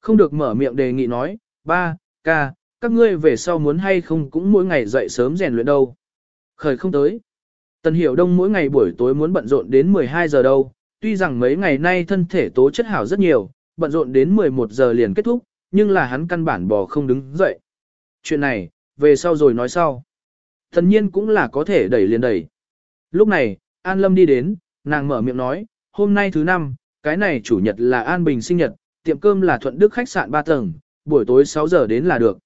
Không được mở miệng đề nghị nói, ba, ca, các ngươi về sau muốn hay không cũng mỗi ngày dậy sớm rèn luyện đâu. Khởi không tới. Tần Hiểu Đông mỗi ngày buổi tối muốn bận rộn đến 12 giờ đâu, tuy rằng mấy ngày nay thân thể tố chất hảo rất nhiều, bận rộn đến 11 giờ liền kết thúc, nhưng là hắn căn bản bò không đứng dậy. Chuyện này, về sau rồi nói sau. Thần nhiên cũng là có thể đẩy liền đẩy. Lúc này, An Lâm đi đến, nàng mở miệng nói, hôm nay thứ năm, cái này chủ nhật là An Bình sinh nhật, tiệm cơm là Thuận Đức khách sạn 3 tầng, buổi tối 6 giờ đến là được.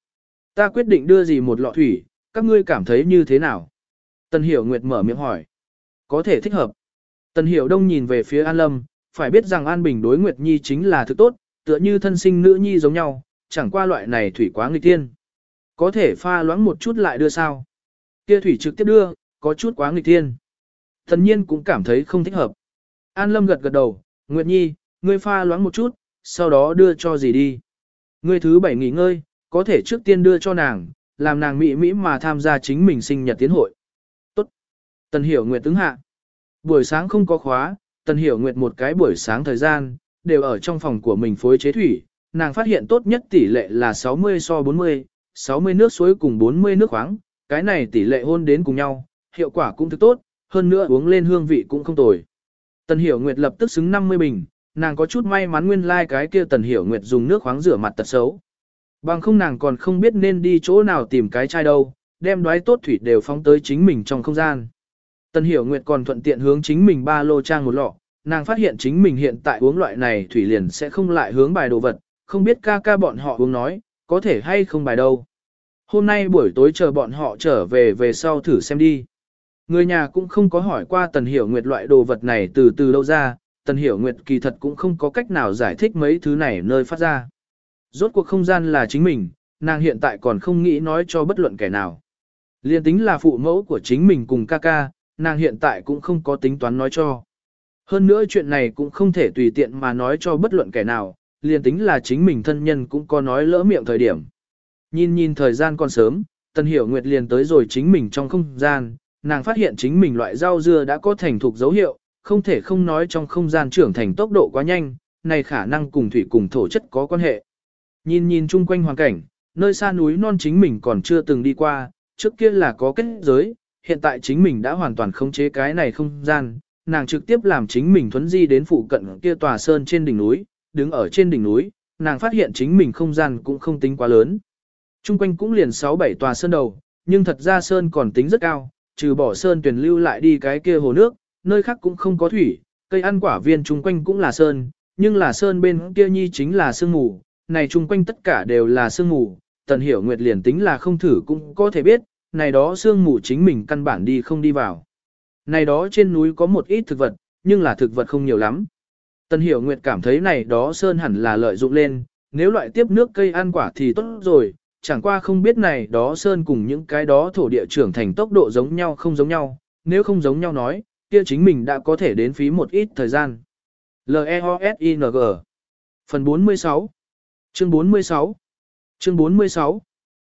Ta quyết định đưa gì một lọ thủy, các ngươi cảm thấy như thế nào? Tần Hiểu Nguyệt mở miệng hỏi. Có thể thích hợp. Tần Hiểu Đông nhìn về phía An Lâm, phải biết rằng An Bình đối Nguyệt Nhi chính là thứ tốt, tựa như thân sinh nữ nhi giống nhau, chẳng qua loại này thủy quá nghịch tiên. Có thể pha loãng một chút lại đưa sao? Kia thủy trực tiếp đưa, có chút quá nghịch tiên. Thần nhiên cũng cảm thấy không thích hợp. An Lâm gật gật đầu, Nguyệt Nhi, ngươi pha loãng một chút, sau đó đưa cho gì đi. Ngươi thứ bảy nghỉ ngơi, có thể trước tiên đưa cho nàng, làm nàng mỹ mỹ mà tham gia chính mình sinh nhật tiến hội. Tốt. Tần Hiểu Nguyệt tướng hạ. Buổi sáng không có khóa, Tần Hiểu Nguyệt một cái buổi sáng thời gian, đều ở trong phòng của mình phối chế thủy, nàng phát hiện tốt nhất tỷ lệ là 60 so 40, 60 nước suối cùng 40 nước khoáng, cái này tỷ lệ hôn đến cùng nhau, hiệu quả cũng thực tốt, hơn nữa uống lên hương vị cũng không tồi. Tần Hiểu Nguyệt lập tức xứng 50 bình, nàng có chút may mắn nguyên lai like cái kia Tần Hiểu Nguyệt dùng nước khoáng rửa mặt tật xấu. Bằng không nàng còn không biết nên đi chỗ nào tìm cái chai đâu, đem đoái tốt thủy đều phóng tới chính mình trong không gian. Tần Hiểu Nguyệt còn thuận tiện hướng chính mình ba lô trang một lọ, nàng phát hiện chính mình hiện tại uống loại này thủy liền sẽ không lại hướng bài đồ vật, không biết ca ca bọn họ uống nói, có thể hay không bài đâu. Hôm nay buổi tối chờ bọn họ trở về về sau thử xem đi. Người nhà cũng không có hỏi qua Tần Hiểu Nguyệt loại đồ vật này từ từ đâu ra, Tần Hiểu Nguyệt kỳ thật cũng không có cách nào giải thích mấy thứ này nơi phát ra. Rốt cuộc không gian là chính mình, nàng hiện tại còn không nghĩ nói cho bất luận kẻ nào. Liên tính là phụ mẫu của chính mình cùng ca ca, nàng hiện tại cũng không có tính toán nói cho. Hơn nữa chuyện này cũng không thể tùy tiện mà nói cho bất luận kẻ nào, liền tính là chính mình thân nhân cũng có nói lỡ miệng thời điểm. Nhìn nhìn thời gian còn sớm, Tần Hiểu Nguyệt liền tới rồi chính mình trong không gian, nàng phát hiện chính mình loại rau dưa đã có thành thục dấu hiệu, không thể không nói trong không gian trưởng thành tốc độ quá nhanh, này khả năng cùng thủy cùng thổ chất có quan hệ. Nhìn nhìn chung quanh hoàn cảnh, nơi xa núi non chính mình còn chưa từng đi qua, trước kia là có kết giới, hiện tại chính mình đã hoàn toàn khống chế cái này không gian, nàng trực tiếp làm chính mình thuấn di đến phụ cận kia tòa sơn trên đỉnh núi, đứng ở trên đỉnh núi, nàng phát hiện chính mình không gian cũng không tính quá lớn. Trung quanh cũng liền 6-7 tòa sơn đầu, nhưng thật ra sơn còn tính rất cao, trừ bỏ sơn tuyển lưu lại đi cái kia hồ nước, nơi khác cũng không có thủy, cây ăn quả viên chung quanh cũng là sơn, nhưng là sơn bên kia nhi chính là sương mù, này chung quanh tất cả đều là sương mù, tần hiểu nguyệt liền tính là không thử cũng có thể biết, này đó sương mù chính mình căn bản đi không đi vào. Này đó trên núi có một ít thực vật, nhưng là thực vật không nhiều lắm. Tần Hiểu Nguyệt cảm thấy này đó sơn hẳn là lợi dụng lên, nếu loại tiếp nước cây ăn quả thì tốt rồi, chẳng qua không biết này đó sơn cùng những cái đó thổ địa trưởng thành tốc độ giống nhau không giống nhau, nếu không giống nhau nói, kia chính mình đã có thể đến phí một ít thời gian. L-E-O-S-I-N-G Phần 46 Chương 46 Chương 46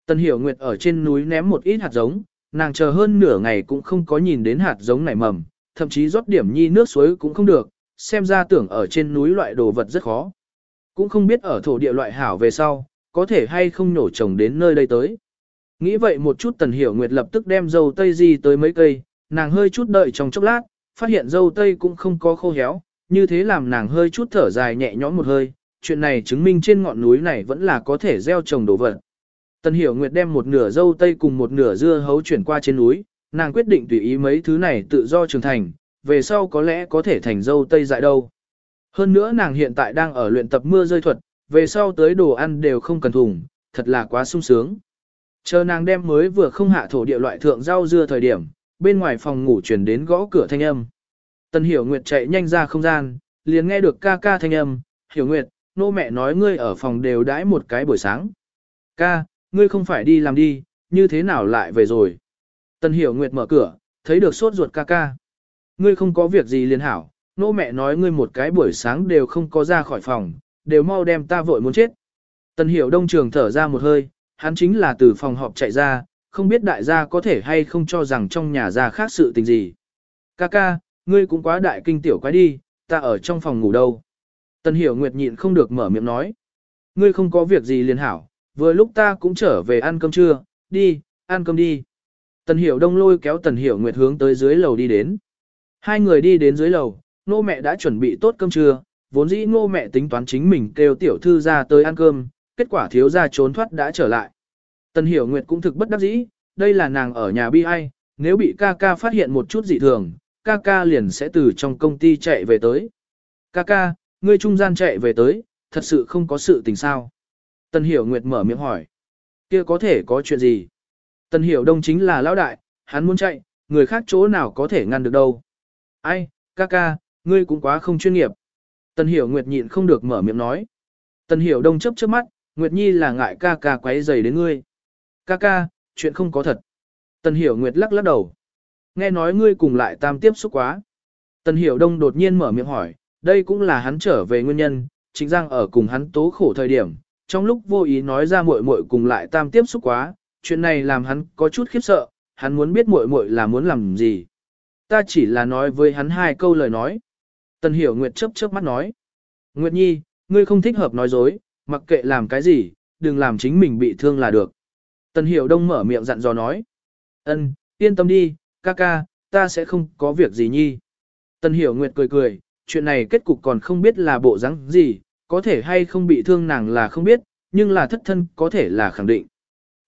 Tần Hiểu Nguyệt ở trên núi ném một ít hạt giống, nàng chờ hơn nửa ngày cũng không có nhìn đến hạt giống nảy mầm, thậm chí rót điểm nhi nước suối cũng không được, xem ra tưởng ở trên núi loại đồ vật rất khó. Cũng không biết ở thổ địa loại hảo về sau, có thể hay không nổ trồng đến nơi đây tới. Nghĩ vậy một chút Tần Hiểu Nguyệt lập tức đem dâu tây di tới mấy cây, nàng hơi chút đợi trong chốc lát, phát hiện dâu tây cũng không có khô héo, như thế làm nàng hơi chút thở dài nhẹ nhõm một hơi, chuyện này chứng minh trên ngọn núi này vẫn là có thể gieo trồng đồ vật. Tần Hiểu Nguyệt đem một nửa dâu tây cùng một nửa dưa hấu chuyển qua trên núi, nàng quyết định tùy ý mấy thứ này tự do trưởng thành, về sau có lẽ có thể thành dâu tây dại đâu. Hơn nữa nàng hiện tại đang ở luyện tập mưa rơi thuật, về sau tới đồ ăn đều không cần thùng, thật là quá sung sướng. Chờ nàng đem mới vừa không hạ thổ địa loại thượng rau dưa thời điểm, bên ngoài phòng ngủ chuyển đến gõ cửa thanh âm. Tần Hiểu Nguyệt chạy nhanh ra không gian, liền nghe được ca ca thanh âm, Hiểu Nguyệt, nô mẹ nói ngươi ở phòng đều đãi một cái buổi sáng. Ca, ngươi không phải đi làm đi, như thế nào lại về rồi? Tần Hiểu Nguyệt mở cửa, thấy được sốt ruột ca ca. Ngươi không có việc gì liền hảo, nô mẹ nói ngươi một cái buổi sáng đều không có ra khỏi phòng, đều mau đem ta vội muốn chết. Tần Hiểu Đông Trường thở ra một hơi, hắn chính là từ phòng họp chạy ra, không biết đại gia có thể hay không cho rằng trong nhà gia khác sự tình gì. Kaka, ca, ngươi cũng quá đại kinh tiểu quái đi, ta ở trong phòng ngủ đâu. Tần Hiểu Nguyệt nhịn không được mở miệng nói. Ngươi không có việc gì liền hảo, vừa lúc ta cũng trở về ăn cơm trưa, đi, ăn cơm đi. Tần Hiểu Đông lôi kéo Tần Hiểu Nguyệt hướng tới dưới lầu đi đến. Hai người đi đến dưới lầu, nô mẹ đã chuẩn bị tốt cơm trưa, vốn dĩ ngô mẹ tính toán chính mình kêu tiểu thư ra tới ăn cơm, kết quả thiếu ra trốn thoát đã trở lại. Tần Hiểu Nguyệt cũng thực bất đắc dĩ, đây là nàng ở nhà bi ai, nếu bị ca ca phát hiện một chút dị thường, ca ca liền sẽ từ trong công ty chạy về tới. Ca ca, ngươi trung gian chạy về tới, thật sự không có sự tình sao. Tần Hiểu Nguyệt mở miệng hỏi. kia có thể có chuyện gì? Tần Hiểu Đông chính là lão đại, hắn muốn chạy, người khác chỗ nào có thể ngăn được đâu. Ai, ca ca, ngươi cũng quá không chuyên nghiệp. Tần Hiểu Nguyệt nhịn không được mở miệng nói. Tần Hiểu Đông chấp chớp mắt, Nguyệt Nhi là ngại ca ca quấy rầy đến ngươi. Ca ca, chuyện không có thật. Tần Hiểu Nguyệt lắc lắc đầu. Nghe nói ngươi cùng lại tam tiếp xúc quá. Tần Hiểu Đông đột nhiên mở miệng hỏi, đây cũng là hắn trở về nguyên nhân, chính Giang ở cùng hắn tố khổ thời điểm, trong lúc vô ý nói ra muội muội cùng lại tam tiếp xúc quá, chuyện này làm hắn có chút khiếp sợ, hắn muốn biết muội muội là muốn làm gì. Ta chỉ là nói với hắn hai câu lời nói. Tần Hiểu Nguyệt chớp chớp mắt nói. Nguyệt Nhi, ngươi không thích hợp nói dối, mặc kệ làm cái gì, đừng làm chính mình bị thương là được. Tần Hiểu Đông mở miệng dặn dò nói. Ân, yên tâm đi, ca ca, ta sẽ không có việc gì nhi. Tần Hiểu Nguyệt cười cười, chuyện này kết cục còn không biết là bộ rắn gì, có thể hay không bị thương nàng là không biết, nhưng là thất thân có thể là khẳng định.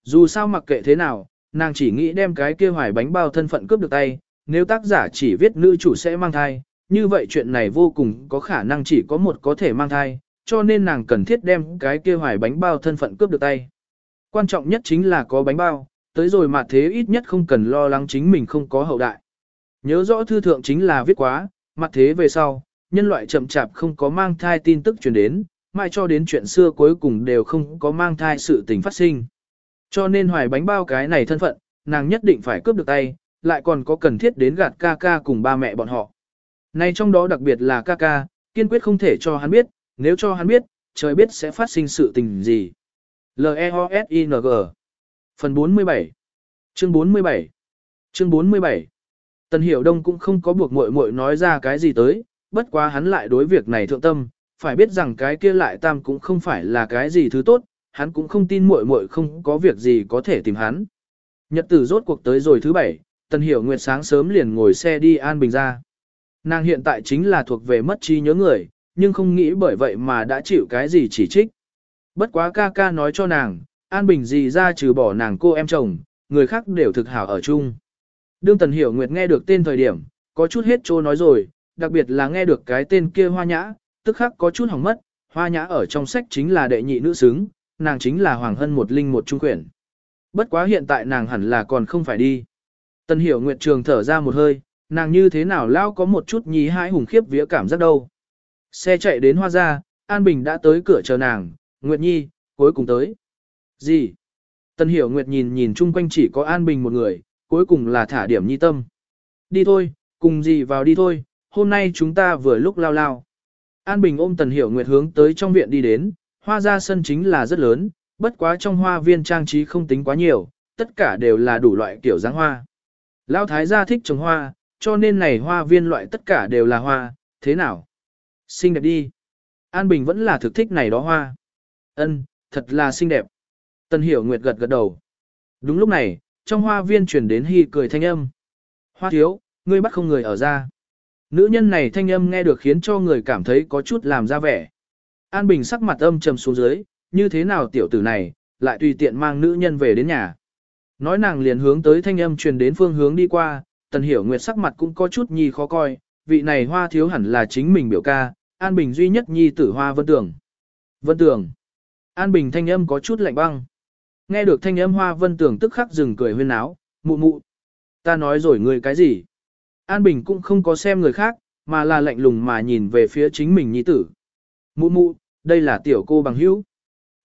Dù sao mặc kệ thế nào, nàng chỉ nghĩ đem cái kia hoài bánh bao thân phận cướp được tay, nếu tác giả chỉ viết nữ chủ sẽ mang thai, như vậy chuyện này vô cùng có khả năng chỉ có một có thể mang thai, cho nên nàng cần thiết đem cái kia hoài bánh bao thân phận cướp được tay. Quan trọng nhất chính là có bánh bao, tới rồi mà thế ít nhất không cần lo lắng chính mình không có hậu đại. Nhớ rõ thư thượng chính là viết quá, mặt thế về sau, nhân loại chậm chạp không có mang thai tin tức truyền đến, mai cho đến chuyện xưa cuối cùng đều không có mang thai sự tình phát sinh. Cho nên hoài bánh bao cái này thân phận, nàng nhất định phải cướp được tay, lại còn có cần thiết đến gạt ca ca cùng ba mẹ bọn họ. Này trong đó đặc biệt là ca ca, kiên quyết không thể cho hắn biết, nếu cho hắn biết, trời biết sẽ phát sinh sự tình gì. L-E-O-S-I-N-G Phần 47 Chương 47 Chương 47 Tần Hiểu Đông cũng không có buộc muội muội nói ra cái gì tới, bất quá hắn lại đối việc này thượng tâm, phải biết rằng cái kia lại tam cũng không phải là cái gì thứ tốt, hắn cũng không tin muội muội không có việc gì có thể tìm hắn. Nhật tử rốt cuộc tới rồi thứ bảy, Tần Hiểu Nguyệt sáng sớm liền ngồi xe đi An Bình ra. Nàng hiện tại chính là thuộc về mất trí nhớ người, nhưng không nghĩ bởi vậy mà đã chịu cái gì chỉ trích. Bất quá ca ca nói cho nàng, An Bình gì ra trừ bỏ nàng cô em chồng, người khác đều thực hảo ở chung. Đương Tần Hiểu Nguyệt nghe được tên thời điểm, có chút hết trô nói rồi, đặc biệt là nghe được cái tên kia hoa nhã, tức khắc có chút hỏng mất, hoa nhã ở trong sách chính là đệ nhị nữ xứng, nàng chính là Hoàng Hân một linh một trung quyển. Bất quá hiện tại nàng hẳn là còn không phải đi. Tần Hiểu Nguyệt Trường thở ra một hơi, nàng như thế nào lao có một chút nhí hãi hùng khiếp vía cảm giác đâu. Xe chạy đến hoa ra, An Bình đã tới cửa chờ nàng, Nguyệt Nhi, cuối cùng tới. Gì? Tần Hiểu Nguyệt nhìn nhìn chung quanh chỉ có An Bình một người, cuối cùng là thả điểm nhi tâm. Đi thôi, cùng gì vào đi thôi, hôm nay chúng ta vừa lúc lao lao. An Bình ôm Tần Hiểu Nguyệt hướng tới trong viện đi đến, hoa ra sân chính là rất lớn, bất quá trong hoa viên trang trí không tính quá nhiều, tất cả đều là đủ loại kiểu dáng hoa. Lão thái gia thích trồng hoa, cho nên này hoa viên loại tất cả đều là hoa, thế nào? Xinh đẹp đi. An Bình vẫn là thực thích này đó hoa. Ân, thật là xinh đẹp. Tần Hiểu Nguyệt gật gật đầu. Đúng lúc này, trong hoa viên truyền đến hi cười thanh âm. Hoa thiếu, ngươi bắt không người ở ra. Nữ nhân này thanh âm nghe được khiến cho người cảm thấy có chút làm ra vẻ. An Bình sắc mặt âm trầm xuống dưới, như thế nào tiểu tử này, lại tùy tiện mang nữ nhân về đến nhà. Nói nàng liền hướng tới thanh âm truyền đến phương hướng đi qua, tần hiểu nguyệt sắc mặt cũng có chút nhi khó coi, vị này hoa thiếu hẳn là chính mình biểu ca, An Bình duy nhất nhi tử hoa vân tường. Vân tường. An Bình thanh âm có chút lạnh băng. Nghe được thanh âm hoa vân Tưởng tức khắc dừng cười huyên náo, mụ mụ. Ta nói rồi ngươi cái gì? An Bình cũng không có xem người khác, mà là lạnh lùng mà nhìn về phía chính mình nhi tử. Mụ mụ, đây là tiểu cô bằng hữu.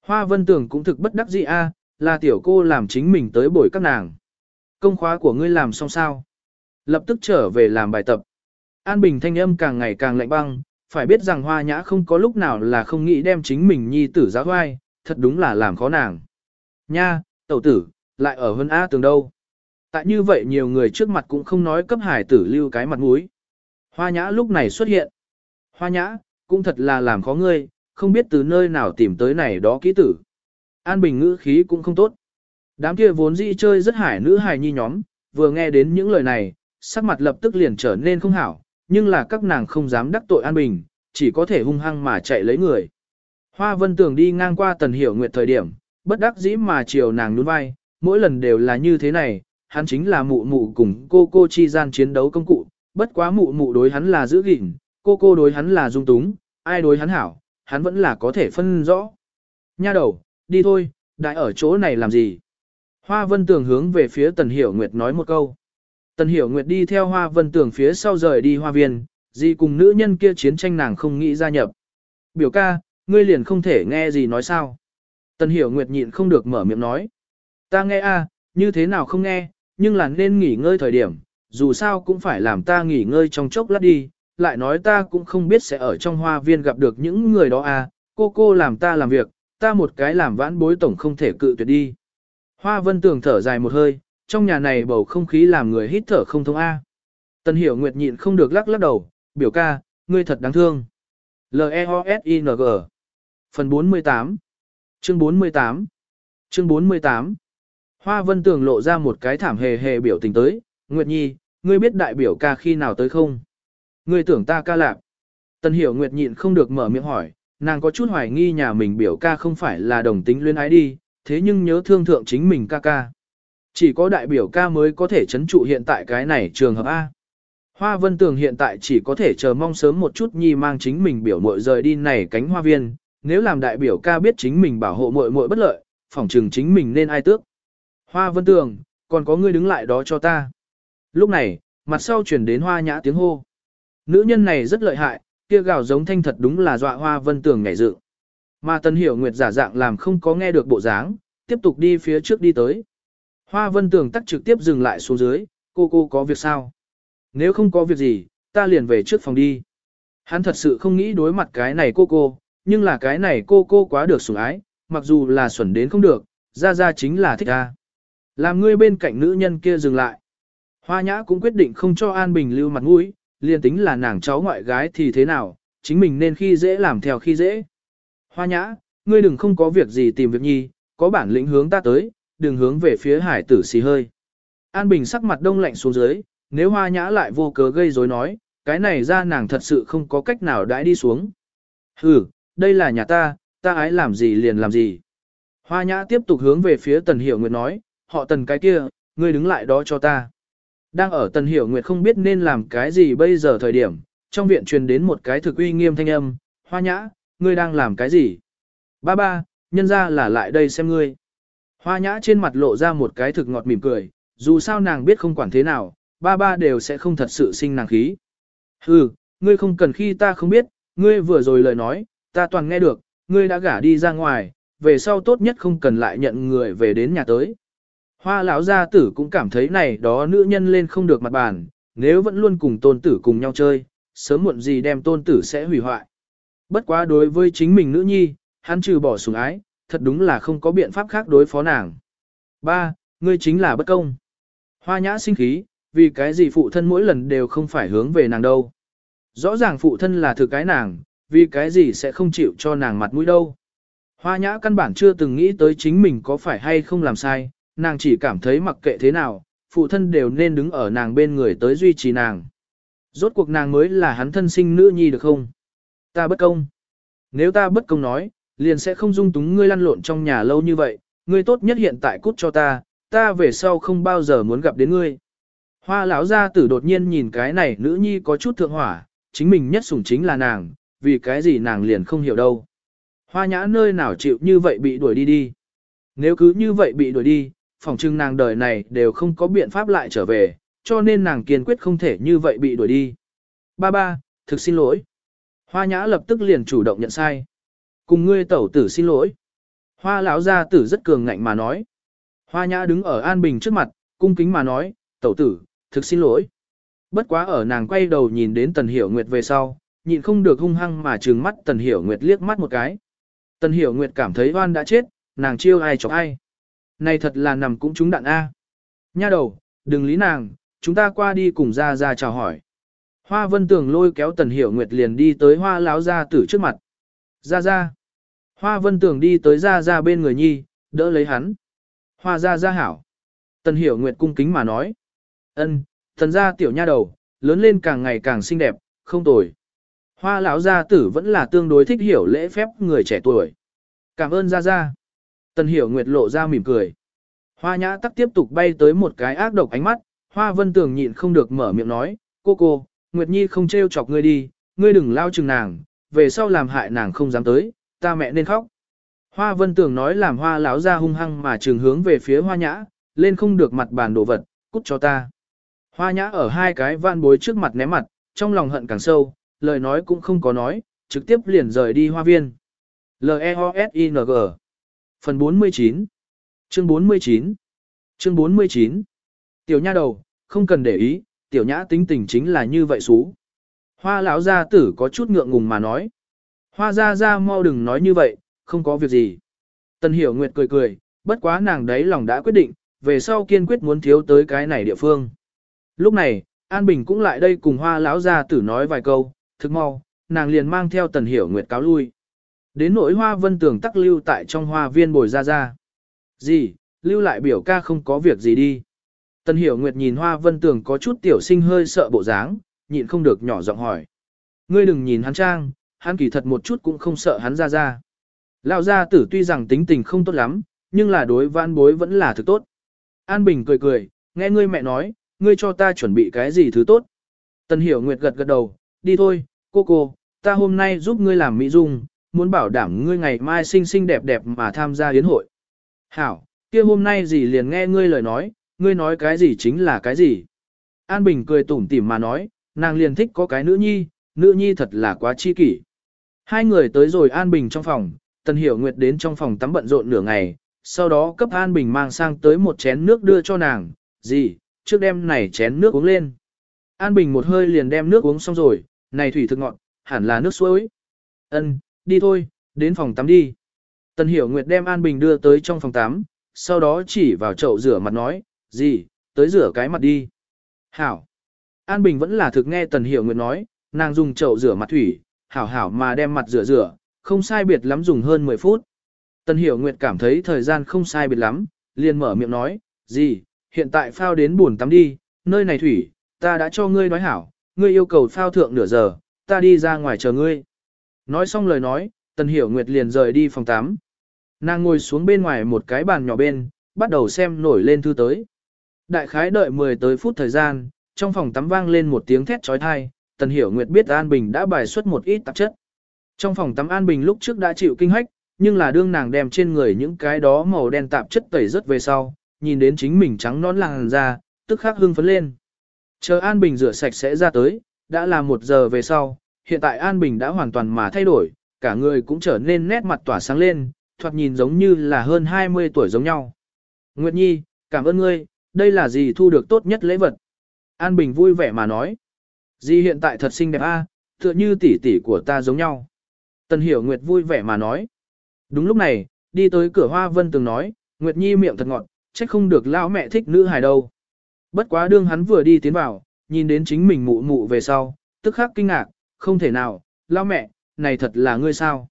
Hoa vân Tưởng cũng thực bất đắc dĩ a, là tiểu cô làm chính mình tới bồi các nàng. Công khóa của ngươi làm xong sao? Lập tức trở về làm bài tập. An Bình thanh âm càng ngày càng lạnh băng, phải biết rằng hoa nhã không có lúc nào là không nghĩ đem chính mình nhi tử giáo hoai, thật đúng là làm khó nàng. Nha, tẩu tử, lại ở hơn A tường đâu. Tại như vậy nhiều người trước mặt cũng không nói cấp hải tử lưu cái mặt mũi. Hoa nhã lúc này xuất hiện. Hoa nhã, cũng thật là làm khó ngươi, không biết từ nơi nào tìm tới này đó kỹ tử. An Bình ngữ khí cũng không tốt. Đám kia vốn dĩ chơi rất hải nữ hài nhi nhóm, vừa nghe đến những lời này, sắc mặt lập tức liền trở nên không hảo, nhưng là các nàng không dám đắc tội An Bình, chỉ có thể hung hăng mà chạy lấy người. Hoa Vân Tường đi ngang qua Tần Hiểu Nguyệt thời điểm, bất đắc dĩ mà chiều nàng nhún vai, mỗi lần đều là như thế này, hắn chính là mụ mụ cùng cô cô chi gian chiến đấu công cụ, bất quá mụ mụ đối hắn là giữ gìn, cô cô đối hắn là dung túng, ai đối hắn hảo, hắn vẫn là có thể phân rõ. Nha đầu, đi thôi, đại ở chỗ này làm gì? Hoa Vân Tường hướng về phía Tần Hiểu Nguyệt nói một câu. Tần Hiểu Nguyệt đi theo Hoa Vân Tường phía sau rời đi hoa viên, gì cùng nữ nhân kia chiến tranh nàng không nghĩ gia nhập. Biểu ca, ngươi liền không thể nghe gì nói sao? Tần Hiểu Nguyệt nhịn không được mở miệng nói. Ta nghe a, như thế nào không nghe, nhưng là nên nghỉ ngơi thời điểm, dù sao cũng phải làm ta nghỉ ngơi trong chốc lát đi, lại nói ta cũng không biết sẽ ở trong hoa viên gặp được những người đó a, cô cô làm ta làm việc, ta một cái làm vãn bối tổng không thể cự tuyệt đi. Hoa vân tường thở dài một hơi, trong nhà này bầu không khí làm người hít thở không thông A. Tần hiểu nguyệt nhịn không được lắc lắc đầu, biểu ca, ngươi thật đáng thương. L-E-O-S-I-N-G Phần 48 Chương 48 Chương 48 Hoa vân tường lộ ra một cái thảm hề hề biểu tình tới, Nguyệt Nhi, ngươi biết đại biểu ca khi nào tới không? Ngươi tưởng ta ca lạc. Tần hiểu Nguyệt nhịn không được mở miệng hỏi, nàng có chút hoài nghi nhà mình biểu ca không phải là đồng tính luyến ái đi, thế nhưng nhớ thương thượng chính mình ca ca. Chỉ có đại biểu ca mới có thể chấn trụ hiện tại cái này trường hợp A. Hoa Vân Tường hiện tại chỉ có thể chờ mong sớm một chút nhi mang chính mình biểu muội rời đi này cánh hoa viên, nếu làm đại biểu ca biết chính mình bảo hộ muội muội bất lợi, phỏng trừng chính mình nên ai tước. Hoa Vân Tường, còn có ngươi đứng lại đó cho ta. Lúc này, mặt sau chuyển đến hoa nhã tiếng hô. Nữ nhân này rất lợi hại, kia gào giống thanh thật đúng là dọa Hoa Vân Tường nhảy dựng. Mà Tân Hiểu Nguyệt giả dạng làm không có nghe được bộ dáng, tiếp tục đi phía trước đi tới. Hoa Vân Tường tắt trực tiếp dừng lại xuống dưới, cô cô có việc sao? Nếu không có việc gì, ta liền về trước phòng đi. Hắn thật sự không nghĩ đối mặt cái này cô cô, nhưng là cái này cô cô quá được sủng ái, mặc dù là xuẩn đến không được, ra ra chính là thích ta. Làm ngươi bên cạnh nữ nhân kia dừng lại. Hoa nhã cũng quyết định không cho An Bình lưu mặt mũi, liền tính là nàng cháu ngoại gái thì thế nào, chính mình nên khi dễ làm theo khi dễ. Hoa nhã, ngươi đừng không có việc gì tìm việc nhi, có bản lĩnh hướng ta tới, đừng hướng về phía hải tử xì hơi. An Bình sắc mặt đông lạnh xuống dưới, nếu hoa nhã lại vô cớ gây rối nói, cái này ra nàng thật sự không có cách nào đãi đi xuống. Hừ đây là nhà ta, ta ái làm gì liền làm gì. Hoa nhã tiếp tục hướng về phía Tần Hiểu Nguyệt nói, họ Tần cái kia, ngươi đứng lại đó cho ta. Đang ở Tần Hiểu Nguyệt không biết nên làm cái gì bây giờ thời điểm, trong viện truyền đến một cái thực uy nghiêm thanh âm, hoa nhã, ngươi đang làm cái gì? Ba ba, nhân ra là lại đây xem ngươi. Hoa nhã trên mặt lộ ra một cái thực ngọt mỉm cười, dù sao nàng biết không quản thế nào, ba ba đều sẽ không thật sự sinh nàng khí. Hừ, ngươi không cần khi ta không biết, ngươi vừa rồi lời nói, ta toàn nghe được, ngươi đã gả đi ra ngoài, về sau tốt nhất không cần lại nhận người về đến nhà tới. Hoa lão gia tử cũng cảm thấy này đó nữ nhân lên không được mặt bàn, nếu vẫn luôn cùng tôn tử cùng nhau chơi, sớm muộn gì đem tôn tử sẽ hủy hoại. Bất quá đối với chính mình nữ nhi, hắn trừ bỏ sủng ái, thật đúng là không có biện pháp khác đối phó nàng. Ba, ngươi chính là bất công. Hoa nhã sinh khí, vì cái gì phụ thân mỗi lần đều không phải hướng về nàng đâu. Rõ ràng phụ thân là thực cái nàng, vì cái gì sẽ không chịu cho nàng mặt mũi đâu. Hoa nhã căn bản chưa từng nghĩ tới chính mình có phải hay không làm sai, nàng chỉ cảm thấy mặc kệ thế nào, phụ thân đều nên đứng ở nàng bên người tới duy trì nàng. Rốt cuộc nàng mới là hắn thân sinh nữ nhi được không? Ta bất công. Nếu ta bất công nói, liền sẽ không dung túng ngươi lăn lộn trong nhà lâu như vậy, ngươi tốt nhất hiện tại cút cho ta, ta về sau không bao giờ muốn gặp đến ngươi. Hoa lão gia tử đột nhiên nhìn cái này nữ nhi có chút thượng hỏa, chính mình nhất sủng chính là nàng, vì cái gì nàng liền không hiểu đâu. Hoa nhã nơi nào chịu như vậy bị đuổi đi đi. Nếu cứ như vậy bị đuổi đi, phòng trưng nàng đời này đều không có biện pháp lại trở về, cho nên nàng kiên quyết không thể như vậy bị đuổi đi. Ba ba, thực xin lỗi. Hoa nhã lập tức liền chủ động nhận sai. Cùng ngươi tẩu tử xin lỗi. Hoa lão gia tử rất cường ngạnh mà nói. Hoa nhã đứng ở An Bình trước mặt, cung kính mà nói, tẩu tử, thực xin lỗi. Bất quá ở nàng quay đầu nhìn đến Tần Hiểu Nguyệt về sau, nhịn không được hung hăng mà trừng mắt Tần Hiểu Nguyệt liếc mắt một cái. Tần Hiểu Nguyệt cảm thấy oan đã chết, nàng chiêu ai chọc ai. Này thật là nằm cũng trúng đạn A. Nha đầu, đừng lý nàng, chúng ta qua đi cùng ra ra chào hỏi. Hoa Vân Tường lôi kéo Tần Hiểu Nguyệt liền đi tới Hoa láo gia tử trước mặt. Ra ra. Hoa vân tường đi tới ra ra bên người nhi, đỡ lấy hắn. Hoa ra ra hảo. Tần hiểu nguyệt cung kính mà nói. ân, thần ra tiểu nha đầu, lớn lên càng ngày càng xinh đẹp, không tồi. Hoa lão gia tử vẫn là tương đối thích hiểu lễ phép người trẻ tuổi. Cảm ơn gia gia. Tần hiểu nguyệt lộ ra mỉm cười. Hoa nhã tắc tiếp tục bay tới một cái ác độc ánh mắt, hoa vân tường nhịn không được mở miệng nói, cô cô, Nguyệt Nhi không trêu chọc ngươi đi, ngươi đừng lao chừng nàng, về sau làm hại nàng không dám tới, ta mẹ nên khóc. Hoa vân tường nói làm hoa láo ra hung hăng mà trường hướng về phía hoa nhã, lên không được mặt bàn đồ vật, cút cho ta. Hoa nhã ở hai cái van bối trước mặt ném mặt, trong lòng hận càng sâu, lời nói cũng không có nói, trực tiếp liền rời đi hoa viên. L-E-O-S-I-N-G Phần 49 Chương 49 Chương 49 Tiểu nha đầu, không cần để ý, tiểu nhã tính tình chính là như vậy xú. Hoa lão gia tử có chút ngượng ngùng mà nói. Hoa gia gia mau đừng nói như vậy, không có việc gì. Tần hiểu nguyệt cười cười, bất quá nàng đấy lòng đã quyết định, về sau kiên quyết muốn thiếu tới cái này địa phương. Lúc này, An Bình cũng lại đây cùng hoa lão gia tử nói vài câu, thức mau, nàng liền mang theo tần hiểu nguyệt cáo lui. Đến nỗi hoa vân tường tắc lưu tại trong hoa viên bồi ra ra. Gì, lưu lại biểu ca không có việc gì đi. Tần hiểu nguyệt nhìn hoa vân tường có chút tiểu sinh hơi sợ bộ dáng, nhịn không được nhỏ giọng hỏi. Ngươi đừng nhìn hắn trang, hắn kỳ thật một chút cũng không sợ hắn ra ra. Lão gia tử tuy rằng tính tình không tốt lắm, nhưng là đối vãn bối vẫn là thứ tốt. An Bình cười cười, nghe ngươi mẹ nói, ngươi cho ta chuẩn bị cái gì thứ tốt. Tần hiểu nguyệt gật gật đầu, đi thôi, cô cô, ta hôm nay giúp ngươi làm mỹ dung, muốn bảo đảm ngươi ngày mai xinh xinh đẹp đẹp mà tham gia yến hội. Hảo, kia hôm nay gì liền nghe ngươi lời nói, ngươi nói cái gì chính là cái gì. An Bình cười tủm tỉm mà nói, nàng liền thích có cái nữ nhi, nữ nhi thật là quá chi kỷ. Hai người tới rồi An Bình trong phòng, Tần Hiểu Nguyệt đến trong phòng tắm bận rộn nửa ngày, sau đó cấp An Bình mang sang tới một chén nước đưa cho nàng, gì, trước đem này chén nước uống lên. An Bình một hơi liền đem nước uống xong rồi, này thủy thực ngọn, hẳn là nước suối. Ân, đi thôi, đến phòng tắm đi. Tần Hiểu Nguyệt đem An Bình đưa tới trong phòng tắm, sau đó chỉ vào chậu rửa mặt nói, gì, tới rửa cái mặt đi. Hảo. An Bình vẫn là thực nghe Tần Hiểu Nguyệt nói, nàng dùng chậu rửa mặt thủy, hảo hảo mà đem mặt rửa rửa, không sai biệt lắm dùng hơn 10 phút. Tần Hiểu Nguyệt cảm thấy thời gian không sai biệt lắm, liền mở miệng nói, gì, hiện tại phao đến buồn tắm đi, nơi này thủy, ta đã cho ngươi nói hảo, ngươi yêu cầu phao thượng nửa giờ, ta đi ra ngoài chờ ngươi. Nói xong lời nói, Tần Hiểu Nguyệt liền rời đi phòng tắm. Nàng ngồi xuống bên ngoài một cái bàn nhỏ bên, bắt đầu xem nổi lên thư tới. Đại khái đợi 10 tới phút thời gian, trong phòng tắm vang lên một tiếng thét trói thai, Tần Hiểu Nguyệt biết An Bình đã bài xuất một ít tạp chất. Trong phòng tắm An Bình lúc trước đã chịu kinh hách, nhưng là đương nàng đem trên người những cái đó màu đen tạp chất tẩy rất về sau, nhìn đến chính mình trắng nón làng ra, tức khắc hưng phấn lên. Chờ An Bình rửa sạch sẽ ra tới, đã là một giờ về sau, hiện tại An Bình đã hoàn toàn mà thay đổi, cả người cũng trở nên nét mặt tỏa sáng lên, thoạt nhìn giống như là hơn 20 tuổi giống nhau. Nguyệt Nhi, cảm ơn ngươi, đây là gì thu được tốt nhất lễ vật. An Bình vui vẻ mà nói. Dì hiện tại thật xinh đẹp a, tựa như tỷ tỷ của ta giống nhau. Tần Hiểu Nguyệt vui vẻ mà nói. Đúng lúc này, đi tới cửa Hoa Vân từng nói, Nguyệt Nhi miệng thật ngọt, trách không được lão mẹ thích nữ hài đâu. Bất quá đương hắn vừa đi tiến vào, nhìn đến chính mình mụ mụ về sau, tức khắc kinh ngạc, không thể nào, lao mẹ, này thật là ngươi sao?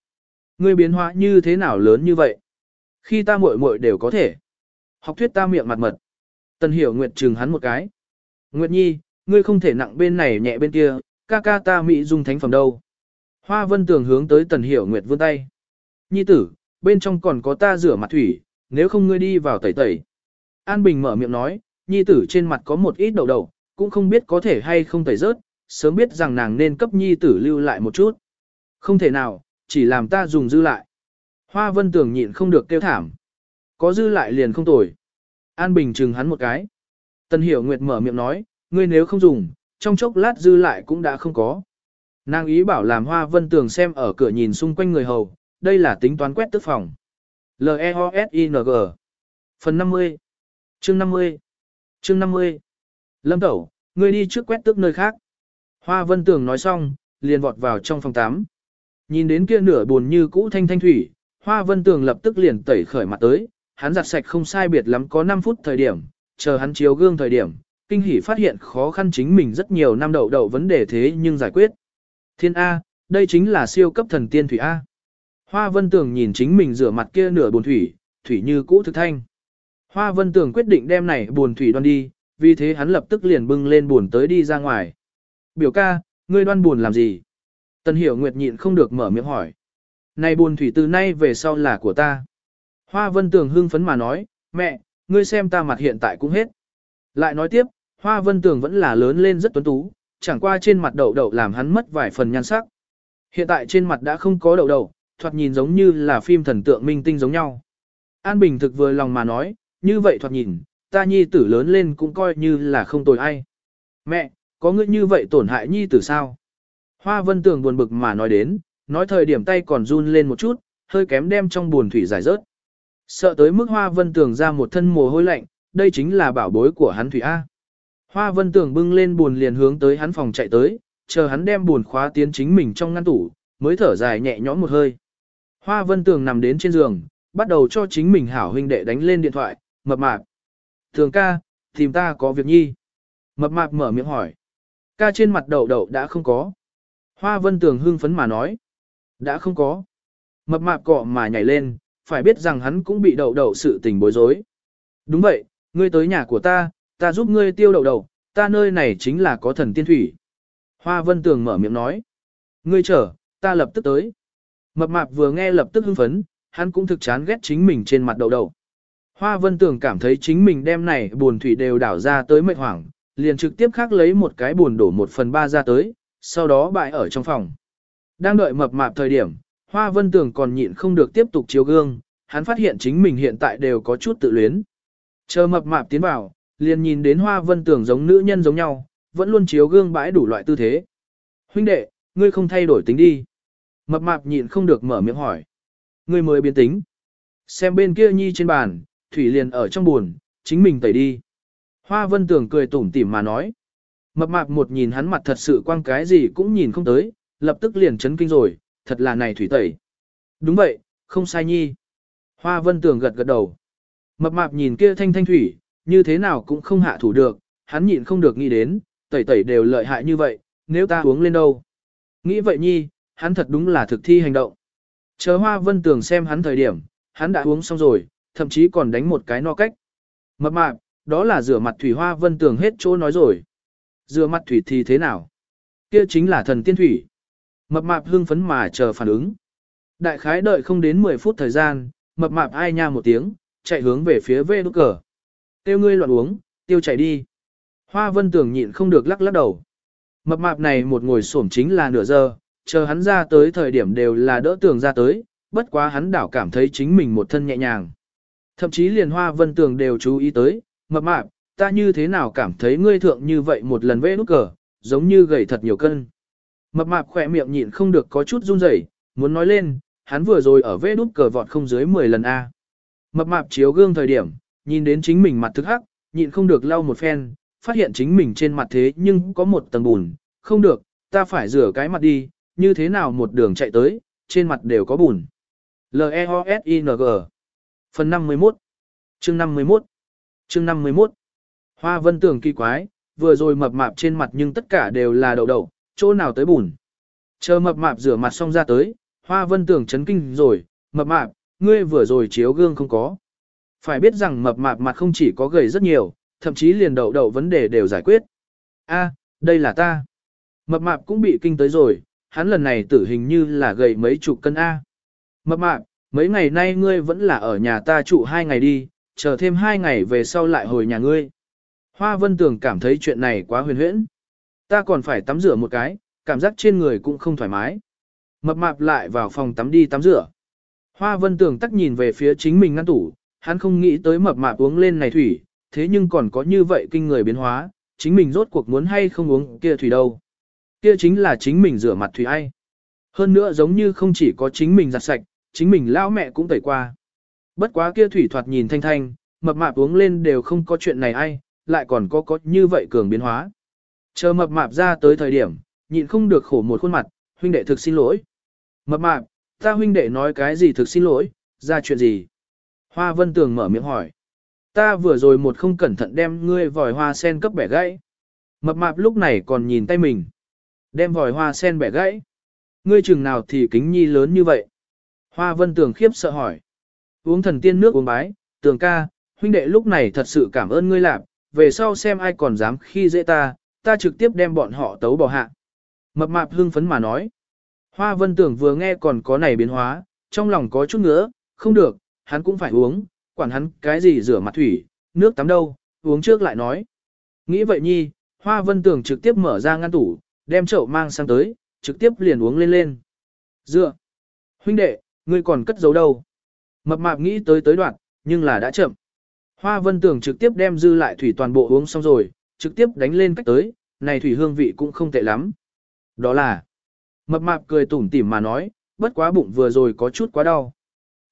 Ngươi biến hóa như thế nào lớn như vậy? Khi ta muội muội đều có thể. Học thuyết ta miệng mặt mật. Tần Hiểu Nguyệt trừng hắn một cái. Nguyệt Nhi, ngươi không thể nặng bên này nhẹ bên kia, ca ca ta mỹ dung thánh phẩm đâu. Hoa Vân Tường hướng tới Tần Hiểu Nguyệt vươn tay. Nhi tử, bên trong còn có ta rửa mặt thủy, nếu không ngươi đi vào tẩy tẩy. An Bình mở miệng nói, Nhi tử trên mặt có một ít đầu đầu, cũng không biết có thể hay không tẩy rớt, sớm biết rằng nàng nên cấp Nhi tử lưu lại một chút. Không thể nào, chỉ làm ta dùng dư lại. Hoa Vân Tường nhịn không được kêu thảm. Có dư lại liền không tồi. An Bình chừng hắn một cái. Tần Hiểu Nguyệt mở miệng nói, ngươi nếu không dùng, trong chốc lát dư lại cũng đã không có. Nàng ý bảo làm hoa vân tường xem ở cửa nhìn xung quanh người hầu, đây là tính toán quét tức phòng. L-E-O-S-I-N-G Phần 50 Chương 50 Chương 50 Lâm Tẩu, ngươi đi trước quét tước nơi khác. Hoa vân tường nói xong, liền vọt vào trong phòng 8. Nhìn đến kia nửa buồn như cũ thanh thanh thủy, hoa vân tường lập tức liền tẩy khởi mặt tới, hắn giặt sạch không sai biệt lắm có 5 phút thời điểm, chờ hắn chiếu gương thời điểm, kinh hỉ phát hiện khó khăn chính mình rất nhiều năm đậu đậu vấn đề thế nhưng giải quyết. Thiên A, đây chính là siêu cấp thần tiên thủy A. Hoa Vân Tường nhìn chính mình rửa mặt kia nửa buồn thủy, thủy như cũ thực thanh. Hoa Vân Tường quyết định đem này buồn thủy đoan đi, vì thế hắn lập tức liền bưng lên buồn tới đi ra ngoài. Biểu ca, ngươi đoan buồn làm gì? Tần Hiểu Nguyệt nhịn không được mở miệng hỏi. Này buồn thủy từ nay về sau là của ta. Hoa Vân Tường hưng phấn mà nói, mẹ, ngươi xem ta mặt hiện tại cũng hết. Lại nói tiếp, Hoa Vân Tường vẫn là lớn lên rất tuấn tú, chẳng qua trên mặt đậu đậu làm hắn mất vài phần nhan sắc. Hiện tại trên mặt đã không có đậu đậu, thoạt nhìn giống như là phim thần tượng minh tinh giống nhau. An Bình thực vừa lòng mà nói, như vậy thoạt nhìn, ta nhi tử lớn lên cũng coi như là không tồi ai. Mẹ, có ngươi như vậy tổn hại nhi tử sao? Hoa Vân Tường buồn bực mà nói đến, nói thời điểm tay còn run lên một chút, hơi kém đem trong buồn thủy giải rớt. Sợ tới mức Hoa Vân Tường ra một thân mồ hôi lạnh, đây chính là bảo bối của hắn thủy A. Hoa Vân Tường bưng lên buồn liền hướng tới hắn phòng chạy tới, chờ hắn đem buồn khóa tiến chính mình trong ngăn tủ, mới thở dài nhẹ nhõm một hơi. Hoa Vân Tường nằm đến trên giường, bắt đầu cho chính mình hảo huynh đệ đánh lên điện thoại, mập mạp. Thường ca, tìm ta có việc nhi. Mập mạp mở miệng hỏi. Ca trên mặt đậu đậu đã không có. Hoa Vân Tường hưng phấn mà nói. Đã không có. Mập mạp cọ mà nhảy lên, phải biết rằng hắn cũng bị đậu đậu sự tình bối rối. Đúng vậy, ngươi tới nhà của ta, ta giúp ngươi tiêu đậu đậu, ta nơi này chính là có thần tiên thủy. Hoa Vân Tường mở miệng nói. Ngươi chờ, ta lập tức tới. Mập mạp vừa nghe lập tức hưng phấn, hắn cũng thực chán ghét chính mình trên mặt đậu đậu. Hoa Vân Tường cảm thấy chính mình đem này buồn thủy đều đảo ra tới mệt hoảng, liền trực tiếp khác lấy một cái buồn đổ một phần ba ra tới, sau đó bại ở trong phòng. Đang đợi mập mạp thời điểm, Hoa Vân Tường còn nhịn không được tiếp tục chiếu gương, hắn phát hiện chính mình hiện tại đều có chút tự luyến. Chờ mập mạp tiến vào, liền nhìn đến Hoa Vân Tường giống nữ nhân giống nhau, vẫn luôn chiếu gương bãi đủ loại tư thế. Huynh đệ, ngươi không thay đổi tính đi. Mập mạp nhịn không được mở miệng hỏi. Ngươi mới biến tính. Xem bên kia nhi trên bàn, thủy liền ở trong buồn, chính mình tẩy đi. Hoa Vân Tường cười tủm tỉm mà nói. Mập mạp một nhìn hắn mặt thật sự quang cái gì cũng nhìn không tới, lập tức liền chấn kinh rồi, thật là này thủy tẩy. Đúng vậy, không sai nhi. Hoa Vân Tường gật gật đầu. Mập mạp nhìn kia thanh thanh thủy, như thế nào cũng không hạ thủ được, hắn nhịn không được nghĩ đến, tẩy tẩy đều lợi hại như vậy, nếu ta uống lên đâu. Nghĩ vậy nhi, hắn thật đúng là thực thi hành động. Chờ Hoa Vân Tường xem hắn thời điểm, hắn đã uống xong rồi, thậm chí còn đánh một cái no cách. Mập mạp, đó là rửa mặt thủy Hoa Vân Tường hết chỗ nói rồi. Rửa mặt thủy thì thế nào? Kia chính là thần tiên thủy. Mập mạp hưng phấn mà chờ phản ứng. Đại khái đợi không đến 10 phút thời gian, mập mạp ai nha một tiếng, chạy hướng về phía vê đút cờ. Tiêu ngươi loạn uống, tiêu chạy đi. Hoa vân tường nhịn không được lắc lắc đầu. Mập mạp này một ngồi xổm chính là nửa giờ, chờ hắn ra tới thời điểm đều là đỡ tường ra tới, bất quá hắn đảo cảm thấy chính mình một thân nhẹ nhàng. Thậm chí liền hoa vân tường đều chú ý tới, mập mạp, ta như thế nào cảm thấy ngươi thượng như vậy một lần vẽ nút cờ, giống như gầy thật nhiều cân. Mập mạp khỏe miệng nhịn không được có chút run rẩy, muốn nói lên, hắn vừa rồi ở vẽ nút cờ vọt không dưới 10 lần A. Mập mạp chiếu gương thời điểm, nhìn đến chính mình mặt thức hắc, nhịn không được lau một phen, phát hiện chính mình trên mặt thế nhưng có một tầng bùn, không được, ta phải rửa cái mặt đi, như thế nào một đường chạy tới, trên mặt đều có bùn. L-E-O-S-I-N-G Phần 51 Chương 51 Chương 51 Hoa vân tưởng kỳ quái, vừa rồi mập mạp trên mặt nhưng tất cả đều là đậu đậu, chỗ nào tới bùn. Chờ mập mạp rửa mặt xong ra tới, hoa vân tưởng chấn kinh rồi, mập mạp, ngươi vừa rồi chiếu gương không có. Phải biết rằng mập mạp mặt không chỉ có gầy rất nhiều, thậm chí liền đậu đậu vấn đề đều giải quyết. A, đây là ta. Mập mạp cũng bị kinh tới rồi, hắn lần này tử hình như là gầy mấy chục cân A. Mập mạp, mấy ngày nay ngươi vẫn là ở nhà ta trụ hai ngày đi, chờ thêm hai ngày về sau lại hồi nhà ngươi. Hoa Vân Tường cảm thấy chuyện này quá huyền huyễn. Ta còn phải tắm rửa một cái, cảm giác trên người cũng không thoải mái. Mập mạp lại vào phòng tắm đi tắm rửa. Hoa Vân Tường tắc nhìn về phía chính mình ngăn tủ, hắn không nghĩ tới mập mạp uống lên này thủy, thế nhưng còn có như vậy kinh người biến hóa, chính mình rốt cuộc muốn hay không uống kia thủy đâu. Kia chính là chính mình rửa mặt thủy ai. Hơn nữa giống như không chỉ có chính mình giặt sạch, chính mình lão mẹ cũng tẩy qua. Bất quá kia thủy thoạt nhìn thanh thanh, mập mạp uống lên đều không có chuyện này ai, lại còn có có như vậy cường biến hóa. Chờ mập mạp ra tới thời điểm, nhịn không được khổ một khuôn mặt, huynh đệ thực xin lỗi. Mập mạp, ta huynh đệ nói cái gì thực xin lỗi, ra chuyện gì? Hoa Vân Tường mở miệng hỏi. Ta vừa rồi một không cẩn thận đem ngươi vòi hoa sen cấp bẻ gãy. Mập mạp lúc này còn nhìn tay mình. Đem vòi hoa sen bẻ gãy. Ngươi chừng nào thì kính nhi lớn như vậy. Hoa vân tường khiếp sợ hỏi. Uống thần tiên nước uống bái, tường ca, huynh đệ lúc này thật sự cảm ơn ngươi lạp, về sau xem ai còn dám khi dễ ta, ta trực tiếp đem bọn họ tấu bỏ hạ. Mập mạp hưng phấn mà nói. Hoa vân tưởng vừa nghe còn có này biến hóa, trong lòng có chút nữa, không được, hắn cũng phải uống, quản hắn cái gì rửa mặt thủy, nước tắm đâu, uống trước lại nói. Nghĩ vậy nhi, hoa vân tưởng trực tiếp mở ra ngăn tủ, đem chậu mang sang tới, trực tiếp liền uống lên lên. Dựa. Huynh đệ, ngươi còn cất giấu đâu? Mập mạp nghĩ tới tới đoạn, nhưng là đã chậm. Hoa vân tưởng trực tiếp đem dư lại thủy toàn bộ uống xong rồi, trực tiếp đánh lên cách tới, này thủy hương vị cũng không tệ lắm. Đó là, mập mạp cười tủm tỉm mà nói, bất quá bụng vừa rồi có chút quá đau.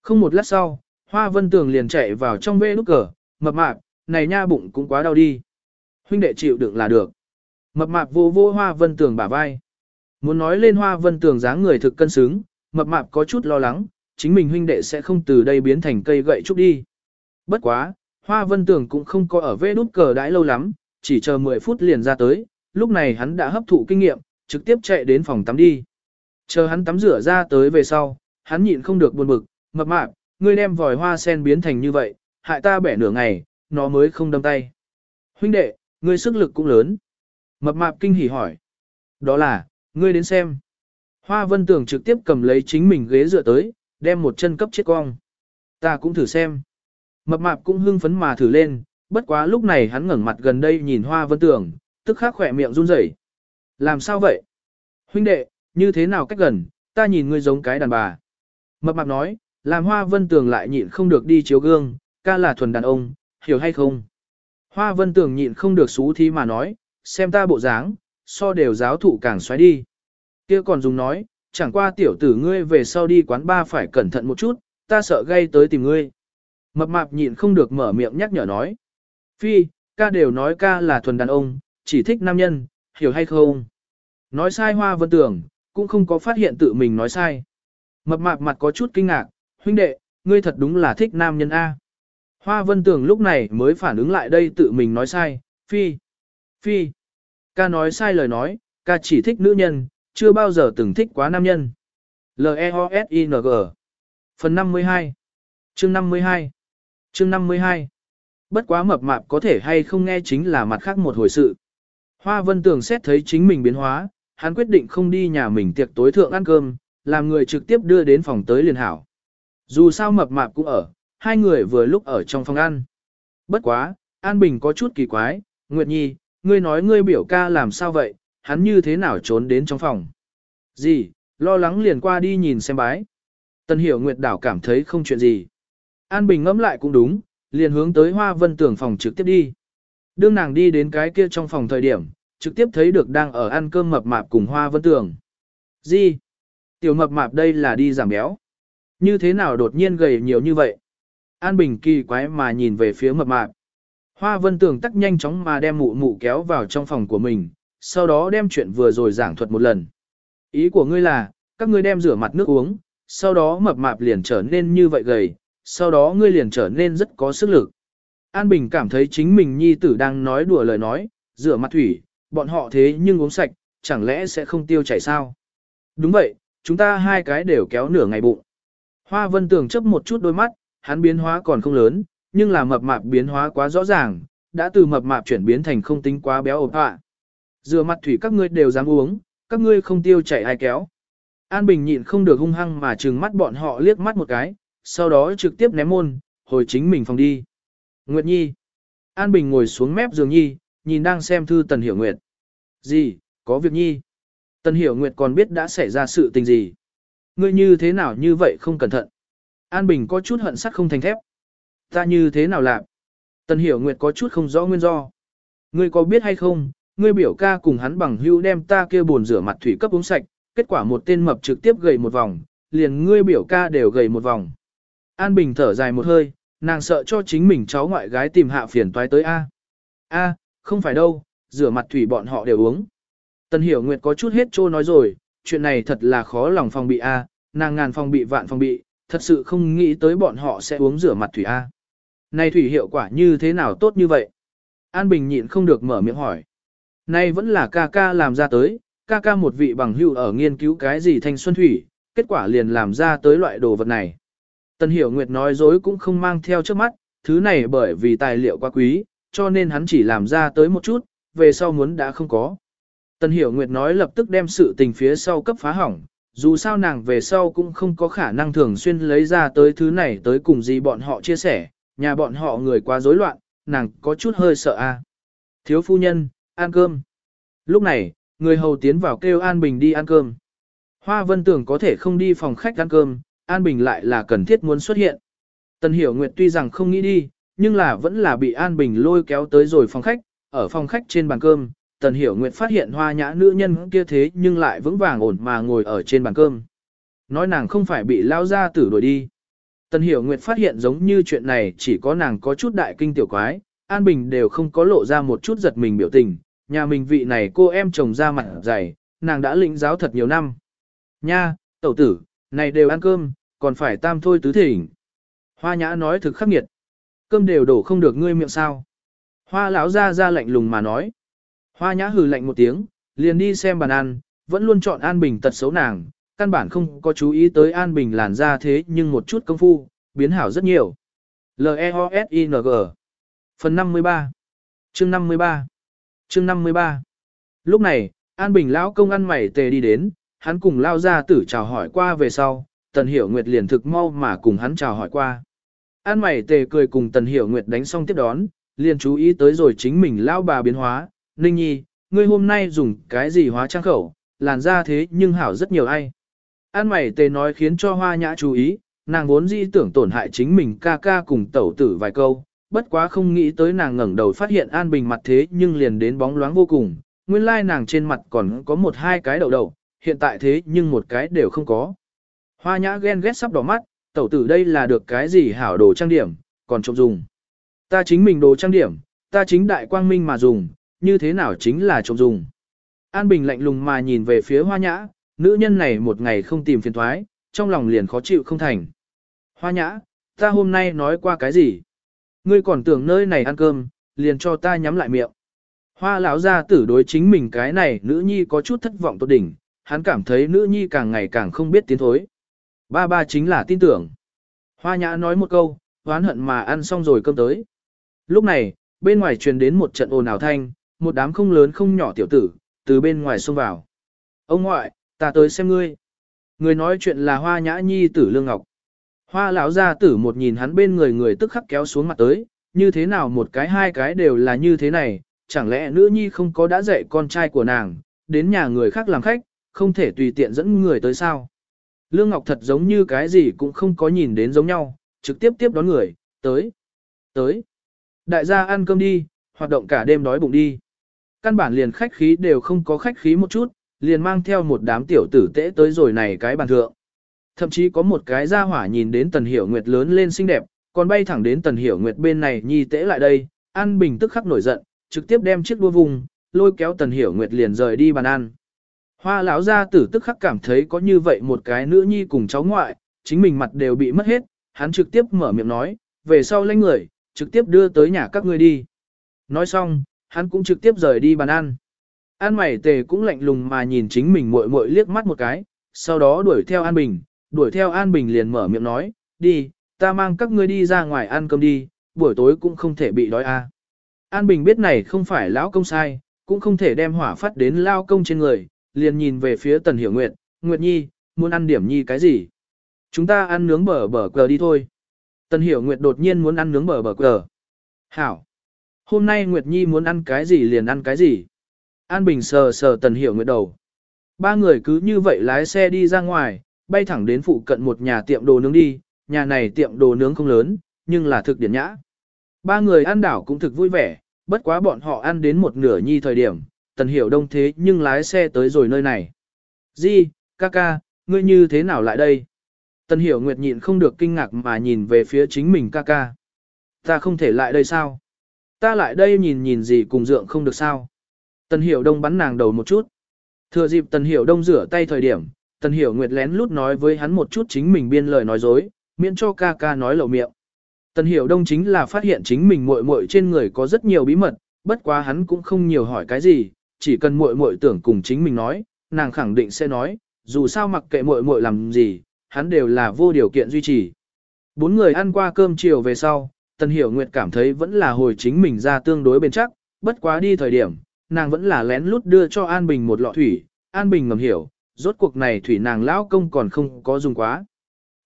Không một lát sau, hoa vân tường liền chạy vào trong bê nút cờ, mập mạp, này nha bụng cũng quá đau đi. Huynh đệ chịu đựng là được. Mập mạp vô vô hoa vân tường bả vai. Muốn nói lên hoa vân tường dáng người thực cân xứng, mập mạp có chút lo lắng, chính mình huynh đệ sẽ không từ đây biến thành cây gậy trúc đi. Bất quá, hoa vân tường cũng không có ở vê đút cờ đãi lâu lắm, chỉ chờ 10 phút liền ra tới, lúc này hắn đã hấp thụ kinh nghiệm, trực tiếp chạy đến phòng tắm đi. Chờ hắn tắm rửa ra tới về sau, hắn nhịn không được buồn bực, mập mạp, ngươi đem vòi hoa sen biến thành như vậy, hại ta bẻ nửa ngày, nó mới không đâm tay. Huynh đệ, ngươi sức lực cũng lớn. Mập mạp kinh hỉ hỏi. Đó là, ngươi đến xem. Hoa vân tưởng trực tiếp cầm lấy chính mình ghế dựa tới, đem một chân cấp chết cong. Ta cũng thử xem. Mập mạp cũng hưng phấn mà thử lên, bất quá lúc này hắn ngẩng mặt gần đây nhìn hoa vân tưởng, tức khắc khỏe miệng run rẩy. Làm sao vậy? Huynh đệ, như thế nào cách gần, ta nhìn ngươi giống cái đàn bà. Mập mạp nói, làm hoa vân tường lại nhịn không được đi chiếu gương, ca là thuần đàn ông, hiểu hay không? Hoa vân tường nhịn không được xú thí mà nói, xem ta bộ dáng, so đều giáo thụ càng xoáy đi kia còn dùng nói, chẳng qua tiểu tử ngươi về sau đi quán ba phải cẩn thận một chút, ta sợ gây tới tìm ngươi. Mập mạp nhịn không được mở miệng nhắc nhở nói. Phi, ca đều nói ca là thuần đàn ông, chỉ thích nam nhân, hiểu hay không? Nói sai hoa vân tưởng, cũng không có phát hiện tự mình nói sai. Mập mạp mặt có chút kinh ngạc, huynh đệ, ngươi thật đúng là thích nam nhân A. Hoa vân tưởng lúc này mới phản ứng lại đây tự mình nói sai, phi, phi. Ca nói sai lời nói, ca chỉ thích nữ nhân, chưa bao giờ từng thích quá nam nhân. L-E-O-S-I-N-G Phần 52 Chương 52 Chương 52 Bất quá mập mạp có thể hay không nghe chính là mặt khác một hồi sự. Hoa vân tường xét thấy chính mình biến hóa, hắn quyết định không đi nhà mình tiệc tối thượng ăn cơm, làm người trực tiếp đưa đến phòng tới liền hảo. Dù sao mập mạp cũng ở, hai người vừa lúc ở trong phòng ăn. Bất quá, An Bình có chút kỳ quái, Nguyệt Nhi, ngươi nói ngươi biểu ca làm sao vậy, hắn như thế nào trốn đến trong phòng. Gì, lo lắng liền qua đi nhìn xem bái. Tân hiểu Nguyệt Đảo cảm thấy không chuyện gì. An Bình ngẫm lại cũng đúng, liền hướng tới Hoa Vân tưởng phòng trực tiếp đi. Đương nàng đi đến cái kia trong phòng thời điểm, trực tiếp thấy được đang ở ăn cơm mập mạp cùng Hoa Vân tưởng. Gì? Tiểu mập mạp đây là đi giảm béo. Như thế nào đột nhiên gầy nhiều như vậy? An Bình kỳ quái mà nhìn về phía mập mạp. Hoa Vân tưởng tắc nhanh chóng mà đem mụ mụ kéo vào trong phòng của mình, sau đó đem chuyện vừa rồi giảng thuật một lần. Ý của ngươi là, các ngươi đem rửa mặt nước uống, sau đó mập mạp liền trở nên như vậy gầy, sau đó ngươi liền trở nên rất có sức lực. An Bình cảm thấy chính mình nhi tử đang nói đùa lời nói, rửa mặt thủy, bọn họ thế nhưng uống sạch, chẳng lẽ sẽ không tiêu chảy sao? Đúng vậy, chúng ta hai cái đều kéo nửa ngày bụng. Hoa vân tường chấp một chút đôi mắt, hắn biến hóa còn không lớn, nhưng là mập mạp biến hóa quá rõ ràng, đã từ mập mạp chuyển biến thành không tính quá béo ộp ạ. Rửa mặt thủy các ngươi đều dám uống, các ngươi không tiêu chảy ai kéo. An Bình nhịn không được hung hăng mà trừng mắt bọn họ liếc mắt một cái, sau đó trực tiếp ném môn, hồi chính mình phòng đi. Nguyệt Nhi. An Bình ngồi xuống mép giường Nhi, nhìn đang xem thư Tần Hiểu Nguyệt. Gì, có việc Nhi. Tần Hiểu Nguyệt còn biết đã xảy ra sự tình gì. Ngươi như thế nào như vậy không cẩn thận. An Bình có chút hận sắt không thành thép. Ta như thế nào làm? Tần Hiểu Nguyệt có chút không rõ nguyên do. Ngươi có biết hay không, ngươi biểu ca cùng hắn bằng hữu đem ta kia buồn rửa mặt thủy cấp uống sạch, kết quả một tên mập trực tiếp gầy một vòng, liền ngươi biểu ca đều gầy một vòng. An Bình thở dài một hơi, nàng sợ cho chính mình cháu ngoại gái tìm hạ phiền toái tới A. A, không phải đâu, rửa mặt thủy bọn họ đều uống. Tần Hiểu Nguyệt có chút hết trô nói rồi, chuyện này thật là khó lòng phòng bị A, nàng ngàn phòng bị vạn phòng bị, thật sự không nghĩ tới bọn họ sẽ uống rửa mặt thủy A. Này thủy hiệu quả như thế nào tốt như vậy? An Bình nhịn không được mở miệng hỏi. Nay vẫn là ca ca làm ra tới, ca ca một vị bằng hữu ở nghiên cứu cái gì thanh xuân thủy, kết quả liền làm ra tới loại đồ vật này. Tần Hiểu Nguyệt nói dối cũng không mang theo trước mắt, thứ này bởi vì tài liệu quá quý, cho nên hắn chỉ làm ra tới một chút, về sau muốn đã không có. Tần Hiểu Nguyệt nói lập tức đem sự tình phía sau cấp phá hỏng, dù sao nàng về sau cũng không có khả năng thường xuyên lấy ra tới thứ này tới cùng gì bọn họ chia sẻ, nhà bọn họ người quá rối loạn, nàng có chút hơi sợ a. Thiếu phu nhân, ăn cơm. Lúc này, người hầu tiến vào kêu An Bình đi ăn cơm. Hoa Vân tưởng có thể không đi phòng khách ăn cơm, An Bình lại là cần thiết muốn xuất hiện. Tần Hiểu Nguyệt tuy rằng không nghĩ đi, nhưng là vẫn là bị An Bình lôi kéo tới rồi phòng khách, ở phòng khách trên bàn cơm, Tần Hiểu Nguyệt phát hiện hoa nhã nữ nhân kia thế nhưng lại vững vàng ổn mà ngồi ở trên bàn cơm. Nói nàng không phải bị lao ra tử đuổi đi. Tần Hiểu Nguyệt phát hiện giống như chuyện này chỉ có nàng có chút đại kinh tiểu quái, An Bình đều không có lộ ra một chút giật mình biểu tình, nhà mình vị này cô em chồng ra mặt dày, nàng đã lĩnh giáo thật nhiều năm. Nha, tẩu tử, này đều ăn cơm, còn phải tam thôi tứ thỉnh. Hoa nhã nói thực khắc nghiệt. Cơm đều đổ không được ngươi miệng sao. Hoa lão ra ra lạnh lùng mà nói. Hoa nhã hừ lạnh một tiếng, liền đi xem bàn ăn, vẫn luôn chọn An Bình tật xấu nàng, căn bản không có chú ý tới An Bình làn ra thế nhưng một chút công phu, biến hảo rất nhiều. L-E-O-S-I-N-G Phần 53 Chương 53 Chương 53 Lúc này, An Bình lão công ăn mày tề đi đến, hắn cùng lao ra tử chào hỏi qua về sau, Tần Hiểu Nguyệt liền thực mau mà cùng hắn chào hỏi qua. An mày tề cười cùng Tần Hiểu Nguyệt đánh xong tiếp đón, liền chú ý tới rồi chính mình lao bà biến hóa, Ninh Nhi, ngươi hôm nay dùng cái gì hóa trang khẩu, làn da thế nhưng hảo rất nhiều ai. An mày tề nói khiến cho hoa nhã chú ý, nàng vốn dĩ tưởng tổn hại chính mình ca ca cùng tẩu tử vài câu, bất quá không nghĩ tới nàng ngẩng đầu phát hiện An Bình mặt thế nhưng liền đến bóng loáng vô cùng, nguyên lai nàng trên mặt còn có một hai cái đầu đầu, hiện tại thế nhưng một cái đều không có. Hoa nhã ghen ghét sắp đỏ mắt, tẩu tử đây là được cái gì hảo đồ trang điểm, còn trộm dùng. Ta chính mình đồ trang điểm, ta chính đại quang minh mà dùng, như thế nào chính là trộm dùng. An Bình lạnh lùng mà nhìn về phía hoa nhã, nữ nhân này một ngày không tìm phiền thoái, trong lòng liền khó chịu không thành. Hoa nhã, ta hôm nay nói qua cái gì? Ngươi còn tưởng nơi này ăn cơm, liền cho ta nhắm lại miệng. Hoa lão gia tử đối chính mình cái này nữ nhi có chút thất vọng tột đỉnh, hắn cảm thấy nữ nhi càng ngày càng không biết tiến thối. Ba ba chính là tin tưởng. Hoa nhã nói một câu, oán hận mà ăn xong rồi cơm tới. Lúc này, bên ngoài truyền đến một trận ồn ào thanh, một đám không lớn không nhỏ tiểu tử, từ bên ngoài xông vào. Ông ngoại, ta tới xem ngươi. Người nói chuyện là hoa nhã nhi tử lương ngọc. Hoa lão gia tử một nhìn hắn bên người người tức khắc kéo xuống mặt tới, như thế nào một cái hai cái đều là như thế này, chẳng lẽ nữ nhi không có đã dạy con trai của nàng, đến nhà người khác làm khách, không thể tùy tiện dẫn người tới sao. Lương Ngọc thật giống như cái gì cũng không có nhìn đến giống nhau, trực tiếp tiếp đón người, tới, tới. Đại gia ăn cơm đi, hoạt động cả đêm đói bụng đi. Căn bản liền khách khí đều không có khách khí một chút, liền mang theo một đám tiểu tử tễ tới rồi này cái bàn thượng. Thậm chí có một cái gia hỏa nhìn đến Tần Hiểu Nguyệt lớn lên xinh đẹp, còn bay thẳng đến Tần Hiểu Nguyệt bên này nhi tễ lại đây, An Bình tức khắc nổi giận, trực tiếp đem chiếc đua vùng, lôi kéo Tần Hiểu Nguyệt liền rời đi bàn ăn. Hoa lão gia tử tức khắc cảm thấy có như vậy một cái nữ nhi cùng cháu ngoại, chính mình mặt đều bị mất hết, hắn trực tiếp mở miệng nói, về sau lãnh người, trực tiếp đưa tới nhà các ngươi đi. Nói xong, hắn cũng trực tiếp rời đi bàn ăn. An mày tề cũng lạnh lùng mà nhìn chính mình muội muội liếc mắt một cái, sau đó đuổi theo An Bình, đuổi theo An Bình liền mở miệng nói, đi, ta mang các ngươi đi ra ngoài ăn cơm đi, buổi tối cũng không thể bị đói a. An Bình biết này không phải lão công sai, cũng không thể đem hỏa phát đến lao công trên người, liền nhìn về phía Tần Hiểu Nguyệt, Nguyệt Nhi, muốn ăn điểm nhi cái gì? Chúng ta ăn nướng bờ bờ cờ đi thôi. Tần Hiểu Nguyệt đột nhiên muốn ăn nướng bờ bờ cờ. Hảo! Hôm nay Nguyệt Nhi muốn ăn cái gì liền ăn cái gì. An Bình sờ sờ Tần Hiểu Nguyệt đầu. Ba người cứ như vậy lái xe đi ra ngoài, bay thẳng đến phụ cận một nhà tiệm đồ nướng đi, nhà này tiệm đồ nướng không lớn, nhưng là thực điển nhã. Ba người ăn đảo cũng thực vui vẻ, bất quá bọn họ ăn đến một nửa nhi thời điểm, tần hiểu đông thế nhưng lái xe tới rồi nơi này. Di, ca ca, ngươi như thế nào lại đây? Tần hiểu nguyệt nhịn không được kinh ngạc mà nhìn về phía chính mình ca ca. Ta không thể lại đây sao? Ta lại đây nhìn nhìn gì cùng dượng không được sao? Tần hiểu đông bắn nàng đầu một chút. Thừa dịp tần hiểu đông rửa tay thời điểm, tần hiểu nguyệt lén lút nói với hắn một chút chính mình biên lời nói dối, miễn cho ca ca nói lậu miệng. Tần hiểu đông chính là phát hiện chính mình muội muội trên người có rất nhiều bí mật, bất quá hắn cũng không nhiều hỏi cái gì, chỉ cần muội muội tưởng cùng chính mình nói, nàng khẳng định sẽ nói, dù sao mặc kệ muội muội làm gì, hắn đều là vô điều kiện duy trì. Bốn người ăn qua cơm chiều về sau, Tần Hiểu Nguyệt cảm thấy vẫn là hồi chính mình ra tương đối bền chắc, bất quá đi thời điểm, nàng vẫn là lén lút đưa cho An Bình một lọ thủy, An Bình ngầm hiểu, rốt cuộc này thủy nàng lão công còn không có dùng quá.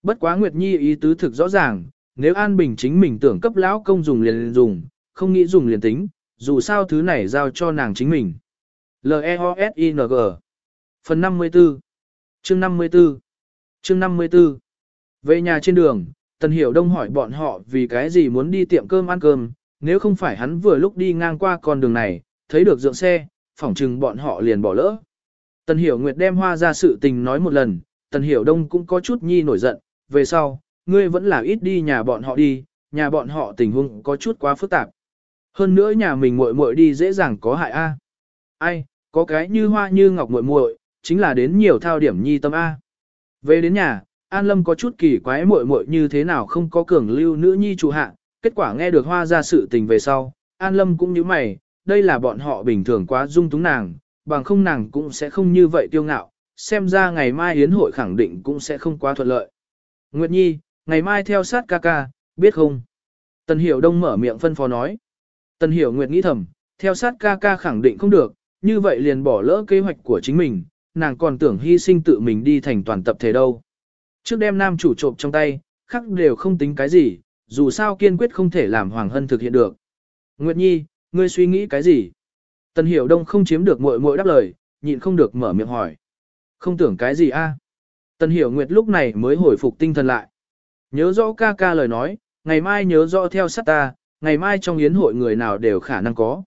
Bất quá Nguyệt Nhi ý tứ thực rõ ràng, nếu An Bình chính mình tưởng cấp lão công dùng liền dùng, không nghĩ dùng liền tính, dù sao thứ này giao cho nàng chính mình. L-E-O-S-I-N-G Phần 54 Chương 54 Chương 54 Về nhà trên đường, Tần Hiểu Đông hỏi bọn họ vì cái gì muốn đi tiệm cơm ăn cơm, nếu không phải hắn vừa lúc đi ngang qua con đường này, thấy được dượng xe, phỏng chừng bọn họ liền bỏ lỡ. Tần Hiểu Nguyệt đem hoa ra sự tình nói một lần, Tần Hiểu Đông cũng có chút nhi nổi giận, về sau, ngươi vẫn là ít đi nhà bọn họ đi, nhà bọn họ tình huống có chút quá phức tạp. Hơn nữa nhà mình muội muội đi dễ dàng có hại a. Ai, có cái như hoa như ngọc muội muội, chính là đến nhiều thao điểm nhi tâm a. Về đến nhà, An Lâm có chút kỳ quái muội muội như thế nào không có cường lưu nữ nhi chủ hạ, kết quả nghe được hoa ra sự tình về sau, An Lâm cũng như mày, đây là bọn họ bình thường quá dung túng nàng, bằng không nàng cũng sẽ không như vậy tiêu ngạo, xem ra ngày mai yến hội khẳng định cũng sẽ không quá thuận lợi. Nguyệt Nhi, ngày mai theo sát ca ca, biết không? Tần Hiểu Đông mở miệng phân phó nói. Tần Hiểu Nguyệt nghĩ thầm, theo sát ca ca khẳng định không được, như vậy liền bỏ lỡ kế hoạch của chính mình, nàng còn tưởng hy sinh tự mình đi thành toàn tập thể đâu. Trước đem nam chủ trộm trong tay, khắc đều không tính cái gì, dù sao kiên quyết không thể làm Hoàng Hân thực hiện được. Nguyệt Nhi, ngươi suy nghĩ cái gì? Tần Hiểu Đông không chiếm được muội muội đáp lời, nhịn không được mở miệng hỏi. Không tưởng cái gì a? Tần Hiểu Nguyệt lúc này mới hồi phục tinh thần lại. Nhớ rõ ca ca lời nói, ngày mai nhớ rõ theo sát ta, ngày mai trong yến hội người nào đều khả năng có.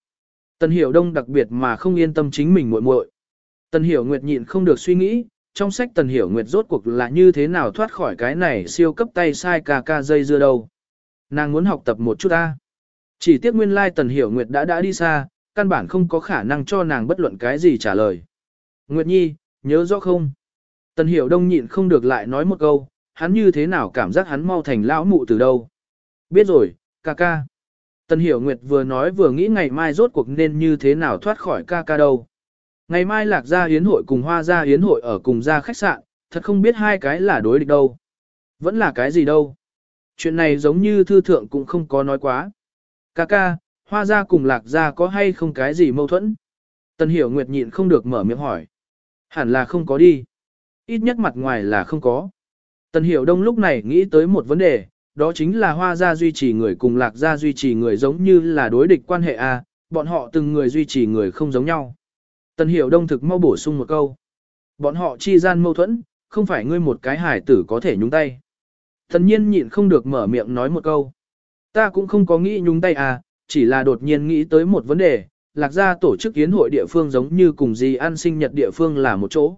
Tần Hiểu Đông đặc biệt mà không yên tâm chính mình muội muội. Tần Hiểu Nguyệt nhịn không được suy nghĩ, trong sách Tần Hiểu Nguyệt rốt cuộc là như thế nào thoát khỏi cái này siêu cấp tay sai ca ca dây dưa đâu. Nàng muốn học tập một chút ta. Chỉ tiếc nguyên lai Tần Hiểu Nguyệt đã đã đi xa, căn bản không có khả năng cho nàng bất luận cái gì trả lời. Nguyệt Nhi, nhớ rõ không? Tần Hiểu Đông nhịn không được lại nói một câu, hắn như thế nào cảm giác hắn mau thành lão mụ từ đâu. Biết rồi, ca ca. Tần Hiểu Nguyệt vừa nói vừa nghĩ ngày mai rốt cuộc nên như thế nào thoát khỏi ca ca đâu. Ngày mai lạc gia hiến hội cùng hoa gia hiến hội ở cùng gia khách sạn, thật không biết hai cái là đối địch đâu. Vẫn là cái gì đâu. Chuyện này giống như thư thượng cũng không có nói quá. Ca ca, hoa gia cùng lạc gia có hay không cái gì mâu thuẫn? Tần Hiểu Nguyệt nhịn không được mở miệng hỏi. Hẳn là không có đi. Ít nhất mặt ngoài là không có. Tần Hiểu Đông lúc này nghĩ tới một vấn đề, đó chính là hoa gia duy trì người cùng lạc gia duy trì người giống như là đối địch quan hệ A, bọn họ từng người duy trì người không giống nhau. Tần Hiểu Đông thực mau bổ sung một câu. Bọn họ chi gian mâu thuẫn, không phải ngươi một cái hải tử có thể nhúng tay. Thần nhiên nhịn không được mở miệng nói một câu. Ta cũng không có nghĩ nhúng tay à, chỉ là đột nhiên nghĩ tới một vấn đề, lạc gia tổ chức kiến hội địa phương giống như cùng gì ăn sinh nhật địa phương là một chỗ.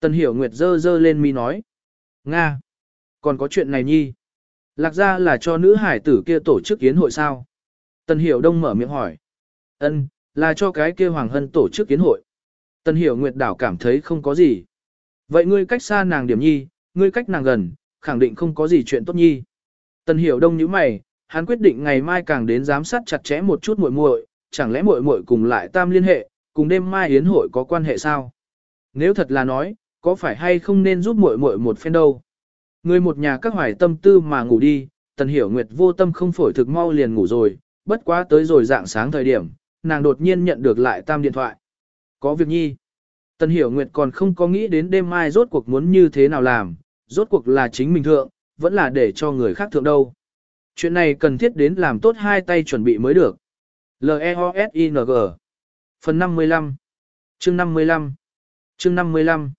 Tần Hiểu Nguyệt dơ dơ lên mi nói. Nga! Còn có chuyện này nhi. Lạc gia là cho nữ hải tử kia tổ chức kiến hội sao? Tần Hiểu Đông mở miệng hỏi. Ân, là cho cái kia Hoàng Hân tổ chức kiến hội. Tần Hiểu Nguyệt đảo cảm thấy không có gì. Vậy ngươi cách xa nàng điểm nhi, ngươi cách nàng gần, khẳng định không có gì chuyện tốt nhi. Tần Hiểu Đông như mày, hắn quyết định ngày mai càng đến giám sát chặt chẽ một chút muội muội, chẳng lẽ muội muội cùng lại tam liên hệ, cùng đêm mai yến hội có quan hệ sao? Nếu thật là nói, có phải hay không nên giúp muội muội một phen đâu? Người một nhà các hoài tâm tư mà ngủ đi, Tần Hiểu Nguyệt vô tâm không phổi thực mau liền ngủ rồi, bất quá tới rồi dạng sáng thời điểm, nàng đột nhiên nhận được lại tam điện thoại. Có việc nhi. Tần Hiểu Nguyệt còn không có nghĩ đến đêm mai rốt cuộc muốn như thế nào làm, rốt cuộc là chính mình thượng, vẫn là để cho người khác thượng đâu. Chuyện này cần thiết đến làm tốt hai tay chuẩn bị mới được. L-E-O-S-I-N-G Phần 55 Chương 55 Chương 55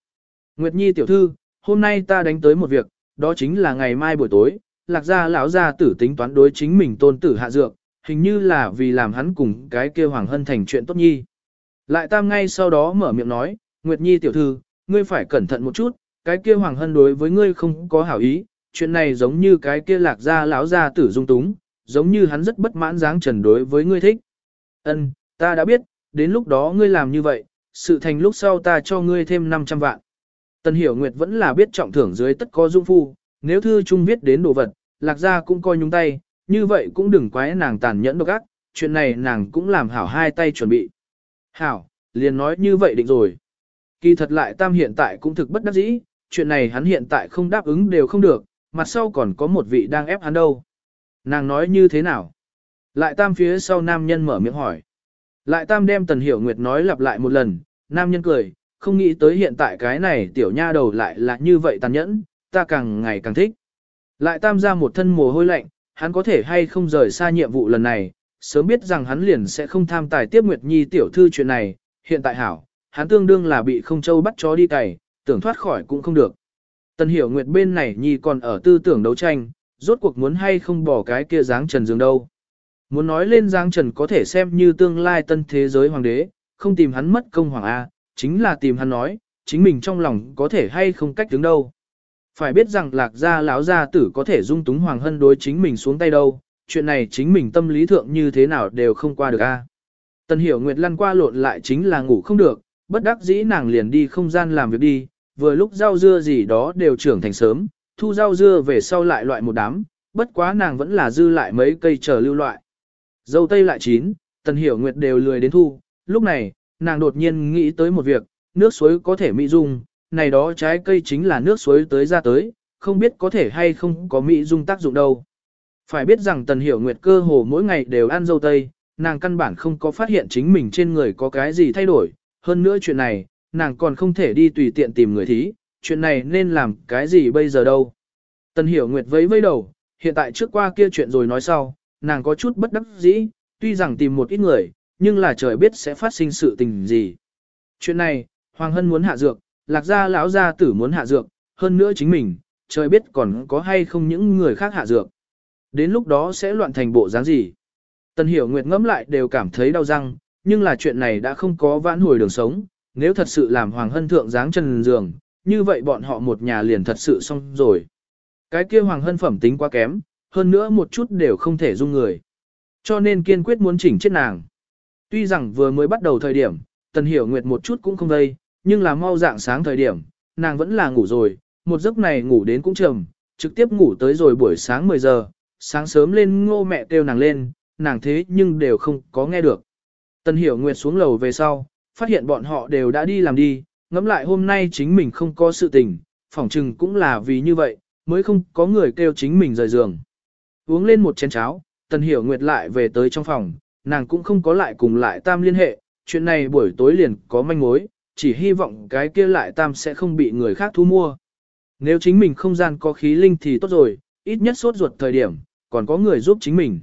Nguyệt Nhi tiểu thư, hôm nay ta đánh tới một việc, đó chính là ngày mai buổi tối, lạc gia lão gia tử tính toán đối chính mình tôn tử hạ dược, hình như là vì làm hắn cùng cái kia Hoàng Hân thành chuyện tốt nhi. Lại tam ngay sau đó mở miệng nói, Nguyệt Nhi tiểu thư, ngươi phải cẩn thận một chút, cái kia Hoàng Hân đối với ngươi không có hảo ý, chuyện này giống như cái kia lạc gia lão gia tử dung túng, giống như hắn rất bất mãn dáng trần đối với ngươi thích. Ân, ta đã biết, đến lúc đó ngươi làm như vậy, sự thành lúc sau ta cho ngươi thêm 500 vạn. Tần Hiểu Nguyệt vẫn là biết trọng thưởng dưới tất có dung phu, nếu thư trung viết đến đồ vật, lạc gia cũng coi nhúng tay, như vậy cũng đừng quái nàng tàn nhẫn độc ác, chuyện này nàng cũng làm hảo hai tay chuẩn bị. Hảo, liền nói như vậy định rồi. Kỳ thật lại tam hiện tại cũng thực bất đắc dĩ, chuyện này hắn hiện tại không đáp ứng đều không được, mặt sau còn có một vị đang ép hắn đâu. Nàng nói như thế nào? Lại tam phía sau nam nhân mở miệng hỏi. Lại tam đem Tần Hiểu Nguyệt nói lặp lại một lần, nam nhân cười, không nghĩ tới hiện tại cái này tiểu nha đầu lại là như vậy tàn nhẫn, ta càng ngày càng thích. Lại tam ra một thân mồ hôi lạnh, hắn có thể hay không rời xa nhiệm vụ lần này, sớm biết rằng hắn liền sẽ không tham tài tiếp Nguyệt Nhi tiểu thư chuyện này, hiện tại hảo, hắn tương đương là bị không châu bắt chó đi cày, tưởng thoát khỏi cũng không được. Tần hiểu Nguyệt bên này Nhi còn ở tư tưởng đấu tranh, rốt cuộc muốn hay không bỏ cái kia dáng trần dương đâu. Muốn nói lên dáng Trần có thể xem như tương lai tân thế giới hoàng đế, không tìm hắn mất công hoàng A, chính là tìm hắn nói, chính mình trong lòng có thể hay không cách đứng đâu. Phải biết rằng lạc gia lão gia tử có thể dung túng hoàng hân đối chính mình xuống tay đâu, chuyện này chính mình tâm lý thượng như thế nào đều không qua được a. Tần hiểu Nguyệt lăn qua lộn lại chính là ngủ không được, bất đắc dĩ nàng liền đi không gian làm việc đi, vừa lúc rau dưa gì đó đều trưởng thành sớm, thu rau dưa về sau lại loại một đám, bất quá nàng vẫn là dư lại mấy cây chờ lưu loại. Dâu tây lại chín, tần hiểu Nguyệt đều lười đến thu, lúc này, nàng đột nhiên nghĩ tới một việc, nước suối có thể mỹ dung, này đó trái cây chính là nước suối tới ra tới, không biết có thể hay không có mỹ dung tác dụng đâu. Phải biết rằng Tần Hiểu Nguyệt cơ hồ mỗi ngày đều ăn dâu tây, nàng căn bản không có phát hiện chính mình trên người có cái gì thay đổi. Hơn nữa chuyện này, nàng còn không thể đi tùy tiện tìm người thí, chuyện này nên làm cái gì bây giờ đâu. Tần Hiểu Nguyệt vẫy vẫy đầu, hiện tại trước qua kia chuyện rồi nói sau, nàng có chút bất đắc dĩ, tuy rằng tìm một ít người, nhưng là trời biết sẽ phát sinh sự tình gì. Chuyện này, Hoàng Hân muốn hạ dược, lạc gia lão gia tử muốn hạ dược, hơn nữa chính mình, trời biết còn có hay không những người khác hạ dược. Đến lúc đó sẽ loạn thành bộ dáng gì. Tần Hiểu Nguyệt ngẫm lại đều cảm thấy đau răng, nhưng là chuyện này đã không có vãn hồi đường sống, nếu thật sự làm Hoàng Hân thượng dáng chân giường, như vậy bọn họ một nhà liền thật sự xong rồi. Cái kia Hoàng Hân phẩm tính quá kém, hơn nữa một chút đều không thể dung người. Cho nên kiên quyết muốn chỉnh chết nàng. Tuy rằng vừa mới bắt đầu thời điểm, Tần Hiểu Nguyệt một chút cũng không vây, nhưng là mau dạng sáng thời điểm, nàng vẫn là ngủ rồi, một giấc này ngủ đến cũng trầm, trực tiếp ngủ tới rồi buổi sáng 10 giờ, sáng sớm lên ngô mẹ kêu nàng lên, nàng thế nhưng đều không có nghe được. Tần Hiểu Nguyệt xuống lầu về sau, phát hiện bọn họ đều đã đi làm đi, ngẫm lại hôm nay chính mình không có sự tình, phỏng chừng cũng là vì như vậy, mới không có người kêu chính mình rời giường. Uống lên một chén cháo, Tần Hiểu Nguyệt lại về tới trong phòng, nàng cũng không có lại cùng lại tam liên hệ, chuyện này buổi tối liền có manh mối, chỉ hy vọng cái kia lại tam sẽ không bị người khác thu mua. Nếu chính mình không gian có khí linh thì tốt rồi, ít nhất sốt ruột thời điểm, còn có người giúp chính mình.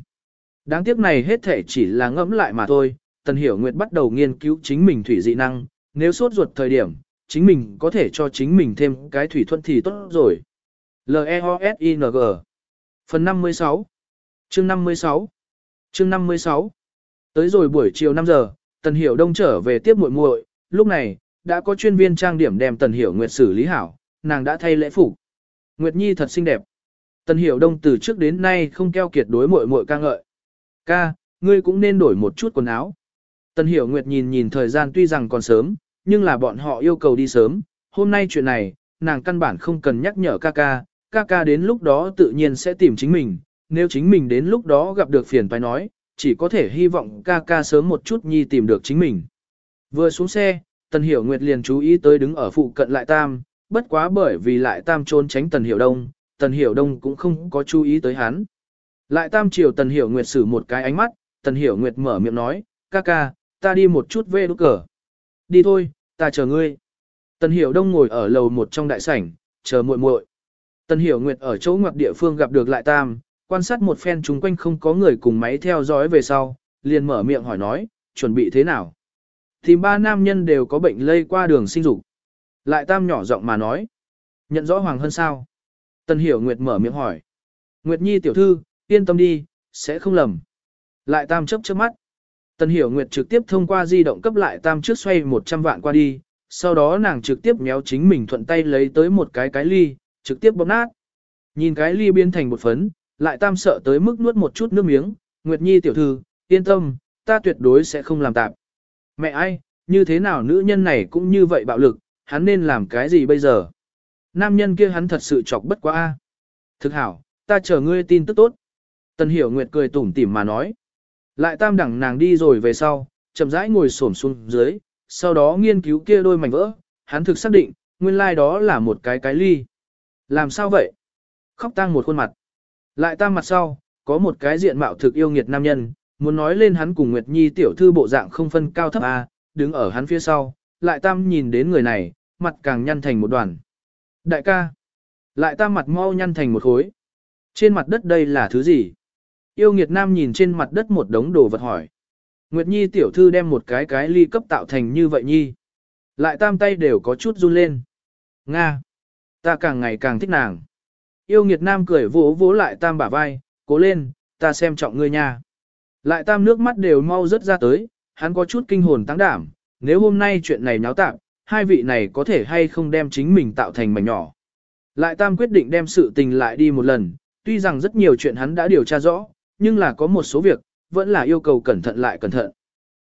Đáng tiếc này hết thể chỉ là ngẫm lại mà thôi, Tần Hiểu Nguyệt bắt đầu nghiên cứu chính mình thủy dị năng, nếu sốt ruột thời điểm, chính mình có thể cho chính mình thêm cái thủy thuận thì tốt rồi. L-E-O-S-I-N-G Phần 56 Chương 56 Chương 56 Tới rồi buổi chiều 5 giờ, Tần Hiểu Đông trở về tiếp muội muội, lúc này, đã có chuyên viên trang điểm đem Tần Hiểu Nguyệt xử lý hảo, nàng đã thay lễ phục. Nguyệt Nhi thật xinh đẹp. Tần Hiểu Đông từ trước đến nay không keo kiệt đối muội muội ca ngợi. Ca, ngươi cũng nên đổi một chút quần áo. Tần Hiểu Nguyệt nhìn nhìn thời gian tuy rằng còn sớm, nhưng là bọn họ yêu cầu đi sớm. Hôm nay chuyện này, nàng căn bản không cần nhắc nhở ca ca, ca ca đến lúc đó tự nhiên sẽ tìm chính mình. Nếu chính mình đến lúc đó gặp được phiền phải nói, chỉ có thể hy vọng ca ca sớm một chút nhi tìm được chính mình. Vừa xuống xe, Tần Hiểu Nguyệt liền chú ý tới đứng ở phụ cận lại tam, bất quá bởi vì lại tam trốn tránh Tần Hiểu Đông, Tần Hiểu Đông cũng không có chú ý tới hắn. Lại tam chiều Tần Hiểu Nguyệt xử một cái ánh mắt, Tần Hiểu Nguyệt mở miệng nói, ca ca, ta đi một chút về đốt cờ. Đi thôi, ta chờ ngươi. Tần Hiểu Đông ngồi ở lầu một trong đại sảnh, chờ muội muội. Tần Hiểu Nguyệt ở chỗ ngoặc địa phương gặp được lại tam, quan sát một phen chung quanh không có người cùng máy theo dõi về sau, liền mở miệng hỏi nói, chuẩn bị thế nào. Thì ba nam nhân đều có bệnh lây qua đường sinh dục. Lại tam nhỏ giọng mà nói, nhận rõ Hoàng hơn sao. Tần Hiểu Nguyệt mở miệng hỏi. Nguyệt Nhi tiểu thư, yên tâm đi, sẽ không lầm. Lại tam chấp chớp mắt. Tần Hiểu Nguyệt trực tiếp thông qua di động cấp lại tam trước xoay 100 vạn qua đi, sau đó nàng trực tiếp méo chính mình thuận tay lấy tới một cái cái ly, trực tiếp bóp nát. Nhìn cái ly biến thành một phấn, lại tam sợ tới mức nuốt một chút nước miếng, Nguyệt Nhi tiểu thư, yên tâm, ta tuyệt đối sẽ không làm tạp. Mẹ ai, như thế nào nữ nhân này cũng như vậy bạo lực, hắn nên làm cái gì bây giờ? Nam nhân kia hắn thật sự chọc bất quá a. Thực hảo, ta chờ ngươi tin tức tốt. Tần Hiểu Nguyệt cười tủm tỉm mà nói. Lại tam đẳng nàng đi rồi về sau, chậm rãi ngồi xổm xuống dưới, sau đó nghiên cứu kia đôi mảnh vỡ, hắn thực xác định, nguyên lai like đó là một cái cái ly. Làm sao vậy? Khóc tang một khuôn mặt. Lại tam mặt sau, có một cái diện mạo thực yêu nghiệt nam nhân, muốn nói lên hắn cùng Nguyệt Nhi tiểu thư bộ dạng không phân cao thấp à, đứng ở hắn phía sau, lại tam nhìn đến người này, mặt càng nhăn thành một đoàn. Đại ca, lại tam mặt mau nhăn thành một khối. Trên mặt đất đây là thứ gì? Yêu nghiệt nam nhìn trên mặt đất một đống đồ vật hỏi. Nguyệt Nhi tiểu thư đem một cái cái ly cấp tạo thành như vậy Nhi. Lại tam tay đều có chút run lên. Nga! Ta càng ngày càng thích nàng. Yêu nghiệt nam cười vỗ vỗ lại tam bả vai, cố lên, ta xem trọng ngươi nha. Lại tam nước mắt đều mau rớt ra tới, hắn có chút kinh hồn tăng đảm, nếu hôm nay chuyện này nháo tạm, hai vị này có thể hay không đem chính mình tạo thành mảnh nhỏ. Lại tam quyết định đem sự tình lại đi một lần, tuy rằng rất nhiều chuyện hắn đã điều tra rõ, nhưng là có một số việc, vẫn là yêu cầu cẩn thận lại cẩn thận.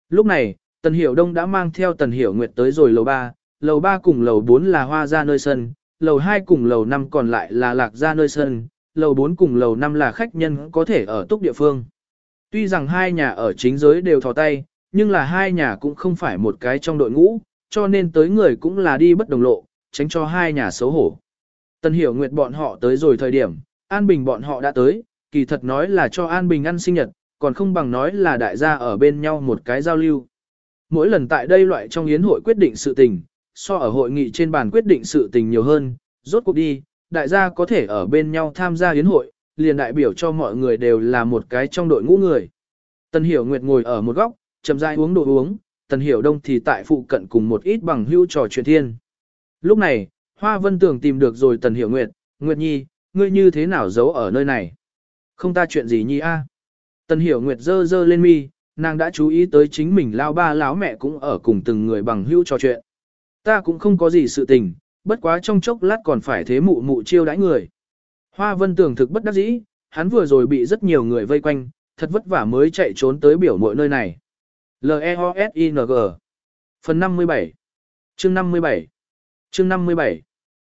Lúc này, Tần Hiểu Đông đã mang theo Tần Hiểu Nguyệt tới rồi lầu 3, lầu 3 cùng lầu 4 là hoa ra nơi sân, lầu 2 cùng lầu 5 còn lại là lạc ra nơi sân, lầu 4 cùng lầu 5 là khách nhân có thể ở túc địa phương. Tuy rằng hai nhà ở chính giới đều thò tay, nhưng là hai nhà cũng không phải một cái trong đội ngũ, cho nên tới người cũng là đi bất đồng lộ, tránh cho hai nhà xấu hổ. Tần Hiểu Nguyệt bọn họ tới rồi thời điểm, An Bình bọn họ đã tới, kỳ thật nói là cho An Bình ăn sinh nhật, còn không bằng nói là đại gia ở bên nhau một cái giao lưu. Mỗi lần tại đây loại trong yến hội quyết định sự tình, so ở hội nghị trên bàn quyết định sự tình nhiều hơn, rốt cuộc đi, đại gia có thể ở bên nhau tham gia yến hội, liền đại biểu cho mọi người đều là một cái trong đội ngũ người. Tần Hiểu Nguyệt ngồi ở một góc, chậm rãi uống đồ uống, Tần Hiểu Đông thì tại phụ cận cùng một ít bằng hữu trò chuyện thiên. Lúc này, Hoa Vân Tường tìm được rồi Tần Hiểu Nguyệt, Nguyệt Nhi, ngươi như thế nào giấu ở nơi này? Không ta chuyện gì Nhi a? Tần Hiểu Nguyệt dơ dơ lên mi, nàng đã chú ý tới chính mình lao ba lão mẹ cũng ở cùng từng người bằng hữu trò chuyện. Ta cũng không có gì sự tình, bất quá trong chốc lát còn phải thế mụ mụ chiêu đãi người. Hoa Vân Tường thực bất đắc dĩ, hắn vừa rồi bị rất nhiều người vây quanh, thật vất vả mới chạy trốn tới biểu mọi nơi này. L-E-O-S-I-N-G Phần 57 Chương 57 Chương 57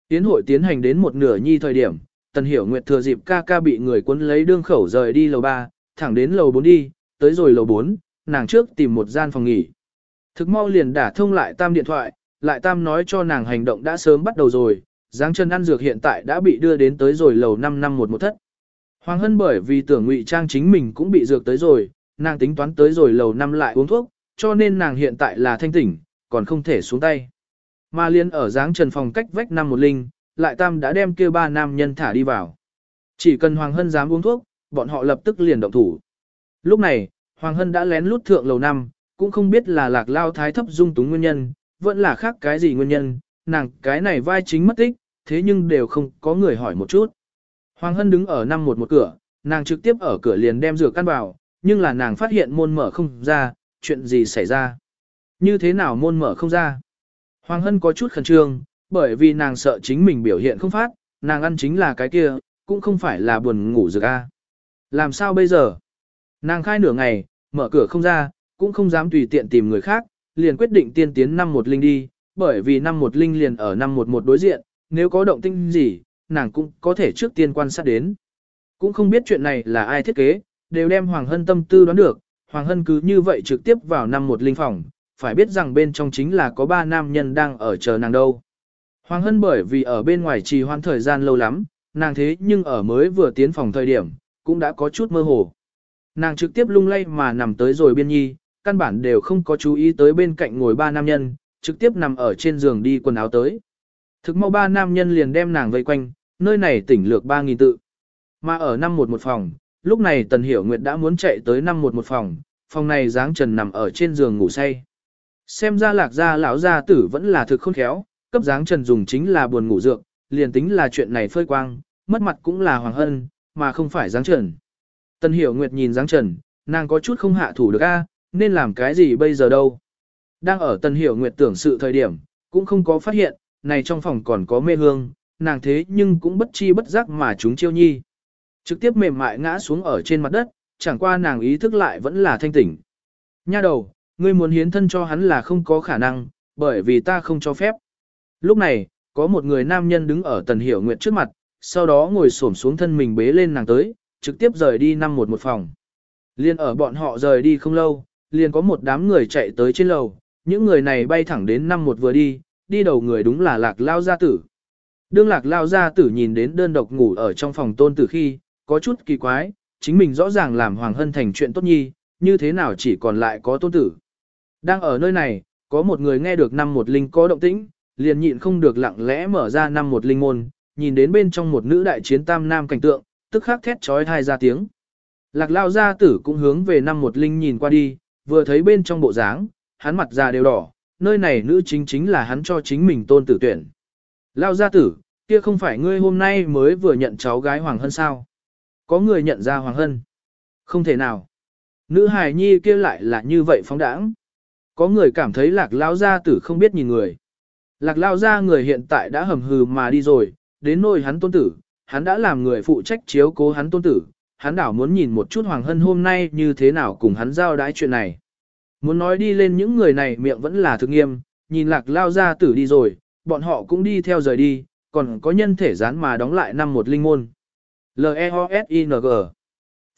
Tiến hội tiến hành đến một nửa nhi thời điểm, Tần Hiểu Nguyệt thừa dịp ca ca bị người cuốn lấy đương khẩu rời đi lầu 3, thẳng đến lầu 4 đi, tới rồi lầu 4, nàng trước tìm một gian phòng nghỉ. Thực mau liền đả thông lại tam điện thoại, lại tam nói cho nàng hành động đã sớm bắt đầu rồi, Giáng chân ăn dược hiện tại đã bị đưa đến tới rồi lầu 5 năm một một thất. Hoàng Hân bởi vì tưởng ngụy trang chính mình cũng bị dược tới rồi, nàng tính toán tới rồi lầu năm lại uống thuốc, cho nên nàng hiện tại là thanh tỉnh, còn không thể xuống tay. Mà liên ở dáng trần phòng cách vách năm một linh, lại tam đã đem kia ba nam nhân thả đi vào. Chỉ cần Hoàng Hân dám uống thuốc, bọn họ lập tức liền động thủ. Lúc này, Hoàng Hân đã lén lút thượng lầu năm, cũng không biết là lạc lao thái thấp dung túng nguyên nhân, vẫn là khác cái gì nguyên nhân, nàng cái này vai chính mất tích, thế nhưng đều không có người hỏi một chút. Hoàng Hân đứng ở năm một một cửa, nàng trực tiếp ở cửa liền đem rửa căn vào, nhưng là nàng phát hiện môn mở không ra, chuyện gì xảy ra. Như thế nào môn mở không ra? Hoàng Hân có chút khẩn trương, bởi vì nàng sợ chính mình biểu hiện không phát, nàng ăn chính là cái kia, cũng không phải là buồn ngủ dược a. Làm sao bây giờ? Nàng khai nửa ngày, mở cửa không ra, cũng không dám tùy tiện tìm người khác, liền quyết định tiên tiến năm một linh đi, bởi vì năm một linh liền ở năm một một đối diện, nếu có động tinh gì, nàng cũng có thể trước tiên quan sát đến. Cũng không biết chuyện này là ai thiết kế, đều đem Hoàng Hân tâm tư đoán được, Hoàng Hân cứ như vậy trực tiếp vào năm một linh phòng, phải biết rằng bên trong chính là có ba nam nhân đang ở chờ nàng đâu. Hoàng Hân bởi vì ở bên ngoài trì hoãn thời gian lâu lắm, nàng thế nhưng ở mới vừa tiến phòng thời điểm, cũng đã có chút mơ hồ. Nàng trực tiếp lung lay mà nằm tới rồi biên nhi, căn bản đều không có chú ý tới bên cạnh ngồi ba nam nhân, trực tiếp nằm ở trên giường đi quần áo tới. Thực mau ba nam nhân liền đem nàng vây quanh, nơi này tỉnh lược 3.000 tự. Mà ở năm một một phòng, lúc này Tần Hiểu Nguyệt đã muốn chạy tới năm một một phòng, phòng này dáng trần nằm ở trên giường ngủ say. Xem ra lạc gia lão gia tử vẫn là thực khôn khéo, cấp dáng trần dùng chính là buồn ngủ dược, liền tính là chuyện này phơi quang, mất mặt cũng là hoàng hân, mà không phải dáng trần. tân Hiểu Nguyệt nhìn dáng trần, nàng có chút không hạ thủ được a, nên làm cái gì bây giờ đâu. Đang ở tân Hiểu Nguyệt tưởng sự thời điểm, cũng không có phát hiện, này trong phòng còn có mê hương, nàng thế nhưng cũng bất chi bất giác mà chúng chiêu nhi. Trực tiếp mềm mại ngã xuống ở trên mặt đất, chẳng qua nàng ý thức lại vẫn là thanh tỉnh. Nha đầu, ngươi muốn hiến thân cho hắn là không có khả năng, bởi vì ta không cho phép. Lúc này, có một người nam nhân đứng ở tần hiểu nguyện trước mặt, sau đó ngồi xổm xuống thân mình bế lên nàng tới, trực tiếp rời đi năm một một phòng. Liên ở bọn họ rời đi không lâu, liền có một đám người chạy tới trên lầu, những người này bay thẳng đến năm một vừa đi, đi đầu người đúng là lạc lao gia tử. Đương lạc lao gia tử nhìn đến đơn độc ngủ ở trong phòng tôn tử khi, có chút kỳ quái, chính mình rõ ràng làm Hoàng Hân thành chuyện tốt nhi, như thế nào chỉ còn lại có tôn tử. Đang ở nơi này, có một người nghe được năm một linh có động tĩnh, liền nhịn không được lặng lẽ mở ra năm một linh môn, nhìn đến bên trong một nữ đại chiến tam nam cảnh tượng, tức khắc thét trói thai ra tiếng. Lạc lao gia tử cũng hướng về năm một linh nhìn qua đi, vừa thấy bên trong bộ dáng, hắn mặt già đều đỏ, nơi này nữ chính chính là hắn cho chính mình tôn tử tuyển. Lao gia tử, kia không phải ngươi hôm nay mới vừa nhận cháu gái Hoàng Hân sao? Có người nhận ra Hoàng Hân? Không thể nào. Nữ hài nhi kia lại là như vậy phóng đãng. Có người cảm thấy lạc lao gia tử không biết nhìn người. Lạc lao gia người hiện tại đã hầm hừ mà đi rồi, đến nôi hắn tôn tử, hắn đã làm người phụ trách chiếu cố hắn tôn tử, hắn đảo muốn nhìn một chút Hoàng Hân hôm nay như thế nào cùng hắn giao đái chuyện này. Muốn nói đi lên những người này miệng vẫn là thực nghiêm, nhìn lạc lao gia tử đi rồi, bọn họ cũng đi theo rời đi, còn có nhân thể dán mà đóng lại năm một linh môn. L-E-O-S-I-N-G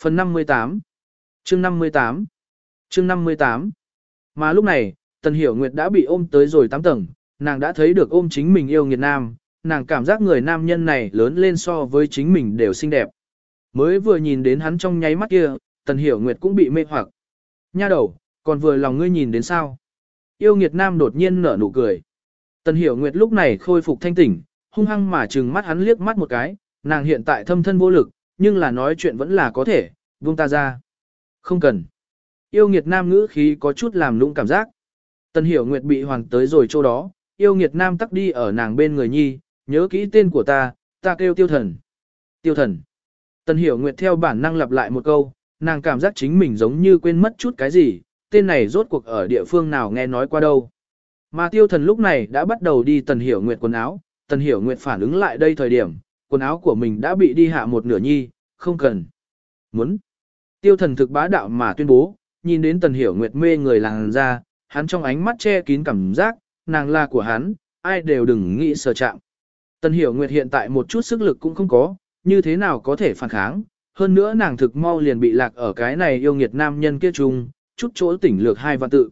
Phần 58 Chương 58 Chương 58 Mà lúc này, Tần Hiểu Nguyệt đã bị ôm tới rồi 8 tầng, nàng đã thấy được ôm chính mình yêu nghiệt nam, nàng cảm giác người nam nhân này lớn lên so với chính mình đều xinh đẹp. Mới vừa nhìn đến hắn trong nháy mắt kia, Tần Hiểu Nguyệt cũng bị mê hoặc. Nha đầu, còn vừa lòng ngươi nhìn đến sao? Yêu nghiệt nam đột nhiên nở nụ cười. Tần Hiểu Nguyệt lúc này khôi phục thanh tỉnh, hung hăng mà trừng mắt hắn liếc mắt một cái, nàng hiện tại thâm thân vô lực, nhưng là nói chuyện vẫn là có thể, buông ta ra. Không cần. Yêu nghiệt nam ngữ khí có chút làm lũng cảm giác. Tần Hiểu Nguyệt bị hoàng tới rồi chỗ đó, yêu nghiệt nam tắc đi ở nàng bên người nhi, nhớ kỹ tên của ta, ta kêu tiêu thần. Tiêu thần. Tần Hiểu Nguyệt theo bản năng lặp lại một câu, nàng cảm giác chính mình giống như quên mất chút cái gì, tên này rốt cuộc ở địa phương nào nghe nói qua đâu. Mà tiêu thần lúc này đã bắt đầu đi Tần Hiểu Nguyệt quần áo, Tần Hiểu Nguyệt phản ứng lại đây thời điểm, quần áo của mình đã bị đi hạ một nửa nhi, không cần. Muốn. Tiêu thần thực bá đạo mà tuyên bố, nhìn đến Tần Hiểu Nguyệt mê người làng ra, hắn trong ánh mắt che kín cảm giác, nàng là của hắn, ai đều đừng nghĩ sờ chạm. Tần Hiểu Nguyệt hiện tại một chút sức lực cũng không có, như thế nào có thể phản kháng, hơn nữa nàng thực mau liền bị lạc ở cái này yêu nghiệt nam nhân kia chung, chút chỗ tỉnh lược hai vạn tự.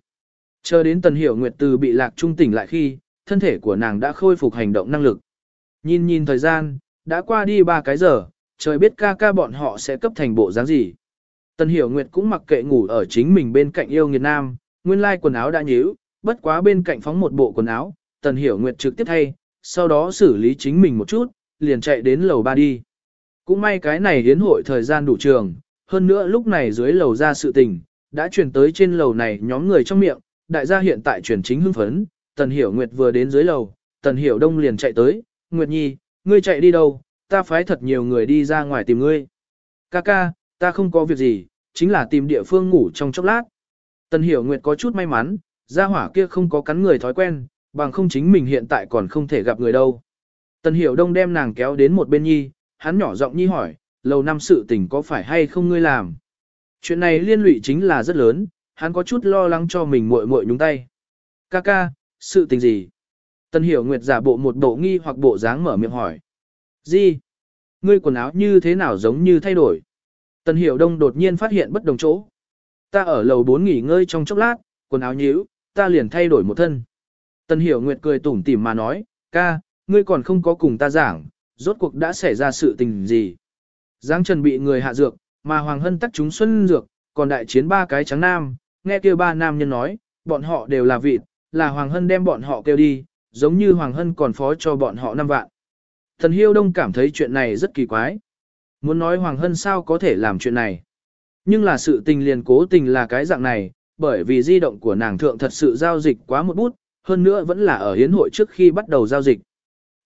Chờ đến Tần Hiểu Nguyệt từ bị lạc trung tỉnh lại khi, thân thể của nàng đã khôi phục hành động năng lực. Nhìn nhìn thời gian, đã qua đi ba cái giờ, trời biết ca ca bọn họ sẽ cấp thành bộ dáng gì. Tần Hiểu Nguyệt cũng mặc kệ ngủ ở chính mình bên cạnh yêu nghiệt nam, nguyên lai quần áo đã nhíu, bất quá bên cạnh phóng một bộ quần áo, Tần Hiểu Nguyệt trực tiếp thay, sau đó xử lý chính mình một chút, liền chạy đến lầu ba đi. Cũng may cái này hiến hội thời gian đủ trường, hơn nữa lúc này dưới lầu ra sự tình, đã truyền tới trên lầu này nhóm người trong miệng, đại gia hiện tại truyền chính hưng phấn, Tần Hiểu Nguyệt vừa đến dưới lầu, Tần Hiểu Đông liền chạy tới, Nguyệt Nhi, ngươi chạy đi đâu, ta phái thật nhiều người đi ra ngoài tìm ngươi. Ca ca, ta không có việc gì, chính là tìm địa phương ngủ trong chốc lát. Tần Hiểu Nguyệt có chút may mắn, gia hỏa kia không có cắn người thói quen, bằng không chính mình hiện tại còn không thể gặp người đâu. Tần Hiểu Đông đem nàng kéo đến một bên nhi, hắn nhỏ giọng nhi hỏi, lầu năm sự tình có phải hay không ngươi làm? Chuyện này liên lụy chính là rất lớn, hắn có chút lo lắng cho mình muội muội nhúng tay. Ca ca, sự tình gì? Tần Hiểu Nguyệt giả bộ một bộ nghi hoặc bộ dáng mở miệng hỏi. Gì? Ngươi quần áo như thế nào giống như thay đổi? Tần Hiểu Đông đột nhiên phát hiện bất đồng chỗ. Ta ở lầu 4 nghỉ ngơi trong chốc lát, quần áo nhíu, ta liền thay đổi một thân. Tần Hiểu Nguyệt cười tủm tỉm mà nói, ca, ngươi còn không có cùng ta giảng, rốt cuộc đã xảy ra sự tình gì. Giáng Trần bị người hạ dược, mà Hoàng Hân tắc chúng xuân dược, còn đại chiến ba cái trắng nam, nghe kia ba nam nhân nói, bọn họ đều là vịt, là Hoàng Hân đem bọn họ kêu đi, giống như Hoàng Hân còn phó cho bọn họ năm vạn. Thần Hiêu Đông cảm thấy chuyện này rất kỳ quái. Muốn nói Hoàng Hân sao có thể làm chuyện này. Nhưng là sự tình liền cố tình là cái dạng này, bởi vì di động của nàng thượng thật sự giao dịch quá một bút, hơn nữa vẫn là ở hiến hội trước khi bắt đầu giao dịch.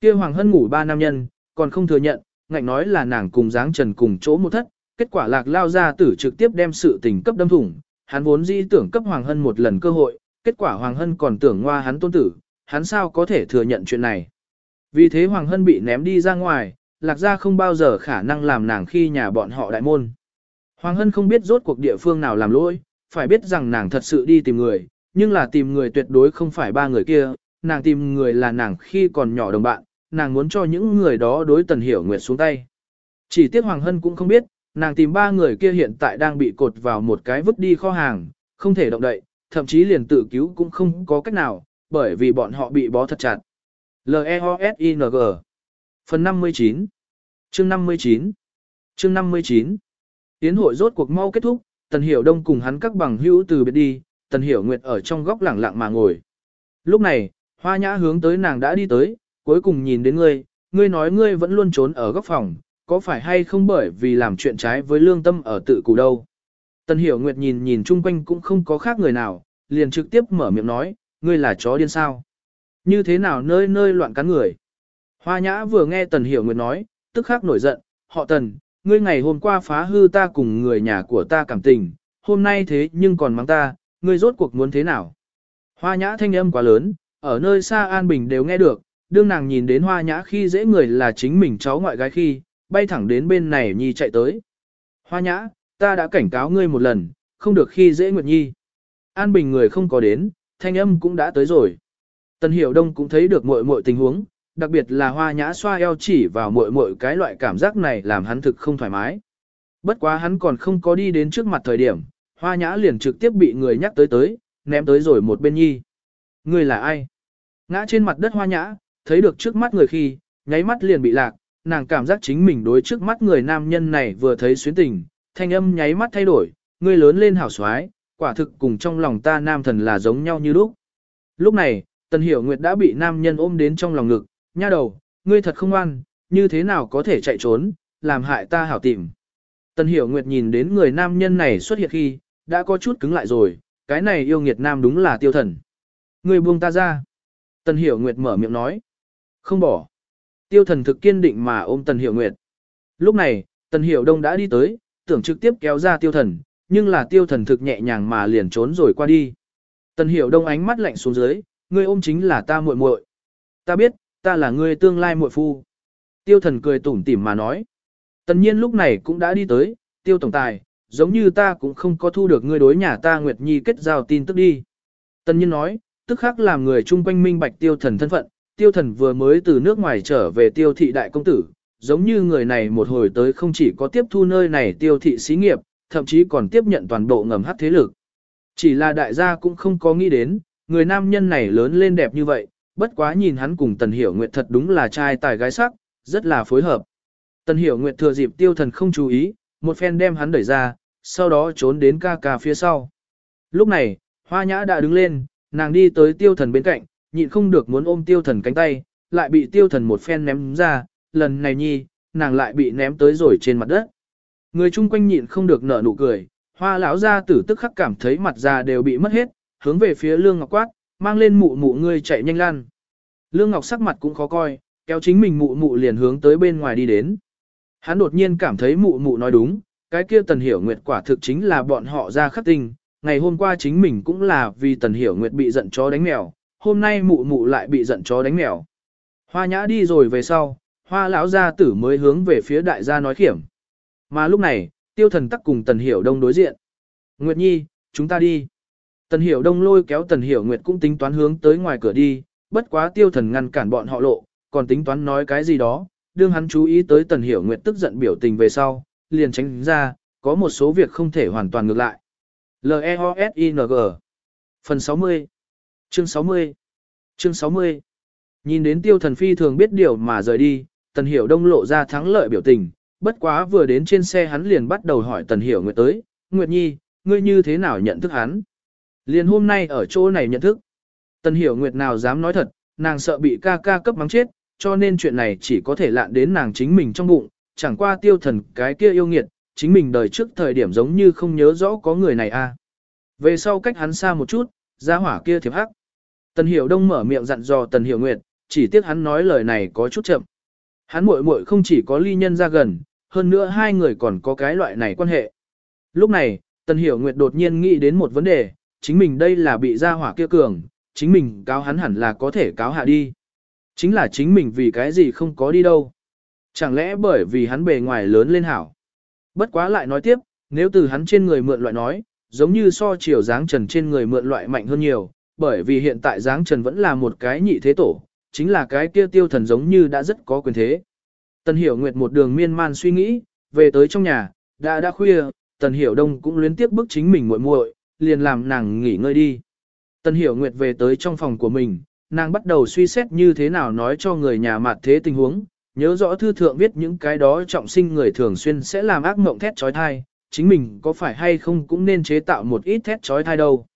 kia Hoàng Hân ngủ ba nam nhân, còn không thừa nhận, ngạnh nói là nàng cùng dáng trần cùng chỗ một thất, kết quả lạc lao ra tử trực tiếp đem sự tình cấp đâm thủng, hắn vốn dĩ tưởng cấp Hoàng Hân một lần cơ hội, kết quả Hoàng Hân còn tưởng ngoa hắn tôn tử, hắn sao có thể thừa nhận chuyện này. Vì thế Hoàng Hân bị ném đi ra ngoài, lạc ra không bao giờ khả năng làm nàng khi nhà bọn họ đại môn. Hoàng Hân không biết rốt cuộc địa phương nào làm lỗi, phải biết rằng nàng thật sự đi tìm người, nhưng là tìm người tuyệt đối không phải ba người kia, nàng tìm người là nàng khi còn nhỏ đồng bạn, nàng muốn cho những người đó đối Tần Hiểu Nguyệt xuống tay. Chỉ tiếc Hoàng Hân cũng không biết, nàng tìm ba người kia hiện tại đang bị cột vào một cái vứt đi kho hàng, không thể động đậy, thậm chí liền tự cứu cũng không có cách nào, bởi vì bọn họ bị bó thật chặt. L-E-O-S-I-N-G Phần 59 Chương 59 Chương 59 Tiến hội rốt cuộc mau kết thúc, Tần Hiểu Đông cùng hắn các bằng hữu từ biệt đi, Tần Hiểu Nguyệt ở trong góc lẳng lặng mà ngồi. Lúc này, Hoa Nhã hướng tới nàng đã đi tới, cuối cùng nhìn đến ngươi, ngươi nói ngươi vẫn luôn trốn ở góc phòng, có phải hay không bởi vì làm chuyện trái với lương tâm ở tự cù đâu. Tần Hiểu Nguyệt nhìn nhìn chung quanh cũng không có khác người nào, liền trực tiếp mở miệng nói, ngươi là chó điên sao? Như thế nào nơi nơi loạn cắn người? Hoa Nhã vừa nghe Tần Hiểu Nguyệt nói, tức khắc nổi giận, họ Tần, ngươi ngày hôm qua phá hư ta cùng người nhà của ta cảm tình, hôm nay thế nhưng còn mắng ta, ngươi rốt cuộc muốn thế nào? Hoa Nhã thanh âm quá lớn, ở nơi xa An Bình đều nghe được, đương nàng nhìn đến Hoa Nhã khi dễ người là chính mình cháu ngoại gái khi, bay thẳng đến bên này Nhi chạy tới. Hoa Nhã, ta đã cảnh cáo ngươi một lần, không được khi dễ Nguyệt Nhi. An Bình người không có đến, thanh âm cũng đã tới rồi. Tần Hiểu Đông cũng thấy được muội muội tình huống, đặc biệt là hoa nhã xoa eo chỉ vào muội muội cái loại cảm giác này làm hắn thực không thoải mái. Bất quá hắn còn không có đi đến trước mặt thời điểm, hoa nhã liền trực tiếp bị người nhắc tới tới, ném tới rồi một bên nhi. Người là ai? Ngã trên mặt đất hoa nhã, thấy được trước mắt người khi, nháy mắt liền bị lạc, nàng cảm giác chính mình đối trước mắt người nam nhân này vừa thấy xuyến tình, thanh âm nháy mắt thay đổi, người lớn lên hảo xoái, quả thực cùng trong lòng ta nam thần là giống nhau như lúc. Lúc này, Tần Hiểu Nguyệt đã bị nam nhân ôm đến trong lòng ngực, nha đầu, ngươi thật không ngoan, như thế nào có thể chạy trốn, làm hại ta hảo tìm. Tần Hiểu Nguyệt nhìn đến người nam nhân này xuất hiện khi, đã có chút cứng lại rồi, cái này yêu nghiệt nam đúng là tiêu thần. Ngươi buông ta ra. Tần Hiểu Nguyệt mở miệng nói. Không bỏ. Tiêu thần thực kiên định mà ôm Tần Hiểu Nguyệt. Lúc này, Tần Hiểu Đông đã đi tới, tưởng trực tiếp kéo ra tiêu thần, nhưng là tiêu thần thực nhẹ nhàng mà liền trốn rồi qua đi. Tần Hiểu Đông ánh mắt lạnh xuống dưới, ngươi ôm chính là ta muội muội. Ta biết, ta là ngươi tương lai muội phu. Tiêu thần cười tủm tỉm mà nói. Tần nhiên lúc này cũng đã đi tới, tiêu tổng tài, giống như ta cũng không có thu được ngươi đối nhà ta Nguyệt Nhi kết giao tin tức đi. Tần nhiên nói, tức khắc làm người chung quanh minh bạch tiêu thần thân phận, tiêu thần vừa mới từ nước ngoài trở về tiêu thị đại công tử, giống như người này một hồi tới không chỉ có tiếp thu nơi này tiêu thị xí nghiệp, thậm chí còn tiếp nhận toàn bộ ngầm hát thế lực. Chỉ là đại gia cũng không có nghĩ đến, người nam nhân này lớn lên đẹp như vậy, bất quá nhìn hắn cùng Tần Hiểu Nguyệt thật đúng là trai tài gái sắc, rất là phối hợp. Tần Hiểu Nguyệt thừa dịp tiêu thần không chú ý, một phen đem hắn đẩy ra, sau đó trốn đến ca ca phía sau. Lúc này, Hoa Nhã đã đứng lên, nàng đi tới tiêu thần bên cạnh, nhịn không được muốn ôm tiêu thần cánh tay, lại bị tiêu thần một phen ném ra, lần này nhi, nàng lại bị ném tới rồi trên mặt đất. Người chung quanh nhịn không được nở nụ cười, hoa lão gia tử tức khắc cảm thấy mặt già đều bị mất hết, hướng về phía lương ngọc quát, mang lên mụ mụ ngươi chạy nhanh lan. Lương ngọc sắc mặt cũng khó coi, kéo chính mình mụ mụ liền hướng tới bên ngoài đi đến. Hắn đột nhiên cảm thấy mụ mụ nói đúng, cái kia tần hiểu nguyệt quả thực chính là bọn họ ra khắc tinh, ngày hôm qua chính mình cũng là vì tần hiểu nguyệt bị giận chó đánh mèo, hôm nay mụ mụ lại bị giận chó đánh mèo. Hoa nhã đi rồi về sau, hoa lão gia tử mới hướng về phía đại gia nói khiểm. Mà lúc này, tiêu thần tắc cùng tần hiểu đông đối diện. Nguyệt Nhi, chúng ta đi. Tần hiểu đông lôi kéo tần hiểu Nguyệt cũng tính toán hướng tới ngoài cửa đi, bất quá tiêu thần ngăn cản bọn họ lộ, còn tính toán nói cái gì đó, đương hắn chú ý tới tần hiểu Nguyệt tức giận biểu tình về sau, liền tránh ra, có một số việc không thể hoàn toàn ngược lại. L-E-O-S-I-N-G Phần 60 Chương 60 Chương 60 Nhìn đến tiêu thần phi thường biết điều mà rời đi, tần hiểu đông lộ ra thắng lợi biểu tình, bất quá vừa đến trên xe hắn liền bắt đầu hỏi Tần Hiểu Nguyệt tới, Nguyệt Nhi, ngươi như thế nào nhận thức hắn? Liền hôm nay ở chỗ này nhận thức. Tần Hiểu Nguyệt nào dám nói thật, nàng sợ bị ca ca cấp mắng chết, cho nên chuyện này chỉ có thể lạn đến nàng chính mình trong bụng, chẳng qua tiêu thần cái kia yêu nghiệt, chính mình đời trước thời điểm giống như không nhớ rõ có người này a. À. Về sau cách hắn xa một chút, ra hỏa kia thiệp hắc. Tần Hiểu Đông mở miệng dặn dò Tần Hiểu Nguyệt, chỉ tiếc hắn nói lời này có chút chậm. Hắn muội muội không chỉ có ly nhân ra gần, hơn nữa hai người còn có cái loại này quan hệ. Lúc này, Tần Hiểu Nguyệt đột nhiên nghĩ đến một vấn đề, chính mình đây là bị gia hỏa kia cường, chính mình cáo hắn hẳn là có thể cáo hạ đi. Chính là chính mình vì cái gì không có đi đâu. Chẳng lẽ bởi vì hắn bề ngoài lớn lên hảo. Bất quá lại nói tiếp, nếu từ hắn trên người mượn loại nói, giống như so chiều dáng trần trên người mượn loại mạnh hơn nhiều, bởi vì hiện tại dáng trần vẫn là một cái nhị thế tổ, chính là cái kia tiêu thần giống như đã rất có quyền thế. Tần Hiểu Nguyệt một đường miên man suy nghĩ, về tới trong nhà, đã đã khuya, Tần Hiểu Đông cũng luyến tiếp bức chính mình muội muội, liền làm nàng nghỉ ngơi đi. Tần Hiểu Nguyệt về tới trong phòng của mình, nàng bắt đầu suy xét như thế nào nói cho người nhà mặt thế tình huống, nhớ rõ thư thượng viết những cái đó trọng sinh người thường xuyên sẽ làm ác mộng thét trói thai, chính mình có phải hay không cũng nên chế tạo một ít thét trói thai đâu.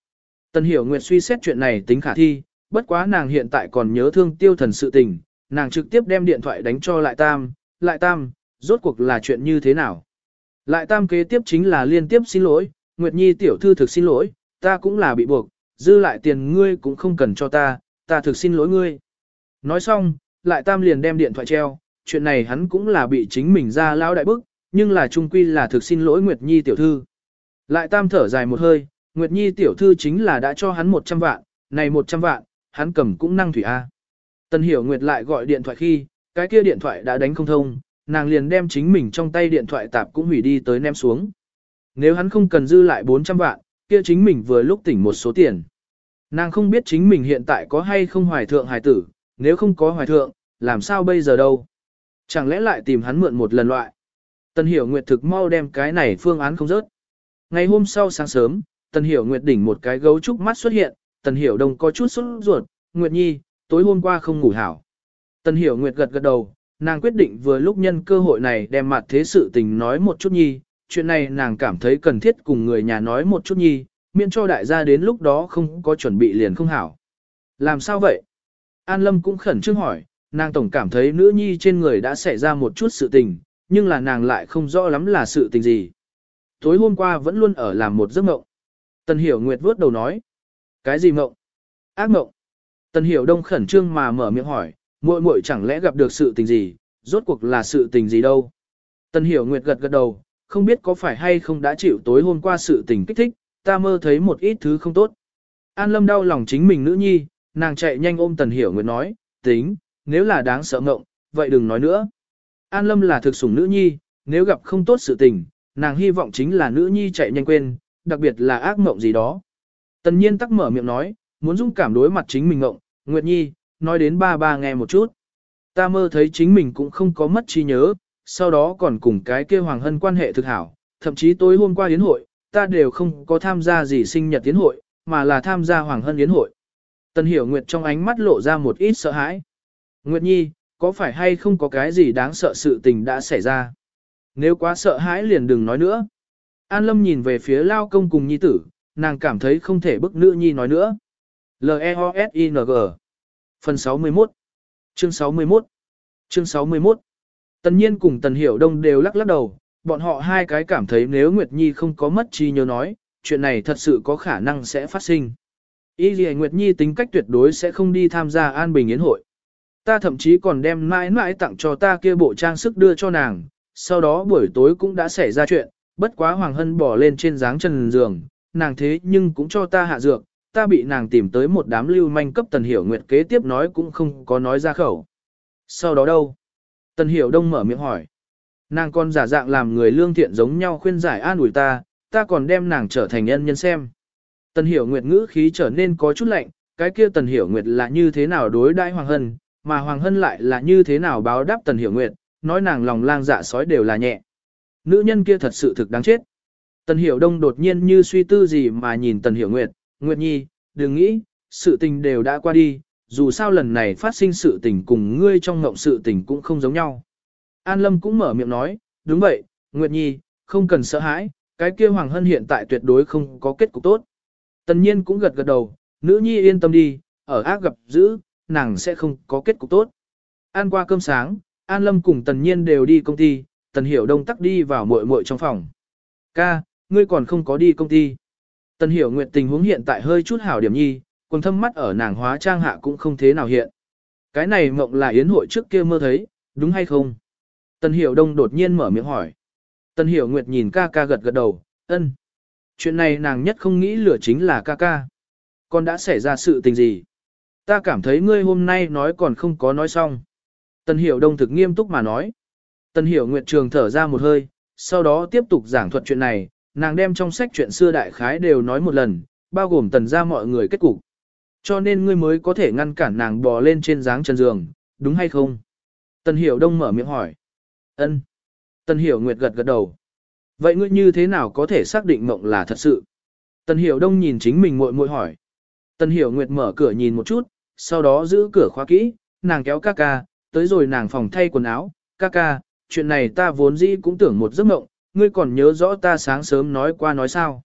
Tần Hiểu Nguyệt suy xét chuyện này tính khả thi, bất quá nàng hiện tại còn nhớ thương tiêu thần sự tình, nàng trực tiếp đem điện thoại đánh cho Lại Tam, Lại Tam, rốt cuộc là chuyện như thế nào. Lại Tam kế tiếp chính là liên tiếp xin lỗi, Nguyệt Nhi tiểu thư thực xin lỗi, ta cũng là bị buộc, dư lại tiền ngươi cũng không cần cho ta, ta thực xin lỗi ngươi. Nói xong, Lại Tam liền đem điện thoại treo, chuyện này hắn cũng là bị chính mình ra lao đại bức, nhưng là trung quy là thực xin lỗi Nguyệt Nhi tiểu thư. Lại Tam thở dài một hơi, Nguyệt Nhi tiểu thư chính là đã cho hắn 100 vạn, này 100 vạn, hắn cầm cũng năng thủy A. Tần hiểu Nguyệt lại gọi điện thoại khi, cái kia điện thoại đã đánh không thông, nàng liền đem chính mình trong tay điện thoại tạp cũng hủy đi tới ném xuống. Nếu hắn không cần dư lại 400 vạn, kia chính mình vừa lúc tỉnh một số tiền. Nàng không biết chính mình hiện tại có hay không hoài thượng hài tử, nếu không có hoài thượng, làm sao bây giờ đâu. Chẳng lẽ lại tìm hắn mượn một lần loại. Tần Hiểu Nguyệt thực mau đem cái này phương án không rớt. Ngày hôm sau sáng sớm, Tần Hiểu Nguyệt đỉnh một cái gấu trúc mắt xuất hiện, Tần Hiểu Đông có chút sốt ruột, Nguyệt Nhi, tối hôm qua không ngủ hảo. Tần Hiểu Nguyệt gật gật đầu, nàng quyết định vừa lúc nhân cơ hội này đem mặt thế sự tình nói một chút nhi, chuyện này nàng cảm thấy cần thiết cùng người nhà nói một chút nhi, miễn cho đại gia đến lúc đó không có chuẩn bị liền không hảo. Làm sao vậy? An Lâm cũng khẩn trương hỏi, nàng tổng cảm thấy nữ nhi trên người đã xảy ra một chút sự tình, nhưng là nàng lại không rõ lắm là sự tình gì. Tối hôm qua vẫn luôn ở làm một giấc mộng. Tần Hiểu Nguyệt vuốt đầu nói. Cái gì mộng? Ác mộng. Tần Hiểu Đông khẩn trương mà mở miệng hỏi, muội muội chẳng lẽ gặp được sự tình gì, rốt cuộc là sự tình gì đâu? Tần Hiểu Nguyệt gật gật đầu, không biết có phải hay không đã chịu tối hôm qua sự tình kích thích, ta mơ thấy một ít thứ không tốt. An Lâm đau lòng chính mình nữ nhi, nàng chạy nhanh ôm Tần Hiểu Nguyệt nói, tính, nếu là đáng sợ ngộng, vậy đừng nói nữa. An Lâm là thực sủng nữ nhi, nếu gặp không tốt sự tình, nàng hy vọng chính là nữ nhi chạy nhanh quên, đặc biệt là ác mộng gì đó. Tần nhiên tắc mở miệng nói, muốn dũng cảm đối mặt chính mình ngộng, Nguyệt Nhi, nói đến ba ba nghe một chút. Ta mơ thấy chính mình cũng không có mất trí nhớ, sau đó còn cùng cái kia Hoàng Hân quan hệ thực hảo, thậm chí tối hôm qua yến hội, ta đều không có tham gia gì sinh nhật yến hội, mà là tham gia Hoàng Hân yến hội. Tần Hiểu Nguyệt trong ánh mắt lộ ra một ít sợ hãi. Nguyệt Nhi, có phải hay không có cái gì đáng sợ sự tình đã xảy ra? Nếu quá sợ hãi liền đừng nói nữa. An Lâm nhìn về phía Lao Công cùng Nhi tử, nàng cảm thấy không thể bức nữ Nhi nói nữa. L-E-O-S-I-N-G Phần 61 Chương 61 Chương 61 Tần nhiên cùng Tần Hiểu Đông đều lắc lắc đầu, bọn họ hai cái cảm thấy nếu Nguyệt Nhi không có mất trí nhớ nói, chuyện này thật sự có khả năng sẽ phát sinh. Y Lì Nguyệt Nhi tính cách tuyệt đối sẽ không đi tham gia an bình yến hội. Ta thậm chí còn đem mãi mãi tặng cho ta kia bộ trang sức đưa cho nàng, sau đó buổi tối cũng đã xảy ra chuyện, bất quá Hoàng Hân bỏ lên trên dáng trần giường, nàng thế nhưng cũng cho ta hạ dược, ta bị nàng tìm tới một đám lưu manh cấp Tần Hiểu Nguyệt kế tiếp nói cũng không có nói ra khẩu. Sau đó đâu? Tần Hiểu Đông mở miệng hỏi. Nàng còn giả dạng làm người lương thiện giống nhau khuyên giải an ủi ta, ta còn đem nàng trở thành nhân nhân xem. Tần Hiểu Nguyệt ngữ khí trở nên có chút lạnh, cái kia Tần Hiểu Nguyệt là như thế nào đối đãi Hoàng Hân, mà Hoàng Hân lại là như thế nào báo đáp Tần Hiểu Nguyệt, nói nàng lòng lang dạ sói đều là nhẹ. Nữ nhân kia thật sự thực đáng chết. Tần Hiểu Đông đột nhiên như suy tư gì mà nhìn Tần Hiểu Nguyệt, Nguyệt Nhi, đừng nghĩ, sự tình đều đã qua đi, dù sao lần này phát sinh sự tình cùng ngươi trong ngộng sự tình cũng không giống nhau. An Lâm cũng mở miệng nói, đúng vậy, Nguyệt Nhi, không cần sợ hãi, cái kia Hoàng Hân hiện tại tuyệt đối không có kết cục tốt. Tần nhiên cũng gật gật đầu, nữ nhi yên tâm đi, ở ác gặp dữ, nàng sẽ không có kết cục tốt. Ăn qua cơm sáng, An Lâm cùng Tần Nhiên đều đi công ty, Tần Hiểu Đông tắc đi vào muội muội trong phòng. Ca, ngươi còn không có đi công ty. Tần Hiểu Nguyệt tình huống hiện tại hơi chút hảo điểm nhi, quần thâm mắt ở nàng hóa trang hạ cũng không thế nào hiện. Cái này mộng là yến hội trước kia mơ thấy, đúng hay không? Tần Hiểu Đông đột nhiên mở miệng hỏi. Tần Hiểu Nguyệt nhìn ca ca gật gật đầu, ân. Chuyện này nàng nhất không nghĩ lửa chính là ca ca. Con đã xảy ra sự tình gì? Ta cảm thấy ngươi hôm nay nói còn không có nói xong. Tần Hiểu Đông thực nghiêm túc mà nói. Tần Hiểu Nguyệt Trường thở ra một hơi, sau đó tiếp tục giảng thuật chuyện này, nàng đem trong sách chuyện xưa đại khái đều nói một lần, bao gồm tần ra mọi người kết cục. Cho nên ngươi mới có thể ngăn cản nàng bò lên trên dáng chân giường, đúng hay không? Tần Hiểu Đông mở miệng hỏi. Ân. Tần Hiểu Nguyệt gật gật đầu. Vậy ngươi như thế nào có thể xác định mộng là thật sự? Tần Hiểu Đông nhìn chính mình muội muội hỏi. Tần Hiểu Nguyệt mở cửa nhìn một chút, sau đó giữ cửa khóa kỹ, nàng kéo ca ca, tới rồi nàng phòng thay quần áo, ca ca, chuyện này ta vốn dĩ cũng tưởng một giấc mộng, ngươi còn nhớ rõ ta sáng sớm nói qua nói sao.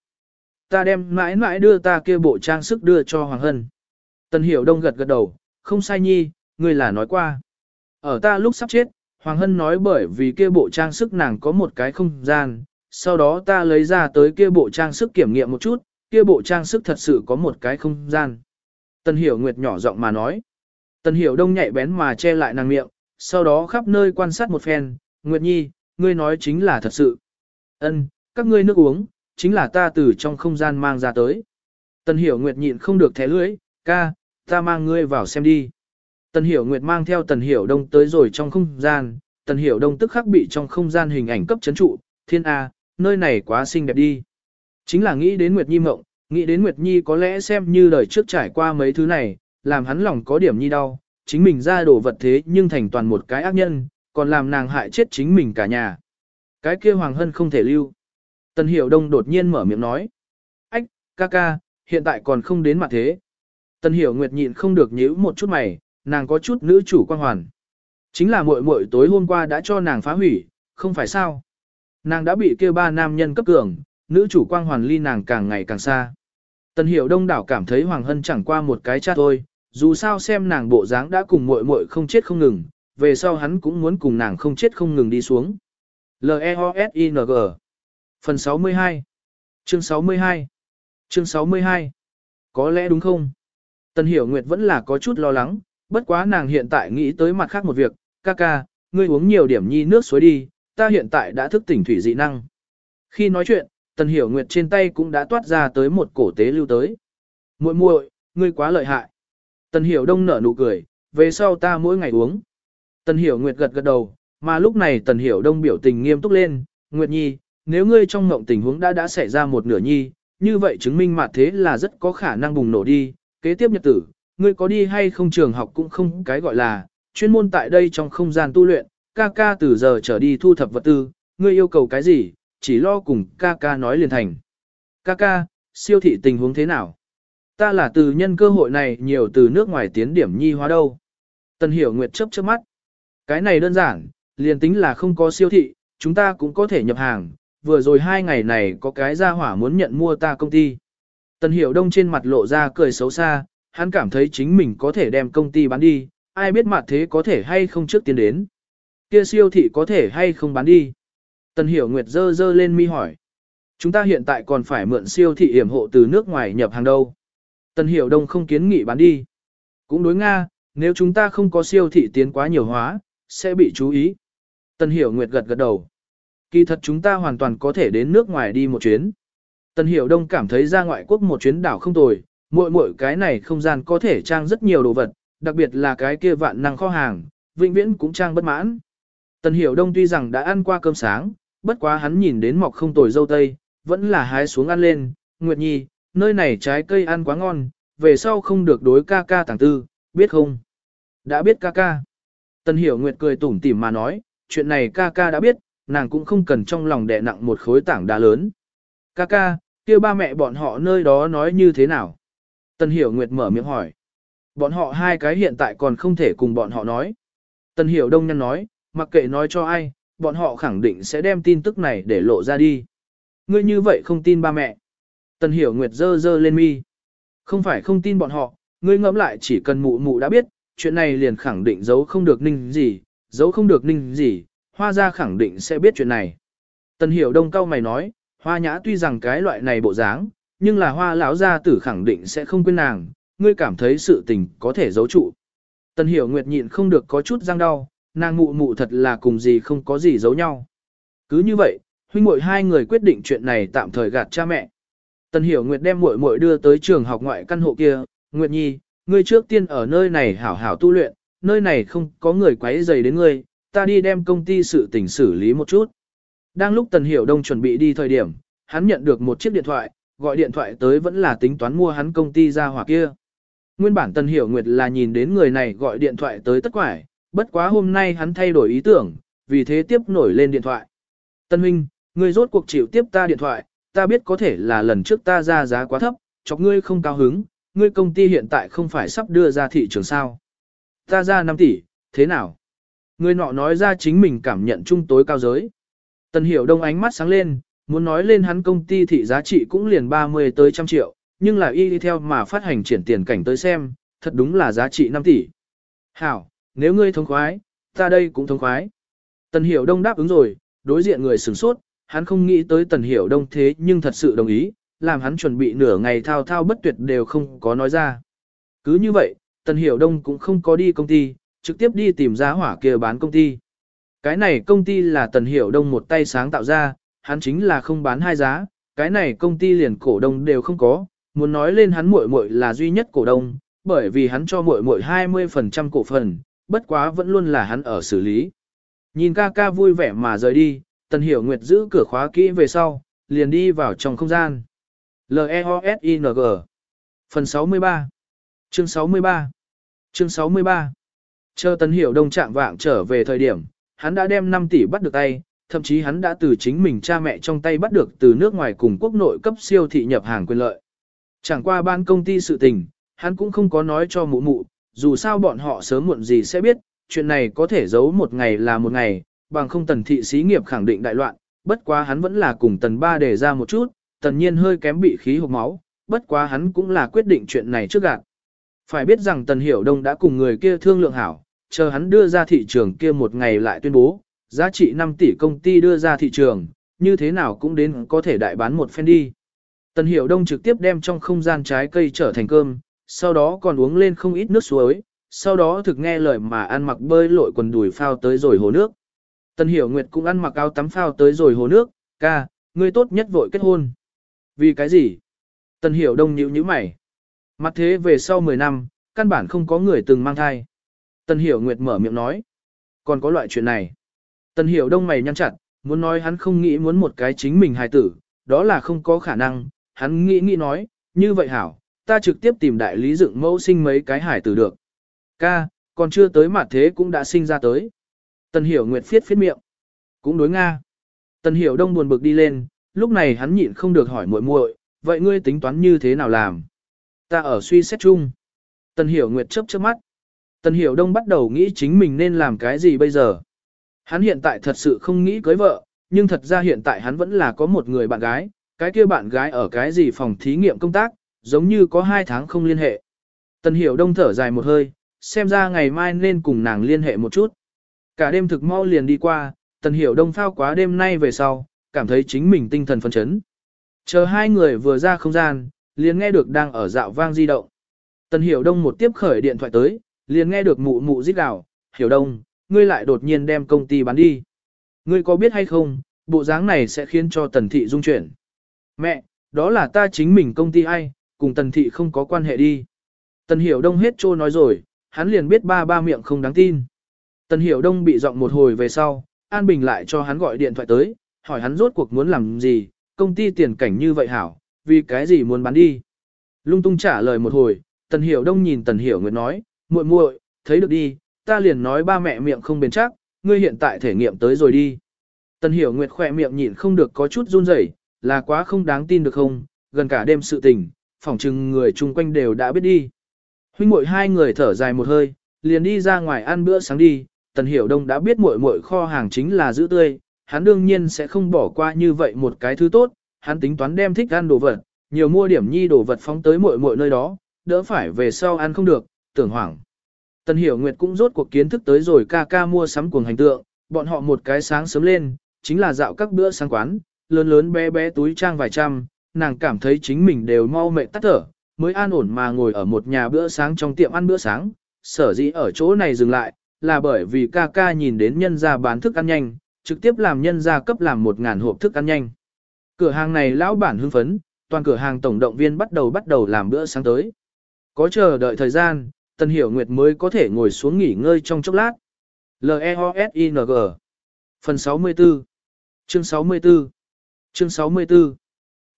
Ta đem mãi mãi đưa ta kia bộ trang sức đưa cho Hoàng Hân. Tần Hiểu Đông gật gật đầu, không sai nhi, ngươi là nói qua. Ở ta lúc sắp chết, Hoàng Hân nói bởi vì kia bộ trang sức nàng có một cái không gian, sau đó ta lấy ra tới kia bộ trang sức kiểm nghiệm một chút, kia bộ trang sức thật sự có một cái không gian. Tần Hiểu Nguyệt nhỏ giọng mà nói. Tần Hiểu Đông nhạy bén mà che lại nàng miệng, sau đó khắp nơi quan sát một phen, Nguyệt Nhi, ngươi nói chính là thật sự. Ân, các ngươi nước uống, chính là ta từ trong không gian mang ra tới. Tần Hiểu Nguyệt nhịn không được thé lưỡi, ca, ta mang ngươi vào xem đi. Tần Hiểu Nguyệt mang theo Tần Hiểu Đông tới rồi trong không gian, Tần Hiểu Đông tức khắc bị trong không gian hình ảnh cấp chấn trụ, thiên A, nơi này quá xinh đẹp đi. Chính là nghĩ đến Nguyệt Nhi mộng, nghĩ đến Nguyệt Nhi có lẽ xem như đời trước trải qua mấy thứ này, làm hắn lòng có điểm nhi đau, chính mình ra đổ vật thế nhưng thành toàn một cái ác nhân, còn làm nàng hại chết chính mình cả nhà. Cái kia Hoàng Hân không thể lưu. Tần Hiểu Đông đột nhiên mở miệng nói. Ách, ca ca, hiện tại còn không đến mặt thế. Tần Hiểu Nguyệt nhịn không được nhíu một chút mày, nàng có chút nữ chủ quan hoàn. Chính là muội muội tối hôm qua đã cho nàng phá hủy, không phải sao. Nàng đã bị kêu ba nam nhân cấp cường, nữ chủ quang hoàn ly nàng càng ngày càng xa. Tần Hiểu Đông đảo cảm thấy Hoàng Hân chẳng qua một cái cha thôi, dù sao xem nàng bộ dáng đã cùng muội muội không chết không ngừng, về sau hắn cũng muốn cùng nàng không chết không ngừng đi xuống. L-E-O-S-I-N-G Phần 62 Chương 62 Chương 62 Có lẽ đúng không? Tần Hiểu Nguyệt vẫn là có chút lo lắng, bất quá nàng hiện tại nghĩ tới mặt khác một việc, ca ca, ngươi uống nhiều điểm nhi nước suối đi, ta hiện tại đã thức tỉnh thủy dị năng. Khi nói chuyện, Tần Hiểu Nguyệt trên tay cũng đã toát ra tới một cổ tế lưu tới. muội muội, ngươi quá lợi hại. Tần Hiểu Đông nở nụ cười, về sau ta mỗi ngày uống. Tần Hiểu Nguyệt gật gật đầu, mà lúc này Tần Hiểu Đông biểu tình nghiêm túc lên, Nguyệt Nhi, nếu ngươi trong mộng tình huống đã đã xảy ra một nửa nhi, như vậy chứng minh mặt thế là rất có khả năng bùng nổ đi, kế tiếp nhật tử, ngươi có đi hay không trường học cũng không cái gọi là, chuyên môn tại đây trong không gian tu luyện, ca ca từ giờ trở đi thu thập vật tư, ngươi yêu cầu cái gì, chỉ lo cùng ca ca nói liền thành. Ca ca, siêu thị tình huống thế nào? Ta là từ nhân cơ hội này nhiều từ nước ngoài tiến điểm nhi hóa đâu. Tần hiểu nguyệt chấp chớp mắt. Cái này đơn giản, liền tính là không có siêu thị, chúng ta cũng có thể nhập hàng, vừa rồi hai ngày này có cái gia hỏa muốn nhận mua ta công ty. Tần hiểu đông trên mặt lộ ra cười xấu xa, hắn cảm thấy chính mình có thể đem công ty bán đi, ai biết mặt thế có thể hay không trước tiến đến. Kia siêu thị có thể hay không bán đi. Tần hiểu nguyệt dơ dơ lên mi hỏi. Chúng ta hiện tại còn phải mượn siêu thị hiểm hộ từ nước ngoài nhập hàng đâu. Tần hiểu đông không kiến nghị bán đi. Cũng đối Nga, nếu chúng ta không có siêu thị tiến quá nhiều hóa, sẽ bị chú ý. Tần hiểu nguyệt gật gật đầu. Kỳ thật chúng ta hoàn toàn có thể đến nước ngoài đi một chuyến. Tần hiểu đông cảm thấy ra ngoại quốc một chuyến đảo không tồi, mỗi mỗi cái này không gian có thể trang rất nhiều đồ vật, đặc biệt là cái kia vạn năng kho hàng, vĩnh viễn cũng trang bất mãn. Tần hiểu đông tuy rằng đã ăn qua cơm sáng, bất quá hắn nhìn đến mọc không tồi dâu tây, vẫn là hái xuống ăn lên, Nguyệt Nhi, nơi này trái cây ăn quá ngon, về sau không được đối ca ca tàng tư, biết không? Đã biết ca ca. Tần Hiểu Nguyệt cười tủm tỉm mà nói, chuyện này ca ca đã biết, nàng cũng không cần trong lòng đè nặng một khối tảng đá lớn. Ca ca, kia ba mẹ bọn họ nơi đó nói như thế nào? Tần Hiểu Nguyệt mở miệng hỏi. Bọn họ hai cái hiện tại còn không thể cùng bọn họ nói. Tần Hiểu Đông Nhân nói, mặc kệ nói cho ai, bọn họ khẳng định sẽ đem tin tức này để lộ ra đi. Ngươi như vậy không tin ba mẹ. Tần Hiểu Nguyệt dơ dơ lên mi. Không phải không tin bọn họ, ngươi ngẫm lại chỉ cần mụ mụ đã biết, chuyện này liền khẳng định giấu không được ninh gì, giấu không được ninh gì, hoa gia khẳng định sẽ biết chuyện này. Tần Hiểu Đông cao mày nói, hoa nhã tuy rằng cái loại này bộ dáng, nhưng là hoa lão gia tử khẳng định sẽ không quên nàng, ngươi cảm thấy sự tình có thể giấu trụ. Tần Hiểu Nguyệt nhịn không được có chút răng đau, nàng mụ mụ thật là cùng gì không có gì giấu nhau. Cứ như vậy, huynh muội hai người quyết định chuyện này tạm thời gạt cha mẹ. Tần Hiểu Nguyệt đem muội muội đưa tới trường học ngoại căn hộ kia, Nguyệt Nhi, ngươi trước tiên ở nơi này hảo hảo tu luyện, nơi này không có người quấy rầy đến ngươi, ta đi đem công ty sự tình xử lý một chút. Đang lúc Tần Hiểu Đông chuẩn bị đi thời điểm, hắn nhận được một chiếc điện thoại, gọi điện thoại tới vẫn là tính toán mua hắn công ty ra hỏa kia. Nguyên bản Tần Hiểu Nguyệt là nhìn đến người này gọi điện thoại tới tất quải, bất quá hôm nay hắn thay đổi ý tưởng, vì thế tiếp nổi lên điện thoại. Tân huynh, ngươi rốt cuộc chịu tiếp ta điện thoại, ta biết có thể là lần trước ta ra giá quá thấp, chọc ngươi không cao hứng, ngươi công ty hiện tại không phải sắp đưa ra thị trường sao. Ta ra 5 tỷ, thế nào? ngươi nọ nói ra chính mình cảm nhận chung tối cao giới. Tần hiểu đông ánh mắt sáng lên, muốn nói lên hắn công ty thị giá trị cũng liền 30 tới trăm triệu, nhưng là y đi theo mà phát hành triển tiền cảnh tới xem, thật đúng là giá trị 5 tỷ. Hảo, nếu ngươi thống khoái, ta đây cũng thống khoái. Tần hiểu đông đáp ứng rồi, đối diện người sửng sốt, hắn không nghĩ tới tần hiểu đông thế nhưng thật sự đồng ý, làm hắn chuẩn bị nửa ngày thao thao bất tuyệt đều không có nói ra. Cứ như vậy, tần hiểu đông cũng không có đi công ty, trực tiếp đi tìm giá hỏa kia bán công ty. Cái này công ty là tần hiểu đông một tay sáng tạo ra, hắn chính là không bán hai giá, cái này công ty liền cổ đông đều không có, muốn nói lên hắn muội muội là duy nhất cổ đông, bởi vì hắn cho muội muội 20% cổ phần, bất quá vẫn luôn là hắn ở xử lý. Nhìn ca ca vui vẻ mà rời đi, Tần Hiểu Nguyệt giữ cửa khóa kỹ về sau, liền đi vào trong không gian. L-E-O-S-I-N-G Phần 63 Chương 63 Chương 63 Chờ Tần Hiểu Đông trạng vạng trở về thời điểm, hắn đã đem 5 tỷ bắt được tay, thậm chí hắn đã từ chính mình cha mẹ trong tay bắt được từ nước ngoài cùng quốc nội cấp siêu thị nhập hàng quyền lợi. Chẳng qua ban công ty sự tình, hắn cũng không có nói cho mụ mụ, dù sao bọn họ sớm muộn gì sẽ biết, chuyện này có thể giấu một ngày là một ngày, bằng không tần thị xí nghiệp khẳng định đại loạn, bất quá hắn vẫn là cùng tần ba đề ra một chút, tần nhiên hơi kém bị khí hộp máu, bất quá hắn cũng là quyết định chuyện này trước gạt. Phải biết rằng tần hiểu đông đã cùng người kia thương lượng hảo, chờ hắn đưa ra thị trường kia một ngày lại tuyên bố, giá trị 5 tỷ công ty đưa ra thị trường, như thế nào cũng đến có thể đại bán một phen đi. Tần Hiểu Đông trực tiếp đem trong không gian trái cây trở thành cơm, sau đó còn uống lên không ít nước suối, sau đó thực nghe lời mà ăn mặc bơi lội quần đùi phao tới rồi hồ nước. Tần Hiểu Nguyệt cũng ăn mặc áo tắm phao tới rồi hồ nước, ca, ngươi tốt nhất vội kết hôn. Vì cái gì? Tần Hiểu Đông nhíu nhíu mày. Mặt thế về sau 10 năm, căn bản không có người từng mang thai. Tần Hiểu Nguyệt mở miệng nói. Còn có loại chuyện này. Tần Hiểu Đông mày nhăn chặt, muốn nói hắn không nghĩ muốn một cái chính mình hài tử, đó là không có khả năng. Hắn nghĩ nghĩ nói, như vậy hảo, ta trực tiếp tìm đại lý dựng mẫu sinh mấy cái hải tử được. Ca, còn chưa tới mặt thế cũng đã sinh ra tới. Tần Hiểu Nguyệt phiết phiết miệng. Cũng đối Nga. Tần Hiểu Đông buồn bực đi lên, lúc này hắn nhịn không được hỏi muội muội, vậy ngươi tính toán như thế nào làm? Ta ở suy xét chung. Tần Hiểu Nguyệt chớp chớp mắt. Tần Hiểu Đông bắt đầu nghĩ chính mình nên làm cái gì bây giờ. Hắn hiện tại thật sự không nghĩ cưới vợ, nhưng thật ra hiện tại hắn vẫn là có một người bạn gái, cái kia bạn gái ở cái gì phòng thí nghiệm công tác, giống như có hai tháng không liên hệ. Tần Hiểu Đông thở dài một hơi, xem ra ngày mai nên cùng nàng liên hệ một chút. Cả đêm thực mau liền đi qua, Tần Hiểu Đông phao quá đêm nay về sau, cảm thấy chính mình tinh thần phấn chấn. Chờ hai người vừa ra không gian, liền nghe được đang ở dạo vang di động. Tần Hiểu Đông một tiếp khởi điện thoại tới, liền nghe được mụ mụ rít gào, "Hiểu Đông, ngươi lại đột nhiên đem công ty bán đi. Ngươi có biết hay không, bộ dáng này sẽ khiến cho Tần Thị dung chuyển." "Mẹ, đó là ta chính mình công ty ai, cùng Tần Thị không có quan hệ đi." Tần Hiểu Đông hết trô nói rồi, hắn liền biết ba ba miệng không đáng tin. Tần Hiểu Đông bị giọng một hồi về sau, An Bình lại cho hắn gọi điện thoại tới, hỏi hắn rốt cuộc muốn làm gì, công ty tiền cảnh như vậy hảo, vì cái gì muốn bán đi. Lung tung trả lời một hồi, Tần Hiểu Đông nhìn Tần Hiểu Nguyệt nói, muội muội, thấy được đi, ta liền nói ba mẹ miệng không bền chắc, ngươi hiện tại thể nghiệm tới rồi đi. Tần Hiểu Nguyệt khỏe miệng nhịn không được có chút run rẩy, là quá không đáng tin được không, gần cả đêm sự tình, phỏng chừng người chung quanh đều đã biết đi. Huynh muội hai người thở dài một hơi, liền đi ra ngoài ăn bữa sáng đi, Tần Hiểu Đông đã biết muội muội kho hàng chính là giữ tươi, hắn đương nhiên sẽ không bỏ qua như vậy một cái thứ tốt, hắn tính toán đem thích ăn đồ vật, nhiều mua điểm nhi đồ vật phóng tới muội muội nơi đó, đỡ phải về sau ăn không được, tưởng hoảng. Tần Hiểu Nguyệt cũng rốt cuộc kiến thức tới rồi ca ca mua sắm cuồng hành tượng, bọn họ một cái sáng sớm lên, chính là dạo các bữa sáng quán, lớn lớn bé bé túi trang vài trăm, nàng cảm thấy chính mình đều mau mệt tắt thở, mới an ổn mà ngồi ở một nhà bữa sáng trong tiệm ăn bữa sáng, sở dĩ ở chỗ này dừng lại, là bởi vì ca ca nhìn đến nhân gia bán thức ăn nhanh, trực tiếp làm nhân gia cấp làm một ngàn hộp thức ăn nhanh. Cửa hàng này lão bản hưng phấn, toàn cửa hàng tổng động viên bắt đầu bắt đầu làm bữa sáng tới. Có chờ đợi thời gian, Tần Hiểu Nguyệt mới có thể ngồi xuống nghỉ ngơi trong chốc lát. L-E-O-S-I-N-G Phần 64 Chương 64 Chương 64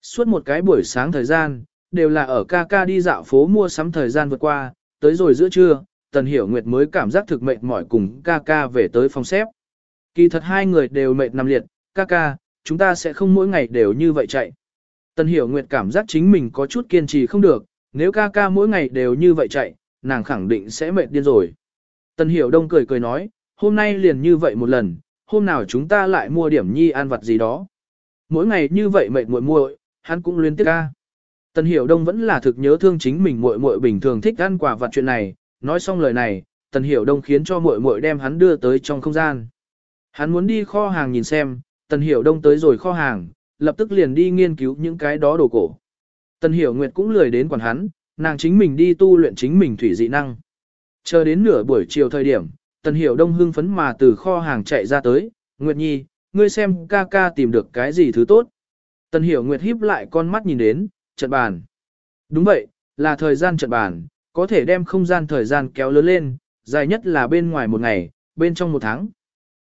Suốt một cái buổi sáng thời gian, đều là ở ca ca đi dạo phố mua sắm thời gian vượt qua, tới rồi giữa trưa, Tần Hiểu Nguyệt mới cảm giác thực mệt mỏi cùng ca ca về tới phòng xếp. Kỳ thật hai người đều mệt nằm liệt, ca ca, chúng ta sẽ không mỗi ngày đều như vậy chạy. Tần Hiểu Nguyệt cảm giác chính mình có chút kiên trì không được, nếu ca ca mỗi ngày đều như vậy chạy, nàng khẳng định sẽ mệt điên rồi. Tần Hiểu Đông cười cười nói, hôm nay liền như vậy một lần, hôm nào chúng ta lại mua điểm nhi ăn vặt gì đó. Mỗi ngày như vậy mệt muội muội, hắn cũng liên tiếp ca. Tần Hiểu Đông vẫn là thực nhớ thương chính mình muội muội bình thường thích ăn quả vặt chuyện này, nói xong lời này, Tần Hiểu Đông khiến cho muội muội đem hắn đưa tới trong không gian. Hắn muốn đi kho hàng nhìn xem, Tần Hiểu Đông tới rồi kho hàng, lập tức liền đi nghiên cứu những cái đó đồ cổ. Tần Hiểu Nguyệt cũng lười đến quản hắn, nàng chính mình đi tu luyện chính mình thủy dị năng. Chờ đến nửa buổi chiều thời điểm, Tần Hiểu Đông hưng phấn mà từ kho hàng chạy ra tới, Nguyệt Nhi, ngươi xem ca ca tìm được cái gì thứ tốt. Tần Hiểu Nguyệt híp lại con mắt nhìn đến, trận bàn. Đúng vậy, là thời gian trận bàn, có thể đem không gian thời gian kéo lớn lên, dài nhất là bên ngoài một ngày, bên trong một tháng.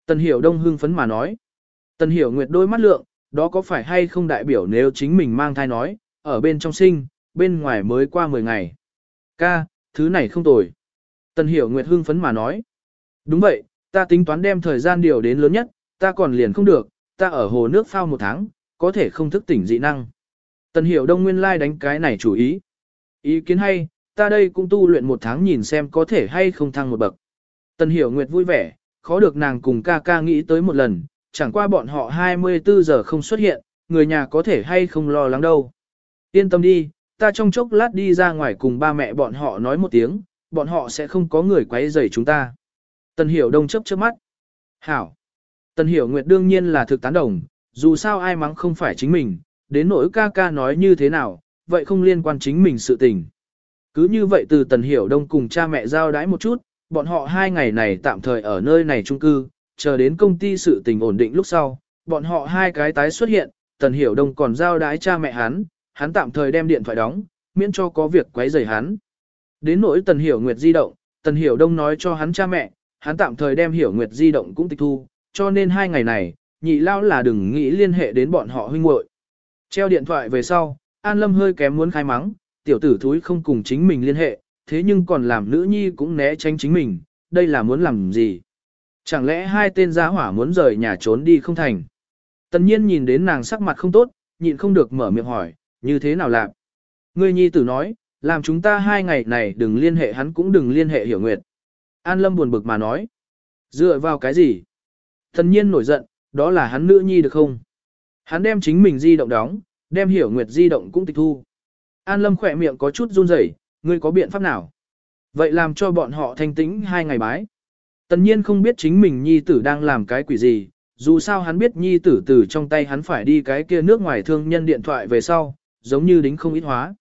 Tần Hiểu Đông hưng phấn mà nói. Tần Hiểu Nguyệt đôi mắt lượng, đó có phải hay không đại biểu nếu chính mình mang thai nói, ở bên trong sinh, bên ngoài mới qua 10 ngày. Ca, thứ này không tồi. Tần Hiểu Nguyệt hưng phấn mà nói. Đúng vậy, ta tính toán đem thời gian điều đến lớn nhất, ta còn liền không được, ta ở hồ nước phao một tháng, có thể không thức tỉnh dị năng. Tần Hiểu Đông nguyên lai like đánh cái này chủ ý. Ý kiến hay, ta đây cũng tu luyện một tháng nhìn xem có thể hay không thăng một bậc. Tần Hiểu Nguyệt vui vẻ, khó được nàng cùng ca ca nghĩ tới một lần, chẳng qua bọn họ 24 giờ không xuất hiện, người nhà có thể hay không lo lắng đâu. Yên tâm đi, ta trong chốc lát đi ra ngoài cùng ba mẹ bọn họ nói một tiếng, bọn họ sẽ không có người quấy rầy chúng ta. Tần Hiểu Đông chớp chớp mắt. Hảo. Tần Hiểu Nguyệt đương nhiên là thực tán đồng, dù sao ai mắng không phải chính mình, đến nỗi ca ca nói như thế nào, vậy không liên quan chính mình sự tình. Cứ như vậy từ Tần Hiểu Đông cùng cha mẹ giao đái một chút, bọn họ hai ngày này tạm thời ở nơi này chung cư, chờ đến công ty sự tình ổn định lúc sau, bọn họ hai cái tái xuất hiện, Tần Hiểu Đông còn giao đái cha mẹ hắn, hắn tạm thời đem điện thoại đóng, miễn cho có việc quấy rầy hắn. Đến nỗi Tần Hiểu Nguyệt di động, Tần Hiểu Đông nói cho hắn cha mẹ, hắn tạm thời đem Hiểu Nguyệt di động cũng tịch thu, cho nên hai ngày này, nhị lao là đừng nghĩ liên hệ đến bọn họ huynh muội. Treo điện thoại về sau, An Lâm hơi kém muốn khai mắng, tiểu tử thúi không cùng chính mình liên hệ, thế nhưng còn làm nữ nhi cũng né tránh chính mình, đây là muốn làm gì? Chẳng lẽ hai tên giá hỏa muốn rời nhà trốn đi không thành? Tần nhiên nhìn đến nàng sắc mặt không tốt, nhịn không được mở miệng hỏi, như thế nào làm? Ngươi nhi tử nói, làm chúng ta hai ngày này đừng liên hệ hắn cũng đừng liên hệ hiểu nguyệt. An Lâm buồn bực mà nói. Dựa vào cái gì? Thần nhiên nổi giận, đó là hắn nữ nhi được không? Hắn đem chính mình di động đóng, đem hiểu nguyệt di động cũng tịch thu. An Lâm khỏe miệng có chút run rẩy, ngươi có biện pháp nào? Vậy làm cho bọn họ thanh tĩnh hai ngày bái. Tần nhiên không biết chính mình nhi tử đang làm cái quỷ gì, dù sao hắn biết nhi tử từ trong tay hắn phải đi cái kia nước ngoài thương nhân điện thoại về sau, giống như đính không ít hóa.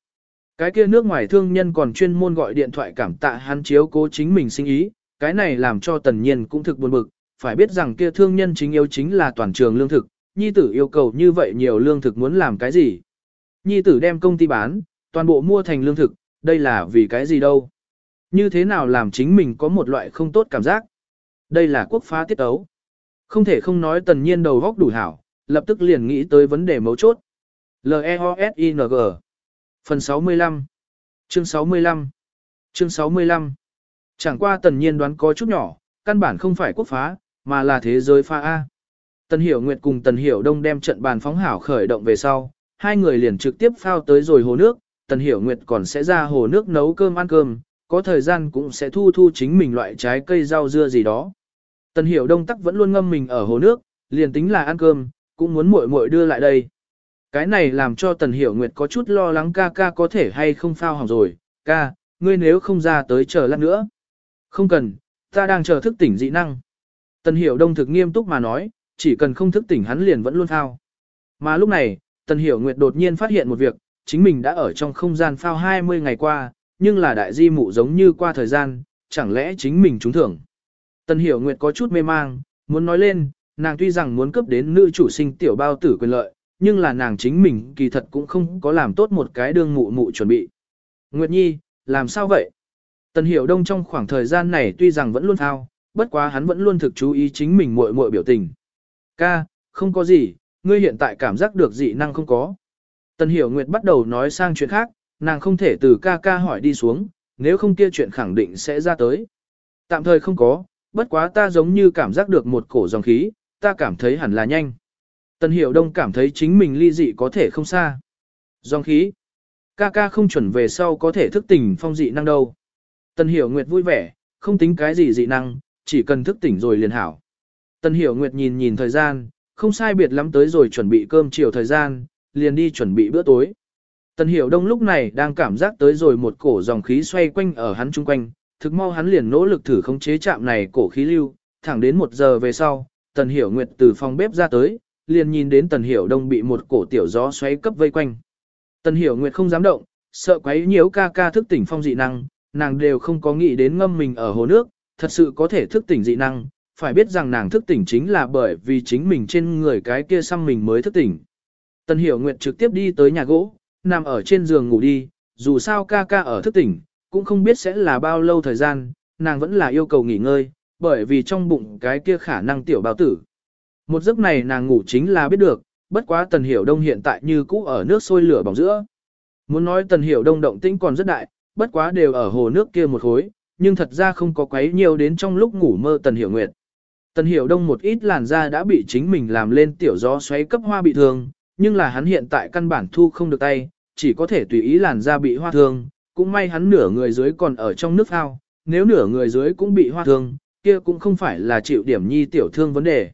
Cái kia nước ngoài thương nhân còn chuyên môn gọi điện thoại cảm tạ hắn chiếu cố chính mình sinh ý, cái này làm cho tần nhiên cũng thực buồn bực, phải biết rằng kia thương nhân chính yếu chính là toàn trường lương thực, nhi tử yêu cầu như vậy nhiều lương thực muốn làm cái gì. Nhi tử đem công ty bán, toàn bộ mua thành lương thực, đây là vì cái gì đâu. Như thế nào làm chính mình có một loại không tốt cảm giác. Đây là quốc phá tiết ấu. Không thể không nói tần nhiên đầu góc đủ hảo, lập tức liền nghĩ tới vấn đề mấu chốt. L-E-O-S-I-N-G Phần 65 Chương 65 Chương 65 Chẳng qua tần nhiên đoán có chút nhỏ, căn bản không phải quốc phá, mà là thế giới pha A. Tần Hiểu Nguyệt cùng Tần Hiểu Đông đem trận bàn phóng hảo khởi động về sau, hai người liền trực tiếp phao tới rồi hồ nước, Tần Hiểu Nguyệt còn sẽ ra hồ nước nấu cơm ăn cơm, có thời gian cũng sẽ thu thu chính mình loại trái cây rau dưa gì đó. Tần Hiểu Đông tắc vẫn luôn ngâm mình ở hồ nước, liền tính là ăn cơm, cũng muốn muội muội đưa lại đây. Cái này làm cho Tần Hiểu Nguyệt có chút lo lắng ca ca có thể hay không phao hỏng rồi, ca, ngươi nếu không ra tới chờ lát nữa. Không cần, ta đang chờ thức tỉnh dị năng. Tần Hiểu Đông thực nghiêm túc mà nói, chỉ cần không thức tỉnh hắn liền vẫn luôn phao. Mà lúc này, Tần Hiểu Nguyệt đột nhiên phát hiện một việc, chính mình đã ở trong không gian phao 20 ngày qua, nhưng là đại di mụ giống như qua thời gian, chẳng lẽ chính mình trúng thưởng. Tần Hiểu Nguyệt có chút mê mang, muốn nói lên, nàng tuy rằng muốn cướp đến nữ chủ sinh tiểu bao tử quyền lợi, nhưng là nàng chính mình kỳ thật cũng không có làm tốt một cái đương mụ mụ chuẩn bị. Nguyệt Nhi, làm sao vậy? Tần Hiểu Đông trong khoảng thời gian này tuy rằng vẫn luôn thao, bất quá hắn vẫn luôn thực chú ý chính mình muội muội biểu tình. Ca, không có gì, ngươi hiện tại cảm giác được dị năng không có. Tần Hiểu Nguyệt bắt đầu nói sang chuyện khác, nàng không thể từ ca ca hỏi đi xuống, nếu không kia chuyện khẳng định sẽ ra tới. Tạm thời không có, bất quá ta giống như cảm giác được một cổ dòng khí, ta cảm thấy hẳn là nhanh. Tần Hiểu Đông cảm thấy chính mình ly dị có thể không xa. Dòng khí. ca ca không chuẩn về sau có thể thức tỉnh phong dị năng đâu. Tần Hiểu Nguyệt vui vẻ, không tính cái gì dị năng, chỉ cần thức tỉnh rồi liền hảo. Tần Hiểu Nguyệt nhìn nhìn thời gian, không sai biệt lắm tới rồi chuẩn bị cơm chiều thời gian, liền đi chuẩn bị bữa tối. Tần Hiểu Đông lúc này đang cảm giác tới rồi một cổ dòng khí xoay quanh ở hắn chung quanh, thực mau hắn liền nỗ lực thử khống chế chạm này cổ khí lưu, thẳng đến một giờ về sau, Tần Hiểu Nguyệt từ phòng bếp ra tới, liền nhìn đến Tần Hiểu Đông bị một cổ tiểu gió xoáy cấp vây quanh. Tần Hiểu Nguyệt không dám động, sợ quấy nhiễu ca ca thức tỉnh phong dị năng, nàng đều không có nghĩ đến ngâm mình ở hồ nước, thật sự có thể thức tỉnh dị năng, phải biết rằng nàng thức tỉnh chính là bởi vì chính mình trên người cái kia xăm mình mới thức tỉnh. Tần Hiểu Nguyệt trực tiếp đi tới nhà gỗ, nằm ở trên giường ngủ đi, dù sao ca ca ở thức tỉnh, cũng không biết sẽ là bao lâu thời gian, nàng vẫn là yêu cầu nghỉ ngơi, bởi vì trong bụng cái kia khả năng tiểu bào tử. Một giấc này nàng ngủ chính là biết được, bất quá Tần Hiểu Đông hiện tại như cũ ở nước sôi lửa bỏng giữa. Muốn nói Tần Hiểu Đông động tĩnh còn rất đại, bất quá đều ở hồ nước kia một khối, nhưng thật ra không có quấy nhiều đến trong lúc ngủ mơ Tần Hiểu Nguyệt. Tần Hiểu Đông một ít làn da đã bị chính mình làm lên tiểu gió xoáy cấp hoa bị thương, nhưng là hắn hiện tại căn bản thu không được tay, chỉ có thể tùy ý làn da bị hoa thương, cũng may hắn nửa người dưới còn ở trong nước ao, nếu nửa người dưới cũng bị hoa thương, kia cũng không phải là chịu điểm nhi tiểu thương vấn đề.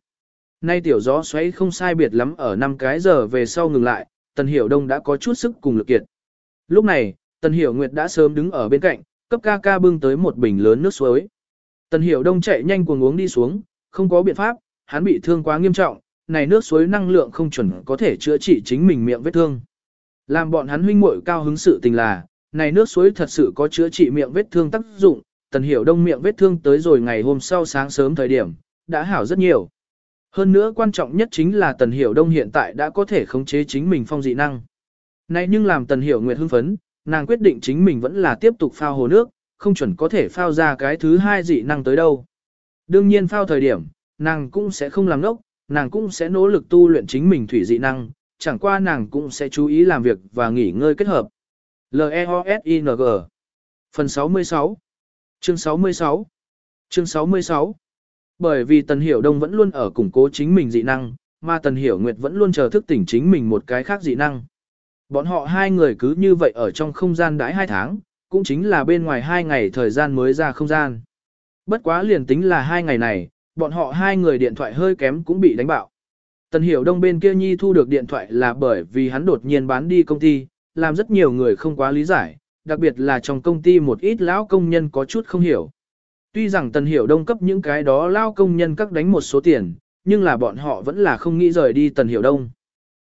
Nay tiểu gió xoáy không sai biệt lắm ở 5 cái giờ về sau ngừng lại, Tần Hiểu Đông đã có chút sức cùng lực kiệt. Lúc này, Tần Hiểu Nguyệt đã sớm đứng ở bên cạnh, cấp ca ca bưng tới một bình lớn nước suối. Tần Hiểu Đông chạy nhanh cuồng uống đi xuống, không có biện pháp, hắn bị thương quá nghiêm trọng, này nước suối năng lượng không chuẩn có thể chữa trị chính mình miệng vết thương. Làm bọn hắn huynh muội cao hứng sự tình là, này nước suối thật sự có chữa trị miệng vết thương tác dụng, Tần Hiểu Đông miệng vết thương tới rồi ngày hôm sau sáng sớm thời điểm, đã hảo rất nhiều. Hơn nữa quan trọng nhất chính là Tần Hiểu Đông hiện tại đã có thể khống chế chính mình phong dị năng. Này nhưng làm Tần Hiểu Nguyệt hưng phấn, nàng quyết định chính mình vẫn là tiếp tục phao hồ nước, không chuẩn có thể phao ra cái thứ hai dị năng tới đâu. Đương nhiên phao thời điểm, nàng cũng sẽ không làm nốc, nàng cũng sẽ nỗ lực tu luyện chính mình thủy dị năng, chẳng qua nàng cũng sẽ chú ý làm việc và nghỉ ngơi kết hợp. L-E-O-S-I-N-G Phần 66 Chương 66 Chương 66 bởi vì Tần Hiểu Đông vẫn luôn ở củng cố chính mình dị năng, mà Tần Hiểu Nguyệt vẫn luôn chờ thức tỉnh chính mình một cái khác dị năng. Bọn họ hai người cứ như vậy ở trong không gian đãi hai tháng, cũng chính là bên ngoài hai ngày thời gian mới ra không gian. Bất quá liền tính là hai ngày này, bọn họ hai người điện thoại hơi kém cũng bị đánh bạo. Tần Hiểu Đông bên kia Nhi thu được điện thoại là bởi vì hắn đột nhiên bán đi công ty, làm rất nhiều người không quá lý giải, đặc biệt là trong công ty một ít lão công nhân có chút không hiểu. Tuy rằng Tần Hiểu Đông cấp những cái đó lao công nhân các đánh một số tiền, nhưng là bọn họ vẫn là không nghĩ rời đi Tần Hiểu Đông.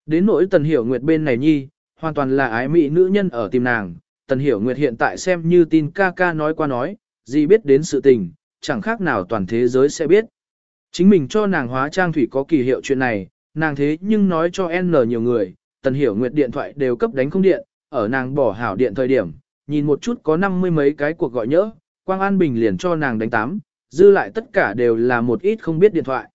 Đến nỗi Tần Hiểu Nguyệt bên này Nhi, hoàn toàn là ái mỹ nữ nhân ở tìm nàng, Tần Hiểu Nguyệt hiện tại xem như tin ca ca nói qua nói, gì biết đến sự tình, chẳng khác nào toàn thế giới sẽ biết. Chính mình cho nàng hóa trang thủy có kỳ hiệu chuyện này, nàng thế nhưng nói cho N nhiều người, Tần Hiểu Nguyệt điện thoại đều cấp đánh không điện, ở nàng bỏ hảo điện thời điểm, nhìn một chút có năm mươi mấy cái cuộc gọi nhỡ, Quang An Bình liền cho nàng đánh tám, dư lại tất cả đều là một ít không biết điện thoại.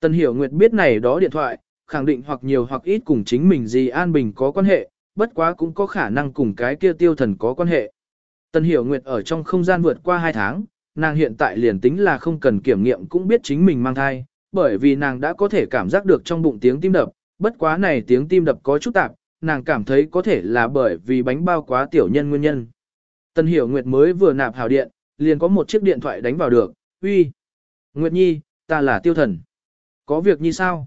Tần Hiểu Nguyệt biết này đó điện thoại, khẳng định hoặc nhiều hoặc ít cùng chính mình gì An Bình có quan hệ, bất quá cũng có khả năng cùng cái kia tiêu thần có quan hệ. Tần Hiểu Nguyệt ở trong không gian vượt qua 2 tháng, nàng hiện tại liền tính là không cần kiểm nghiệm cũng biết chính mình mang thai, bởi vì nàng đã có thể cảm giác được trong bụng tiếng tim đập, bất quá này tiếng tim đập có chút tạp, nàng cảm thấy có thể là bởi vì bánh bao quá tiểu nhân nguyên nhân. Tần Hiểu Nguyệt mới vừa nạp hào điện, liền có một chiếc điện thoại đánh vào được, uy. Nguyệt Nhi, ta là tiêu thần. Có việc như sao?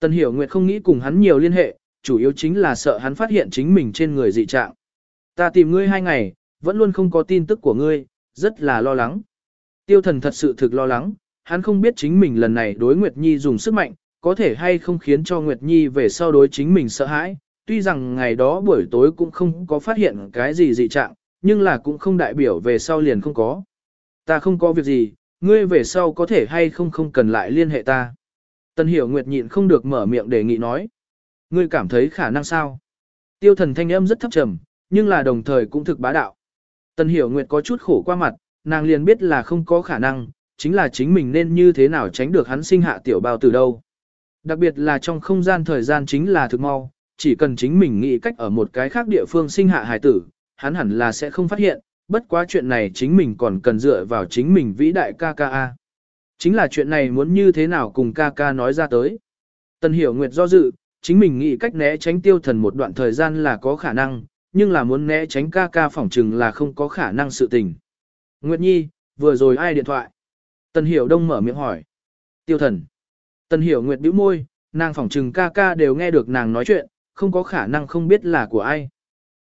Tần Hiểu Nguyệt không nghĩ cùng hắn nhiều liên hệ, chủ yếu chính là sợ hắn phát hiện chính mình trên người dị trạng. Ta tìm ngươi hai ngày, vẫn luôn không có tin tức của ngươi, rất là lo lắng. Tiêu thần thật sự thực lo lắng, hắn không biết chính mình lần này đối Nguyệt Nhi dùng sức mạnh, có thể hay không khiến cho Nguyệt Nhi về sau đối chính mình sợ hãi. Tuy rằng ngày đó buổi tối cũng không có phát hiện cái gì dị trạng, nhưng là cũng không đại biểu về sau liền không có. Ta không có việc gì, ngươi về sau có thể hay không không cần lại liên hệ ta. Tân hiểu Nguyệt nhịn không được mở miệng đề nghị nói. Ngươi cảm thấy khả năng sao? Tiêu thần thanh âm rất thấp trầm, nhưng là đồng thời cũng thực bá đạo. Tần hiểu nguyệt có chút khổ qua mặt, nàng liền biết là không có khả năng, chính là chính mình nên như thế nào tránh được hắn sinh hạ tiểu bao từ đâu. Đặc biệt là trong không gian thời gian chính là thực mau, chỉ cần chính mình nghĩ cách ở một cái khác địa phương sinh hạ hài tử, hắn hẳn là sẽ không phát hiện, bất quá chuyện này chính mình còn cần dựa vào chính mình vĩ đại ca ca a. Chính là chuyện này muốn như thế nào cùng ca ca nói ra tới. Tần hiểu nguyệt do dự, chính mình nghĩ cách né tránh tiêu thần một đoạn thời gian là có khả năng, nhưng là muốn né tránh ca ca phỏng chừng là không có khả năng sự tình. Nguyệt Nhi, vừa rồi ai điện thoại? Tần Hiểu Đông mở miệng hỏi. Tiêu thần. Tần Hiểu Nguyệt bĩu môi, nàng phỏng chừng ca ca đều nghe được nàng nói chuyện, không có khả năng không biết là của ai.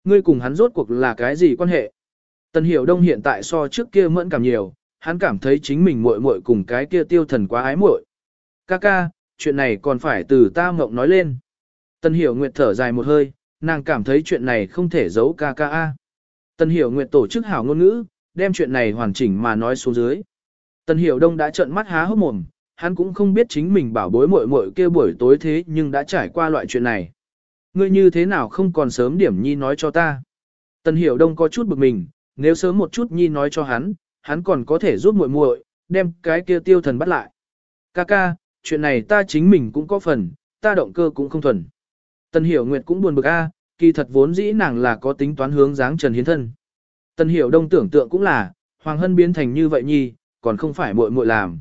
Ngươi cùng hắn rốt cuộc là cái gì quan hệ? Tần Hiểu Đông hiện tại so trước kia mẫn cảm nhiều, hắn cảm thấy chính mình muội muội cùng cái kia tiêu thần quá ái muội. Ca ca, chuyện này còn phải từ ta mộng nói lên. Tần Hiểu Nguyệt thở dài một hơi, nàng cảm thấy chuyện này không thể giấu ca ca a. Tần Hiểu Nguyệt tổ chức hảo ngôn ngữ, đem chuyện này hoàn chỉnh mà nói xuống dưới. Tần Hiểu Đông đã trợn mắt há hốc mồm, hắn cũng không biết chính mình bảo bối muội muội kia buổi tối thế nhưng đã trải qua loại chuyện này. Ngươi như thế nào không còn sớm điểm nhi nói cho ta. Tần Hiểu Đông có chút bực mình, nếu sớm một chút nhi nói cho hắn, hắn còn có thể giúp muội muội đem cái kia tiêu thần bắt lại. Ca ca, chuyện này ta chính mình cũng có phần, ta động cơ cũng không thuần. Tần Hiểu Nguyệt cũng buồn bực a, kỳ thật vốn dĩ nàng là có tính toán hướng dáng Trần Hiến thân. Tần Hiểu Đông tưởng tượng cũng là, Hoàng Hân biến thành như vậy nhi, còn không phải muội muội làm.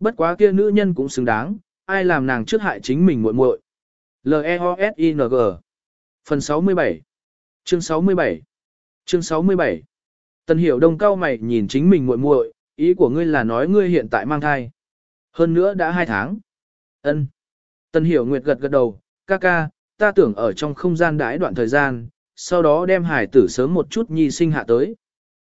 Bất quá kia nữ nhân cũng xứng đáng, ai làm nàng trước hại chính mình muội muội. L-E-O-S-I-N-G Phần 67 Chương 67 Chương 67 Tần Hiểu Đông cao mày nhìn chính mình muội muội, ý của ngươi là nói ngươi hiện tại mang thai. Hơn nữa đã hai tháng. Ân. Tần Hiểu Nguyệt gật gật đầu, ca ca, ta tưởng ở trong không gian đãi đoạn thời gian, sau đó đem hải tử sớm một chút nhi sinh hạ tới.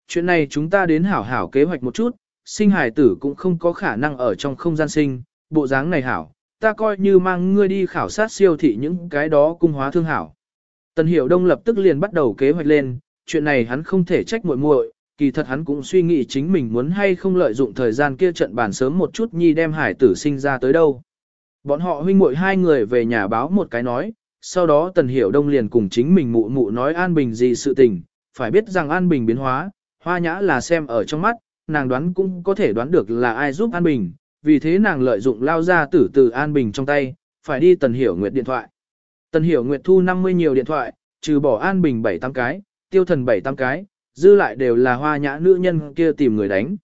Chuyện này chúng ta đến hảo hảo kế hoạch một chút, sinh hải tử cũng không có khả năng ở trong không gian sinh, bộ dáng này hảo, ta coi như mang ngươi đi khảo sát siêu thị những cái đó cung hóa thương hảo. Tần Hiểu Đông lập tức liền bắt đầu kế hoạch lên, chuyện này hắn không thể trách muội muội, kỳ thật hắn cũng suy nghĩ chính mình muốn hay không lợi dụng thời gian kia trận bàn sớm một chút nhi đem hải tử sinh ra tới đâu. Bọn họ huynh muội hai người về nhà báo một cái nói, sau đó Tần Hiểu Đông liền cùng chính mình mụ mụ nói An Bình gì sự tình, phải biết rằng An Bình biến hóa, hoa nhã là xem ở trong mắt, nàng đoán cũng có thể đoán được là ai giúp An Bình, vì thế nàng lợi dụng lao ra tử từ An Bình trong tay, phải đi Tần Hiểu Nguyệt điện thoại. Tần Hiểu Nguyệt thu 50 nhiều điện thoại, trừ bỏ An Bình 7-8 cái, tiêu thần 7-8 cái, dư lại đều là hoa nhã nữ nhân kia tìm người đánh.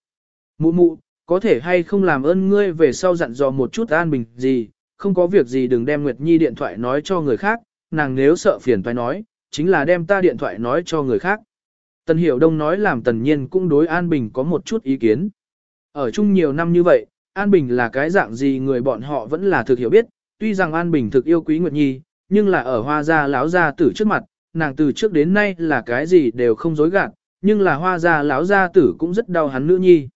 Mụ mụ, có thể hay không làm ơn ngươi về sau dặn dò một chút An Bình gì, không có việc gì đừng đem Nguyệt Nhi điện thoại nói cho người khác, nàng nếu sợ phiền phải nói, chính là đem ta điện thoại nói cho người khác. Tần Hiểu Đông nói làm Tần Nhiên cũng đối An Bình có một chút ý kiến. Ở chung nhiều năm như vậy, An Bình là cái dạng gì người bọn họ vẫn là thực hiểu biết, tuy rằng An Bình thực yêu quý Nguyệt Nhi, nhưng là ở hoa gia lão gia tử trước mặt, nàng từ trước đến nay là cái gì đều không dối gạt, nhưng là hoa gia lão gia tử cũng rất đau hắn nữ nhi.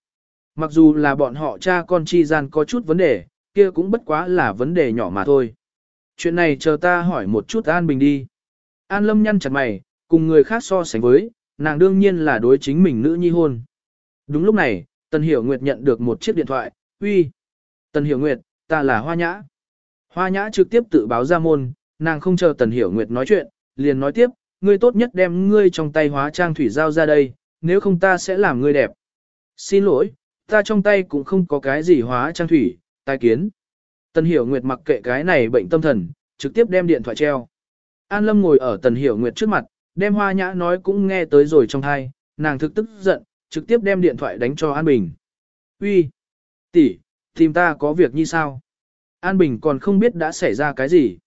Mặc dù là bọn họ cha con chi gian có chút vấn đề, kia cũng bất quá là vấn đề nhỏ mà thôi. Chuyện này chờ ta hỏi một chút An Bình đi. An Lâm nhăn chặt mày, cùng người khác so sánh với, nàng đương nhiên là đối chính mình nữ nhi hôn. Đúng lúc này, Tần Hiểu Nguyệt nhận được một chiếc điện thoại, uy. Tần Hiểu Nguyệt, ta là Hoa Nhã. Hoa Nhã trực tiếp tự báo ra môn, nàng không chờ Tần Hiểu Nguyệt nói chuyện, liền nói tiếp, ngươi tốt nhất đem ngươi trong tay hóa trang thủy giao ra đây, nếu không ta sẽ làm ngươi đẹp. Xin lỗi, ta trong tay cũng không có cái gì hóa trang thủy, tai kiến. Tần Hiểu Nguyệt mặc kệ cái này bệnh tâm thần, trực tiếp đem điện thoại treo. An Lâm ngồi ở Tần Hiểu Nguyệt trước mặt, đem hoa nhã nói cũng nghe tới rồi trong thai, nàng thực tức giận, trực tiếp đem điện thoại đánh cho An Bình. Uy, tỷ, tìm ta có việc như sao? An Bình còn không biết đã xảy ra cái gì.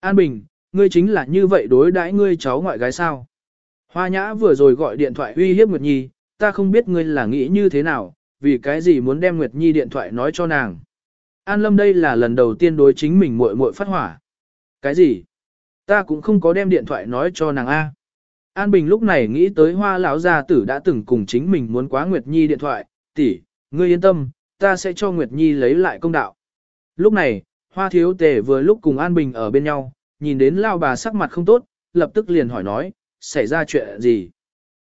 An Bình, ngươi chính là như vậy đối đãi ngươi cháu ngoại gái sao? Hoa nhã vừa rồi gọi điện thoại uy hiếp Nguyệt Nhi, ta không biết ngươi là nghĩ như thế nào, vì cái gì muốn đem Nguyệt Nhi điện thoại nói cho nàng. An Lâm đây là lần đầu tiên đối chính mình muội muội phát hỏa. Cái gì? Ta cũng không có đem điện thoại nói cho nàng A. An Bình lúc này nghĩ tới hoa lão gia tử đã từng cùng chính mình muốn quá Nguyệt Nhi điện thoại, tỷ, ngươi yên tâm, ta sẽ cho Nguyệt Nhi lấy lại công đạo. Lúc này, hoa thiếu tề vừa lúc cùng An Bình ở bên nhau, nhìn đến lao bà sắc mặt không tốt, lập tức liền hỏi nói, xảy ra chuyện gì?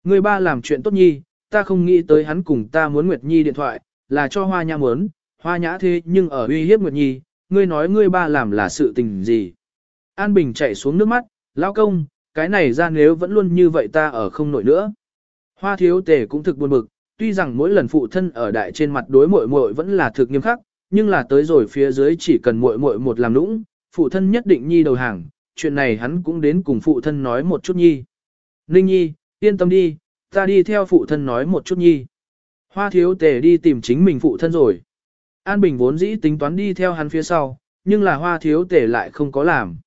Người ba làm chuyện tốt nhi, ta không nghĩ tới hắn cùng ta muốn Nguyệt Nhi điện thoại, là cho hoa nhã muốn, hoa nhã thế nhưng ở uy hiếp Nguyệt Nhi, ngươi nói ngươi ba làm là sự tình gì? An Bình chạy xuống nước mắt, lao công, cái này ra nếu vẫn luôn như vậy ta ở không nổi nữa. Hoa thiếu tề cũng thực buồn bực, tuy rằng mỗi lần phụ thân ở đại trên mặt đối muội muội vẫn là thực nghiêm khắc, nhưng là tới rồi phía dưới chỉ cần muội muội một làm nũng, phụ thân nhất định nhi đầu hàng, chuyện này hắn cũng đến cùng phụ thân nói một chút nhi. Ninh nhi, yên tâm đi, ta đi theo phụ thân nói một chút nhi. Hoa thiếu tề đi tìm chính mình phụ thân rồi. An Bình vốn dĩ tính toán đi theo hắn phía sau, nhưng là hoa thiếu tề lại không có làm.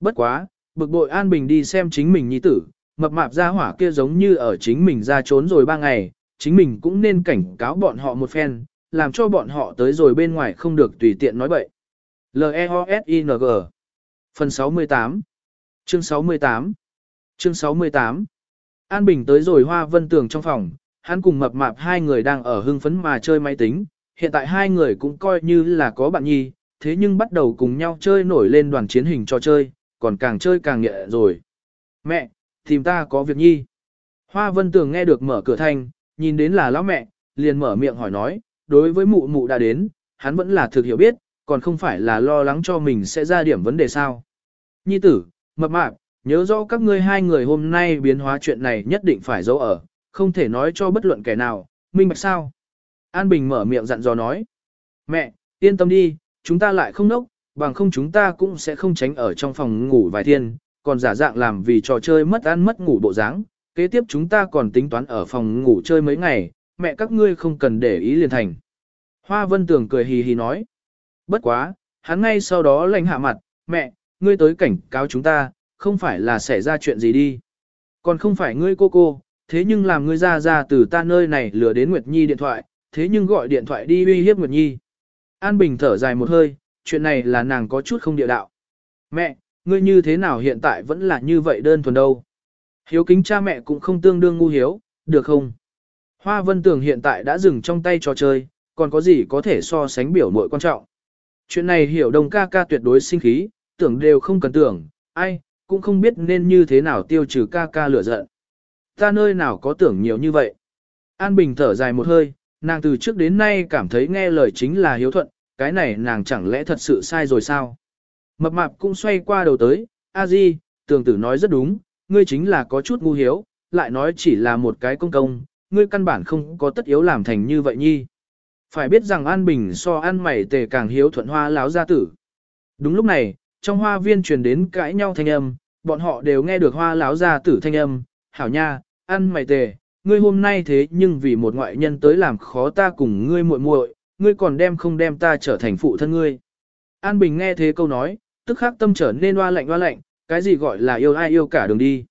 Bất quá, bực bội An Bình đi xem chính mình nhi tử, mập mạp ra hỏa kia giống như ở chính mình ra trốn rồi ba ngày, chính mình cũng nên cảnh cáo bọn họ một phen, làm cho bọn họ tới rồi bên ngoài không được tùy tiện nói bậy. L-E-O-S-I-N-G Phần 68 Chương 68 Chương 68 An Bình tới rồi Hoa Vân Tường trong phòng, hắn cùng mập mạp hai người đang ở hưng phấn mà chơi máy tính, hiện tại hai người cũng coi như là có bạn nhi, thế nhưng bắt đầu cùng nhau chơi nổi lên đoàn chiến hình cho chơi, còn càng chơi càng nghệ rồi. Mẹ, tìm ta có việc nhi. Hoa Vân Tường nghe được mở cửa thanh, nhìn đến là lão mẹ, liền mở miệng hỏi nói, đối với mụ mụ đã đến, hắn vẫn là thực hiểu biết, còn không phải là lo lắng cho mình sẽ ra điểm vấn đề sao. Nhi tử, mập mạp, nhớ rõ các ngươi hai người hôm nay biến hóa chuyện này nhất định phải giấu ở, không thể nói cho bất luận kẻ nào, minh bạch sao. An Bình mở miệng dặn dò nói. Mẹ, yên tâm đi, chúng ta lại không nốc, bằng không chúng ta cũng sẽ không tránh ở trong phòng ngủ vài thiên, còn giả dạng làm vì trò chơi mất ăn mất ngủ bộ dáng. Kế tiếp chúng ta còn tính toán ở phòng ngủ chơi mấy ngày, mẹ các ngươi không cần để ý liền thành. Hoa Vân Tường cười hì hì nói. Bất quá, hắn ngay sau đó lạnh hạ mặt, mẹ, ngươi tới cảnh cáo chúng ta, không phải là xảy ra chuyện gì đi. Còn không phải ngươi cô cô, thế nhưng làm ngươi ra ra từ ta nơi này lừa đến Nguyệt Nhi điện thoại, thế nhưng gọi điện thoại đi uy hiếp Nguyệt Nhi. An Bình thở dài một hơi, chuyện này là nàng có chút không địa đạo. Mẹ, ngươi như thế nào hiện tại vẫn là như vậy đơn thuần đâu. Hiếu kính cha mẹ cũng không tương đương ngu hiếu, được không? Hoa Vân Tường hiện tại đã dừng trong tay trò chơi, còn có gì có thể so sánh biểu mội quan trọng. Chuyện này hiểu đồng ca ca tuyệt đối sinh khí, tưởng đều không cần tưởng, ai, cũng không biết nên như thế nào tiêu trừ ca ca lửa giận. Ta nơi nào có tưởng nhiều như vậy. An Bình thở dài một hơi, nàng từ trước đến nay cảm thấy nghe lời chính là hiếu thuận, cái này nàng chẳng lẽ thật sự sai rồi sao? Mập mạp cũng xoay qua đầu tới, a di, tường tử nói rất đúng, ngươi chính là có chút ngu hiếu, lại nói chỉ là một cái công công, ngươi căn bản không có tất yếu làm thành như vậy nhi. Phải biết rằng An Bình so ăn mày tề càng hiếu thuận hoa láo gia tử. Đúng lúc này, trong hoa viên truyền đến cãi nhau thanh âm, bọn họ đều nghe được hoa láo gia tử thanh âm, hảo nha, ăn mày tề, ngươi hôm nay thế nhưng vì một ngoại nhân tới làm khó ta cùng ngươi muội muội, ngươi còn đem không đem ta trở thành phụ thân ngươi. An Bình nghe thế câu nói, tức khắc tâm trở nên hoa lạnh hoa lạnh, cái gì gọi là yêu ai yêu cả đường đi.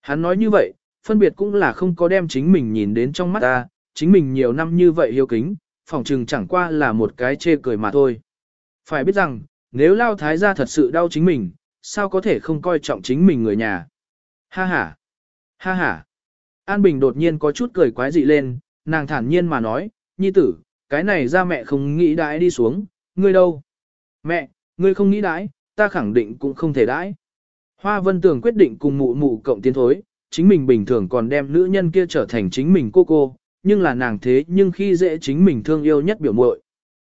Hắn nói như vậy, phân biệt cũng là không có đem chính mình nhìn đến trong mắt ta, chính mình nhiều năm như vậy hiếu kính, phòng trừng chẳng qua là một cái chê cười mà thôi. Phải biết rằng, nếu Lao Thái gia thật sự đau chính mình, sao có thể không coi trọng chính mình người nhà. Ha ha, ha ha. An Bình đột nhiên có chút cười quái dị lên, nàng thản nhiên mà nói, nhi tử, cái này ra mẹ không nghĩ đãi đi xuống, ngươi đâu? Mẹ, ngươi không nghĩ đãi, ta khẳng định cũng không thể đãi. Hoa Vân Tường quyết định cùng mụ mụ cộng tiến thối, chính mình bình thường còn đem nữ nhân kia trở thành chính mình cô cô, nhưng là nàng thế nhưng khi dễ chính mình thương yêu nhất biểu muội.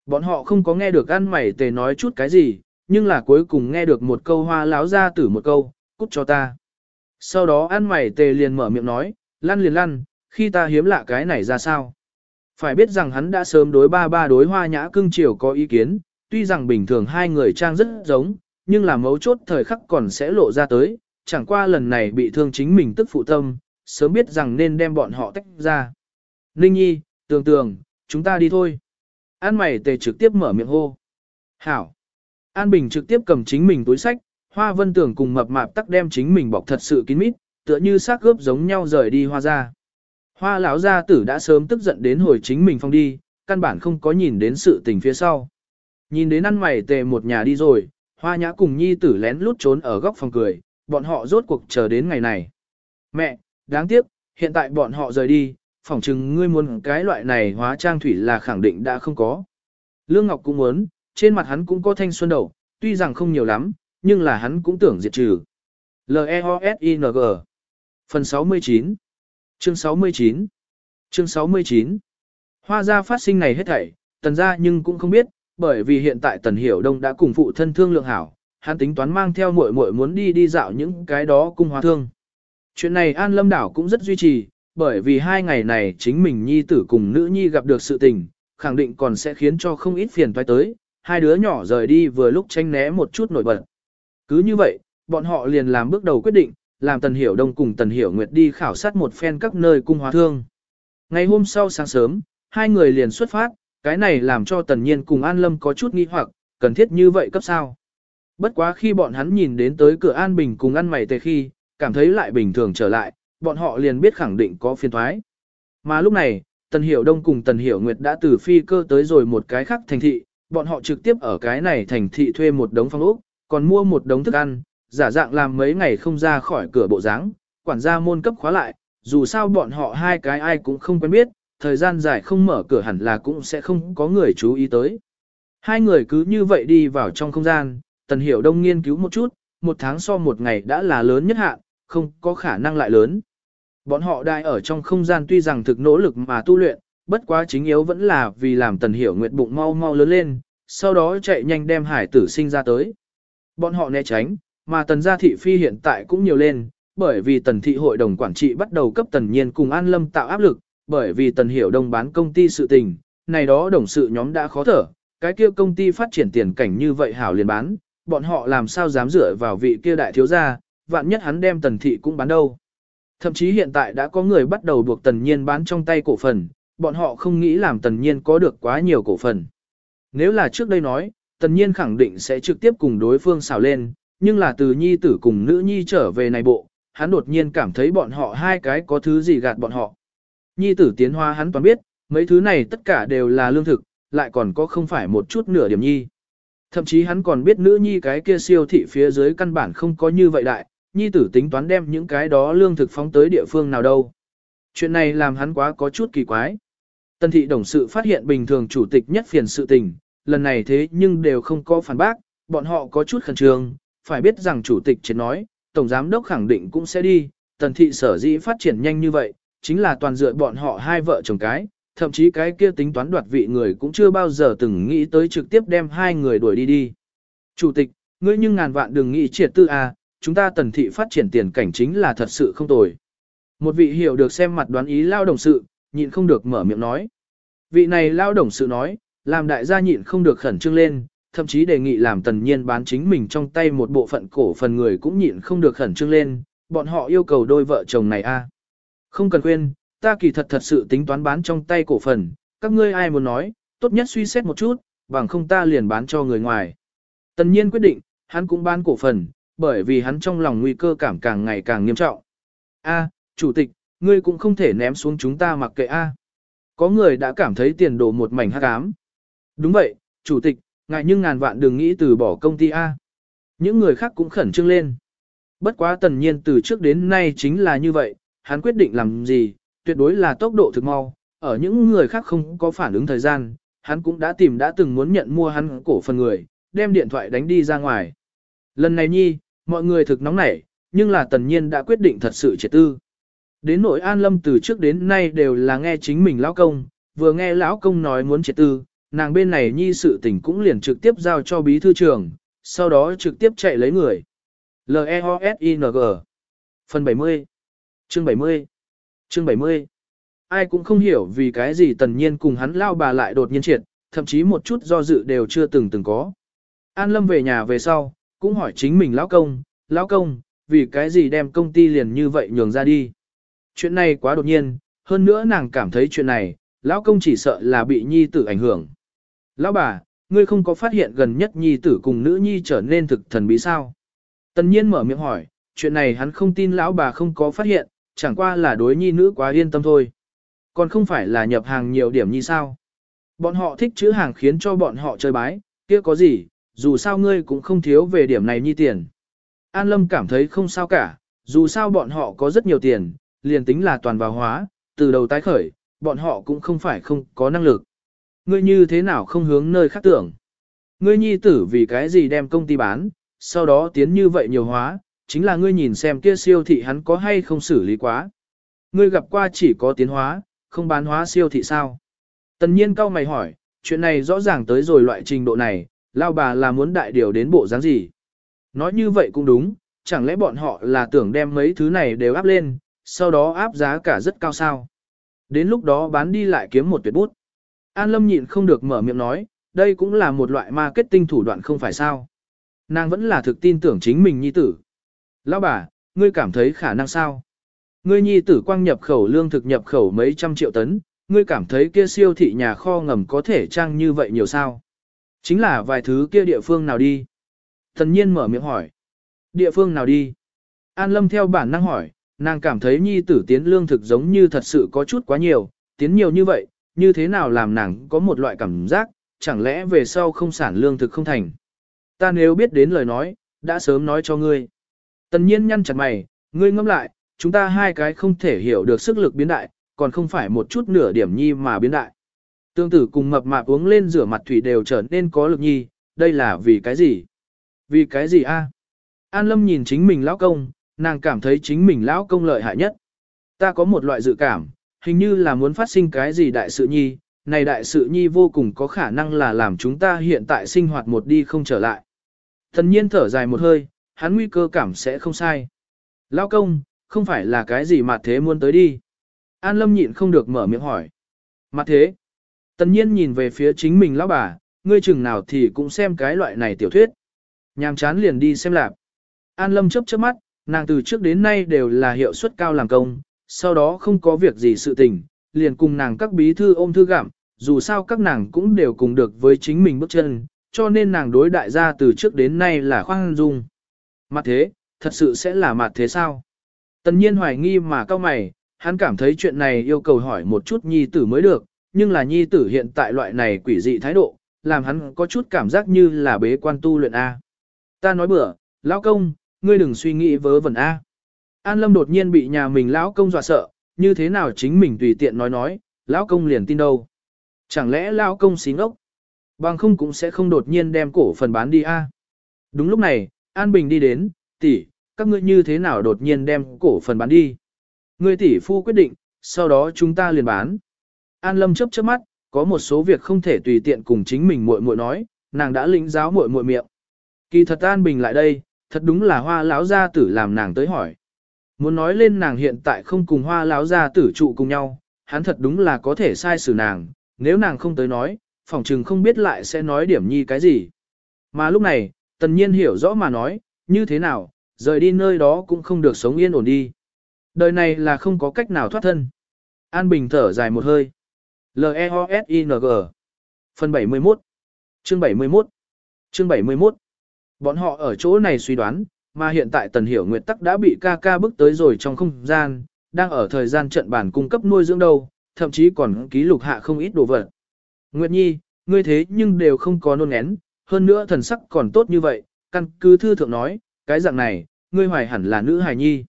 Bọn họ không có nghe được ăn mày tề nói chút cái gì, nhưng là cuối cùng nghe được một câu hoa láo ra tử một câu, cút cho ta. Sau đó ăn mày tề liền mở miệng nói, lăn liền lăn, khi ta hiếm lạ cái này ra sao. Phải biết rằng hắn đã sớm đối ba ba đối hoa nhã cưng chiều có ý kiến, tuy rằng bình thường hai người trang rất giống, nhưng là mấu chốt thời khắc còn sẽ lộ ra tới, chẳng qua lần này bị thương chính mình tức phụ tâm, sớm biết rằng nên đem bọn họ tách ra. Ninh nhi, tường tường, chúng ta đi thôi. An mày tề trực tiếp mở miệng hô. Hảo. An Bình trực tiếp cầm chính mình túi sách, hoa vân tường cùng mập mạp tắc đem chính mình bọc thật sự kín mít, tựa như xác gớp giống nhau rời đi hoa ra. Hoa lão gia tử đã sớm tức giận đến hồi chính mình phong đi, căn bản không có nhìn đến sự tình phía sau. Nhìn đến ăn mày tề một nhà đi rồi, hoa nhã cùng nhi tử lén lút trốn ở góc phòng cười, bọn họ rốt cuộc chờ đến ngày này. Mẹ, đáng tiếc, hiện tại bọn họ rời đi, phỏng chừng ngươi muốn cái loại này hóa trang thủy là khẳng định đã không có. Lương Ngọc cũng muốn, trên mặt hắn cũng có thanh xuân đầu, tuy rằng không nhiều lắm, nhưng là hắn cũng tưởng diệt trừ. L-E-O-S-I-N-G Phần 69 Chương 69 Chương 69 Hoa gia phát sinh này hết thảy, tần gia nhưng cũng không biết, bởi vì hiện tại tần hiểu đông đã cùng phụ thân thương lượng hảo, hắn tính toán mang theo muội muội muốn đi đi dạo những cái đó cung hóa thương. Chuyện này An Lâm Đảo cũng rất duy trì, bởi vì hai ngày này chính mình nhi tử cùng nữ nhi gặp được sự tình, khẳng định còn sẽ khiến cho không ít phiền toái tới, hai đứa nhỏ rời đi vừa lúc tranh né một chút nổi bật. Cứ như vậy, bọn họ liền làm bước đầu quyết định, làm Tần Hiểu Đông cùng Tần Hiểu Nguyệt đi khảo sát một phen các nơi cung hóa thương. Ngày hôm sau sáng sớm, hai người liền xuất phát, cái này làm cho Tần Nhiên cùng An Lâm có chút nghi hoặc, cần thiết như vậy cấp sao. Bất quá khi bọn hắn nhìn đến tới cửa An Bình cùng ăn mày tề khi, cảm thấy lại bình thường trở lại, bọn họ liền biết khẳng định có phiên thoái. Mà lúc này, Tần Hiểu Đông cùng Tần Hiểu Nguyệt đã từ phi cơ tới rồi một cái khác thành thị, bọn họ trực tiếp ở cái này thành thị thuê một đống phòng ốc, còn mua một đống thức ăn, giả dạng làm mấy ngày không ra khỏi cửa bộ dáng, quản gia môn cấp khóa lại, dù sao bọn họ hai cái ai cũng không quen biết, thời gian dài không mở cửa hẳn là cũng sẽ không có người chú ý tới. Hai người cứ như vậy đi vào trong không gian, Tần Hiểu Đông nghiên cứu một chút, một tháng so một ngày đã là lớn nhất hạn, không có khả năng lại lớn. Bọn họ đại ở trong không gian tuy rằng thực nỗ lực mà tu luyện, bất quá chính yếu vẫn là vì làm Tần Hiểu Nguyệt bụng mau mau lớn lên, sau đó chạy nhanh đem hải tử sinh ra tới. Bọn họ né tránh, mà Tần gia thị phi hiện tại cũng nhiều lên, bởi vì Tần thị hội đồng quản trị bắt đầu cấp Tần Nhiên cùng An Lâm tạo áp lực, bởi vì Tần Hiểu Đông bán công ty sự tình, này đó đồng sự nhóm đã khó thở, cái kia công ty phát triển tiền cảnh như vậy hảo liền bán, bọn họ làm sao dám dựa vào vị kia đại thiếu gia, vạn nhất hắn đem Tần thị cũng bán đâu. Thậm chí hiện tại đã có người bắt đầu buộc Tần Nhiên bán trong tay cổ phần, bọn họ không nghĩ làm Tần Nhiên có được quá nhiều cổ phần. Nếu là trước đây nói, Tần Nhiên khẳng định sẽ trực tiếp cùng đối phương xào lên, nhưng là từ nhi tử cùng nữ nhi trở về này bộ, hắn đột nhiên cảm thấy bọn họ hai cái có thứ gì gạt bọn họ. Nhi tử tiến hóa hắn toàn biết, mấy thứ này tất cả đều là lương thực, lại còn có không phải một chút nửa điểm nhi. Thậm chí hắn còn biết nữ nhi cái kia siêu thị phía dưới căn bản không có như vậy đại, nhi tử tính toán đem những cái đó lương thực phóng tới địa phương nào đâu. Chuyện này làm hắn quá có chút kỳ quái. Tân thị đồng sự phát hiện bình thường chủ tịch nhất phiền sự tình, lần này thế nhưng đều không có phản bác, bọn họ có chút khẩn trương, phải biết rằng chủ tịch chỉ nói, tổng giám đốc khẳng định cũng sẽ đi, tần thị sở dĩ phát triển nhanh như vậy, chính là toàn dựa bọn họ hai vợ chồng cái, thậm chí cái kia tính toán đoạt vị người cũng chưa bao giờ từng nghĩ tới trực tiếp đem hai người đuổi đi đi. Chủ tịch, ngươi nhưng ngàn vạn đừng nghĩ triệt tư a, chúng ta tần thị phát triển tiền cảnh chính là thật sự không tồi. Một vị hiểu được xem mặt đoán ý lao đồng sự, nhịn không được mở miệng nói. Vị này lao đồng sự nói, làm đại gia nhịn không được khẩn trương lên, thậm chí đề nghị làm tần nhiên bán chính mình trong tay một bộ phận cổ phần người cũng nhịn không được khẩn trương lên, bọn họ yêu cầu đôi vợ chồng này a. Không cần quên, ta kỳ thật thật sự tính toán bán trong tay cổ phần, các ngươi ai muốn nói, tốt nhất suy xét một chút, bằng không ta liền bán cho người ngoài. Tần nhiên quyết định, hắn cũng bán cổ phần, bởi vì hắn trong lòng nguy cơ cảm càng ngày càng nghiêm trọng. A, chủ tịch, ngươi cũng không thể ném xuống chúng ta mặc kệ A. Có người đã cảm thấy tiền đồ một mảnh hắc ám. Đúng vậy, chủ tịch, ngại nhưng ngàn vạn đừng nghĩ từ bỏ công ty A. Những người khác cũng khẩn trương lên. Bất quá tần nhiên từ trước đến nay chính là như vậy, hắn quyết định làm gì, tuyệt đối là tốc độ thực mau, ở những người khác không có phản ứng thời gian, hắn cũng đã tìm đã từng muốn nhận mua hắn cổ phần người, đem điện thoại đánh đi ra ngoài. Lần này nhi, mọi người thực nóng nảy, nhưng là tần nhiên đã quyết định thật sự triệt tư. Đến nội an lâm từ trước đến nay đều là nghe chính mình lão công, vừa nghe lão công nói muốn triệt tư, nàng bên này nhi sự tình cũng liền trực tiếp giao cho bí thư trưởng, sau đó trực tiếp chạy lấy người. L-E-O-S-I-N-G Phần 70 Chương 70 Chương 70 Ai cũng không hiểu vì cái gì tần nhiên cùng hắn lao bà lại đột nhiên triệt, thậm chí một chút do dự đều chưa từng từng có. An Lâm về nhà về sau, cũng hỏi chính mình lão công, lão công, vì cái gì đem công ty liền như vậy nhường ra đi. Chuyện này quá đột nhiên, hơn nữa nàng cảm thấy chuyện này, lão công chỉ sợ là bị nhi tử ảnh hưởng. Lão bà, ngươi không có phát hiện gần nhất nhi tử cùng nữ nhi trở nên thực thần bí sao? Tần nhiên mở miệng hỏi, chuyện này hắn không tin lão bà không có phát hiện, chẳng qua là đối nhi nữ quá yên tâm thôi. Còn không phải là nhập hàng nhiều điểm như sao? Bọn họ thích chữ hàng khiến cho bọn họ chơi bái, kia có gì, dù sao ngươi cũng không thiếu về điểm này nhi tiền. An Lâm cảm thấy không sao cả, dù sao bọn họ có rất nhiều tiền, liền tính là toàn vào hóa, từ đầu tái khởi, bọn họ cũng không phải không có năng lực. Ngươi như thế nào không hướng nơi khác tưởng? Ngươi nhi tử vì cái gì đem công ty bán, sau đó tiến như vậy nhiều hóa, chính là ngươi nhìn xem kia siêu thị hắn có hay không xử lý quá. Ngươi gặp qua chỉ có tiến hóa, không bán hóa siêu thị sao? Tần nhiên cao mày hỏi, chuyện này rõ ràng tới rồi loại trình độ này, lao bà là muốn đại điều đến bộ dáng gì? Nói như vậy cũng đúng, chẳng lẽ bọn họ là tưởng đem mấy thứ này đều áp lên, sau đó áp giá cả rất cao sao? Đến lúc đó bán đi lại kiếm một tuyệt bút. An Lâm nhịn không được mở miệng nói, đây cũng là một loại marketing thủ đoạn không phải sao. Nàng vẫn là thực tin tưởng chính mình nhi tử. Lão bà, ngươi cảm thấy khả năng sao? Ngươi nhi tử quang nhập khẩu lương thực nhập khẩu mấy trăm triệu tấn, ngươi cảm thấy kia siêu thị nhà kho ngầm có thể trang như vậy nhiều sao? Chính là vài thứ kia địa phương nào đi? Thần nhiên mở miệng hỏi. Địa phương nào đi? An Lâm theo bản năng hỏi, nàng cảm thấy nhi tử tiến lương thực giống như thật sự có chút quá nhiều, tiến nhiều như vậy, như thế nào làm nàng có một loại cảm giác, chẳng lẽ về sau không sản lương thực không thành. Ta nếu biết đến lời nói, đã sớm nói cho ngươi. Tần nhiên nhăn chặt mày, ngươi ngẫm lại, chúng ta hai cái không thể hiểu được sức lực biến đại, còn không phải một chút nửa điểm nhi mà biến đại. Tương tử cùng mập mạp uống lên rửa mặt thủy đều trở nên có lực nhi, đây là vì cái gì? Vì cái gì a? An Lâm nhìn chính mình lão công, nàng cảm thấy chính mình lão công lợi hại nhất. Ta có một loại dự cảm, hình như là muốn phát sinh cái gì đại sự nhi, này đại sự nhi vô cùng có khả năng là làm chúng ta hiện tại sinh hoạt một đi không trở lại. Thần nhiên thở dài một hơi, hắn nguy cơ cảm sẽ không sai. Lão công, không phải là cái gì mà thế muốn tới đi. An Lâm nhịn không được mở miệng hỏi. Mặt thế. Tần nhiên nhìn về phía chính mình lão bà, ngươi chừng nào thì cũng xem cái loại này tiểu thuyết. Nhàm chán liền đi xem lạp. An Lâm chớp chớp mắt, nàng từ trước đến nay đều là hiệu suất cao làm công, sau đó không có việc gì sự tình, liền cùng nàng các bí thư ôm thư gặm, dù sao các nàng cũng đều cùng được với chính mình bước chân, cho nên nàng đối đại gia từ trước đến nay là khoan dung. Mặt thế, thật sự sẽ là mặt thế sao? Tần nhiên hoài nghi mà cao mày, hắn cảm thấy chuyện này yêu cầu hỏi một chút nhi tử mới được, nhưng là nhi tử hiện tại loại này quỷ dị thái độ, làm hắn có chút cảm giác như là bế quan tu luyện A. Ta nói bữa, lão công, ngươi đừng suy nghĩ vớ vẩn A. An Lâm đột nhiên bị nhà mình lão công dọa sợ, như thế nào chính mình tùy tiện nói nói, lão công liền tin đâu. Chẳng lẽ lão công xí ngốc? Bằng không cũng sẽ không đột nhiên đem cổ phần bán đi a. Đúng lúc này, An Bình đi đến, tỷ, các ngươi như thế nào đột nhiên đem cổ phần bán đi? Ngươi tỷ phu quyết định, sau đó chúng ta liền bán. An Lâm chớp chớp mắt, có một số việc không thể tùy tiện cùng chính mình muội muội nói, nàng đã lĩnh giáo muội muội miệng. Kỳ thật An Bình lại đây, thật đúng là hoa lão gia tử làm nàng tới hỏi. Muốn nói lên nàng hiện tại không cùng hoa lão gia tử trụ cùng nhau, hắn thật đúng là có thể sai xử nàng, nếu nàng không tới nói, phỏng chừng không biết lại sẽ nói điểm nhi cái gì. Mà lúc này, tần nhiên hiểu rõ mà nói, như thế nào, rời đi nơi đó cũng không được sống yên ổn đi. Đời này là không có cách nào thoát thân. An Bình thở dài một hơi. L-E-O-S-I-N-G Phần 71 Chương 71 Chương 71 Bọn họ ở chỗ này suy đoán, mà hiện tại Tần Hiểu Nguyệt Tắc đã bị ca ca bức tới rồi trong không gian, đang ở thời gian trận bản cung cấp nuôi dưỡng đâu, thậm chí còn ký lục hạ không ít đồ vật. Nguyệt Nhi, ngươi thế nhưng đều không có nôn ngén, hơn nữa thần sắc còn tốt như vậy, căn cứ thư thượng nói, cái dạng này, ngươi hoài hẳn là nữ hài nhi.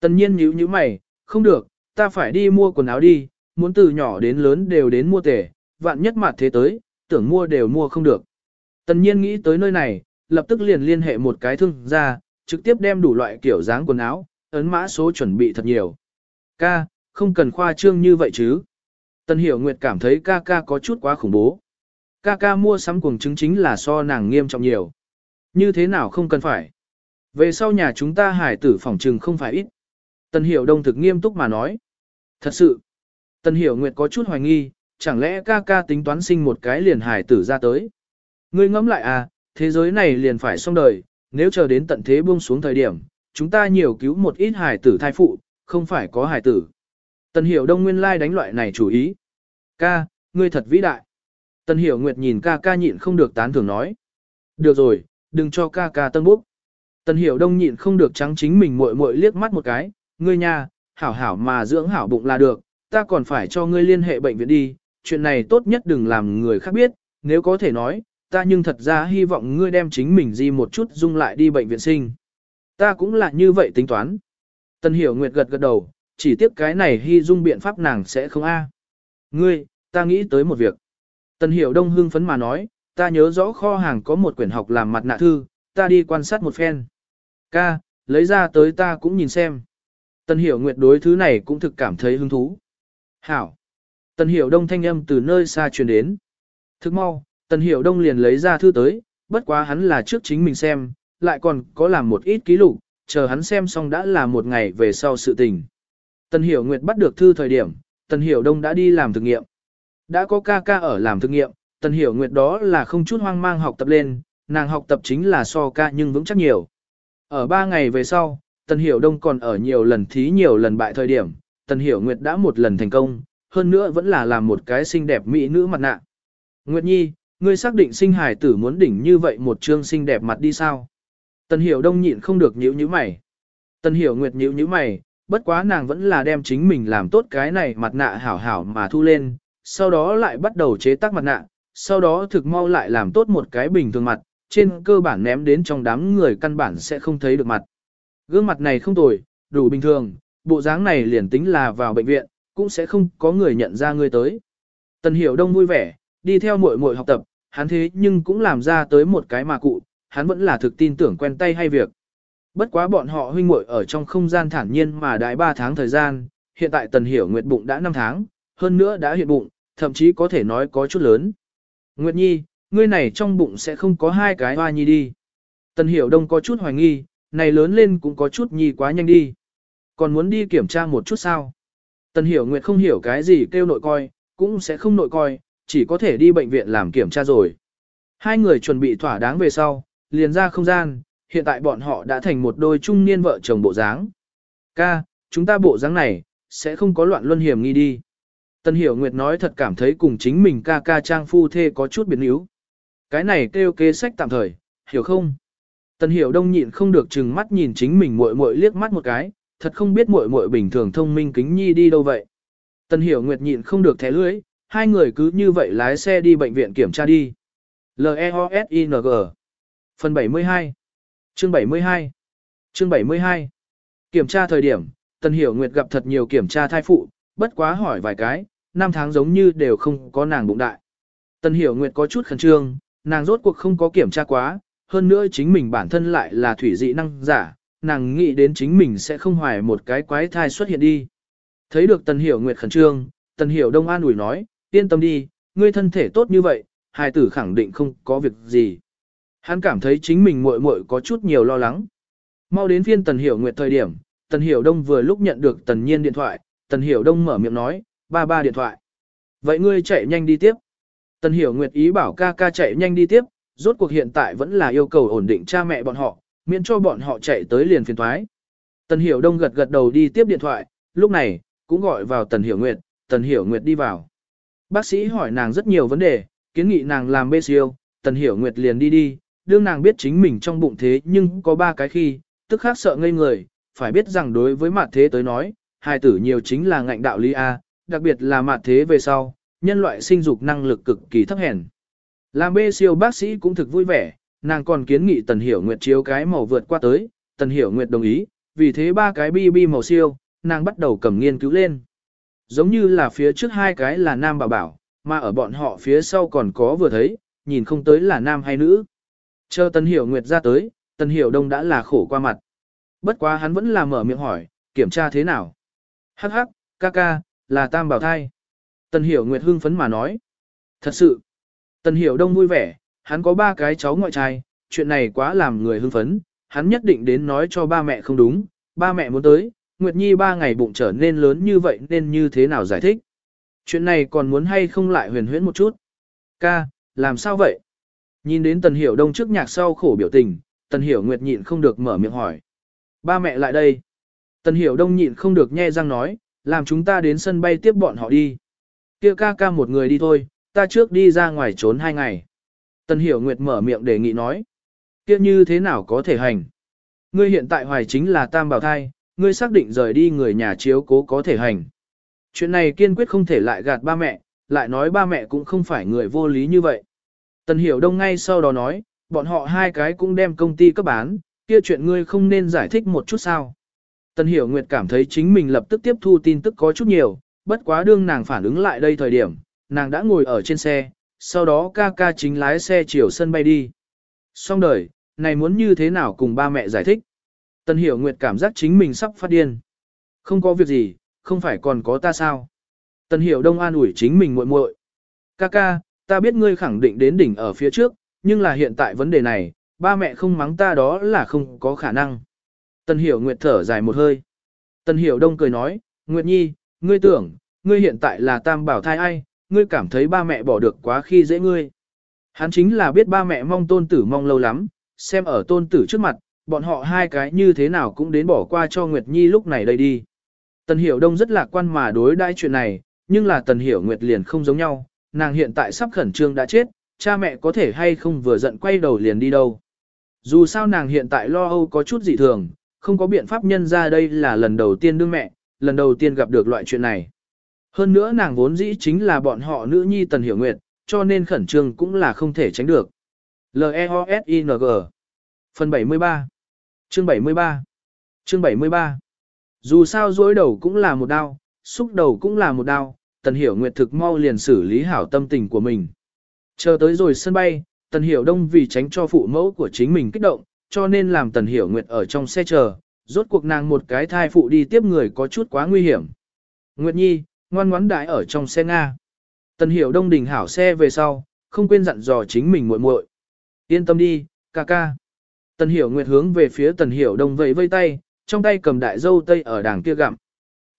Tần nhiên nhíu nhíu mày, không được, ta phải đi mua quần áo đi, muốn từ nhỏ đến lớn đều đến mua tể, vạn nhất mặt thế tới, tưởng mua đều mua không được. Tần nhiên nghĩ tới nơi này, lập tức liền liên hệ một cái thương ra, trực tiếp đem đủ loại kiểu dáng quần áo, ấn mã số chuẩn bị thật nhiều. Ca, không cần khoa trương như vậy chứ. Tần Hiểu Nguyệt cảm thấy ca ca có chút quá khủng bố. Ca ca mua sắm cuồng chứng chính là so nàng nghiêm trọng nhiều. Như thế nào không cần phải. Về sau nhà chúng ta hải tử phỏng trừng không phải ít. Tần Hiểu Đông thực nghiêm túc mà nói. Thật sự. Tần Hiểu Nguyệt có chút hoài nghi, chẳng lẽ ca ca tính toán sinh một cái liền hải tử ra tới. Ngươi ngẫm lại à, thế giới này liền phải xong đời, nếu chờ đến tận thế buông xuống thời điểm, chúng ta nhiều cứu một ít hải tử thai phụ, không phải có hải tử. Tần Hiểu Đông nguyên lai đánh loại này chủ ý. Ca, ngươi thật vĩ đại. Tần Hiểu Nguyệt nhìn ca ca nhịn không được tán thưởng nói. Được rồi, đừng cho ca ca tân bốc. Tần Hiểu Đông nhịn không được trắng chính mình muội muội liếc mắt một cái, ngươi nha, hảo hảo mà dưỡng hảo bụng là được, ta còn phải cho ngươi liên hệ bệnh viện đi, chuyện này tốt nhất đừng làm người khác biết, nếu có thể nói, ta nhưng thật ra hy vọng ngươi đem chính mình di một chút dung lại đi bệnh viện sinh. Ta cũng là như vậy tính toán. Tần Hiểu Nguyệt gật gật đầu, chỉ tiếc cái này hy dung biện pháp nàng sẽ không a. Ngươi, ta nghĩ tới một việc. Tần Hiểu Đông hưng phấn mà nói, ta nhớ rõ kho hàng có một quyển học làm mặt nạ thư, ta đi quan sát một phen. Ca, lấy ra tới ta cũng nhìn xem. Tần Hiểu Nguyệt đối thứ này cũng thực cảm thấy hứng thú. Hảo. Tần Hiểu Đông thanh âm từ nơi xa truyền đến. Thức mau, Tần Hiểu Đông liền lấy ra thư tới, bất quá hắn là trước chính mình xem, lại còn có làm một ít ký lục, chờ hắn xem xong đã là một ngày về sau sự tình. Tần Hiểu Nguyệt bắt được thư thời điểm, Tần Hiểu Đông đã đi làm thực nghiệm. Đã có ca ca ở làm thực nghiệm, Tần Hiểu Nguyệt đó là không chút hoang mang học tập lên, nàng học tập chính là so ca nhưng vững chắc nhiều. Ở ba ngày về sau, Tần Hiểu Đông còn ở nhiều lần thí nhiều lần bại thời điểm, Tần Hiểu Nguyệt đã một lần thành công, hơn nữa vẫn là làm một cái xinh đẹp mỹ nữ mặt nạ. Nguyệt Nhi, ngươi xác định sinh hải tử muốn đỉnh như vậy một trương xinh đẹp mặt đi sao? Tần Hiểu Đông nhịn không được nhíu nhíu mày. Tần hiểu nguyệt nhíu nhíu mày, bất quá nàng vẫn là đem chính mình làm tốt cái này mặt nạ hảo hảo mà thu lên, sau đó lại bắt đầu chế tác mặt nạ, sau đó thực mau lại làm tốt một cái bình thường mặt, trên cơ bản ném đến trong đám người căn bản sẽ không thấy được mặt. Gương mặt này không tồi, đủ bình thường, bộ dáng này liền tính là vào bệnh viện, cũng sẽ không có người nhận ra ngươi tới. Tần Hiểu Đông vui vẻ, đi theo muội muội học tập, hắn thế nhưng cũng làm ra tới một cái mà cụ, hắn vẫn là thực tin tưởng quen tay hay việc. Bất quá bọn họ huynh muội ở trong không gian thản nhiên mà đại 3 tháng thời gian, hiện tại Tần Hiểu Nguyệt bụng đã 5 tháng, hơn nữa đã hiện bụng, thậm chí có thể nói có chút lớn. Nguyệt Nhi, ngươi này trong bụng sẽ không có hai cái hoa nhi đi. Tần Hiểu Đông có chút hoài nghi, này lớn lên cũng có chút nhi quá nhanh đi. Còn muốn đi kiểm tra một chút sao? Tần Hiểu Nguyệt không hiểu cái gì kêu nội coi, cũng sẽ không nội coi, chỉ có thể đi bệnh viện làm kiểm tra rồi. Hai người chuẩn bị thỏa đáng về sau, liền ra không gian, hiện tại bọn họ đã thành một đôi trung niên vợ chồng bộ dáng. Ca, chúng ta bộ dáng này, sẽ không có loạn luân hiểm nghi đi. Tần Hiểu Nguyệt nói thật cảm thấy cùng chính mình ca ca trang phu thê có chút biến yếu. Cái này kêu kế sách tạm thời, hiểu không? Tần Hiểu Đông nhịn không được chừng mắt nhìn chính mình muội muội liếc mắt một cái, thật không biết muội muội bình thường thông minh kính nhi đi đâu vậy. Tần Hiểu Nguyệt nhịn không được thẻ lưỡi, hai người cứ như vậy lái xe đi bệnh viện kiểm tra đi. L-E-O-S-I-N-G Phần 72 Chương 72 Chương 72 Kiểm tra thời điểm, Tần Hiểu Nguyệt gặp thật nhiều kiểm tra thai phụ, bất quá hỏi vài cái, năm tháng giống như đều không có nàng bụng đại. Tần Hiểu Nguyệt có chút khẩn trương, nàng rốt cuộc không có kiểm tra quá, hơn nữa chính mình bản thân lại là thủy dị năng giả, nàng nghĩ đến chính mình sẽ không hoài một cái quái thai xuất hiện đi. Thấy được Tần Hiểu Nguyệt khẩn trương, Tần Hiểu Đông an ủi nói, yên tâm đi, ngươi thân thể tốt như vậy, hài tử khẳng định không có việc gì. Hắn cảm thấy chính mình muội muội có chút nhiều lo lắng. Mau đến phiên Tần Hiểu Nguyệt thời điểm, Tần Hiểu Đông vừa lúc nhận được Tần Nhiên điện thoại, Tần Hiểu Đông mở miệng nói, ba ba điện thoại. Vậy ngươi chạy nhanh đi tiếp. Tần Hiểu Nguyệt ý bảo ca ca chạy nhanh đi tiếp, rốt cuộc hiện tại vẫn là yêu cầu ổn định cha mẹ bọn họ, miễn cho bọn họ chạy tới liền phiền thoái. Tần Hiểu Đông gật gật đầu đi tiếp điện thoại, lúc này, cũng gọi vào Tần Hiểu Nguyệt, Tần Hiểu Nguyệt đi vào. Bác sĩ hỏi nàng rất nhiều vấn đề, kiến nghị nàng làm bê siêu, Tần Hiểu Nguyệt liền đi đi, đương nàng biết chính mình trong bụng thế nhưng có ba cái khi, tức khác sợ ngây người, phải biết rằng đối với mặt thế tới nói, hai tử nhiều chính là ngạnh đạo lý A, đặc biệt là mặt thế về sau, nhân loại sinh dục năng lực cực kỳ thấp hèn. Làm bê siêu bác sĩ cũng thực vui vẻ, nàng còn kiến nghị Tần Hiểu Nguyệt chiếu cái màu vượt qua tới, Tần Hiểu Nguyệt đồng ý, vì thế ba cái bi bi màu siêu, nàng bắt đầu cầm nghiên cứu lên. Giống như là phía trước hai cái là nam bảo bảo, mà ở bọn họ phía sau còn có vừa thấy, nhìn không tới là nam hay nữ. Chờ Tần Hiểu Nguyệt ra tới, Tần Hiểu Đông đã là khổ qua mặt. Bất quá hắn vẫn là mở miệng hỏi, kiểm tra thế nào? Hắc hắc, ca ca, là tam bảo thai. Tần Hiểu Nguyệt hưng phấn mà nói. Thật sự, Tần Hiểu Đông vui vẻ, hắn có ba cái cháu ngoại trai, chuyện này quá làm người hưng phấn, hắn nhất định đến nói cho ba mẹ không đúng, ba mẹ muốn tới, Nguyệt Nhi ba ngày bụng trở nên lớn như vậy nên như thế nào giải thích. Chuyện này còn muốn hay không lại huyền huyễn một chút. Ca, làm sao vậy? Nhìn đến Tần Hiểu Đông trước nhạc sau khổ biểu tình, Tần Hiểu Nguyệt nhịn không được mở miệng hỏi. Ba mẹ lại đây. Tần Hiểu Đông nhịn không được nhe răng nói, làm chúng ta đến sân bay tiếp bọn họ đi. Kia ca ca một người đi thôi, ta trước đi ra ngoài trốn hai ngày. Tần Hiểu Nguyệt mở miệng đề nghị nói. Kia như thế nào có thể hành? Ngươi hiện tại hoài chính là tam bảo thai, ngươi xác định rời đi người nhà chiếu cố có thể hành. Chuyện này kiên quyết không thể lại gạt ba mẹ, lại nói ba mẹ cũng không phải người vô lý như vậy. Tần Hiểu Đông ngay sau đó nói, bọn họ hai cái cũng đem công ty cấp bán, kia chuyện ngươi không nên giải thích một chút sao. Tần Hiểu Nguyệt cảm thấy chính mình lập tức tiếp thu tin tức có chút nhiều, bất quá đương nàng phản ứng lại đây thời điểm, nàng đã ngồi ở trên xe, sau đó ca ca chính lái xe chiều sân bay đi. Xong đời, này muốn như thế nào cùng ba mẹ giải thích. Tần Hiểu Nguyệt cảm giác chính mình sắp phát điên. Không có việc gì, không phải còn có ta sao. Tần Hiểu Đông an ủi chính mình muội muội. Ca ca, ta biết ngươi khẳng định đến đỉnh ở phía trước, nhưng là hiện tại vấn đề này, ba mẹ không mắng ta đó là không có khả năng. Tần Hiểu Nguyệt thở dài một hơi. Tần Hiểu Đông cười nói, Nguyệt Nhi, ngươi tưởng, ngươi hiện tại là tam bảo thai ai, ngươi cảm thấy ba mẹ bỏ được quá khi dễ ngươi. Hắn chính là biết ba mẹ mong tôn tử mong lâu lắm, xem ở tôn tử trước mặt, bọn họ hai cái như thế nào cũng đến bỏ qua cho Nguyệt Nhi lúc này đây đi. Tần Hiểu Đông rất lạc quan mà đối đãi chuyện này, nhưng là Tần Hiểu Nguyệt liền không giống nhau, nàng hiện tại sắp khẩn trương đã chết, cha mẹ có thể hay không vừa giận quay đầu liền đi đâu. Dù sao nàng hiện tại lo âu có chút dị thường, không có biện pháp nhân ra đây là lần đầu tiên đương mẹ, lần đầu tiên gặp được loại chuyện này. Hơn nữa nàng vốn dĩ chính là bọn họ nữ nhi Tần Hiểu Nguyệt, cho nên khẩn trương cũng là không thể tránh được. L-E-O-S-I-N-G Phần 73 Chương 73 Chương 73 Dù sao dối đầu cũng là một đau, xúc đầu cũng là một đau, Tần Hiểu Nguyệt thực mau liền xử lý hảo tâm tình của mình. Chờ tới rồi sân bay, Tần Hiểu Đông vì tránh cho phụ mẫu của chính mình kích động, cho nên làm Tần Hiểu Nguyệt ở trong xe chờ, rốt cuộc nàng một cái thai phụ đi tiếp người có chút quá nguy hiểm. Nguyệt Nhi, ngoan ngoãn đại ở trong xe Nga. Tần Hiểu Đông đình hảo xe về sau, không quên dặn dò chính mình muội muội. Yên tâm đi, ca ca. Tần Hiểu Nguyệt hướng về phía Tần Hiểu Đông vẫy vây tay, trong tay cầm đại dâu tây ở đàng kia gặm.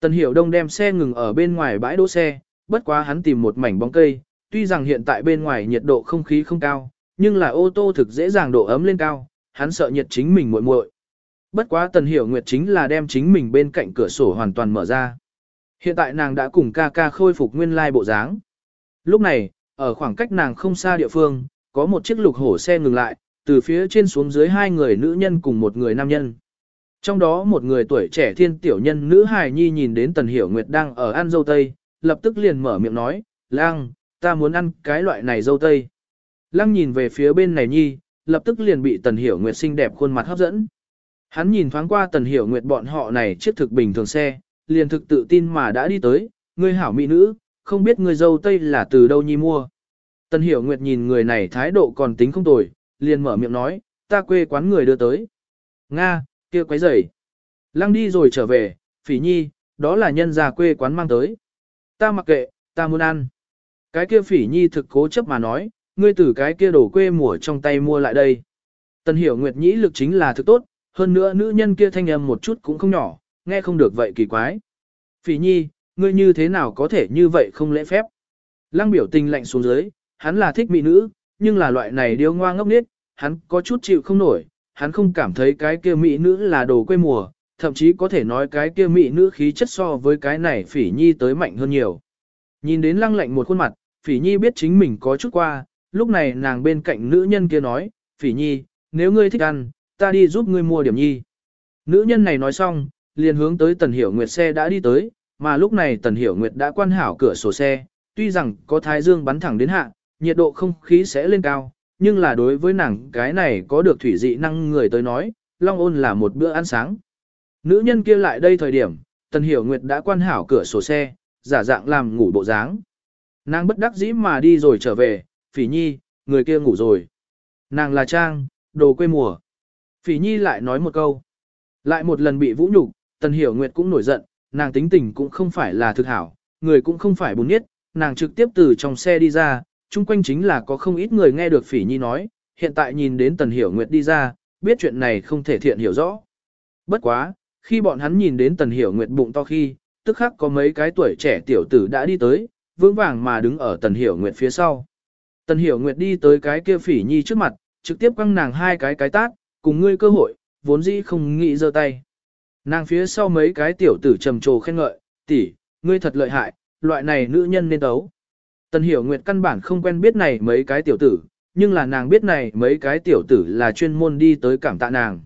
Tần Hiểu Đông đem xe ngừng ở bên ngoài bãi đỗ xe, bất quá hắn tìm một mảnh bóng cây, tuy rằng hiện tại bên ngoài nhiệt độ không khí không cao, nhưng là ô tô thực dễ dàng độ ấm lên cao, hắn sợ nhiệt chính mình muội muội. Bất quá Tần Hiểu Nguyệt chính là đem chính mình bên cạnh cửa sổ hoàn toàn mở ra. Hiện tại nàng đã cùng ca ca khôi phục nguyên lai bộ dáng. Lúc này, ở khoảng cách nàng không xa địa phương, có một chiếc lục hổ xe ngừng lại, từ phía trên xuống dưới hai người nữ nhân cùng một người nam nhân. Trong đó một người tuổi trẻ thiên tiểu nhân nữ hài nhi nhìn đến Tần Hiểu Nguyệt đang ở ăn dâu tây, lập tức liền mở miệng nói, Lang, ta muốn ăn cái loại này dâu tây. Lăng nhìn về phía bên này nhi, lập tức liền bị Tần Hiểu Nguyệt xinh đẹp khuôn mặt hấp dẫn. Hắn nhìn thoáng qua Tần Hiểu Nguyệt bọn họ này chiếc thực bình thường xe, liền thực tự tin mà đã đi tới, ngươi hảo mỹ nữ, không biết người dâu tây là từ đâu nhi mua. Tần Hiểu Nguyệt nhìn người này thái độ còn tính không tồi, liền mở miệng nói, ta quê quán người đưa tới. Nga, kia quấy rầy. Lăng đi rồi trở về, phỉ nhi, đó là nhân gia quê quán mang tới. Ta mặc kệ, ta muốn ăn. Cái kia phỉ nhi thực cố chấp mà nói, ngươi từ cái kia đổ quê mùa trong tay mua lại đây. Tần hiểu nguyệt nhĩ lực chính là thực tốt, hơn nữa nữ nhân kia thanh âm một chút cũng không nhỏ, nghe không được vậy kỳ quái. Phỉ nhi, ngươi như thế nào có thể như vậy không lễ phép. Lăng biểu tình lạnh xuống dưới, hắn là thích mỹ nữ, nhưng là loại này điêu ngoa ngốc nghếch, hắn có chút chịu không nổi, hắn không cảm thấy cái kia mỹ nữ là đồ quê mùa, thậm chí có thể nói cái kia mỹ nữ khí chất so với cái này phỉ nhi tới mạnh hơn nhiều. Nhìn đến lăng lạnh một khuôn mặt, phỉ nhi biết chính mình có chút qua, lúc này nàng bên cạnh nữ nhân kia nói, phỉ nhi, nếu ngươi thích ăn, ta đi giúp ngươi mua điểm nhi. Nữ nhân này nói xong, liền hướng tới Tần Hiểu Nguyệt xe đã đi tới, mà lúc này Tần Hiểu Nguyệt đã quan hảo cửa sổ xe, tuy rằng có thái dương bắn thẳng đến hạ, nhiệt độ không khí sẽ lên cao, nhưng là đối với nàng cái này có được thủy dị năng người tới nói, Long ôn là một bữa ăn sáng. Nữ nhân kia lại đây thời điểm, Tần Hiểu Nguyệt đã quan hảo cửa sổ xe, giả dạng làm ngủ bộ dáng. Nàng bất đắc dĩ mà đi rồi trở về, phỉ nhi, người kia ngủ rồi. Nàng là Trang, đồ quê mùa. Phỉ nhi lại nói một câu. Lại một lần bị vũ nhục, Tần Hiểu Nguyệt cũng nổi giận, nàng tính tình cũng không phải là thực hảo, người cũng không phải bùn nhất, nàng trực tiếp từ trong xe đi ra, chung quanh chính là có không ít người nghe được Phỉ Nhi nói, hiện tại nhìn đến Tần Hiểu Nguyệt đi ra, biết chuyện này không thể thiện hiểu rõ. Bất quá, khi bọn hắn nhìn đến Tần Hiểu Nguyệt bụng to khi, tức khắc có mấy cái tuổi trẻ tiểu tử đã đi tới, vững vàng mà đứng ở Tần Hiểu Nguyệt phía sau. Tần Hiểu Nguyệt đi tới cái kia Phỉ Nhi trước mặt, trực tiếp quăng nàng hai cái cái tát, cùng ngươi cơ hội, vốn dĩ không nghĩ giơ tay. Nàng phía sau mấy cái tiểu tử trầm trồ khen ngợi, tỷ, ngươi thật lợi hại, loại này nữ nhân nên tấu. Tần Hiểu Nguyệt căn bản không quen biết này mấy cái tiểu tử, nhưng là nàng biết này mấy cái tiểu tử là chuyên môn đi tới cảm tạ nàng.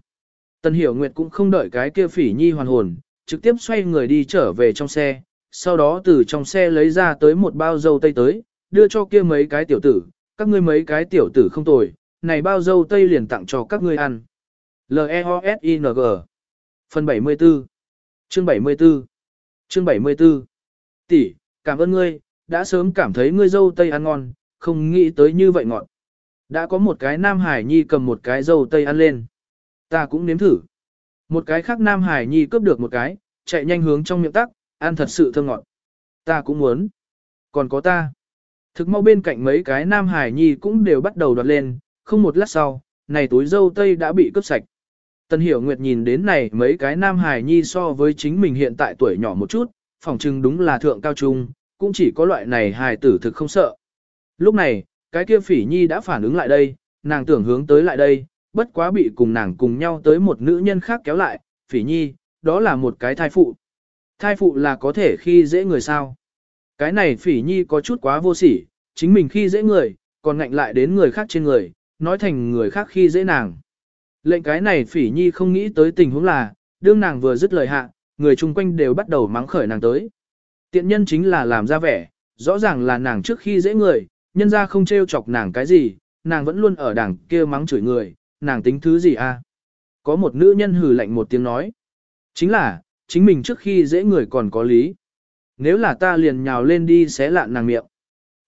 Tần Hiểu Nguyệt cũng không đợi cái kia phỉ nhi hoàn hồn, trực tiếp xoay người đi trở về trong xe, sau đó từ trong xe lấy ra tới một bao dâu tây tới, đưa cho kia mấy cái tiểu tử, các ngươi mấy cái tiểu tử không tồi, này bao dâu tây liền tặng cho các ngươi ăn. L-E-O-S-I-N-G Phần 74 Chương 74 Chương 74 Tỷ, cảm ơn ngươi, đã sớm cảm thấy ngươi dâu tây ăn ngon, không nghĩ tới như vậy ngọt. Đã có một cái Nam Hải Nhi cầm một cái dâu tây ăn lên. Ta cũng nếm thử. Một cái khác Nam Hải Nhi cướp được một cái, chạy nhanh hướng trong miệng tắc, ăn thật sự thơm ngọt. Ta cũng muốn. Còn có ta. Thực mau bên cạnh mấy cái Nam Hải Nhi cũng đều bắt đầu đoạt lên, không một lát sau, này túi dâu tây đã bị cướp sạch. Tần Hiểu Nguyệt nhìn đến này mấy cái Nam Hải Nhi so với chính mình hiện tại tuổi nhỏ một chút, phỏng chừng đúng là thượng cao trung, cũng chỉ có loại này hài tử thực không sợ. Lúc này, cái kia phỉ nhi đã phản ứng lại đây, nàng tưởng hướng tới lại đây, bất quá bị cùng nàng cùng nhau tới một nữ nhân khác kéo lại, phỉ nhi, đó là một cái thai phụ. Thai phụ là có thể khi dễ người sao. Cái này phỉ nhi có chút quá vô sỉ, chính mình khi dễ người, còn ngạnh lại đến người khác trên người, nói thành người khác khi dễ nàng. Lệnh cái này phỉ nhi không nghĩ tới tình huống là, đương nàng vừa dứt lời hạ, người chung quanh đều bắt đầu mắng khởi nàng tới. Tiện nhân chính là làm ra vẻ, rõ ràng là nàng trước khi dễ người, nhân ra không trêu chọc nàng cái gì, nàng vẫn luôn ở đằng kia mắng chửi người, nàng tính thứ gì a? À? Có một nữ nhân hừ lạnh một tiếng nói. Chính là, chính mình trước khi dễ người còn có lý. Nếu là ta liền nhào lên đi xé lạn nàng miệng.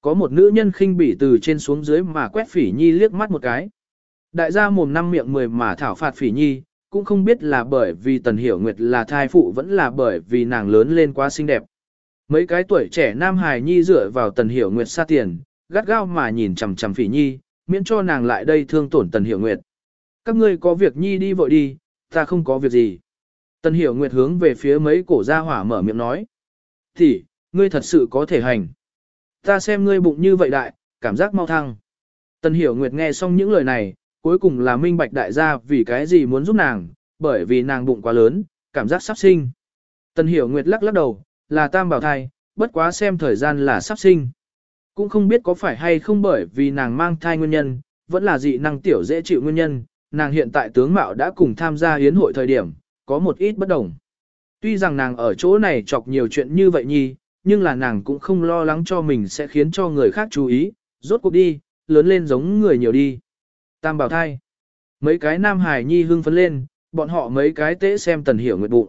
Có một nữ nhân khinh bỉ từ trên xuống dưới mà quét phỉ nhi liếc mắt một cái. Đại gia mồm năm miệng mười mà thảo phạt phỉ nhi, cũng không biết là bởi vì Tần Hiểu Nguyệt là thai phụ vẫn là bởi vì nàng lớn lên quá xinh đẹp. Mấy cái tuổi trẻ nam hài nhi dựa vào Tần Hiểu Nguyệt xa tiền, gắt gao mà nhìn chằm chằm phỉ nhi, miễn cho nàng lại đây thương tổn Tần Hiểu Nguyệt. Các ngươi có việc nhi đi vội đi, ta không có việc gì. Tần Hiểu Nguyệt hướng về phía mấy cổ gia hỏa mở miệng nói tỷ, ngươi thật sự có thể hành. Ta xem ngươi bụng như vậy đại, cảm giác mau thăng. Tần Hiểu Nguyệt nghe xong những lời này, cuối cùng là minh bạch đại gia vì cái gì muốn giúp nàng, bởi vì nàng bụng quá lớn, cảm giác sắp sinh. Tần Hiểu Nguyệt lắc lắc đầu, là tam bảo thai, bất quá xem thời gian là sắp sinh. Cũng không biết có phải hay không bởi vì nàng mang thai nguyên nhân, vẫn là dị năng tiểu dễ chịu nguyên nhân, nàng hiện tại tướng mạo đã cùng tham gia hiến hội thời điểm, có một ít bất đồng. Tuy rằng nàng ở chỗ này chọc nhiều chuyện như vậy nhi, nhưng là nàng cũng không lo lắng cho mình sẽ khiến cho người khác chú ý, rốt cuộc đi, lớn lên giống người nhiều đi. Tam bảo thai. Mấy cái nam Hải nhi hưng phấn lên, bọn họ mấy cái tế xem tần hiểu nguyệt bụng.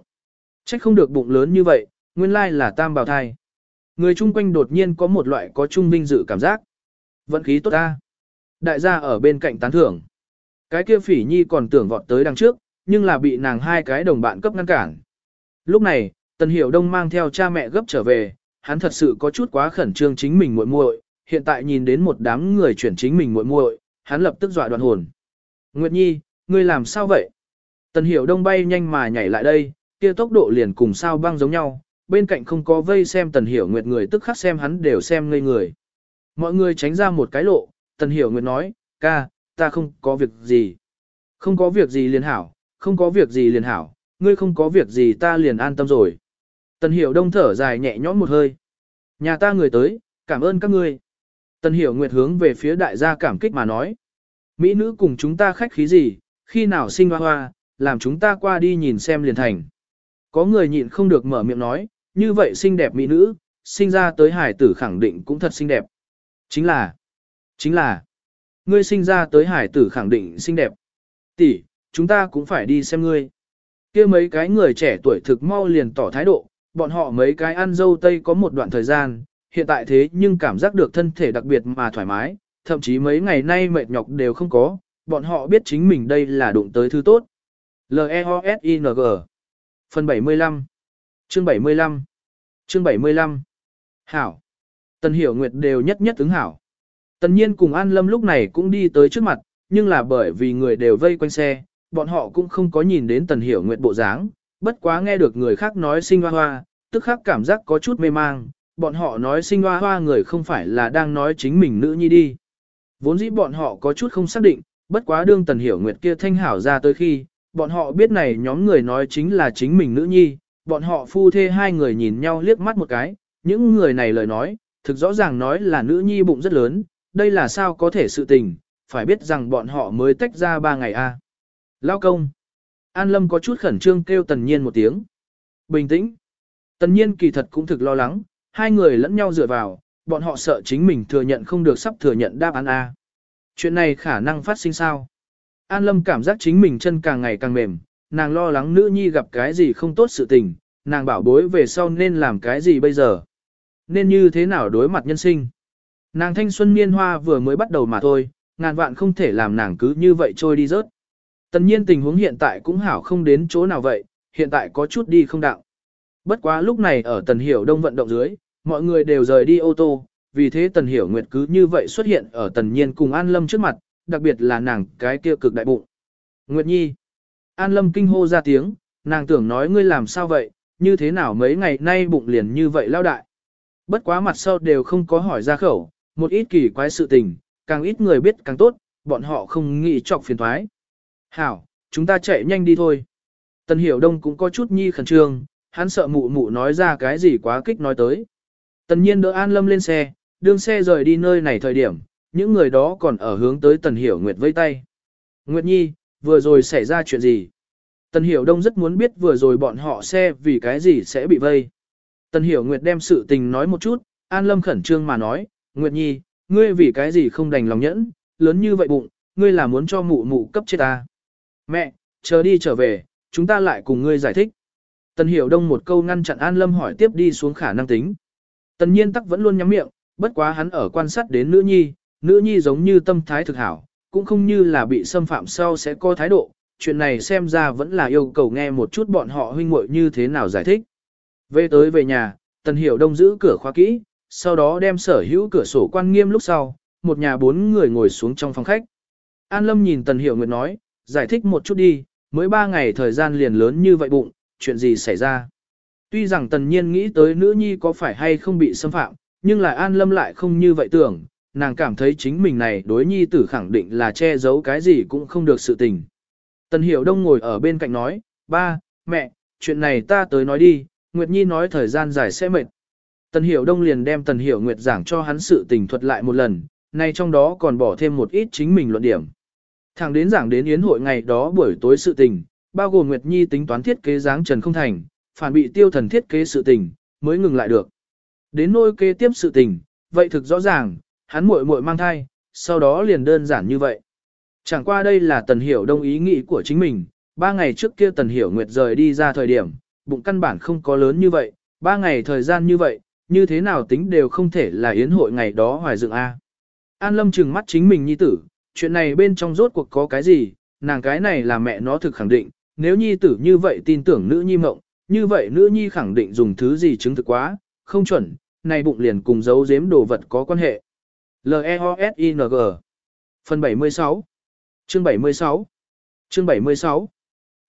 Trách không được bụng lớn như vậy, nguyên lai là tam bảo thai. Người chung quanh đột nhiên có một loại có trung vinh dự cảm giác. Vận khí tốt ta. Đại gia ở bên cạnh tán thưởng. Cái kia phỉ nhi còn tưởng vọt tới đằng trước, nhưng là bị nàng hai cái đồng bạn cấp ngăn cản. Lúc này, Tần Hiểu Đông mang theo cha mẹ gấp trở về, hắn thật sự có chút quá khẩn trương chính mình muội muội, hiện tại nhìn đến một đám người chuyển chính mình muội muội, hắn lập tức dọa đoạn hồn. Nguyệt Nhi, ngươi làm sao vậy? Tần Hiểu Đông bay nhanh mà nhảy lại đây, kia tốc độ liền cùng sao băng giống nhau, bên cạnh không có vây xem Tần Hiểu Nguyệt người tức khắc xem hắn đều xem ngây người. Mọi người tránh ra một cái lộ, Tần Hiểu Nguyệt nói, ca, ta không có việc gì. Không có việc gì liền hảo, không có việc gì liền hảo, ngươi không có việc gì ta liền an tâm rồi. Tần Hiểu Đông thở dài nhẹ nhõm một hơi. Nhà ta người tới, cảm ơn các ngươi. Tần Hiểu Nguyệt hướng về phía đại gia cảm kích mà nói. Mỹ nữ cùng chúng ta khách khí gì, khi nào sinh hoa hoa, làm chúng ta qua đi nhìn xem liền thành. Có người nhịn không được mở miệng nói, như vậy xinh đẹp mỹ nữ, sinh ra tới hải tử khẳng định cũng thật xinh đẹp. Chính là, chính là, ngươi sinh ra tới hải tử khẳng định xinh đẹp. Tỷ, chúng ta cũng phải đi xem ngươi kia mấy cái người trẻ tuổi thực mau liền tỏ thái độ, bọn họ mấy cái ăn dâu tây có một đoạn thời gian, hiện tại thế nhưng cảm giác được thân thể đặc biệt mà thoải mái, thậm chí mấy ngày nay mệt nhọc đều không có, bọn họ biết chính mình đây là đụng tới thứ tốt. L-E-O-S-I-N-G Phần 75 Chương 75 Chương 75 Hảo. Tần Hiểu Nguyệt đều nhất nhất ứng hảo. Tần nhiên cùng An Lâm lúc này cũng đi tới trước mặt, nhưng là bởi vì người đều vây quanh xe, bọn họ cũng không có nhìn đến Tần Hiểu Nguyệt bộ dáng, bất quá nghe được người khác nói sinh hoa hoa, tức khắc cảm giác có chút mê mang, bọn họ nói sinh hoa hoa người không phải là đang nói chính mình nữ nhi đi. Vốn dĩ bọn họ có chút không xác định, bất quá đương Tần Hiểu Nguyệt kia thanh hảo ra tới khi, bọn họ biết này nhóm người nói chính là chính mình nữ nhi, bọn họ phu thê hai người nhìn nhau liếc mắt một cái, những người này lời nói, thực rõ ràng nói là nữ nhi bụng rất lớn, đây là sao có thể sự tình, phải biết rằng bọn họ mới tách ra ba ngày a. À. Lao công. An Lâm có chút khẩn trương kêu Tần Nhiên một tiếng. Bình tĩnh. Tần Nhiên kỳ thật cũng thực lo lắng, hai người lẫn nhau dựa vào, bọn họ sợ chính mình thừa nhận không được sắp thừa nhận đáp án A. Chuyện này khả năng phát sinh sao? An Lâm cảm giác chính mình chân càng ngày càng mềm, nàng lo lắng nữ nhi gặp cái gì không tốt sự tình, nàng bảo bối về sau nên làm cái gì bây giờ? Nên như thế nào đối mặt nhân sinh? Nàng thanh xuân niên hoa vừa mới bắt đầu mà thôi, ngàn vạn không thể làm nàng cứ như vậy trôi đi rớt. Tần nhiên tình huống hiện tại cũng hảo không đến chỗ nào vậy, hiện tại có chút đi không đạo. Bất quá lúc này ở tần hiểu đông vận động dưới, mọi người đều rời đi ô tô, vì thế tần hiểu nguyệt cứ như vậy xuất hiện ở tần nhiên cùng An Lâm trước mặt, đặc biệt là nàng cái kia cực đại bụng. Nguyệt Nhi. An Lâm kinh hô ra tiếng, nàng tưởng nói ngươi làm sao vậy, như thế nào mấy ngày nay bụng liền như vậy lao đại. Bất quá mặt sau đều không có hỏi ra khẩu, một ít kỳ quái sự tình, càng ít người biết càng tốt, bọn họ không nghĩ chọc phiền thoái. Hảo, chúng ta chạy nhanh đi thôi. Tần Hiểu Đông cũng có chút nhi khẩn trương, hắn sợ mụ mụ nói ra cái gì quá kích nói tới. Tần nhiên đỡ An Lâm lên xe, đương xe rời đi nơi này thời điểm, những người đó còn ở hướng tới Tần Hiểu Nguyệt vây tay. Nguyệt Nhi, vừa rồi xảy ra chuyện gì? Tần Hiểu Đông rất muốn biết vừa rồi bọn họ xe vì cái gì sẽ bị vây. Tần Hiểu Nguyệt đem sự tình nói một chút, An Lâm khẩn trương mà nói, Nguyệt Nhi, ngươi vì cái gì không đành lòng nhẫn, lớn như vậy bụng, ngươi là muốn cho mụ mụ cấp chết ta. Mẹ, chờ đi trở về, chúng ta lại cùng ngươi giải thích. Tần Hiểu Đông một câu ngăn chặn An Lâm hỏi tiếp đi xuống khả năng tính. Tần Nhiên tắc vẫn luôn nhắm miệng, bất quá hắn ở quan sát đến nữ nhi, nữ nhi giống như tâm thái thực hảo, cũng không như là bị xâm phạm sau sẽ có thái độ, chuyện này xem ra vẫn là yêu cầu nghe một chút bọn họ huynh muội như thế nào giải thích. Về tới về nhà, Tần Hiểu Đông giữ cửa khóa kỹ, sau đó đem sở hữu cửa sổ quan nghiêm lúc sau, một nhà bốn người ngồi xuống trong phòng khách. An Lâm nhìn Tần Hiểu Nguyệt nói, giải thích một chút đi, mới ba ngày thời gian liền lớn như vậy bụng, chuyện gì xảy ra. Tuy rằng Tần Nhiên nghĩ tới nữ nhi có phải hay không bị xâm phạm, nhưng lại An Lâm lại không như vậy tưởng, nàng cảm thấy chính mình này đối nhi tử khẳng định là che giấu cái gì cũng không được sự tình. Tần Hiểu Đông ngồi ở bên cạnh nói, ba, mẹ, chuyện này ta tới nói đi, Nguyệt Nhi nói thời gian dài sẽ mệt. Tần Hiểu Đông liền đem Tần Hiểu Nguyệt giảng cho hắn sự tình thuật lại một lần, nay trong đó còn bỏ thêm một ít chính mình luận điểm. Thẳng đến giảng đến yến hội ngày đó buổi tối sự tình, bao gồm Nguyệt Nhi tính toán thiết kế dáng trần không thành, phản bị tiêu thần thiết kế sự tình, mới ngừng lại được. Đến nôi kế tiếp sự tình, vậy thực rõ ràng, hắn muội muội mang thai, sau đó liền đơn giản như vậy. Chẳng qua đây là Tần Hiểu Đông ý nghĩ của chính mình, ba ngày trước kia Tần Hiểu Nguyệt rời đi ra thời điểm, bụng căn bản không có lớn như vậy, ba ngày thời gian như vậy, như thế nào tính đều không thể là yến hội ngày đó hoài dựng A. An Lâm trừng mắt chính mình nhi tử, chuyện này bên trong rốt cuộc có cái gì, nàng cái này là mẹ nó thực khẳng định, nếu nhi tử như vậy tin tưởng nữ nhi mộng, như vậy nữ nhi khẳng định dùng thứ gì chứng thực quá, không chuẩn, này bụng liền cùng giấu giếm đồ vật có quan hệ. L-E-O-S-I-N-G Phần 76 Chương 76 Chương 76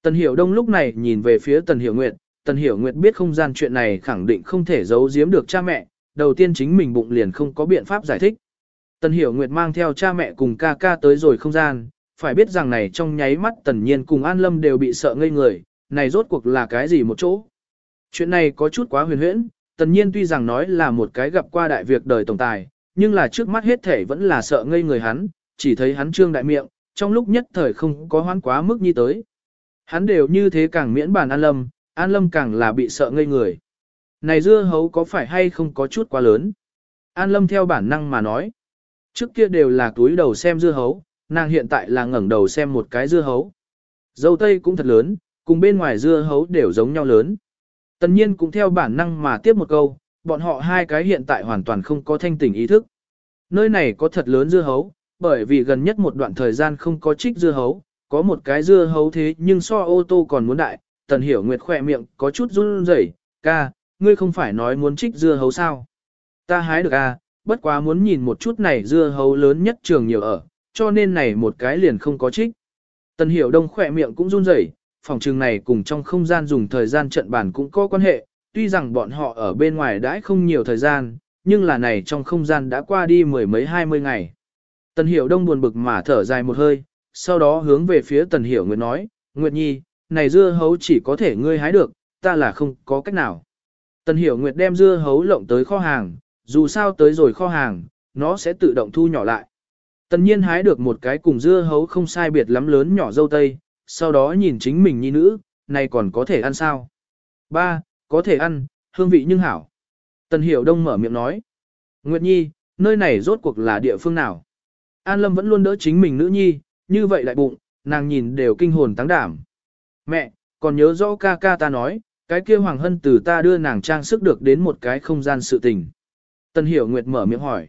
Tần Hiểu Đông lúc này nhìn về phía Tần Hiểu Nguyệt, Tần Hiểu Nguyệt biết không gian chuyện này khẳng định không thể giấu giếm được cha mẹ, đầu tiên chính mình bụng liền không có biện pháp giải thích. Tần Hiểu Nguyệt mang theo cha mẹ cùng ca ca tới rồi không gian, phải biết rằng này trong nháy mắt Tần Nhiên cùng An Lâm đều bị sợ ngây người, này rốt cuộc là cái gì một chỗ. Chuyện này có chút quá huyền huyễn, Tần Nhiên tuy rằng nói là một cái gặp qua đại việc đời tổng tài, nhưng là trước mắt hết thể vẫn là sợ ngây người hắn, chỉ thấy hắn trương đại miệng, trong lúc nhất thời không có hoán quá mức như tới. Hắn đều như thế càng miễn bàn An Lâm, An Lâm càng là bị sợ ngây người. Này dưa hấu có phải hay không có chút quá lớn? An Lâm theo bản năng mà nói. Trước kia đều là túi đầu xem dưa hấu, nàng hiện tại là ngẩng đầu xem một cái dưa hấu. Dâu tây cũng thật lớn, cùng bên ngoài dưa hấu đều giống nhau lớn. Tần nhiên cũng theo bản năng mà tiếp một câu, bọn họ hai cái hiện tại hoàn toàn không có thanh tỉnh ý thức. Nơi này có thật lớn dưa hấu, bởi vì gần nhất một đoạn thời gian không có trích dưa hấu, có một cái dưa hấu thế nhưng so ô tô còn muốn đại, tần hiểu nguyệt khỏe miệng có chút run rẩy, ca, ngươi không phải nói muốn trích dưa hấu sao? Ta hái được à, bất quá muốn nhìn một chút này dưa hấu lớn nhất trường nhiều ở, cho nên này một cái liền không có trích. Tần hiểu đông khỏe miệng cũng run rẩy, phòng trường này cùng trong không gian dùng thời gian trận bản cũng có quan hệ, tuy rằng bọn họ ở bên ngoài đãi không nhiều thời gian, nhưng là này trong không gian đã qua đi mười mấy hai mươi ngày. Tần Hiểu Đông buồn bực mà thở dài một hơi, sau đó hướng về phía Tần Hiểu Nguyệt nói, Nguyệt Nhi, này dưa hấu chỉ có thể ngươi hái được, ta là không có cách nào. Tần Hiểu Nguyệt đem dưa hấu lộng tới kho hàng, dù sao tới rồi kho hàng, nó sẽ tự động thu nhỏ lại. Tần nhiên hái được một cái cùng dưa hấu không sai biệt lắm lớn nhỏ dâu tây, sau đó nhìn chính mình nhi nữ, này còn có thể ăn sao? Ba, có thể ăn, hương vị nhưng hảo. Tần Hiểu Đông mở miệng nói. Nguyệt Nhi, nơi này rốt cuộc là địa phương nào? An Lâm vẫn luôn đỡ chính mình nữ nhi, như vậy lại bụng, nàng nhìn đều kinh hồn tăng đảm. Mẹ, còn nhớ rõ ca ca ta nói, cái kia Hoàng Hân từ ta đưa nàng trang sức được đến một cái không gian sự tình. Tần Hiểu Nguyệt mở miệng hỏi.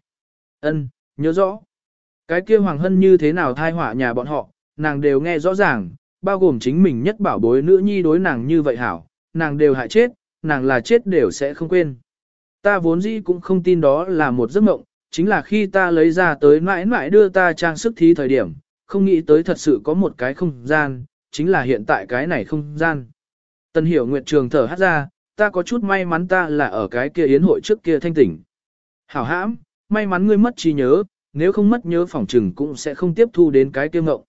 Ân, nhớ rõ. Cái kia Hoàng Hân như thế nào thai họa nhà bọn họ, nàng đều nghe rõ ràng, bao gồm chính mình nhất bảo bối nữ nhi đối nàng như vậy hảo, nàng đều hại chết, nàng là chết đều sẽ không quên. Ta vốn dĩ cũng không tin đó là một giấc mộng, chính là khi ta lấy ra tới mãi mãi đưa ta trang sức thí thời điểm, không nghĩ tới thật sự có một cái không gian, chính là hiện tại cái này không gian. Tần hiểu nguyệt trường thở hát ra, ta có chút may mắn ta là ở cái kia yến hội trước kia thanh tỉnh. Hảo hãm, may mắn ngươi mất trí nhớ, nếu không mất nhớ phỏng trừng cũng sẽ không tiếp thu đến cái kia ngộng.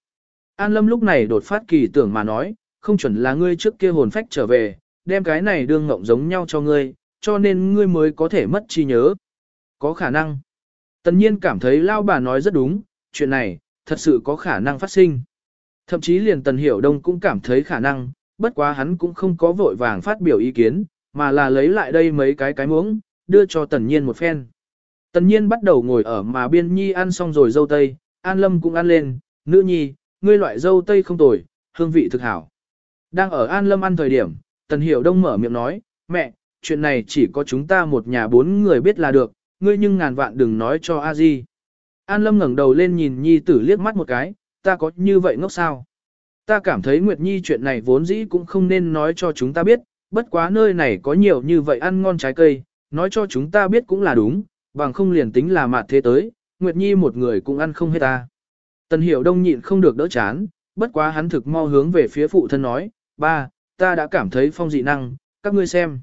An Lâm lúc này đột phát kỳ tưởng mà nói, không chuẩn là ngươi trước kia hồn phách trở về, đem cái này đương ngộng giống nhau cho ngươi, cho nên ngươi mới có thể mất trí nhớ. Có khả năng. Tần nhiên cảm thấy lao bà nói rất đúng, chuyện này, thật sự có khả năng phát sinh. Thậm chí liền Tần Hiểu Đông cũng cảm thấy khả năng, bất quá hắn cũng không có vội vàng phát biểu ý kiến, mà là lấy lại đây mấy cái cái muỗng, đưa cho tần nhiên một phen. Tần nhiên bắt đầu ngồi ở mà biên nhi ăn xong rồi dâu tây, an lâm cũng ăn lên, nữ nhi, ngươi loại dâu tây không tồi, hương vị thực hảo. Đang ở an lâm ăn thời điểm, tần hiểu đông mở miệng nói, mẹ, chuyện này chỉ có chúng ta một nhà bốn người biết là được, ngươi nhưng ngàn vạn đừng nói cho a di. An lâm ngẩng đầu lên nhìn nhi tử liếc mắt một cái, ta có như vậy ngốc sao? Ta cảm thấy Nguyệt Nhi chuyện này vốn dĩ cũng không nên nói cho chúng ta biết, bất quá nơi này có nhiều như vậy ăn ngon trái cây, nói cho chúng ta biết cũng là đúng, bằng không liền tính là mạt thế tới, Nguyệt Nhi một người cũng ăn không hết ta. Tần Hiểu Đông nhịn không được đỡ chán, bất quá hắn thực mau hướng về phía phụ thân nói, ba, ta đã cảm thấy phong dị năng, các ngươi xem.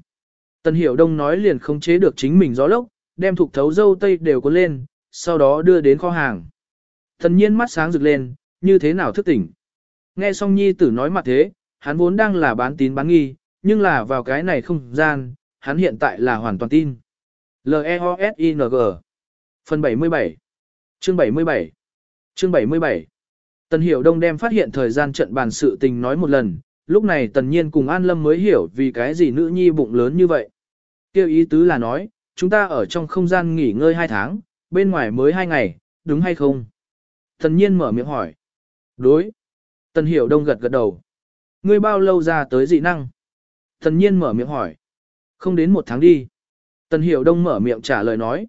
Tần Hiểu Đông nói liền không chế được chính mình gió lốc, đem thục thấu dâu tây đều có lên, sau đó đưa đến kho hàng. Thần nhiên mắt sáng rực lên, như thế nào thức tỉnh. Nghe xong nhi tử nói mặt thế, hắn vốn đang là bán tín bán nghi, nhưng là vào cái này không gian, hắn hiện tại là hoàn toàn tin. L-E-O-S-I-N-G Phần 77 Chương 77 Chương 77 Tần Hiểu Đông đem phát hiện thời gian trận bàn sự tình nói một lần, lúc này Tần Nhiên cùng An Lâm mới hiểu vì cái gì nữ nhi bụng lớn như vậy. Kêu ý tứ là nói, chúng ta ở trong không gian nghỉ ngơi 2 tháng, bên ngoài mới 2 ngày, đúng hay không? Tần Nhiên mở miệng hỏi. Đối. Tần Hiểu Đông gật gật đầu. Ngươi bao lâu ra tới dị năng? Tần Nhiên mở miệng hỏi. Không đến một tháng đi. Tần Hiểu Đông mở miệng trả lời nói.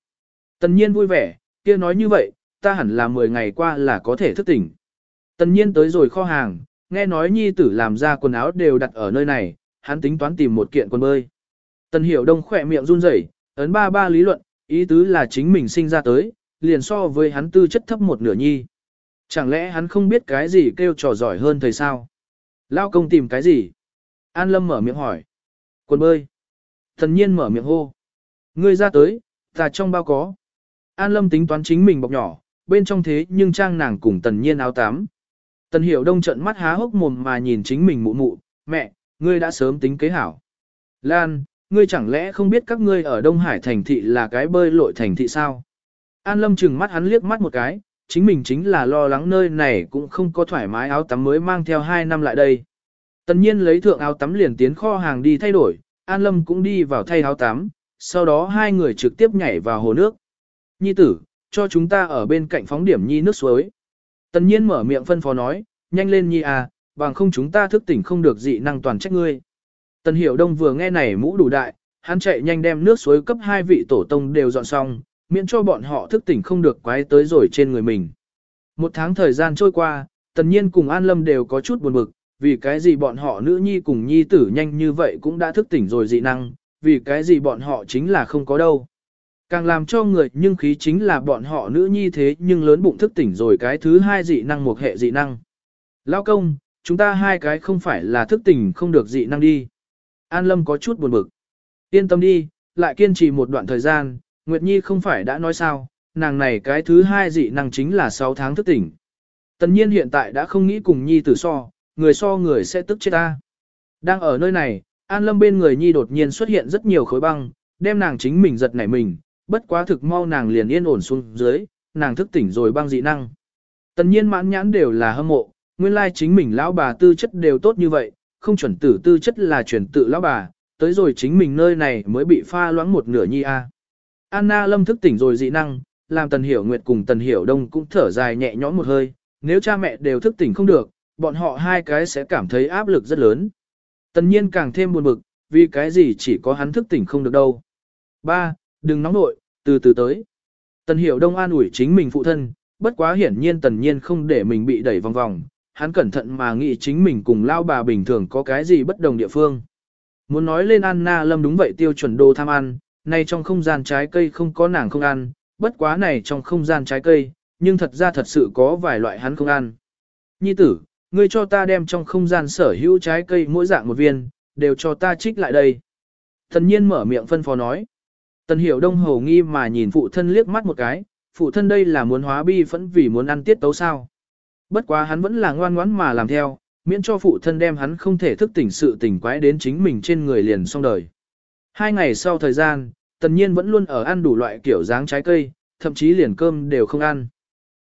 Tần Nhiên vui vẻ, kia nói như vậy, ta hẳn là 10 ngày qua là có thể thức tỉnh. Tần Nhiên tới rồi kho hàng, nghe nói nhi tử làm ra quần áo đều đặt ở nơi này, hắn tính toán tìm một kiện quần bơi. Tần Hiểu Đông khỏe miệng run rẩy, ấn ba ba lý luận, ý tứ là chính mình sinh ra tới, liền so với hắn tư chất thấp một nửa nhi. Chẳng lẽ hắn không biết cái gì kêu trò giỏi hơn thầy sao? Lao công tìm cái gì? An Lâm mở miệng hỏi. Quần bơi. Thần nhiên mở miệng hô. Ngươi ra tới, ta trong bao có. An Lâm tính toán chính mình bọc nhỏ, bên trong thế nhưng trang nàng cùng tần nhiên áo tám. Tần hiểu đông trận mắt há hốc mồm mà nhìn chính mình mụ mụ, mẹ, ngươi đã sớm tính kế hảo. Lan, ngươi chẳng lẽ không biết các ngươi ở Đông Hải thành thị là cái bơi lội thành thị sao? An Lâm chừng mắt hắn liếc mắt một cái, chính mình chính là lo lắng nơi này cũng không có thoải mái áo tắm mới mang theo hai năm lại đây. Tần nhiên lấy thượng áo tắm liền tiến kho hàng đi thay đổi, An Lâm cũng đi vào thay áo tắm, sau đó hai người trực tiếp nhảy vào hồ nước. Nhi tử, cho chúng ta ở bên cạnh phóng điểm nhi nước suối. Tần nhiên mở miệng phân phó nói, nhanh lên nhi à, bằng không chúng ta thức tỉnh không được dị năng toàn trách ngươi. Tần hiểu đông vừa nghe này mũ đủ đại, hắn chạy nhanh đem nước suối cấp hai vị tổ tông đều dọn xong, miễn cho bọn họ thức tỉnh không được quái tới rồi trên người mình. Một tháng thời gian trôi qua, tần nhiên cùng An Lâm đều có chút buồn bực, vì cái gì bọn họ nữ nhi cùng nhi tử nhanh như vậy cũng đã thức tỉnh rồi dị năng, vì cái gì bọn họ chính là không có đâu. Càng làm cho người nhưng khí chính là bọn họ nữ nhi thế nhưng lớn bụng thức tỉnh rồi cái thứ hai dị năng một hệ dị năng. Lao công, chúng ta hai cái không phải là thức tỉnh không được dị năng đi. An Lâm có chút buồn bực. Yên tâm đi, lại kiên trì một đoạn thời gian, Nguyệt Nhi không phải đã nói sao, nàng này cái thứ hai dị năng chính là 6 tháng thức tỉnh. Tần nhiên hiện tại đã không nghĩ cùng Nhi tử so, người so người sẽ tức chết ta. Đang ở nơi này, An Lâm bên người Nhi đột nhiên xuất hiện rất nhiều khối băng, đem nàng chính mình giật nảy mình, bất quá thực mau nàng liền yên ổn xuống dưới, nàng thức tỉnh rồi băng dị năng. Tần nhiên mãn nhãn đều là hâm mộ, nguyên lai chính mình lão bà tư chất đều tốt như vậy, không chuẩn tử tư chất là chuyển tự lão bà, tới rồi chính mình nơi này mới bị pha loãng một nửa nhi a. Anna lâm thức tỉnh rồi dị năng, làm Tần Hiểu Nguyệt cùng Tần Hiểu Đông cũng thở dài nhẹ nhõm một hơi, nếu cha mẹ đều thức tỉnh không được, bọn họ hai cái sẽ cảm thấy áp lực rất lớn. Tần nhiên càng thêm buồn bực, vì cái gì chỉ có hắn thức tỉnh không được đâu. Ba, đừng nóng nội, từ từ tới. Tần Hiểu Đông an ủi chính mình phụ thân, bất quá hiển nhiên Tần nhiên không để mình bị đẩy vòng vòng, hắn cẩn thận mà nghĩ chính mình cùng lao bà bình thường có cái gì bất đồng địa phương. Muốn nói lên Anna Lâm đúng vậy tiêu chuẩn đồ tham ăn, nay trong không gian trái cây không có nàng không ăn, bất quá này trong không gian trái cây, nhưng thật ra thật sự có vài loại hắn không ăn. Nhi tử, ngươi cho ta đem trong không gian sở hữu trái cây mỗi dạng một viên, đều cho ta trích lại đây. Thần nhiên mở miệng phân phó nói. Tần hiểu đông hầu nghi mà nhìn phụ thân liếc mắt một cái, phụ thân đây là muốn hóa bi phẫn vì muốn ăn tiết tấu sao. Bất quá hắn vẫn là ngoan ngoãn mà làm theo, miễn cho phụ thân đem hắn không thể thức tỉnh sự tỉnh quái đến chính mình trên người liền xong đời. Hai ngày sau thời gian, tần nhiên vẫn luôn ở ăn đủ loại kiểu dáng trái cây, thậm chí liền cơm đều không ăn.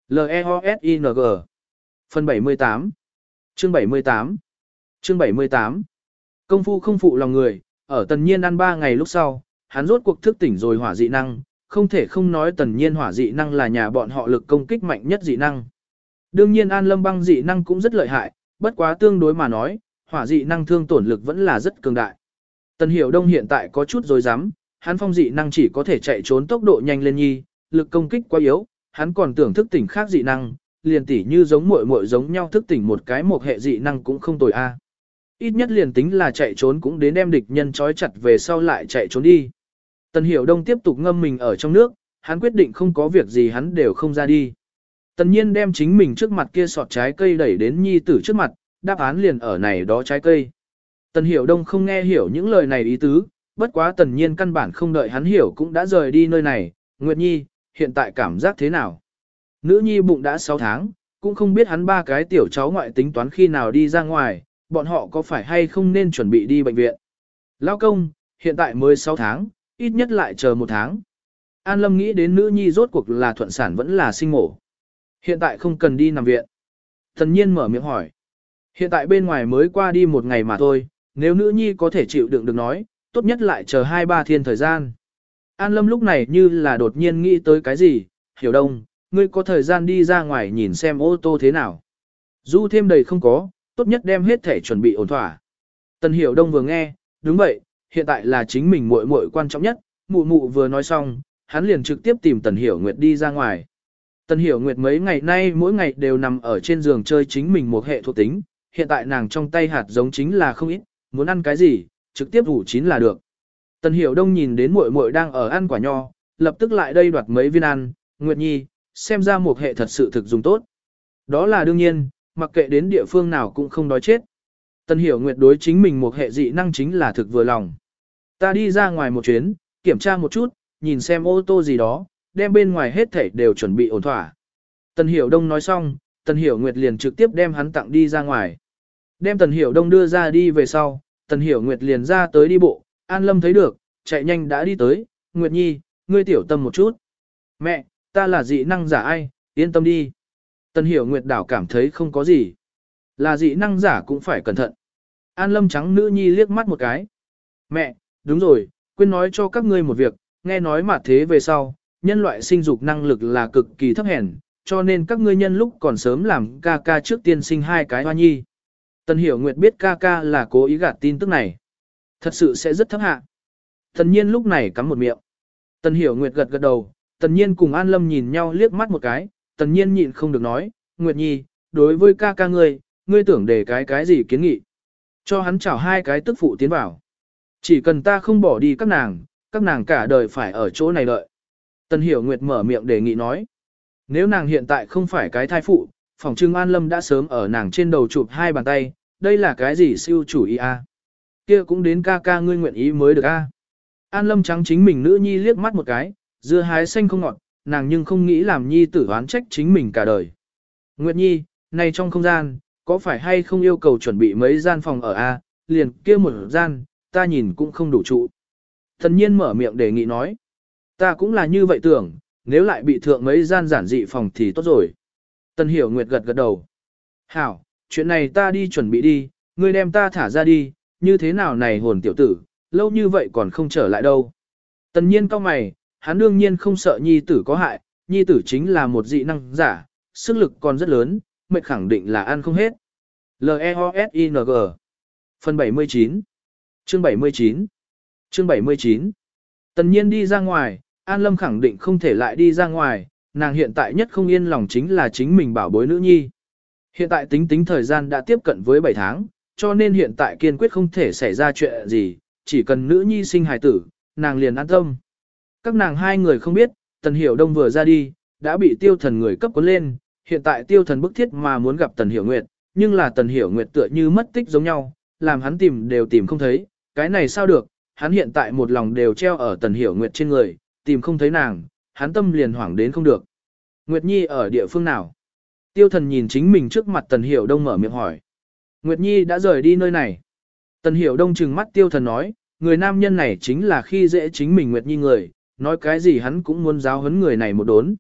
L-E-O-S-I-N-G Phần 78 Chương 78 Chương 78 Công phu không phụ lòng người, ở tần nhiên ăn ba ngày lúc sau, hắn rốt cuộc thức tỉnh rồi hỏa dị năng, không thể không nói tần nhiên hỏa dị năng là nhà bọn họ lực công kích mạnh nhất dị năng. Đương nhiên an lâm băng dị năng cũng rất lợi hại, bất quá tương đối mà nói, hỏa dị năng thương tổn lực vẫn là rất cường đại. Tần hiểu đông hiện tại có chút rồi dám, hắn phong dị năng chỉ có thể chạy trốn tốc độ nhanh lên nhi, lực công kích quá yếu, hắn còn tưởng thức tỉnh khác dị năng, liền tỉ như giống muội muội giống nhau thức tỉnh một cái một hệ dị năng cũng không tồi a. Ít nhất liền tính là chạy trốn cũng đến đem địch nhân trói chặt về sau lại chạy trốn đi. Tần Hiểu Đông tiếp tục ngâm mình ở trong nước, hắn quyết định không có việc gì hắn đều không ra đi. Tần nhiên đem chính mình trước mặt kia sọt trái cây đẩy đến nhi tử trước mặt, đáp án liền ở này đó trái cây. Tần Hiểu Đông không nghe hiểu những lời này ý tứ, bất quá tần nhiên căn bản không đợi hắn hiểu cũng đã rời đi nơi này. Nguyệt Nhi, hiện tại cảm giác thế nào? Nữ Nhi bụng đã 6 tháng, cũng không biết hắn ba cái tiểu cháu ngoại tính toán khi nào đi ra ngoài, bọn họ có phải hay không nên chuẩn bị đi bệnh viện. Lao công, hiện tại mới 6 tháng, ít nhất lại chờ một tháng. An Lâm nghĩ đến nữ nhi rốt cuộc là thuận sản vẫn là sinh mổ. Hiện tại không cần đi nằm viện. Thần nhiên mở miệng hỏi. Hiện tại bên ngoài mới qua đi một ngày mà thôi, nếu nữ nhi có thể chịu đựng được nói, tốt nhất lại chờ hai ba thiên thời gian. An Lâm lúc này như là đột nhiên nghĩ tới cái gì, hiểu đông, ngươi có thời gian đi ra ngoài nhìn xem ô tô thế nào. Du thêm đầy không có, tốt nhất đem hết thể chuẩn bị ổn thỏa. Tần Hiểu Đông vừa nghe, đúng vậy, hiện tại là chính mình muội muội quan trọng nhất, mụ mụ vừa nói xong, hắn liền trực tiếp tìm Tần Hiểu Nguyệt đi ra ngoài. Tần Hiểu Nguyệt mấy ngày nay mỗi ngày đều nằm ở trên giường chơi chính mình một hệ thuộc tính, hiện tại nàng trong tay hạt giống chính là không ít, muốn ăn cái gì, trực tiếp ủ chín là được. Tần Hiểu Đông nhìn đến muội muội đang ở ăn quả nho, lập tức lại đây đoạt mấy viên ăn, Nguyệt Nhi, xem ra một hệ thật sự thực dùng tốt. Đó là đương nhiên, mặc kệ đến địa phương nào cũng không đói chết. tân hiểu nguyệt đối chính mình một hệ dị năng chính là thực vừa lòng. Ta đi ra ngoài một chuyến, kiểm tra một chút, nhìn xem ô tô gì đó, đem bên ngoài hết thảy đều chuẩn bị ổn thỏa. tân hiểu đông nói xong, tân hiểu nguyệt liền trực tiếp đem hắn tặng đi ra ngoài. Đem tần hiểu đông đưa ra đi về sau, tần hiểu nguyệt liền ra tới đi bộ, an lâm thấy được, chạy nhanh đã đi tới, nguyệt nhi, ngươi tiểu tâm một chút. Mẹ, ta là dị năng giả ai, yên tâm đi. Tần hiểu nguyệt đảo cảm thấy không có gì. Là dị năng giả cũng phải cẩn thận. An lâm trắng nữ nhi liếc mắt một cái. Mẹ, đúng rồi, quên nói cho các ngươi một việc, nghe nói mà thế về sau, nhân loại sinh dục năng lực là cực kỳ thấp hèn, cho nên các ngươi nhân lúc còn sớm làm ca ca trước tiên sinh hai cái hoa nhi. Tần hiểu nguyệt biết ca ca là cố ý gạt tin tức này. Thật sự sẽ rất thấp hạ. Tần nhiên lúc này cắm một miệng. Tần hiểu nguyệt gật gật đầu, tần nhiên cùng an lâm nhìn nhau liếc mắt một cái, tần nhiên nhịn không được nói, Nguyệt Nhi, đối với ca ca ngươi, ngươi tưởng để cái cái gì kiến nghị. Cho hắn chảo hai cái tức phụ tiến vào. Chỉ cần ta không bỏ đi các nàng, các nàng cả đời phải ở chỗ này đợi. Tần Hiểu Nguyệt mở miệng đề nghị nói. Nếu nàng hiện tại không phải cái thai phụ, phòng trưng An Lâm đã sớm ở nàng trên đầu chụp hai bàn tay, đây là cái gì siêu chủ ý a? Kia cũng đến ca ca ngươi nguyện ý mới được a. An Lâm trắng chính mình nữ nhi liếc mắt một cái, dưa hái xanh không ngọt, nàng nhưng không nghĩ làm nhi tử oán trách chính mình cả đời. Nguyệt Nhi, này trong không gian, có phải hay không yêu cầu chuẩn bị mấy gian phòng ở A, liền kia một gian, ta nhìn cũng không đủ trụ. Thần nhiên mở miệng đề nghị nói. Ta cũng là như vậy tưởng, nếu lại bị thượng mấy gian giản dị phòng thì tốt rồi. Tân hiểu Nguyệt gật gật đầu. Hảo, chuyện này ta đi chuẩn bị đi, ngươi đem ta thả ra đi, như thế nào này hồn tiểu tử, lâu như vậy còn không trở lại đâu. Tần nhiên cao mày, hắn đương nhiên không sợ nhi tử có hại, nhi tử chính là một dị năng giả, sức lực còn rất lớn, mệnh khẳng định là ăn không hết. L-E-O-S-I-N-G Phần 79 Chương 79 Chương 79 Tần nhiên đi ra ngoài, An Lâm khẳng định không thể lại đi ra ngoài, nàng hiện tại nhất không yên lòng chính là chính mình bảo bối nữ nhi. Hiện tại tính tính thời gian đã tiếp cận với 7 tháng, cho nên hiện tại kiên quyết không thể xảy ra chuyện gì, chỉ cần nữ nhi sinh hài tử, nàng liền an tâm. Các nàng hai người không biết, Tần Hiểu Đông vừa ra đi, đã bị tiêu thần người cấp cuốn lên, hiện tại tiêu thần bức thiết mà muốn gặp Tần Hiểu Nguyệt, nhưng là Tần Hiểu Nguyệt tựa như mất tích giống nhau, làm hắn tìm đều tìm không thấy, cái này sao được, hắn hiện tại một lòng đều treo ở Tần Hiểu Nguyệt trên người, tìm không thấy nàng, hắn tâm liền hoảng đến không được. Nguyệt Nhi ở địa phương nào? Tiêu thần nhìn chính mình trước mặt Tần Hiểu Đông mở miệng hỏi. Nguyệt Nhi đã rời đi nơi này. Tần Hiểu Đông trừng mắt tiêu thần nói, người nam nhân này chính là khi dễ chính mình Nguyệt Nhi người, nói cái gì hắn cũng muốn giáo huấn người này một đốn.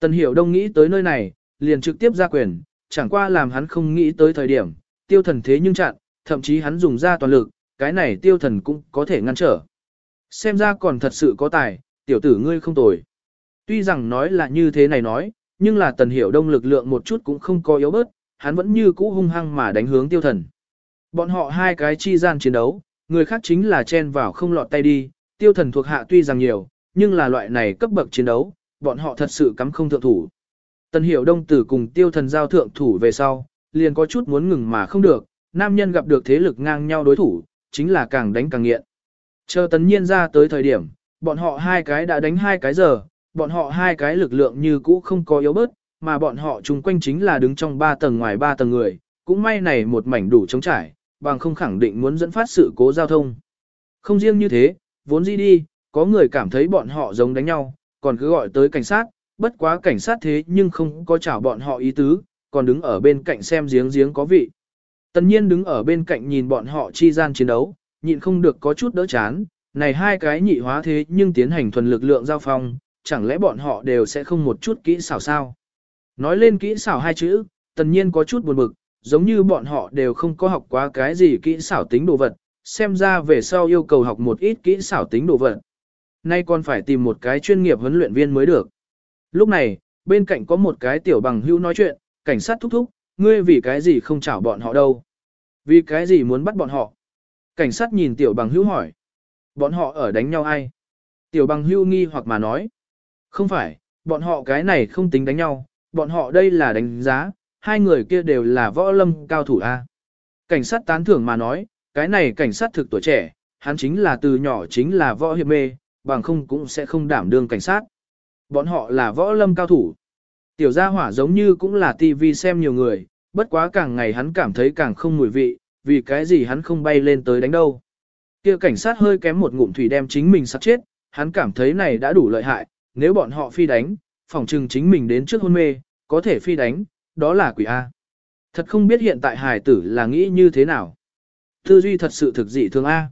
Tần Hiểu Đông nghĩ tới nơi này, liền trực tiếp ra quyền, chẳng qua làm hắn không nghĩ tới thời điểm, tiêu thần thế nhưng chặn, thậm chí hắn dùng ra toàn lực, cái này tiêu thần cũng có thể ngăn trở. Xem ra còn thật sự có tài, tiểu tử ngươi không tồi. Tuy rằng nói là như thế này nói, nhưng là tần hiểu đông lực lượng một chút cũng không có yếu bớt, hắn vẫn như cũ hung hăng mà đánh hướng tiêu thần. Bọn họ hai cái chi gian chiến đấu, người khác chính là chen vào không lọt tay đi, tiêu thần thuộc hạ tuy rằng nhiều, nhưng là loại này cấp bậc chiến đấu, bọn họ thật sự cắm không thượng thủ. Tần hiểu đông tử cùng tiêu thần giao thượng thủ về sau, liền có chút muốn ngừng mà không được, nam nhân gặp được thế lực ngang nhau đối thủ, chính là càng đánh càng nghiện. Chờ tần nhiên ra tới thời điểm, bọn họ hai cái đã đánh hai cái giờ, bọn họ hai cái lực lượng như cũ không có yếu bớt, mà bọn họ chung quanh chính là đứng trong ba tầng ngoài ba tầng người, cũng may này một mảnh đủ chống trải, bằng không khẳng định muốn dẫn phát sự cố giao thông. Không riêng như thế, vốn gì đi, có người cảm thấy bọn họ giống đánh nhau, còn cứ gọi tới cảnh sát, bất quá cảnh sát thế nhưng không có chảo bọn họ ý tứ, còn đứng ở bên cạnh xem giếng giếng có vị. Tần nhiên đứng ở bên cạnh nhìn bọn họ chi gian chiến đấu, nhịn không được có chút đỡ chán, này hai cái nhị hóa thế nhưng tiến hành thuần lực lượng giao phong, chẳng lẽ bọn họ đều sẽ không một chút kỹ xảo sao? Nói lên kỹ xảo hai chữ, tần nhiên có chút buồn bực, giống như bọn họ đều không có học quá cái gì kỹ xảo tính đồ vật, xem ra về sau yêu cầu học một ít kỹ xảo tính đồ vật. Nay còn phải tìm một cái chuyên nghiệp huấn luyện viên mới được. Lúc này, bên cạnh có một cái tiểu bằng hữu nói chuyện, cảnh sát thúc thúc, ngươi vì cái gì không chảo bọn họ đâu? Vì cái gì muốn bắt bọn họ? Cảnh sát nhìn tiểu bằng hữu hỏi. Bọn họ ở đánh nhau ai? Tiểu bằng hữu nghi hoặc mà nói. Không phải, bọn họ cái này không tính đánh nhau, bọn họ đây là đánh giá, hai người kia đều là võ lâm cao thủ A. Cảnh sát tán thưởng mà nói, cái này cảnh sát thực tuổi trẻ, hắn chính là từ nhỏ chính là võ hiệp mê, bằng không cũng sẽ không đảm đương cảnh sát. Bọn họ là võ lâm cao thủ. Tiểu gia hỏa giống như cũng là tivi xem nhiều người, bất quá càng ngày hắn cảm thấy càng không mùi vị, vì cái gì hắn không bay lên tới đánh đâu. Kia cảnh sát hơi kém một ngụm thủy đem chính mình sát chết, hắn cảm thấy này đã đủ lợi hại, nếu bọn họ phi đánh, phòng trừng chính mình đến trước hôn mê, có thể phi đánh, đó là quỷ A. Thật không biết hiện tại hải tử là nghĩ như thế nào. Tư duy thật sự thực dị thường A.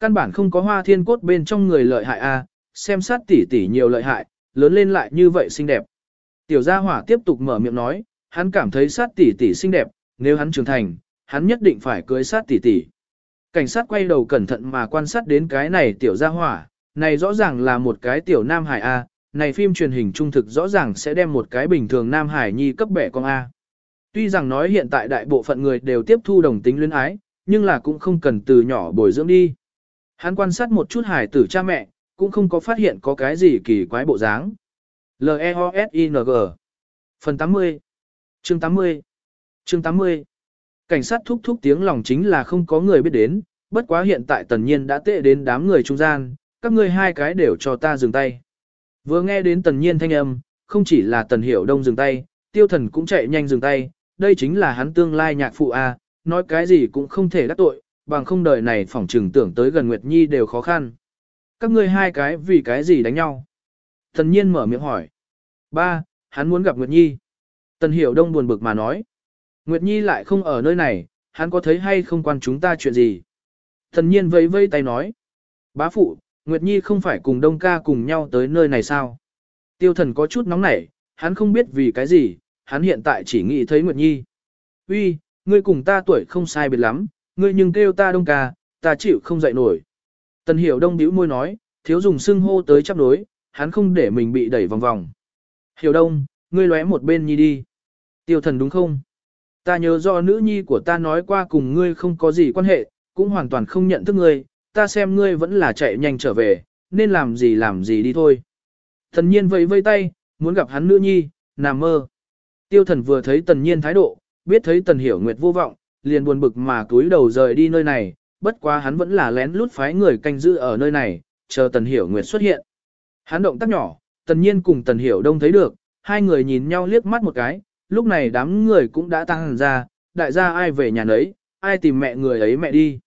Căn bản không có hoa thiên cốt bên trong người lợi hại A, xem sát tỷ tỷ nhiều lợi hại, lớn lên lại như vậy xinh đẹp. Tiểu gia hỏa tiếp tục mở miệng nói, hắn cảm thấy sát tỷ tỷ xinh đẹp, nếu hắn trưởng thành, hắn nhất định phải cưới sát tỷ tỷ. Cảnh sát quay đầu cẩn thận mà quan sát đến cái này tiểu gia hỏa, này rõ ràng là một cái tiểu nam hải A, này phim truyền hình trung thực rõ ràng sẽ đem một cái bình thường nam hải nhi cấp bẻ con A. Tuy rằng nói hiện tại đại bộ phận người đều tiếp thu đồng tính luyến ái, nhưng là cũng không cần từ nhỏ bồi dưỡng đi. Hắn quan sát một chút hải tử cha mẹ, cũng không có phát hiện có cái gì kỳ quái bộ dáng. L-E-O-S-I-N-G Phần 80 Chương 80 Chương 80 Cảnh sát thúc thúc tiếng lòng chính là không có người biết đến, bất quá hiện tại tần nhiên đã tệ đến đám người trung gian, các ngươi hai cái đều cho ta dừng tay. Vừa nghe đến tần nhiên thanh âm, không chỉ là tần hiểu đông dừng tay, tiêu thần cũng chạy nhanh dừng tay, đây chính là hắn tương lai nhạc phụ A, nói cái gì cũng không thể đắc tội, bằng không đời này phỏng trừng tưởng tới gần Nguyệt Nhi đều khó khăn. Các ngươi hai cái vì cái gì đánh nhau? Tần nhiên mở miệng hỏi. Ba, hắn muốn gặp Nguyệt Nhi. Tần hiểu đông buồn bực mà nói. Nguyệt Nhi lại không ở nơi này, hắn có thấy hay không quan chúng ta chuyện gì? Tần nhiên vẫy vẫy tay nói. Bá phụ, Nguyệt Nhi không phải cùng Đông ca cùng nhau tới nơi này sao? Tiêu thần có chút nóng nảy, hắn không biết vì cái gì, hắn hiện tại chỉ nghĩ thấy Nguyệt Nhi. Uy, ngươi cùng ta tuổi không sai biệt lắm, ngươi nhưng kêu ta Đông ca, ta chịu không dậy nổi. Tần hiểu đông bĩu môi nói, thiếu dùng xưng hô tới chấp đối, hắn không để mình bị đẩy vòng vòng. Hiểu đông, ngươi lóe một bên nhi đi. Tiêu thần đúng không? Ta nhớ do nữ nhi của ta nói qua cùng ngươi không có gì quan hệ, cũng hoàn toàn không nhận thức ngươi, ta xem ngươi vẫn là chạy nhanh trở về, nên làm gì làm gì đi thôi. Thần nhiên vẫy vây tay, muốn gặp hắn nữ nhi, nằm mơ. Tiêu thần vừa thấy tần nhiên thái độ, biết thấy tần hiểu nguyệt vô vọng, liền buồn bực mà túi đầu rời đi nơi này, bất quá hắn vẫn là lén lút phái người canh giữ ở nơi này, chờ tần hiểu nguyệt xuất hiện. Hắn động tác nhỏ, tần nhiên cùng tần hiểu đông thấy được, hai người nhìn nhau liếc mắt một cái, lúc này đám người cũng đã tăng ra, đại gia ai về nhà nấy, ai tìm mẹ người ấy mẹ đi.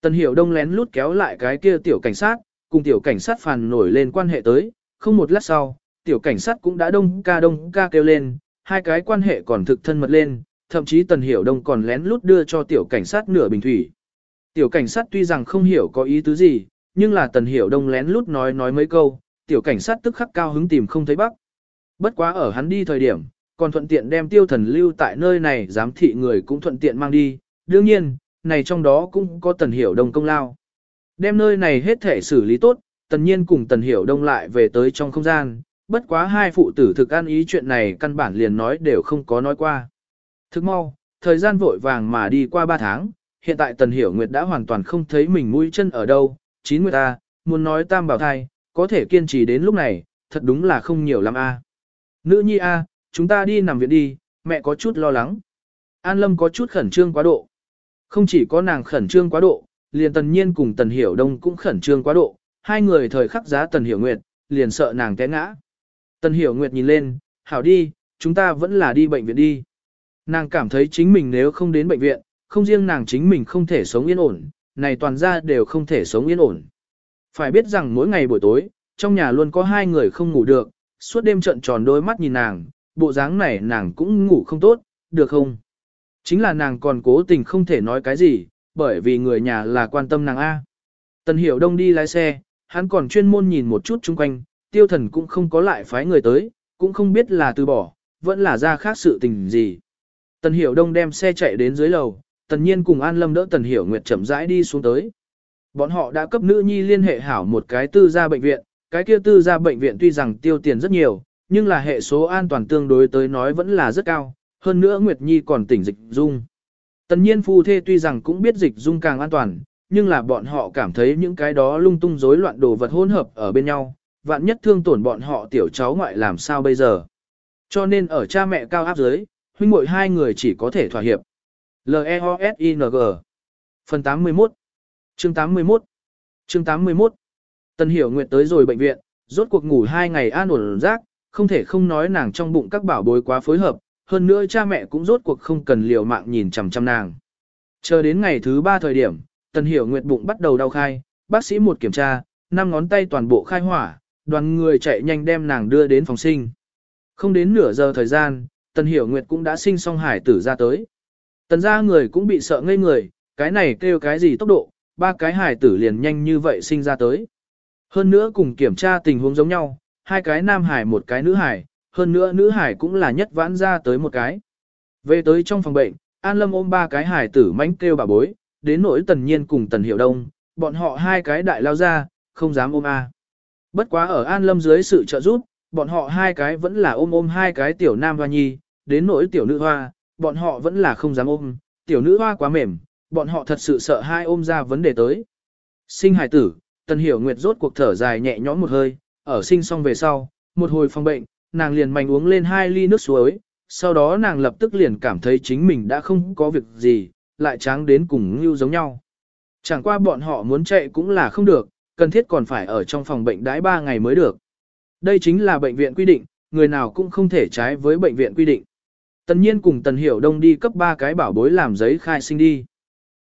Tần Hiểu Đông lén lút kéo lại cái kia tiểu cảnh sát, cùng tiểu cảnh sát phàn nổi lên quan hệ tới, không một lát sau, tiểu cảnh sát cũng đã đông ca đông ca kêu lên, hai cái quan hệ còn thực thân mật lên, thậm chí Tần Hiểu Đông còn lén lút đưa cho tiểu cảnh sát nửa bình thủy. Tiểu cảnh sát tuy rằng không hiểu có ý tứ gì, nhưng là Tần Hiểu Đông lén lút nói nói mấy câu, tiểu cảnh sát tức khắc cao hứng tìm không thấy bắc. Bất quá ở hắn đi thời điểm, còn thuận tiện đem tiêu thần lưu tại nơi này giám thị người cũng thuận tiện mang đi. Đương nhiên, này trong đó cũng có tần hiểu đông công lao. Đem nơi này hết thể xử lý tốt, tần nhiên cùng tần hiểu đông lại về tới trong không gian, bất quá hai phụ tử thực ăn ý chuyện này căn bản liền nói đều không có nói qua. Thức mau, thời gian vội vàng mà đi qua ba tháng, hiện tại tần hiểu nguyệt đã hoàn toàn không thấy mình mũi chân ở đâu, chín nguyệt ta, muốn nói tam bảo thai, có thể kiên trì đến lúc này, thật đúng là không nhiều lắm a. Nữ nhi a, chúng ta đi nằm viện đi, mẹ có chút lo lắng. An Lâm có chút khẩn trương quá độ. Không chỉ có nàng khẩn trương quá độ, liền tần nhiên cùng tần hiểu đông cũng khẩn trương quá độ, hai người thời khắc giá tần hiểu nguyệt, liền sợ nàng té ngã. Tần hiểu nguyệt nhìn lên, hảo đi, chúng ta vẫn là đi bệnh viện đi. Nàng cảm thấy chính mình nếu không đến bệnh viện, không riêng nàng chính mình không thể sống yên ổn, này toàn ra đều không thể sống yên ổn. Phải biết rằng mỗi ngày buổi tối, trong nhà luôn có hai người không ngủ được, suốt đêm trận tròn đôi mắt nhìn nàng, bộ dáng này nàng cũng ngủ không tốt, được không? Chính là nàng còn cố tình không thể nói cái gì, bởi vì người nhà là quan tâm nàng A. Tần Hiểu Đông đi lái xe, hắn còn chuyên môn nhìn một chút chung quanh, tiêu thần cũng không có lại phái người tới, cũng không biết là từ bỏ, vẫn là ra khác sự tình gì. Tần Hiểu Đông đem xe chạy đến dưới lầu, Tần Nhiên cùng An Lâm đỡ Tần Hiểu Nguyệt chậm rãi đi xuống tới. Bọn họ đã cấp nữ nhi liên hệ hảo một cái tư gia bệnh viện, cái kia tư gia bệnh viện tuy rằng tiêu tiền rất nhiều, nhưng là hệ số an toàn tương đối tới nói vẫn là rất cao, hơn nữa Nguyệt Nhi còn tỉnh dịch dung. Tần nhiên phu thê tuy rằng cũng biết dịch dung càng an toàn, nhưng là bọn họ cảm thấy những cái đó lung tung rối loạn đồ vật hỗn hợp ở bên nhau, vạn nhất thương tổn bọn họ tiểu cháu ngoại làm sao bây giờ. Cho nên ở cha mẹ cao áp dưới, huynh muội hai người chỉ có thể thỏa hiệp. L-E-O-S-I-N-G Phần 81 Chương 81 Chương 81 Tần Hiểu Nguyệt tới rồi bệnh viện, rốt cuộc ngủ hai ngày an ổn rác, không thể không nói nàng trong bụng các bảo bối quá phối hợp, hơn nữa cha mẹ cũng rốt cuộc không cần liều mạng nhìn chằm chằm nàng. Chờ đến ngày thứ ba thời điểm, Tần Hiểu Nguyệt bụng bắt đầu đau khai, bác sĩ một kiểm tra, năm ngón tay toàn bộ khai hỏa, đoàn người chạy nhanh đem nàng đưa đến phòng sinh. Không đến nửa giờ thời gian, Tần Hiểu Nguyệt cũng đã sinh xong hải tử ra tới. Tần gia người cũng bị sợ ngây người, cái này kêu cái gì tốc độ, ba cái hải tử liền nhanh như vậy sinh ra tới. Hơn nữa cùng kiểm tra tình huống giống nhau, hai cái nam hải một cái nữ hải, hơn nữa nữ hải cũng là nhất vãn ra tới một cái. Về tới trong phòng bệnh, An Lâm ôm ba cái hải tử mánh kêu bà bối, đến nỗi tần nhiên cùng tần hiệu đông, bọn họ hai cái đại lao ra, không dám ôm A. Bất quá ở An Lâm dưới sự trợ giúp, bọn họ hai cái vẫn là ôm ôm hai cái tiểu nam hoa nhi, đến nỗi tiểu nữ hoa, bọn họ vẫn là không dám ôm, tiểu nữ hoa quá mềm, bọn họ thật sự sợ hai ôm ra vấn đề tới. Sinh hải tử, tần hiểu nguyệt rốt cuộc thở dài nhẹ nhõm một hơi, ở sinh xong về sau, một hồi phòng bệnh, nàng liền mạnh uống lên hai ly nước suối, sau đó nàng lập tức liền cảm thấy chính mình đã không có việc gì, lại tráng đến cùng như giống nhau. Chẳng qua bọn họ muốn chạy cũng là không được, cần thiết còn phải ở trong phòng bệnh đãi 3 ngày mới được. Đây chính là bệnh viện quy định, người nào cũng không thể trái với bệnh viện quy định. Tần nhiên cùng Tần Hiểu Đông đi cấp ba cái bảo bối làm giấy khai sinh đi.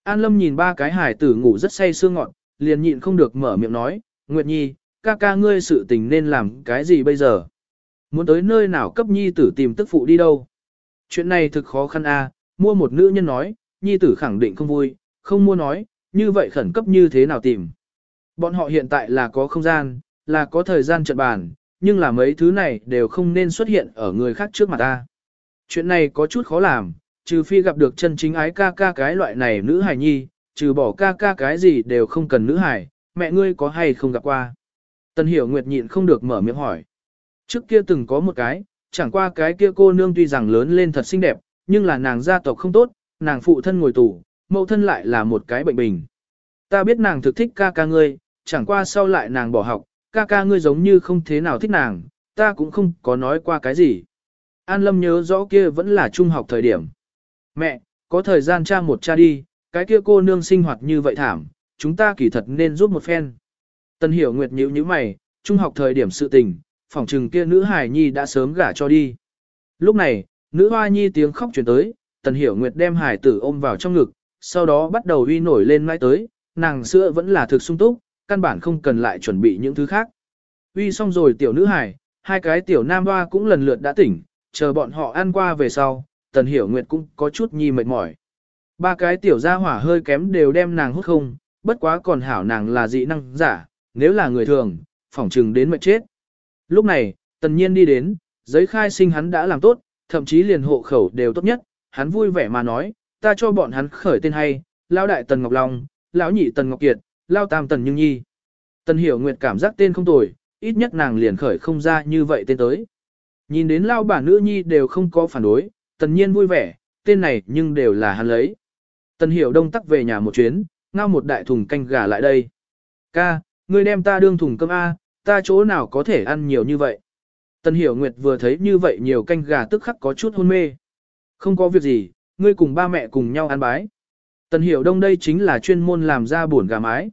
An Lâm nhìn ba cái hải tử ngủ rất say sương ngọn, liền nhịn không được mở miệng nói, Nguyệt Nhi, ca ca ngươi sự tình nên làm cái gì bây giờ? Muốn tới nơi nào cấp nhi tử tìm tức phụ đi đâu? Chuyện này thực khó khăn a. À, mua một nữ nhân nói, nhi tử khẳng định không vui, không mua nói, như vậy khẩn cấp như thế nào tìm? Bọn họ hiện tại là có không gian, là có thời gian trận bàn, nhưng là mấy thứ này đều không nên xuất hiện ở người khác trước mặt ta. Chuyện này có chút khó làm, trừ phi gặp được chân chính ái ca ca cái loại này nữ hài nhi, trừ bỏ ca ca cái gì đều không cần nữ hài, mẹ ngươi có hay không gặp qua. Tần hiểu nguyệt nhịn không được mở miệng hỏi. Trước kia từng có một cái, chẳng qua cái kia cô nương tuy rằng lớn lên thật xinh đẹp, nhưng là nàng gia tộc không tốt, nàng phụ thân ngồi tù, mẫu thân lại là một cái bệnh bình. Ta biết nàng thực thích ca ca ngươi, chẳng qua sau lại nàng bỏ học, ca ca ngươi giống như không thế nào thích nàng, ta cũng không có nói qua cái gì. An Lâm nhớ rõ kia vẫn là trung học thời điểm. Mẹ, có thời gian cha một cha đi, cái kia cô nương sinh hoạt như vậy thảm, chúng ta kỳ thật nên giúp một phen. Tần hiểu nguyệt nhíu nhíu mày, trung học thời điểm sự tình, phỏng trừng kia nữ hài nhi đã sớm gả cho đi. Lúc này, nữ hoa nhi tiếng khóc chuyển tới, tần hiểu nguyệt đem hải tử ôm vào trong ngực, sau đó bắt đầu uy nổi lên mãi tới, nàng sữa vẫn là thực sung túc, căn bản không cần lại chuẩn bị những thứ khác. Uy xong rồi tiểu nữ hải, hai cái tiểu nam hoa cũng lần lượt đã tỉnh, chờ bọn họ ăn qua về sau, tần hiểu nguyệt cũng có chút nhi mệt mỏi. Ba cái tiểu gia hỏa hơi kém đều đem nàng hút không, bất quá còn hảo nàng là dị năng giả, nếu là người thường, phỏng trừng đến mệt chết. Lúc này, tần nhiên đi đến, giấy khai sinh hắn đã làm tốt, thậm chí liền hộ khẩu đều tốt nhất, hắn vui vẻ mà nói, ta cho bọn hắn khởi tên hay, Lão đại Tần Ngọc Long, lão nhị Tần Ngọc Kiệt, lão tam Tần Như Nhi. Tần Hiểu Nguyệt cảm giác tên không tồi, ít nhất nàng liền khởi không ra như vậy tên tới. Nhìn đến lao bà nữ nhi đều không có phản đối, Tần Nhiên vui vẻ, tên này nhưng đều là hắn lấy. Tần Hiểu Đông tắc về nhà một chuyến, ngao một đại thùng canh gà lại đây. Ca, ngươi đem ta đương thùng cơm A, ta chỗ nào có thể ăn nhiều như vậy. Tần Hiểu Nguyệt vừa thấy như vậy nhiều canh gà tức khắc có chút hôn mê. Không có việc gì, ngươi cùng ba mẹ cùng nhau ăn bái. Tần Hiểu Đông đây chính là chuyên môn làm ra buồn gà mái.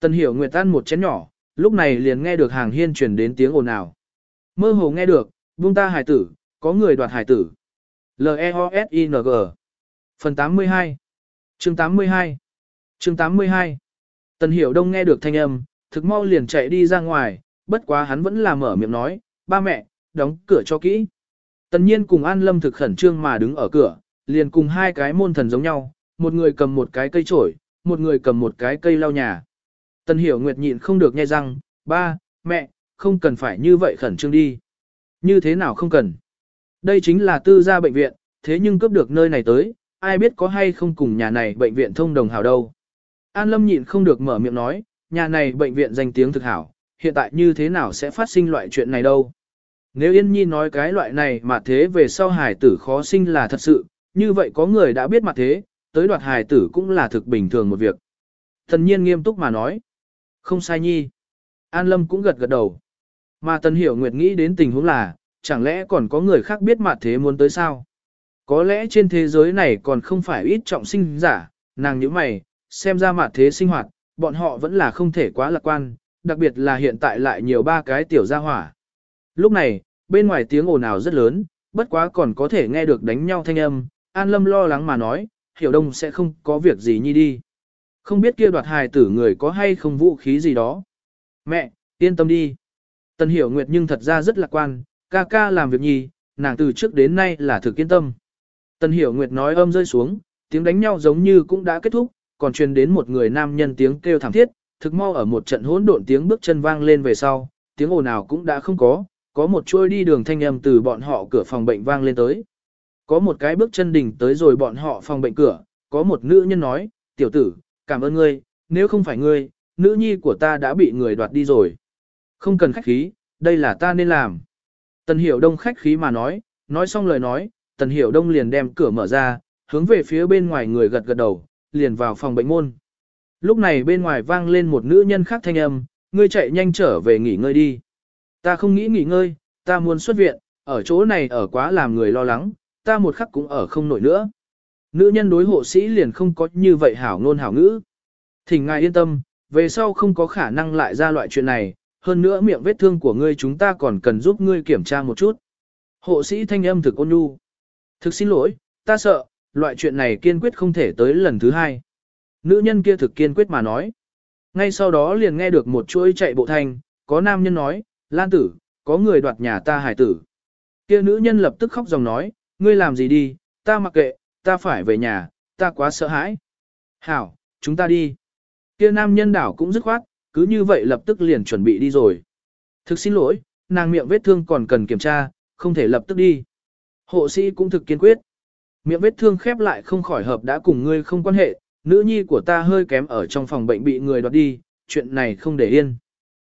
Tần Hiểu Nguyệt ăn một chén nhỏ, lúc này liền nghe được hàng hiên truyền đến tiếng ồn ào. Mơ hồ nghe được, buông ta hải tử, có người đoạt hải tử. L-E-O-S-I-N-G Phần 82 Chương 82 Chương 82 Tần Hiểu Đông nghe được thanh âm, thực mau liền chạy đi ra ngoài, bất quá hắn vẫn là mở miệng nói, ba mẹ, đóng cửa cho kỹ. Tần nhiên cùng An Lâm thực khẩn trương mà đứng ở cửa, liền cùng hai cái môn thần giống nhau, một người cầm một cái cây trổi, một người cầm một cái cây lau nhà. Tần Hiểu Nguyệt nhịn không được nghe răng, ba, mẹ, không cần phải như vậy khẩn trương đi. Như thế nào không cần. Đây chính là tư gia bệnh viện, thế nhưng cướp được nơi này tới, ai biết có hay không cùng nhà này bệnh viện thông đồng hảo đâu. An Lâm nhịn không được mở miệng nói, nhà này bệnh viện danh tiếng thực hảo, hiện tại như thế nào sẽ phát sinh loại chuyện này đâu. Nếu Yên Nhi nói cái loại này mà thế về sau hài tử khó sinh là thật sự, như vậy có người đã biết mặt thế, tới đoạt hài tử cũng là thực bình thường một việc. Thần nhiên nghiêm túc mà nói. Không sai nhi. An Lâm cũng gật gật đầu. Mà Tần Hiểu Nguyệt nghĩ đến tình huống là, chẳng lẽ còn có người khác biết mặt thế muốn tới sao? Có lẽ trên thế giới này còn không phải ít trọng sinh giả, nàng như mày, xem ra mặt thế sinh hoạt, bọn họ vẫn là không thể quá lạc quan, đặc biệt là hiện tại lại nhiều ba cái tiểu gia hỏa. Lúc này, bên ngoài tiếng ồn ào rất lớn, bất quá còn có thể nghe được đánh nhau thanh âm, An Lâm lo lắng mà nói, hiểu đông sẽ không có việc gì nhi đi. Không biết kia đoạt hài tử người có hay không vũ khí gì đó. Mẹ, yên tâm đi. Tần hiểu nguyệt nhưng thật ra rất lạc quan, ca ca làm việc nhi, nàng từ trước đến nay là thực kiên tâm. Tần hiểu nguyệt nói âm rơi xuống, tiếng đánh nhau giống như cũng đã kết thúc, còn truyền đến một người nam nhân tiếng kêu thảm thiết, thực mau ở một trận hỗn độn tiếng bước chân vang lên về sau, tiếng ồn nào cũng đã không có, có một chuôi đi đường thanh âm từ bọn họ cửa phòng bệnh vang lên tới. Có một cái bước chân đỉnh tới rồi bọn họ phòng bệnh cửa, có một nữ nhân nói, tiểu tử, cảm ơn ngươi, nếu không phải ngươi, nữ nhi của ta đã bị người đoạt đi rồi. Không cần khách khí, đây là ta nên làm. Tần Hiểu Đông khách khí mà nói, nói xong lời nói, Tần Hiểu Đông liền đem cửa mở ra, hướng về phía bên ngoài người gật gật đầu, liền vào phòng bệnh môn. Lúc này bên ngoài vang lên một nữ nhân khác thanh âm, ngươi chạy nhanh trở về nghỉ ngơi đi. Ta không nghĩ nghỉ ngơi, ta muốn xuất viện, ở chỗ này ở quá làm người lo lắng, ta một khắc cũng ở không nổi nữa. Nữ nhân đối hộ sĩ liền không có như vậy hảo ngôn hảo ngữ. Thỉnh ngài yên tâm, về sau không có khả năng lại ra loại chuyện này, hơn nữa miệng vết thương của ngươi chúng ta còn cần giúp ngươi kiểm tra một chút. Hộ sĩ thanh âm thực ôn nhu. Thực xin lỗi, ta sợ, loại chuyện này kiên quyết không thể tới lần thứ hai. Nữ nhân kia thực kiên quyết mà nói. Ngay sau đó liền nghe được một chuỗi chạy bộ thanh, có nam nhân nói, Lan tử, có người đoạt nhà ta hải tử. Kia nữ nhân lập tức khóc dòng nói, ngươi làm gì đi, ta mặc kệ, ta phải về nhà, ta quá sợ hãi. Hảo, chúng ta đi. Kia nam nhân đảo cũng dứt khoát, cứ như vậy lập tức liền chuẩn bị đi rồi. Thực xin lỗi, nàng miệng vết thương còn cần kiểm tra, không thể lập tức đi. Hộ sĩ cũng thực kiên quyết. Miệng vết thương khép lại không khỏi hợp đã cùng ngươi không quan hệ, nữ nhi của ta hơi kém ở trong phòng bệnh bị người đoạt đi, chuyện này không để yên.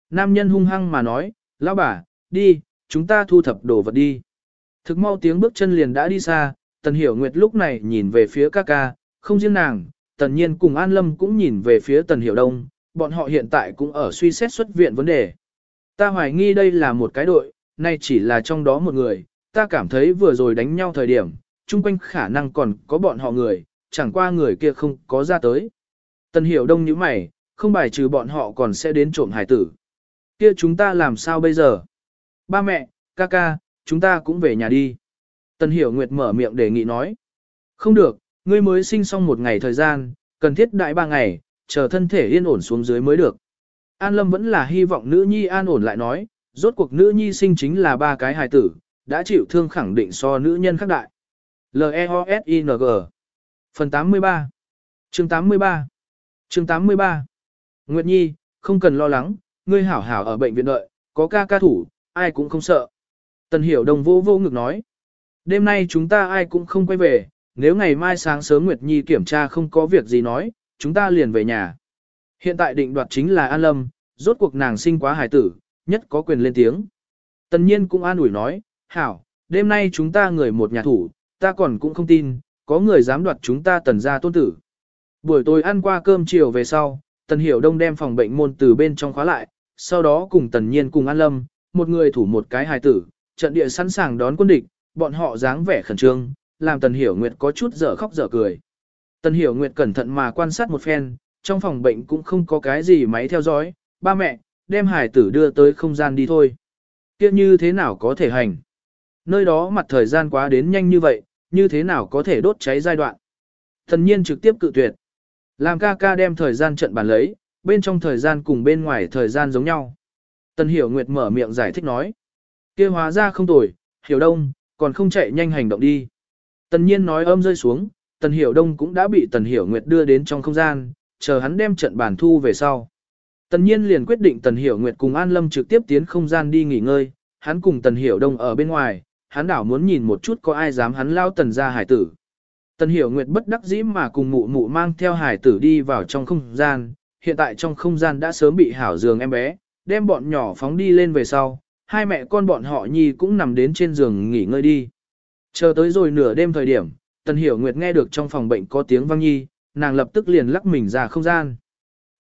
Nam nhân hung hăng mà nói, lão bà, đi, chúng ta thu thập đồ vật đi. Thực mau tiếng bước chân liền đã đi xa, Tần Hiểu Nguyệt lúc này nhìn về phía ca ca, không riêng nàng, Tần Nhiên cùng An Lâm cũng nhìn về phía Tần Hiểu Đông, bọn họ hiện tại cũng ở suy xét xuất viện vấn đề. Ta hoài nghi đây là một cái đội, nay chỉ là trong đó một người, ta cảm thấy vừa rồi đánh nhau thời điểm, chung quanh khả năng còn có bọn họ người, chẳng qua người kia không có ra tới. Tần Hiểu Đông như mày, không bài trừ bọn họ còn sẽ đến trộm hải tử. Kia chúng ta làm sao bây giờ? Ba mẹ, ca ca, chúng ta cũng về nhà đi. Tần Hiểu Nguyệt mở miệng đề nghị nói. Không được, ngươi mới sinh xong một ngày thời gian, cần thiết đại ba ngày, chờ thân thể yên ổn xuống dưới mới được. An Lâm vẫn là hy vọng nữ nhi an ổn lại nói, rốt cuộc nữ nhi sinh chính là ba cái hài tử, đã chịu thương khẳng định so nữ nhân khác đại. L-E-O-S-I-N-G Phần 83 Chương 83 Chương 83 Nguyệt Nhi, không cần lo lắng, ngươi hảo hảo ở bệnh viện đợi, có ca ca thủ, ai cũng không sợ. Tần Hiểu Đồng vô vô ngực nói. Đêm nay chúng ta ai cũng không quay về, nếu ngày mai sáng sớm Nguyệt Nhi kiểm tra không có việc gì nói, chúng ta liền về nhà. Hiện tại định đoạt chính là An Lâm, rốt cuộc nàng sinh quá hài tử, nhất có quyền lên tiếng. Tần nhiên cũng an ủi nói, hảo, đêm nay chúng ta người một nhà thủ, ta còn cũng không tin, có người dám đoạt chúng ta tần gia tôn tử. Buổi tối ăn qua cơm chiều về sau, tần hiểu đông đem phòng bệnh môn từ bên trong khóa lại, sau đó cùng tần nhiên cùng An Lâm, một người thủ một cái hài tử, trận địa sẵn sàng đón quân địch, bọn họ dáng vẻ khẩn trương, làm tần hiểu nguyệt có chút dở khóc dở cười. Tần hiểu nguyệt cẩn thận mà quan sát một phen, trong phòng bệnh cũng không có cái gì máy theo dõi, ba mẹ, đem hải tử đưa tới không gian đi thôi. Kiếp như thế nào có thể hành? Nơi đó mặt thời gian quá đến nhanh như vậy, như thế nào có thể đốt cháy giai đoạn? Thần nhiên trực tiếp cự tuyệt. Làm ca ca đem thời gian trận bàn lấy, bên trong thời gian cùng bên ngoài thời gian giống nhau. Tần Hiểu Nguyệt mở miệng giải thích nói. kia hóa ra không tồi, Hiểu Đông, còn không chạy nhanh hành động đi. Tần Nhiên nói âm rơi xuống, Tần Hiểu Đông cũng đã bị Tần Hiểu Nguyệt đưa đến trong không gian, chờ hắn đem trận bản thu về sau. Tần Nhiên liền quyết định Tần Hiểu Nguyệt cùng An Lâm trực tiếp tiến không gian đi nghỉ ngơi, hắn cùng Tần Hiểu Đông ở bên ngoài, hắn đảo muốn nhìn một chút có ai dám hắn lao Tần ra hải tử. Tần Hiểu Nguyệt bất đắc dĩ mà cùng mụ mụ mang theo hải tử đi vào trong không gian, hiện tại trong không gian đã sớm bị hảo giường em bé, đem bọn nhỏ phóng đi lên về sau, hai mẹ con bọn họ nhi cũng nằm đến trên giường nghỉ ngơi đi. Chờ tới rồi nửa đêm thời điểm, Tần Hiểu Nguyệt nghe được trong phòng bệnh có tiếng vang nhi, nàng lập tức liền lắc mình ra không gian.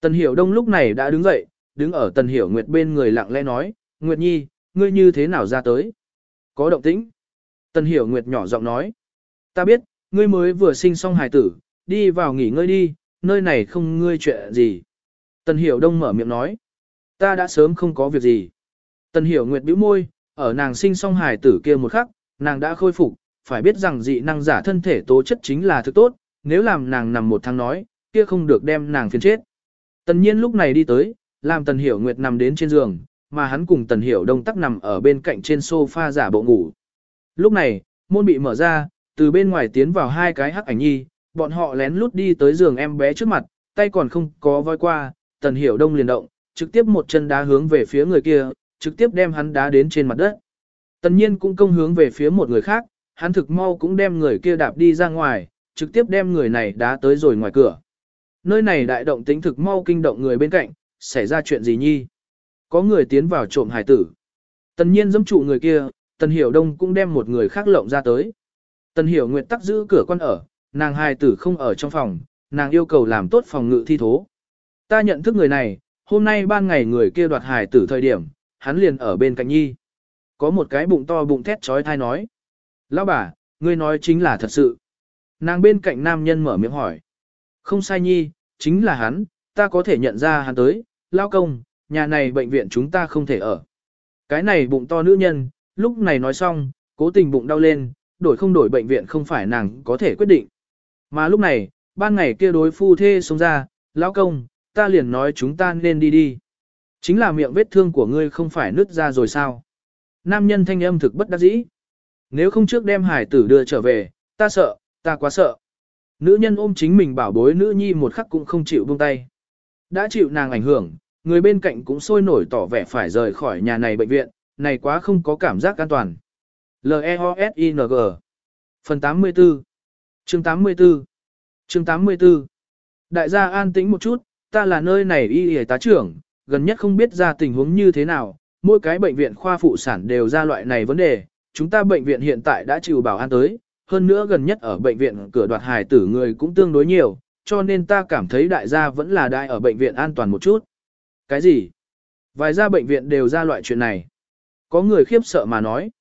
Tần Hiểu Đông lúc này đã đứng dậy, đứng ở Tần Hiểu Nguyệt bên người lặng lẽ nói, Nguyệt Nhi, ngươi như thế nào ra tới? Có động tĩnh. Tần Hiểu Nguyệt nhỏ giọng nói, ta biết, ngươi mới vừa sinh xong hài tử, đi vào nghỉ ngơi đi, nơi này không ngươi chuyện gì. Tần Hiểu Đông mở miệng nói, ta đã sớm không có việc gì. Tần Hiểu Nguyệt bĩu môi, ở nàng sinh xong hài tử kia một khắc, nàng đã khôi phục, phải biết rằng dị năng giả thân thể tố chất chính là thứ tốt, nếu làm nàng nằm một tháng nói, kia không được đem nàng phiền chết. Tần nhiên lúc này đi tới, làm Tần Hiểu Nguyệt nằm đến trên giường, mà hắn cùng Tần Hiểu Đông tắc nằm ở bên cạnh trên sofa giả bộ ngủ. Lúc này, môn bị mở ra, từ bên ngoài tiến vào hai cái hắc ảnh nhi, bọn họ lén lút đi tới giường em bé trước mặt, tay còn không có voi qua, Tần Hiểu Đông liền động, trực tiếp một chân đá hướng về phía người kia, trực tiếp đem hắn đá đến trên mặt đất. Tần nhiên cũng công hướng về phía một người khác, hắn thực mau cũng đem người kia đạp đi ra ngoài, trực tiếp đem người này đá tới rồi ngoài cửa. Nơi này đại động tính thực mau kinh động người bên cạnh, xảy ra chuyện gì nhi? Có người tiến vào trộm hải tử. Tần nhiên dâm trụ người kia, tần hiểu đông cũng đem một người khác lộng ra tới. Tần hiểu nguyệt tắc giữ cửa quan ở, nàng hài tử không ở trong phòng, nàng yêu cầu làm tốt phòng ngự thi thố. Ta nhận thức người này, hôm nay ban ngày người kia đoạt hài tử thời điểm, hắn liền ở bên cạnh nhi. Có một cái bụng to bụng thét trói thai nói. Lão bà, ngươi nói chính là thật sự. Nàng bên cạnh nam nhân mở miệng hỏi. Không sai nhi, chính là hắn, ta có thể nhận ra hắn tới, lao công, nhà này bệnh viện chúng ta không thể ở. Cái này bụng to nữ nhân, lúc này nói xong, cố tình bụng đau lên, đổi không đổi bệnh viện không phải nàng có thể quyết định. Mà lúc này, ban ngày kia đối phu thê sống ra, lão công, ta liền nói chúng ta nên đi đi. Chính là miệng vết thương của ngươi không phải nứt ra rồi sao? Nam nhân thanh âm thực bất đắc dĩ. Nếu không trước đem hải tử đưa trở về, ta sợ, ta quá sợ. Nữ nhân ôm chính mình bảo bối nữ nhi một khắc cũng không chịu buông tay. Đã chịu nàng ảnh hưởng, người bên cạnh cũng sôi nổi tỏ vẻ phải rời khỏi nhà này bệnh viện, này quá không có cảm giác an toàn. L-E-O-S-I-N-G Phần 84 Chương 84 Chương 84 Đại gia an tĩnh một chút, ta là nơi này y y tá trưởng, gần nhất không biết ra tình huống như thế nào, mỗi cái bệnh viện khoa phụ sản đều ra loại này vấn đề, chúng ta bệnh viện hiện tại đã chịu bảo an tới, hơn nữa gần nhất ở bệnh viện cửa đoạt hài tử người cũng tương đối nhiều, cho nên ta cảm thấy đại gia vẫn là đại ở bệnh viện an toàn một chút. Cái gì? Vài gia bệnh viện đều ra loại chuyện này. Có người khiếp sợ mà nói.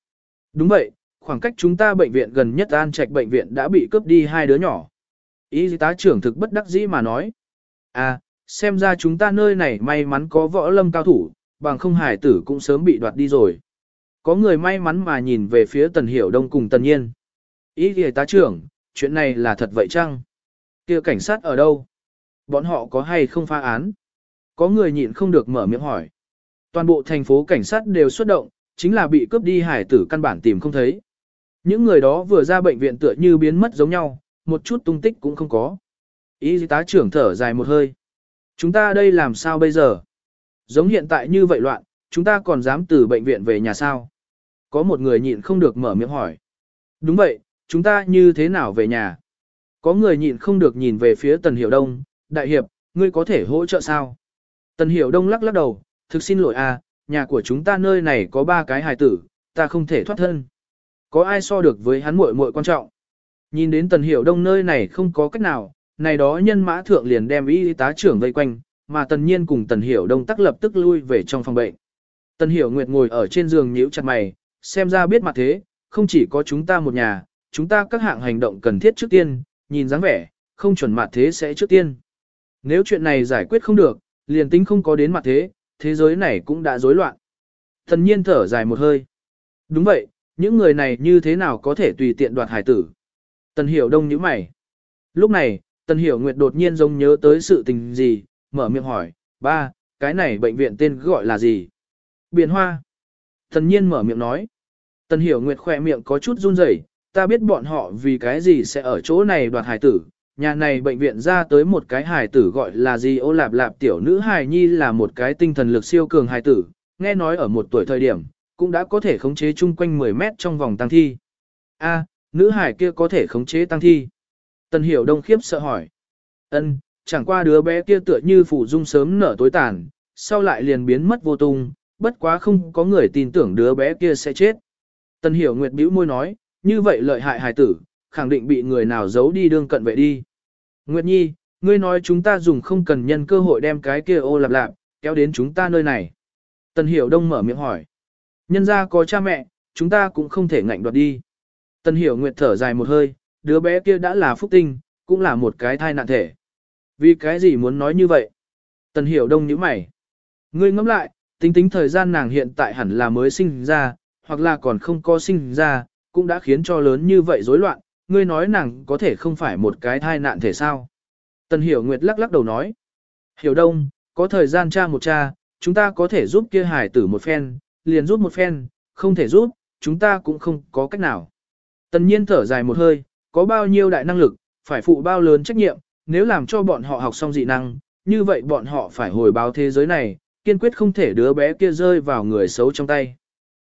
Đúng vậy, khoảng cách chúng ta bệnh viện gần nhất an trạch bệnh viện đã bị cướp đi hai đứa nhỏ. ý tá trưởng thực bất đắc dĩ mà nói. À, xem ra chúng ta nơi này may mắn có võ lâm cao thủ, bằng không hải tử cũng sớm bị đoạt đi rồi. Có người may mắn mà nhìn về phía Tần Hiểu Đông cùng Tần Nhiên. Ý thì tá trưởng, chuyện này là thật vậy chăng? kia cảnh sát ở đâu? Bọn họ có hay không phá án? Có người nhịn không được mở miệng hỏi. Toàn bộ thành phố cảnh sát đều xuất động, chính là bị cướp đi hải tử căn bản tìm không thấy. Những người đó vừa ra bệnh viện tựa như biến mất giống nhau, một chút tung tích cũng không có. Ý tá trưởng thở dài một hơi. Chúng ta đây làm sao bây giờ? Giống hiện tại như vậy loạn, chúng ta còn dám từ bệnh viện về nhà sao? Có một người nhịn không được mở miệng hỏi. Đúng vậy, chúng ta như thế nào về nhà? Có người nhịn không được nhìn về phía Tần Hiểu Đông, đại hiệp, ngươi có thể hỗ trợ sao? Tần Hiểu Đông lắc lắc đầu, thực xin lỗi à, nhà của chúng ta nơi này có ba cái hài tử, ta không thể thoát thân. Có ai so được với hắn muội muội quan trọng? Nhìn đến Tần Hiểu Đông nơi này không có cách nào, này đó nhân mã thượng liền đem y tá trưởng vây quanh, mà Tần Nhiên cùng Tần Hiểu Đông tắc lập tức lui về trong phòng bệnh. Tần Hiểu Nguyệt ngồi ở trên giường nhíu chặt mày, xem ra biết mặt thế, không chỉ có chúng ta một nhà, chúng ta các hạng hành động cần thiết trước tiên, nhìn dáng vẻ, không chuẩn mặt thế sẽ trước tiên. Nếu chuyện này giải quyết không được, liền tính không có đến mặt thế, thế giới này cũng đã rối loạn. Thần nhiên thở dài một hơi. Đúng vậy, những người này như thế nào có thể tùy tiện đoạt hải tử. Tần hiểu đông nhíu mày. Lúc này, Tần hiểu nguyệt đột nhiên giống nhớ tới sự tình gì, mở miệng hỏi, ba, cái này bệnh viện tên gọi là gì? Biển hoa. Thần nhiên mở miệng nói. Tần hiểu nguyệt khỏe miệng có chút run rẩy, ta biết bọn họ vì cái gì sẽ ở chỗ này đoạt hải tử. Nhà này bệnh viện ra tới một cái hài tử gọi là gì ô lạp lạp tiểu nữ hài nhi là một cái tinh thần lực siêu cường hài tử, nghe nói ở một tuổi thời điểm, cũng đã có thể khống chế chung quanh 10 mét trong vòng tăng thi. A, nữ Hải kia có thể khống chế tăng thi. Tần hiểu đông khiếp sợ hỏi. Ân, chẳng qua đứa bé kia tựa như phủ dung sớm nở tối tàn, sau lại liền biến mất vô tung, bất quá không có người tin tưởng đứa bé kia sẽ chết. Tần hiểu nguyệt bĩu môi nói, như vậy lợi hại hài tử, khẳng định bị người nào giấu đi đương cận vệ đi. Nguyệt Nhi, ngươi nói chúng ta dùng không cần nhân cơ hội đem cái kia ô lạp lạp, kéo đến chúng ta nơi này. Tần Hiểu Đông mở miệng hỏi. Nhân ra có cha mẹ, chúng ta cũng không thể ngạnh đoạt đi. Tần Hiểu Nguyệt thở dài một hơi, đứa bé kia đã là phúc tinh, cũng là một cái thai nạn thể. Vì cái gì muốn nói như vậy? Tần Hiểu Đông nhíu mày. Ngươi ngẫm lại, tính tính thời gian nàng hiện tại hẳn là mới sinh ra, hoặc là còn không có sinh ra, cũng đã khiến cho lớn như vậy rối loạn, ngươi nói nàng có thể không phải một cái thai nạn thể sao. Tần Hiểu Nguyệt lắc lắc đầu nói. Hiểu Đông, có thời gian cha một cha, chúng ta có thể giúp kia hải tử một phen, liền giúp một phen, không thể giúp, chúng ta cũng không có cách nào. Tần nhiên thở dài một hơi, có bao nhiêu đại năng lực, phải phụ bao lớn trách nhiệm, nếu làm cho bọn họ học xong dị năng, như vậy bọn họ phải hồi báo thế giới này, kiên quyết không thể đứa bé kia rơi vào người xấu trong tay.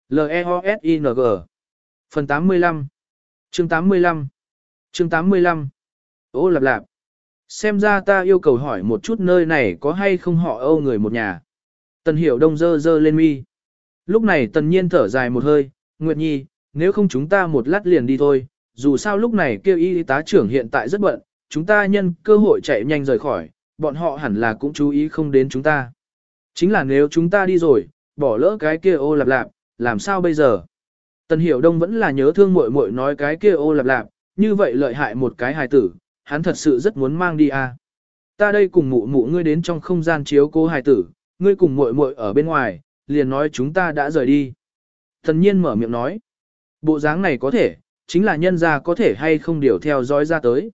L-E-O-S-I-N-G Phần 85 Chương 85 Chương 85 Ô lạp lạp Xem ra ta yêu cầu hỏi một chút nơi này có hay không họ âu người một nhà. Tần hiểu đông dơ dơ lên mi. Lúc này tần nhiên thở dài một hơi, Nguyệt Nhi, nếu không chúng ta một lát liền đi thôi, dù sao lúc này kêu y tá trưởng hiện tại rất bận, chúng ta nhân cơ hội chạy nhanh rời khỏi, bọn họ hẳn là cũng chú ý không đến chúng ta. Chính là nếu chúng ta đi rồi, bỏ lỡ cái kia ô lạp lạp, làm sao bây giờ? Tần Hiểu Đông vẫn là nhớ thương muội muội nói cái kia ô lạp lạp, như vậy lợi hại một cái hài tử, hắn thật sự rất muốn mang đi à. Ta đây cùng mụ mụ ngươi đến trong không gian chiếu cố hài tử, ngươi cùng muội muội ở bên ngoài, liền nói chúng ta đã rời đi. Thần nhiên mở miệng nói, bộ dáng này có thể, chính là nhân gia có thể hay không điều theo dõi ra tới.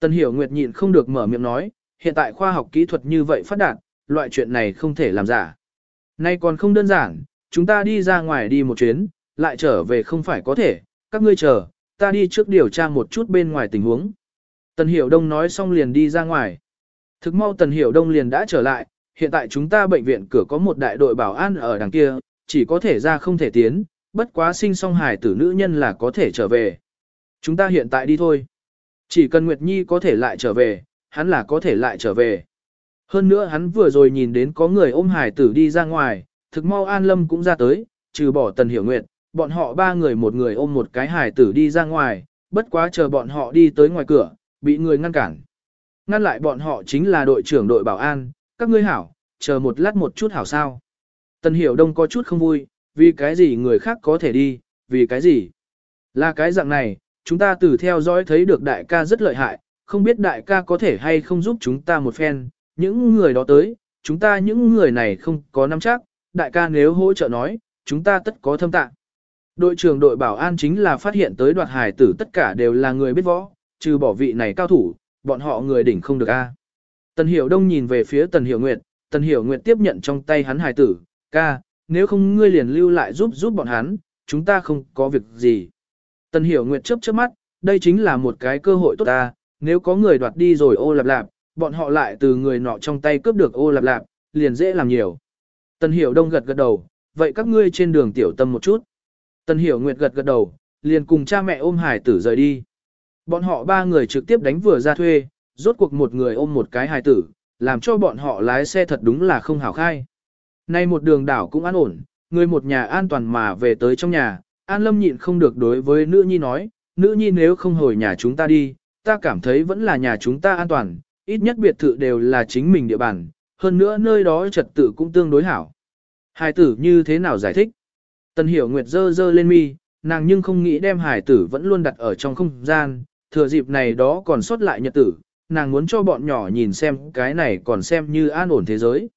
Tần Hiểu Nguyệt nhịn không được mở miệng nói, hiện tại khoa học kỹ thuật như vậy phát đạt, loại chuyện này không thể làm giả. Nay còn không đơn giản, chúng ta đi ra ngoài đi một chuyến, lại trở về không phải có thể, các ngươi chờ, ta đi trước điều tra một chút bên ngoài tình huống. Tần Hiểu Đông nói xong liền đi ra ngoài. Thực mau Tần Hiểu Đông liền đã trở lại, hiện tại chúng ta bệnh viện cửa có một đại đội bảo an ở đằng kia, chỉ có thể ra không thể tiến, bất quá sinh song hài tử nữ nhân là có thể trở về. Chúng ta hiện tại đi thôi. Chỉ cần Nguyệt Nhi có thể lại trở về, hắn là có thể lại trở về. Hơn nữa hắn vừa rồi nhìn đến có người ôm hải tử đi ra ngoài, thực mau An Lâm cũng ra tới, trừ bỏ Tần Hiểu Nguyệt, bọn họ ba người một người ôm một cái hải tử đi ra ngoài, bất quá chờ bọn họ đi tới ngoài cửa, bị người ngăn cản. Ngăn lại bọn họ chính là đội trưởng đội bảo an, các ngươi hảo, chờ một lát một chút hảo sao. Tần Hiểu Đông có chút không vui, vì cái gì người khác có thể đi, vì cái gì. Là cái dạng này, chúng ta từ theo dõi thấy được đại ca rất lợi hại, không biết đại ca có thể hay không giúp chúng ta một phen, những người đó tới, chúng ta những người này không có nắm chắc, đại ca nếu hỗ trợ nói, chúng ta tất có thâm tạng. Đội trưởng đội bảo an chính là phát hiện tới đoạt hải tử tất cả đều là người biết võ, trừ bỏ vị này cao thủ, bọn họ người đỉnh không được a. Tần Hiểu Đông nhìn về phía Tần Hiểu Nguyệt, Tần Hiểu Nguyệt tiếp nhận trong tay hắn hải tử, ca, nếu không ngươi liền lưu lại giúp giúp bọn hắn, chúng ta không có việc gì. Tần Hiểu Nguyệt chớp chớp mắt, đây chính là một cái cơ hội tốt ta, nếu có người đoạt đi rồi ô lạp lạp, bọn họ lại từ người nọ trong tay cướp được ô lạp lạp, liền dễ làm nhiều. Tần Hiểu Đông gật gật đầu, vậy các ngươi trên đường tiểu tâm một chút. Tần Hiểu Nguyệt gật gật đầu, liền cùng cha mẹ ôm hải tử rời đi. Bọn họ ba người trực tiếp đánh vừa ra thuê, rốt cuộc một người ôm một cái hài tử, làm cho bọn họ lái xe thật đúng là không hảo khai. Nay một đường đảo cũng an ổn, người một nhà an toàn mà về tới trong nhà, An Lâm nhịn không được đối với nữ nhi nói, nữ nhi nếu không hồi nhà chúng ta đi, ta cảm thấy vẫn là nhà chúng ta an toàn, ít nhất biệt thự đều là chính mình địa bàn, hơn nữa nơi đó trật tự cũng tương đối hảo. Hải tử như thế nào giải thích? Tần hiểu nguyệt dơ dơ lên mi, nàng nhưng không nghĩ đem hải tử vẫn luôn đặt ở trong không gian, thừa dịp này đó còn sót lại nhật tử, nàng muốn cho bọn nhỏ nhìn xem cái này còn xem như an ổn thế giới.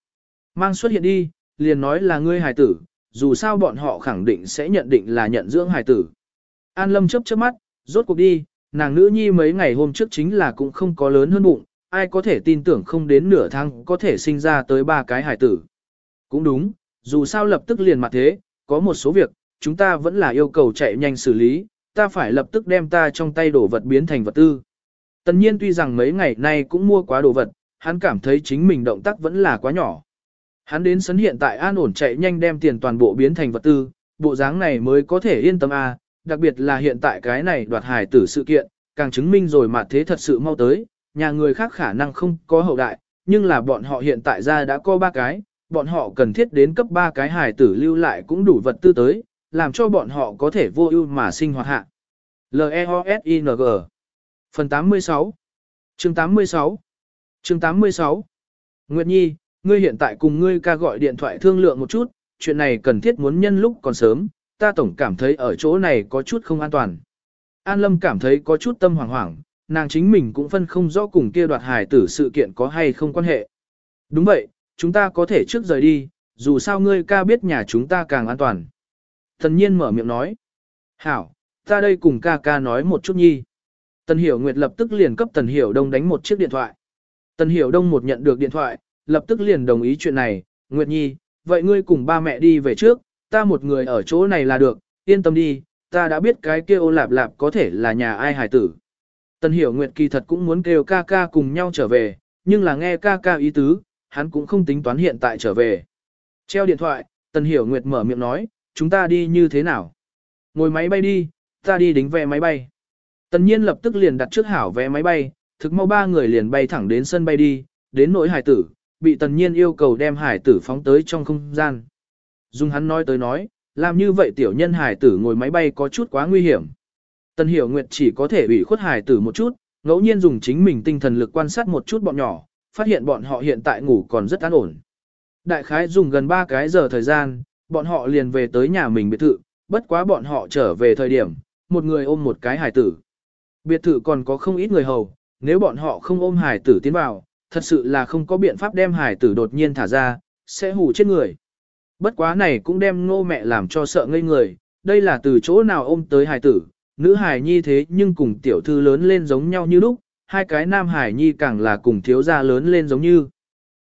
Mang xuất hiện đi, liền nói là ngươi hải tử, dù sao bọn họ khẳng định sẽ nhận định là nhận dưỡng hải tử. An Lâm chớp chớp mắt, rốt cuộc đi, nàng nữ nhi mấy ngày hôm trước chính là cũng không có lớn hơn bụng, ai có thể tin tưởng không đến nửa tháng có thể sinh ra tới ba cái hải tử. Cũng đúng, dù sao lập tức liền mặt thế, có một số việc, chúng ta vẫn là yêu cầu chạy nhanh xử lý, ta phải lập tức đem ta trong tay đổ vật biến thành vật tư. Tần nhiên tuy rằng mấy ngày nay cũng mua quá đồ vật, hắn cảm thấy chính mình động tác vẫn là quá nhỏ. Hắn đến sấn hiện tại an ổn chạy nhanh đem tiền toàn bộ biến thành vật tư, bộ dáng này mới có thể yên tâm a. À, đặc biệt là hiện tại cái này đoạt hài tử sự kiện, càng chứng minh rồi mà thế thật sự mau tới, nhà người khác khả năng không có hậu đại, nhưng là bọn họ hiện tại ra đã có ba cái, bọn họ cần thiết đến cấp ba cái hài tử lưu lại cũng đủ vật tư tới, làm cho bọn họ có thể vô ưu mà sinh hoạt hạ. L-E-O-S-I-N-G Phần 86 Chương 86 Chương 86 Nguyệt Nhi, ngươi hiện tại cùng ngươi ca gọi điện thoại thương lượng một chút, chuyện này cần thiết muốn nhân lúc còn sớm, ta tổng cảm thấy ở chỗ này có chút không an toàn. An Lâm cảm thấy có chút tâm hoảng hoảng, nàng chính mình cũng phân không rõ cùng kia đoạt hài tử sự kiện có hay không quan hệ. Đúng vậy, chúng ta có thể trước rời đi, dù sao ngươi ca biết nhà chúng ta càng an toàn. Thần nhiên mở miệng nói. Hảo, ta đây cùng ca ca nói một chút nhi. Tần Hiểu Nguyệt lập tức liền cấp Tần Hiểu Đông đánh một chiếc điện thoại. Tần Hiểu Đông một nhận được điện thoại, lập tức liền đồng ý chuyện này, Nguyệt Nhi, vậy ngươi cùng ba mẹ đi về trước, ta một người ở chỗ này là được, yên tâm đi, ta đã biết cái kia ô lạp lạp có thể là nhà ai hài tử. Tần Hiểu Nguyệt kỳ thật cũng muốn kêu ca ca cùng nhau trở về, nhưng là nghe ca ca ý tứ, hắn cũng không tính toán hiện tại trở về. Treo điện thoại, Tần Hiểu Nguyệt mở miệng nói, chúng ta đi như thế nào? Ngồi máy bay đi, ta đi đính vé máy bay. Tần nhiên lập tức liền đặt trước hảo vé máy bay, thực mau ba người liền bay thẳng đến sân bay đi, đến nỗi hải tử, bị tần nhiên yêu cầu đem hải tử phóng tới trong không gian. Dung hắn nói tới nói, làm như vậy tiểu nhân hải tử ngồi máy bay có chút quá nguy hiểm. Tần hiểu nguyệt chỉ có thể ủy khuất hải tử một chút, ngẫu nhiên dùng chính mình tinh thần lực quan sát một chút bọn nhỏ, phát hiện bọn họ hiện tại ngủ còn rất an ổn. Đại khái dùng gần 3 cái giờ thời gian, bọn họ liền về tới nhà mình biệt thự, bất quá bọn họ trở về thời điểm, một người ôm một cái hải tử. Biệt thự còn có không ít người hầu, nếu bọn họ không ôm hải tử tiến vào, thật sự là không có biện pháp đem hải tử đột nhiên thả ra, sẽ hù chết người. Bất quá này cũng đem ngô mẹ làm cho sợ ngây người, đây là từ chỗ nào ôm tới hải tử, nữ hải nhi thế nhưng cùng tiểu thư lớn lên giống nhau như lúc, hai cái nam hải nhi càng là cùng thiếu gia lớn lên giống như.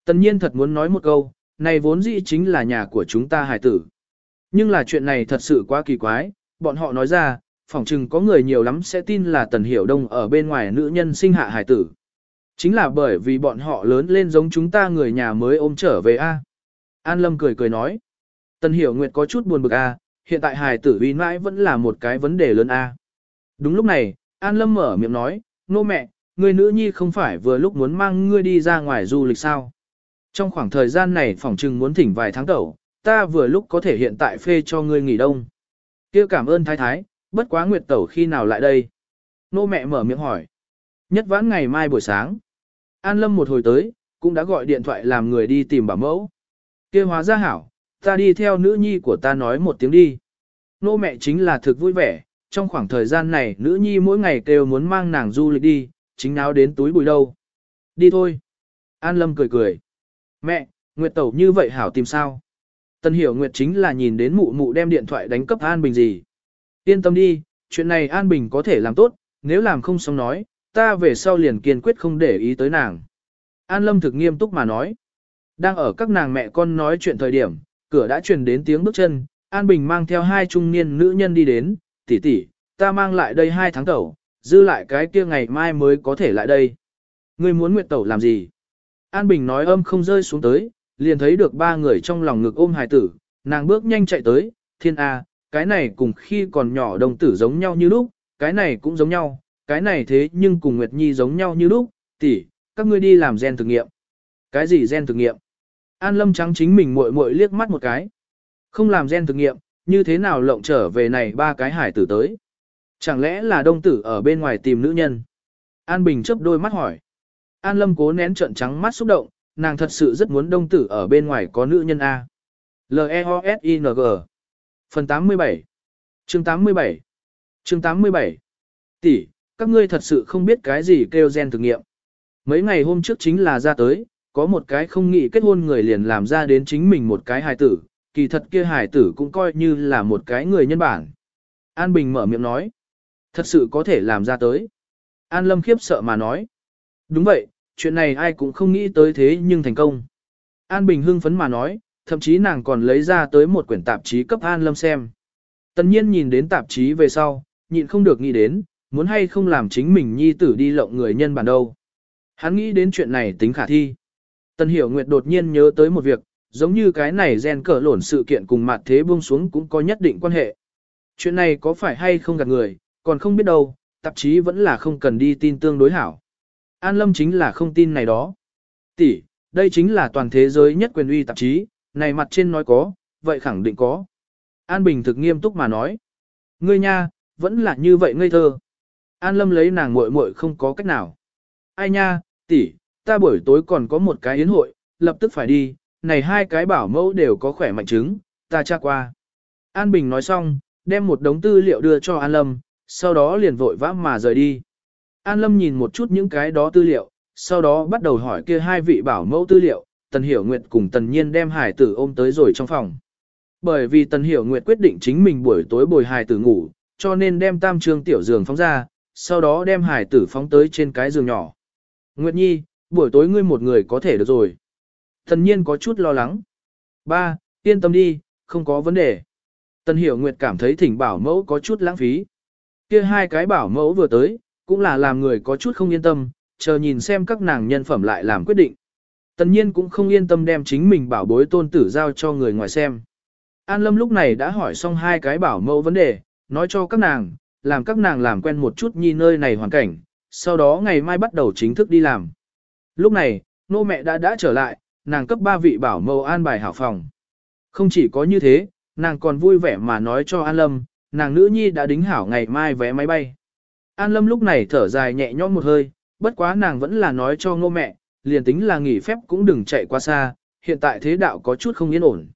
Tần nhiên thật muốn nói một câu, này vốn dĩ chính là nhà của chúng ta hải tử. Nhưng là chuyện này thật sự quá kỳ quái, bọn họ nói ra, phỏng chừng có người nhiều lắm sẽ tin là Tần Hiểu Đông ở bên ngoài nữ nhân sinh hạ hải tử. Chính là bởi vì bọn họ lớn lên giống chúng ta người nhà mới ôm trở về A. An Lâm cười cười nói. Tần Hiểu Nguyệt có chút buồn bực A, hiện tại hải tử uy mãi vẫn là một cái vấn đề lớn A. Đúng lúc này, An Lâm mở miệng nói, nô mẹ, người nữ nhi không phải vừa lúc muốn mang ngươi đi ra ngoài du lịch sao. Trong khoảng thời gian này phỏng trừng muốn thỉnh vài tháng tẩu, ta vừa lúc có thể hiện tại phê cho ngươi nghỉ đông. kia cảm ơn thái thái, bất quá nguyệt tẩu khi nào lại đây? Nô mẹ mở miệng hỏi. Nhất vãn ngày mai buổi sáng. An Lâm một hồi tới, cũng đã gọi điện thoại làm người đi tìm bảo mẫu. kia hóa ra hảo, ta đi theo nữ nhi của ta nói một tiếng đi. Nô mẹ chính là thực vui vẻ, trong khoảng thời gian này nữ nhi mỗi ngày kêu muốn mang nàng du lịch đi, chính nào đến túi bụi đâu. Đi thôi. An Lâm cười cười. Mẹ, Nguyệt Tẩu như vậy hảo tìm sao? Tân hiểu Nguyệt chính là nhìn đến mụ mụ đem điện thoại đánh cấp An Bình gì. Yên tâm đi, chuyện này An Bình có thể làm tốt, nếu làm không xong nói, ta về sau liền kiên quyết không để ý tới nàng. An Lâm thực nghiêm túc mà nói. Đang ở các nàng mẹ con nói chuyện thời điểm, cửa đã truyền đến tiếng bước chân, An Bình mang theo hai trung niên nữ nhân đi đến, tỷ tỷ, ta mang lại đây hai tháng tẩu, dư lại cái kia ngày mai mới có thể lại đây. Ngươi muốn nguyệt tẩu làm gì? An Bình nói âm không rơi xuống tới, liền thấy được ba người trong lòng ngực ôm hài tử, nàng bước nhanh chạy tới, thiên A, cái này cùng khi còn nhỏ đồng tử giống nhau như lúc, cái này cũng giống nhau, cái này thế nhưng cùng Nguyệt Nhi giống nhau như lúc, tỷ, các ngươi đi làm gen thực nghiệm. Cái gì gen thực nghiệm? An Lâm trắng chính mình muội muội liếc mắt một cái. Không làm gen thực nghiệm, như thế nào lộng trở về này ba cái hải tử tới? Chẳng lẽ là đông tử ở bên ngoài tìm nữ nhân? An Bình chớp đôi mắt hỏi. An Lâm cố nén trận trắng mắt xúc động, nàng thật sự rất muốn đông tử ở bên ngoài có nữ nhân A. L-E-O-S-I-N-G Phần 87 Chương 87 Chương 87 Tỷ, các ngươi thật sự không biết cái gì kêu gen thực nghiệm. Mấy ngày hôm trước chính là ra tới, có một cái không nghĩ kết hôn người liền làm ra đến chính mình một cái hài tử, kỳ thật kia hải tử cũng coi như là một cái người nhân bản. An Bình mở miệng nói, thật sự có thể làm ra tới. An Lâm khiếp sợ mà nói, đúng vậy, chuyện này ai cũng không nghĩ tới thế nhưng thành công. An Bình hưng phấn mà nói, thậm chí nàng còn lấy ra tới một quyển tạp chí cấp An Lâm xem. Tần nhiên nhìn đến tạp chí về sau, nhịn không được nghĩ đến, muốn hay không làm chính mình nhi tử đi lộng người nhân bản đâu. Hắn nghĩ đến chuyện này tính khả thi. Tần Hiểu Nguyệt đột nhiên nhớ tới một việc, giống như cái này gen cờ lổn sự kiện cùng mặt thế buông xuống cũng có nhất định quan hệ. Chuyện này có phải hay không gạt người, còn không biết đâu, tạp chí vẫn là không cần đi tin tương đối hảo. An Lâm chính là không tin này đó. Tỷ, đây chính là toàn thế giới nhất quyền uy tạp chí, này mặt trên nói có, vậy khẳng định có. An Bình thực nghiêm túc mà nói. Ngươi nha, vẫn là như vậy ngây thơ. An Lâm lấy nàng muội muội không có cách nào. Ai nha, tỷ, ta buổi tối còn có một cái yến hội, lập tức phải đi, này hai cái bảo mẫu đều có khỏe mạnh chứng, ta tra qua. An Bình nói xong, đem một đống tư liệu đưa cho An Lâm, sau đó liền vội vã mà rời đi. An Lâm nhìn một chút những cái đó tư liệu, sau đó bắt đầu hỏi kia hai vị bảo mẫu tư liệu, Tần Hiểu Nguyệt cùng Tần Nhiên đem hải tử ôm tới rồi trong phòng. Bởi vì Tần Hiểu Nguyệt quyết định chính mình buổi tối bồi hải tử ngủ, cho nên đem tam trương tiểu giường phóng ra, sau đó đem hải tử phóng tới trên cái giường nhỏ. Nguyệt Nhi, buổi tối ngươi một người có thể được rồi. Thần Nhiên có chút lo lắng. Ba, yên tâm đi, không có vấn đề. Tần Hiểu Nguyệt cảm thấy thỉnh bảo mẫu có chút lãng phí. Kia hai cái bảo mẫu vừa tới, cũng là làm người có chút không yên tâm, chờ nhìn xem các nàng nhân phẩm lại làm quyết định. Tần nhiên cũng không yên tâm đem chính mình bảo bối tôn tử giao cho người ngoài xem. An Lâm lúc này đã hỏi xong hai cái bảo mẫu vấn đề, nói cho các nàng, làm các nàng làm quen một chút nhi nơi này hoàn cảnh, sau đó ngày mai bắt đầu chính thức đi làm. Lúc này, nô mẹ đã đã trở lại, nàng cấp ba vị bảo mẫu an bài hảo phòng. Không chỉ có như thế, nàng còn vui vẻ mà nói cho An Lâm, nàng nữ nhi đã đính hảo ngày mai vé máy bay. An Lâm lúc này thở dài nhẹ nhõm một hơi, bất quá nàng vẫn là nói cho ngô mẹ, liền tính là nghỉ phép cũng đừng chạy quá xa, hiện tại thế đạo có chút không yên ổn.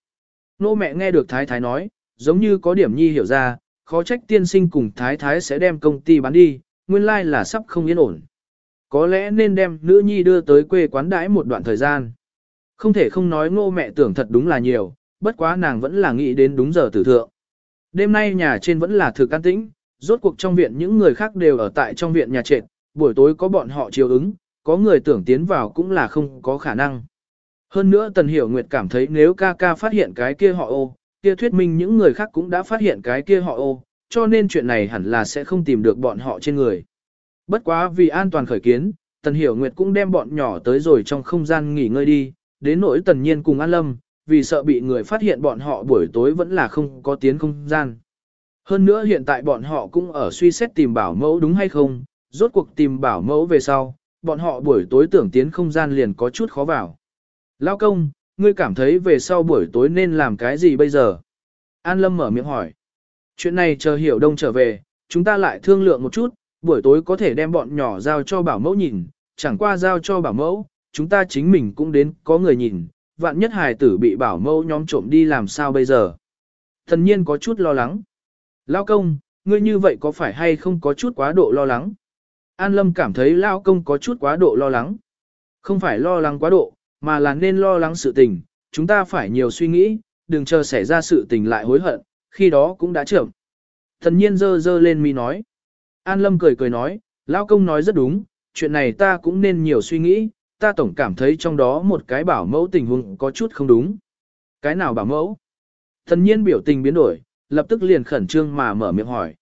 Ngô mẹ nghe được Thái Thái nói, giống như có điểm nhi hiểu ra, khó trách tiên sinh cùng Thái Thái sẽ đem công ty bán đi, nguyên lai là sắp không yên ổn. Có lẽ nên đem nữ nhi đưa tới quê quán đãi một đoạn thời gian. Không thể không nói ngô mẹ tưởng thật đúng là nhiều, bất quá nàng vẫn là nghĩ đến đúng giờ tử thượng. Đêm nay nhà trên vẫn là thực an tĩnh, rốt cuộc trong viện những người khác đều ở tại trong viện nhà trệt, buổi tối có bọn họ chiều ứng, có người tưởng tiến vào cũng là không có khả năng. Hơn nữa Tần Hiểu Nguyệt cảm thấy nếu ca ca phát hiện cái kia họ ô, kia thuyết minh những người khác cũng đã phát hiện cái kia họ ô, cho nên chuyện này hẳn là sẽ không tìm được bọn họ trên người. Bất quá vì an toàn khởi kiến, Tần Hiểu Nguyệt cũng đem bọn nhỏ tới rồi trong không gian nghỉ ngơi đi, đến nỗi Tần Nhiên cùng An Lâm, vì sợ bị người phát hiện bọn họ buổi tối vẫn là không có tiến không gian. Hơn nữa hiện tại bọn họ cũng ở suy xét tìm bảo mẫu đúng hay không, rốt cuộc tìm bảo mẫu về sau, bọn họ buổi tối tưởng tiến không gian liền có chút khó vào. Lao công, ngươi cảm thấy về sau buổi tối nên làm cái gì bây giờ? An Lâm mở miệng hỏi. Chuyện này chờ hiểu đông trở về, chúng ta lại thương lượng một chút, buổi tối có thể đem bọn nhỏ giao cho bảo mẫu nhìn, chẳng qua giao cho bảo mẫu, chúng ta chính mình cũng đến có người nhìn, vạn nhất hài tử bị bảo mẫu nhóm trộm đi làm sao bây giờ. Thần nhiên có chút lo lắng. Lao công, ngươi như vậy có phải hay không có chút quá độ lo lắng? An Lâm cảm thấy Lao công có chút quá độ lo lắng. Không phải lo lắng quá độ, mà là nên lo lắng sự tình, chúng ta phải nhiều suy nghĩ, đừng chờ xảy ra sự tình lại hối hận, khi đó cũng đã chậm. Thần nhiên dơ dơ lên mi nói. An Lâm cười cười nói, Lao công nói rất đúng, chuyện này ta cũng nên nhiều suy nghĩ, ta tổng cảm thấy trong đó một cái bảo mẫu tình huống có chút không đúng. Cái nào bảo mẫu? Thần nhiên biểu tình biến đổi, lập tức liền khẩn trương mà mở miệng hỏi.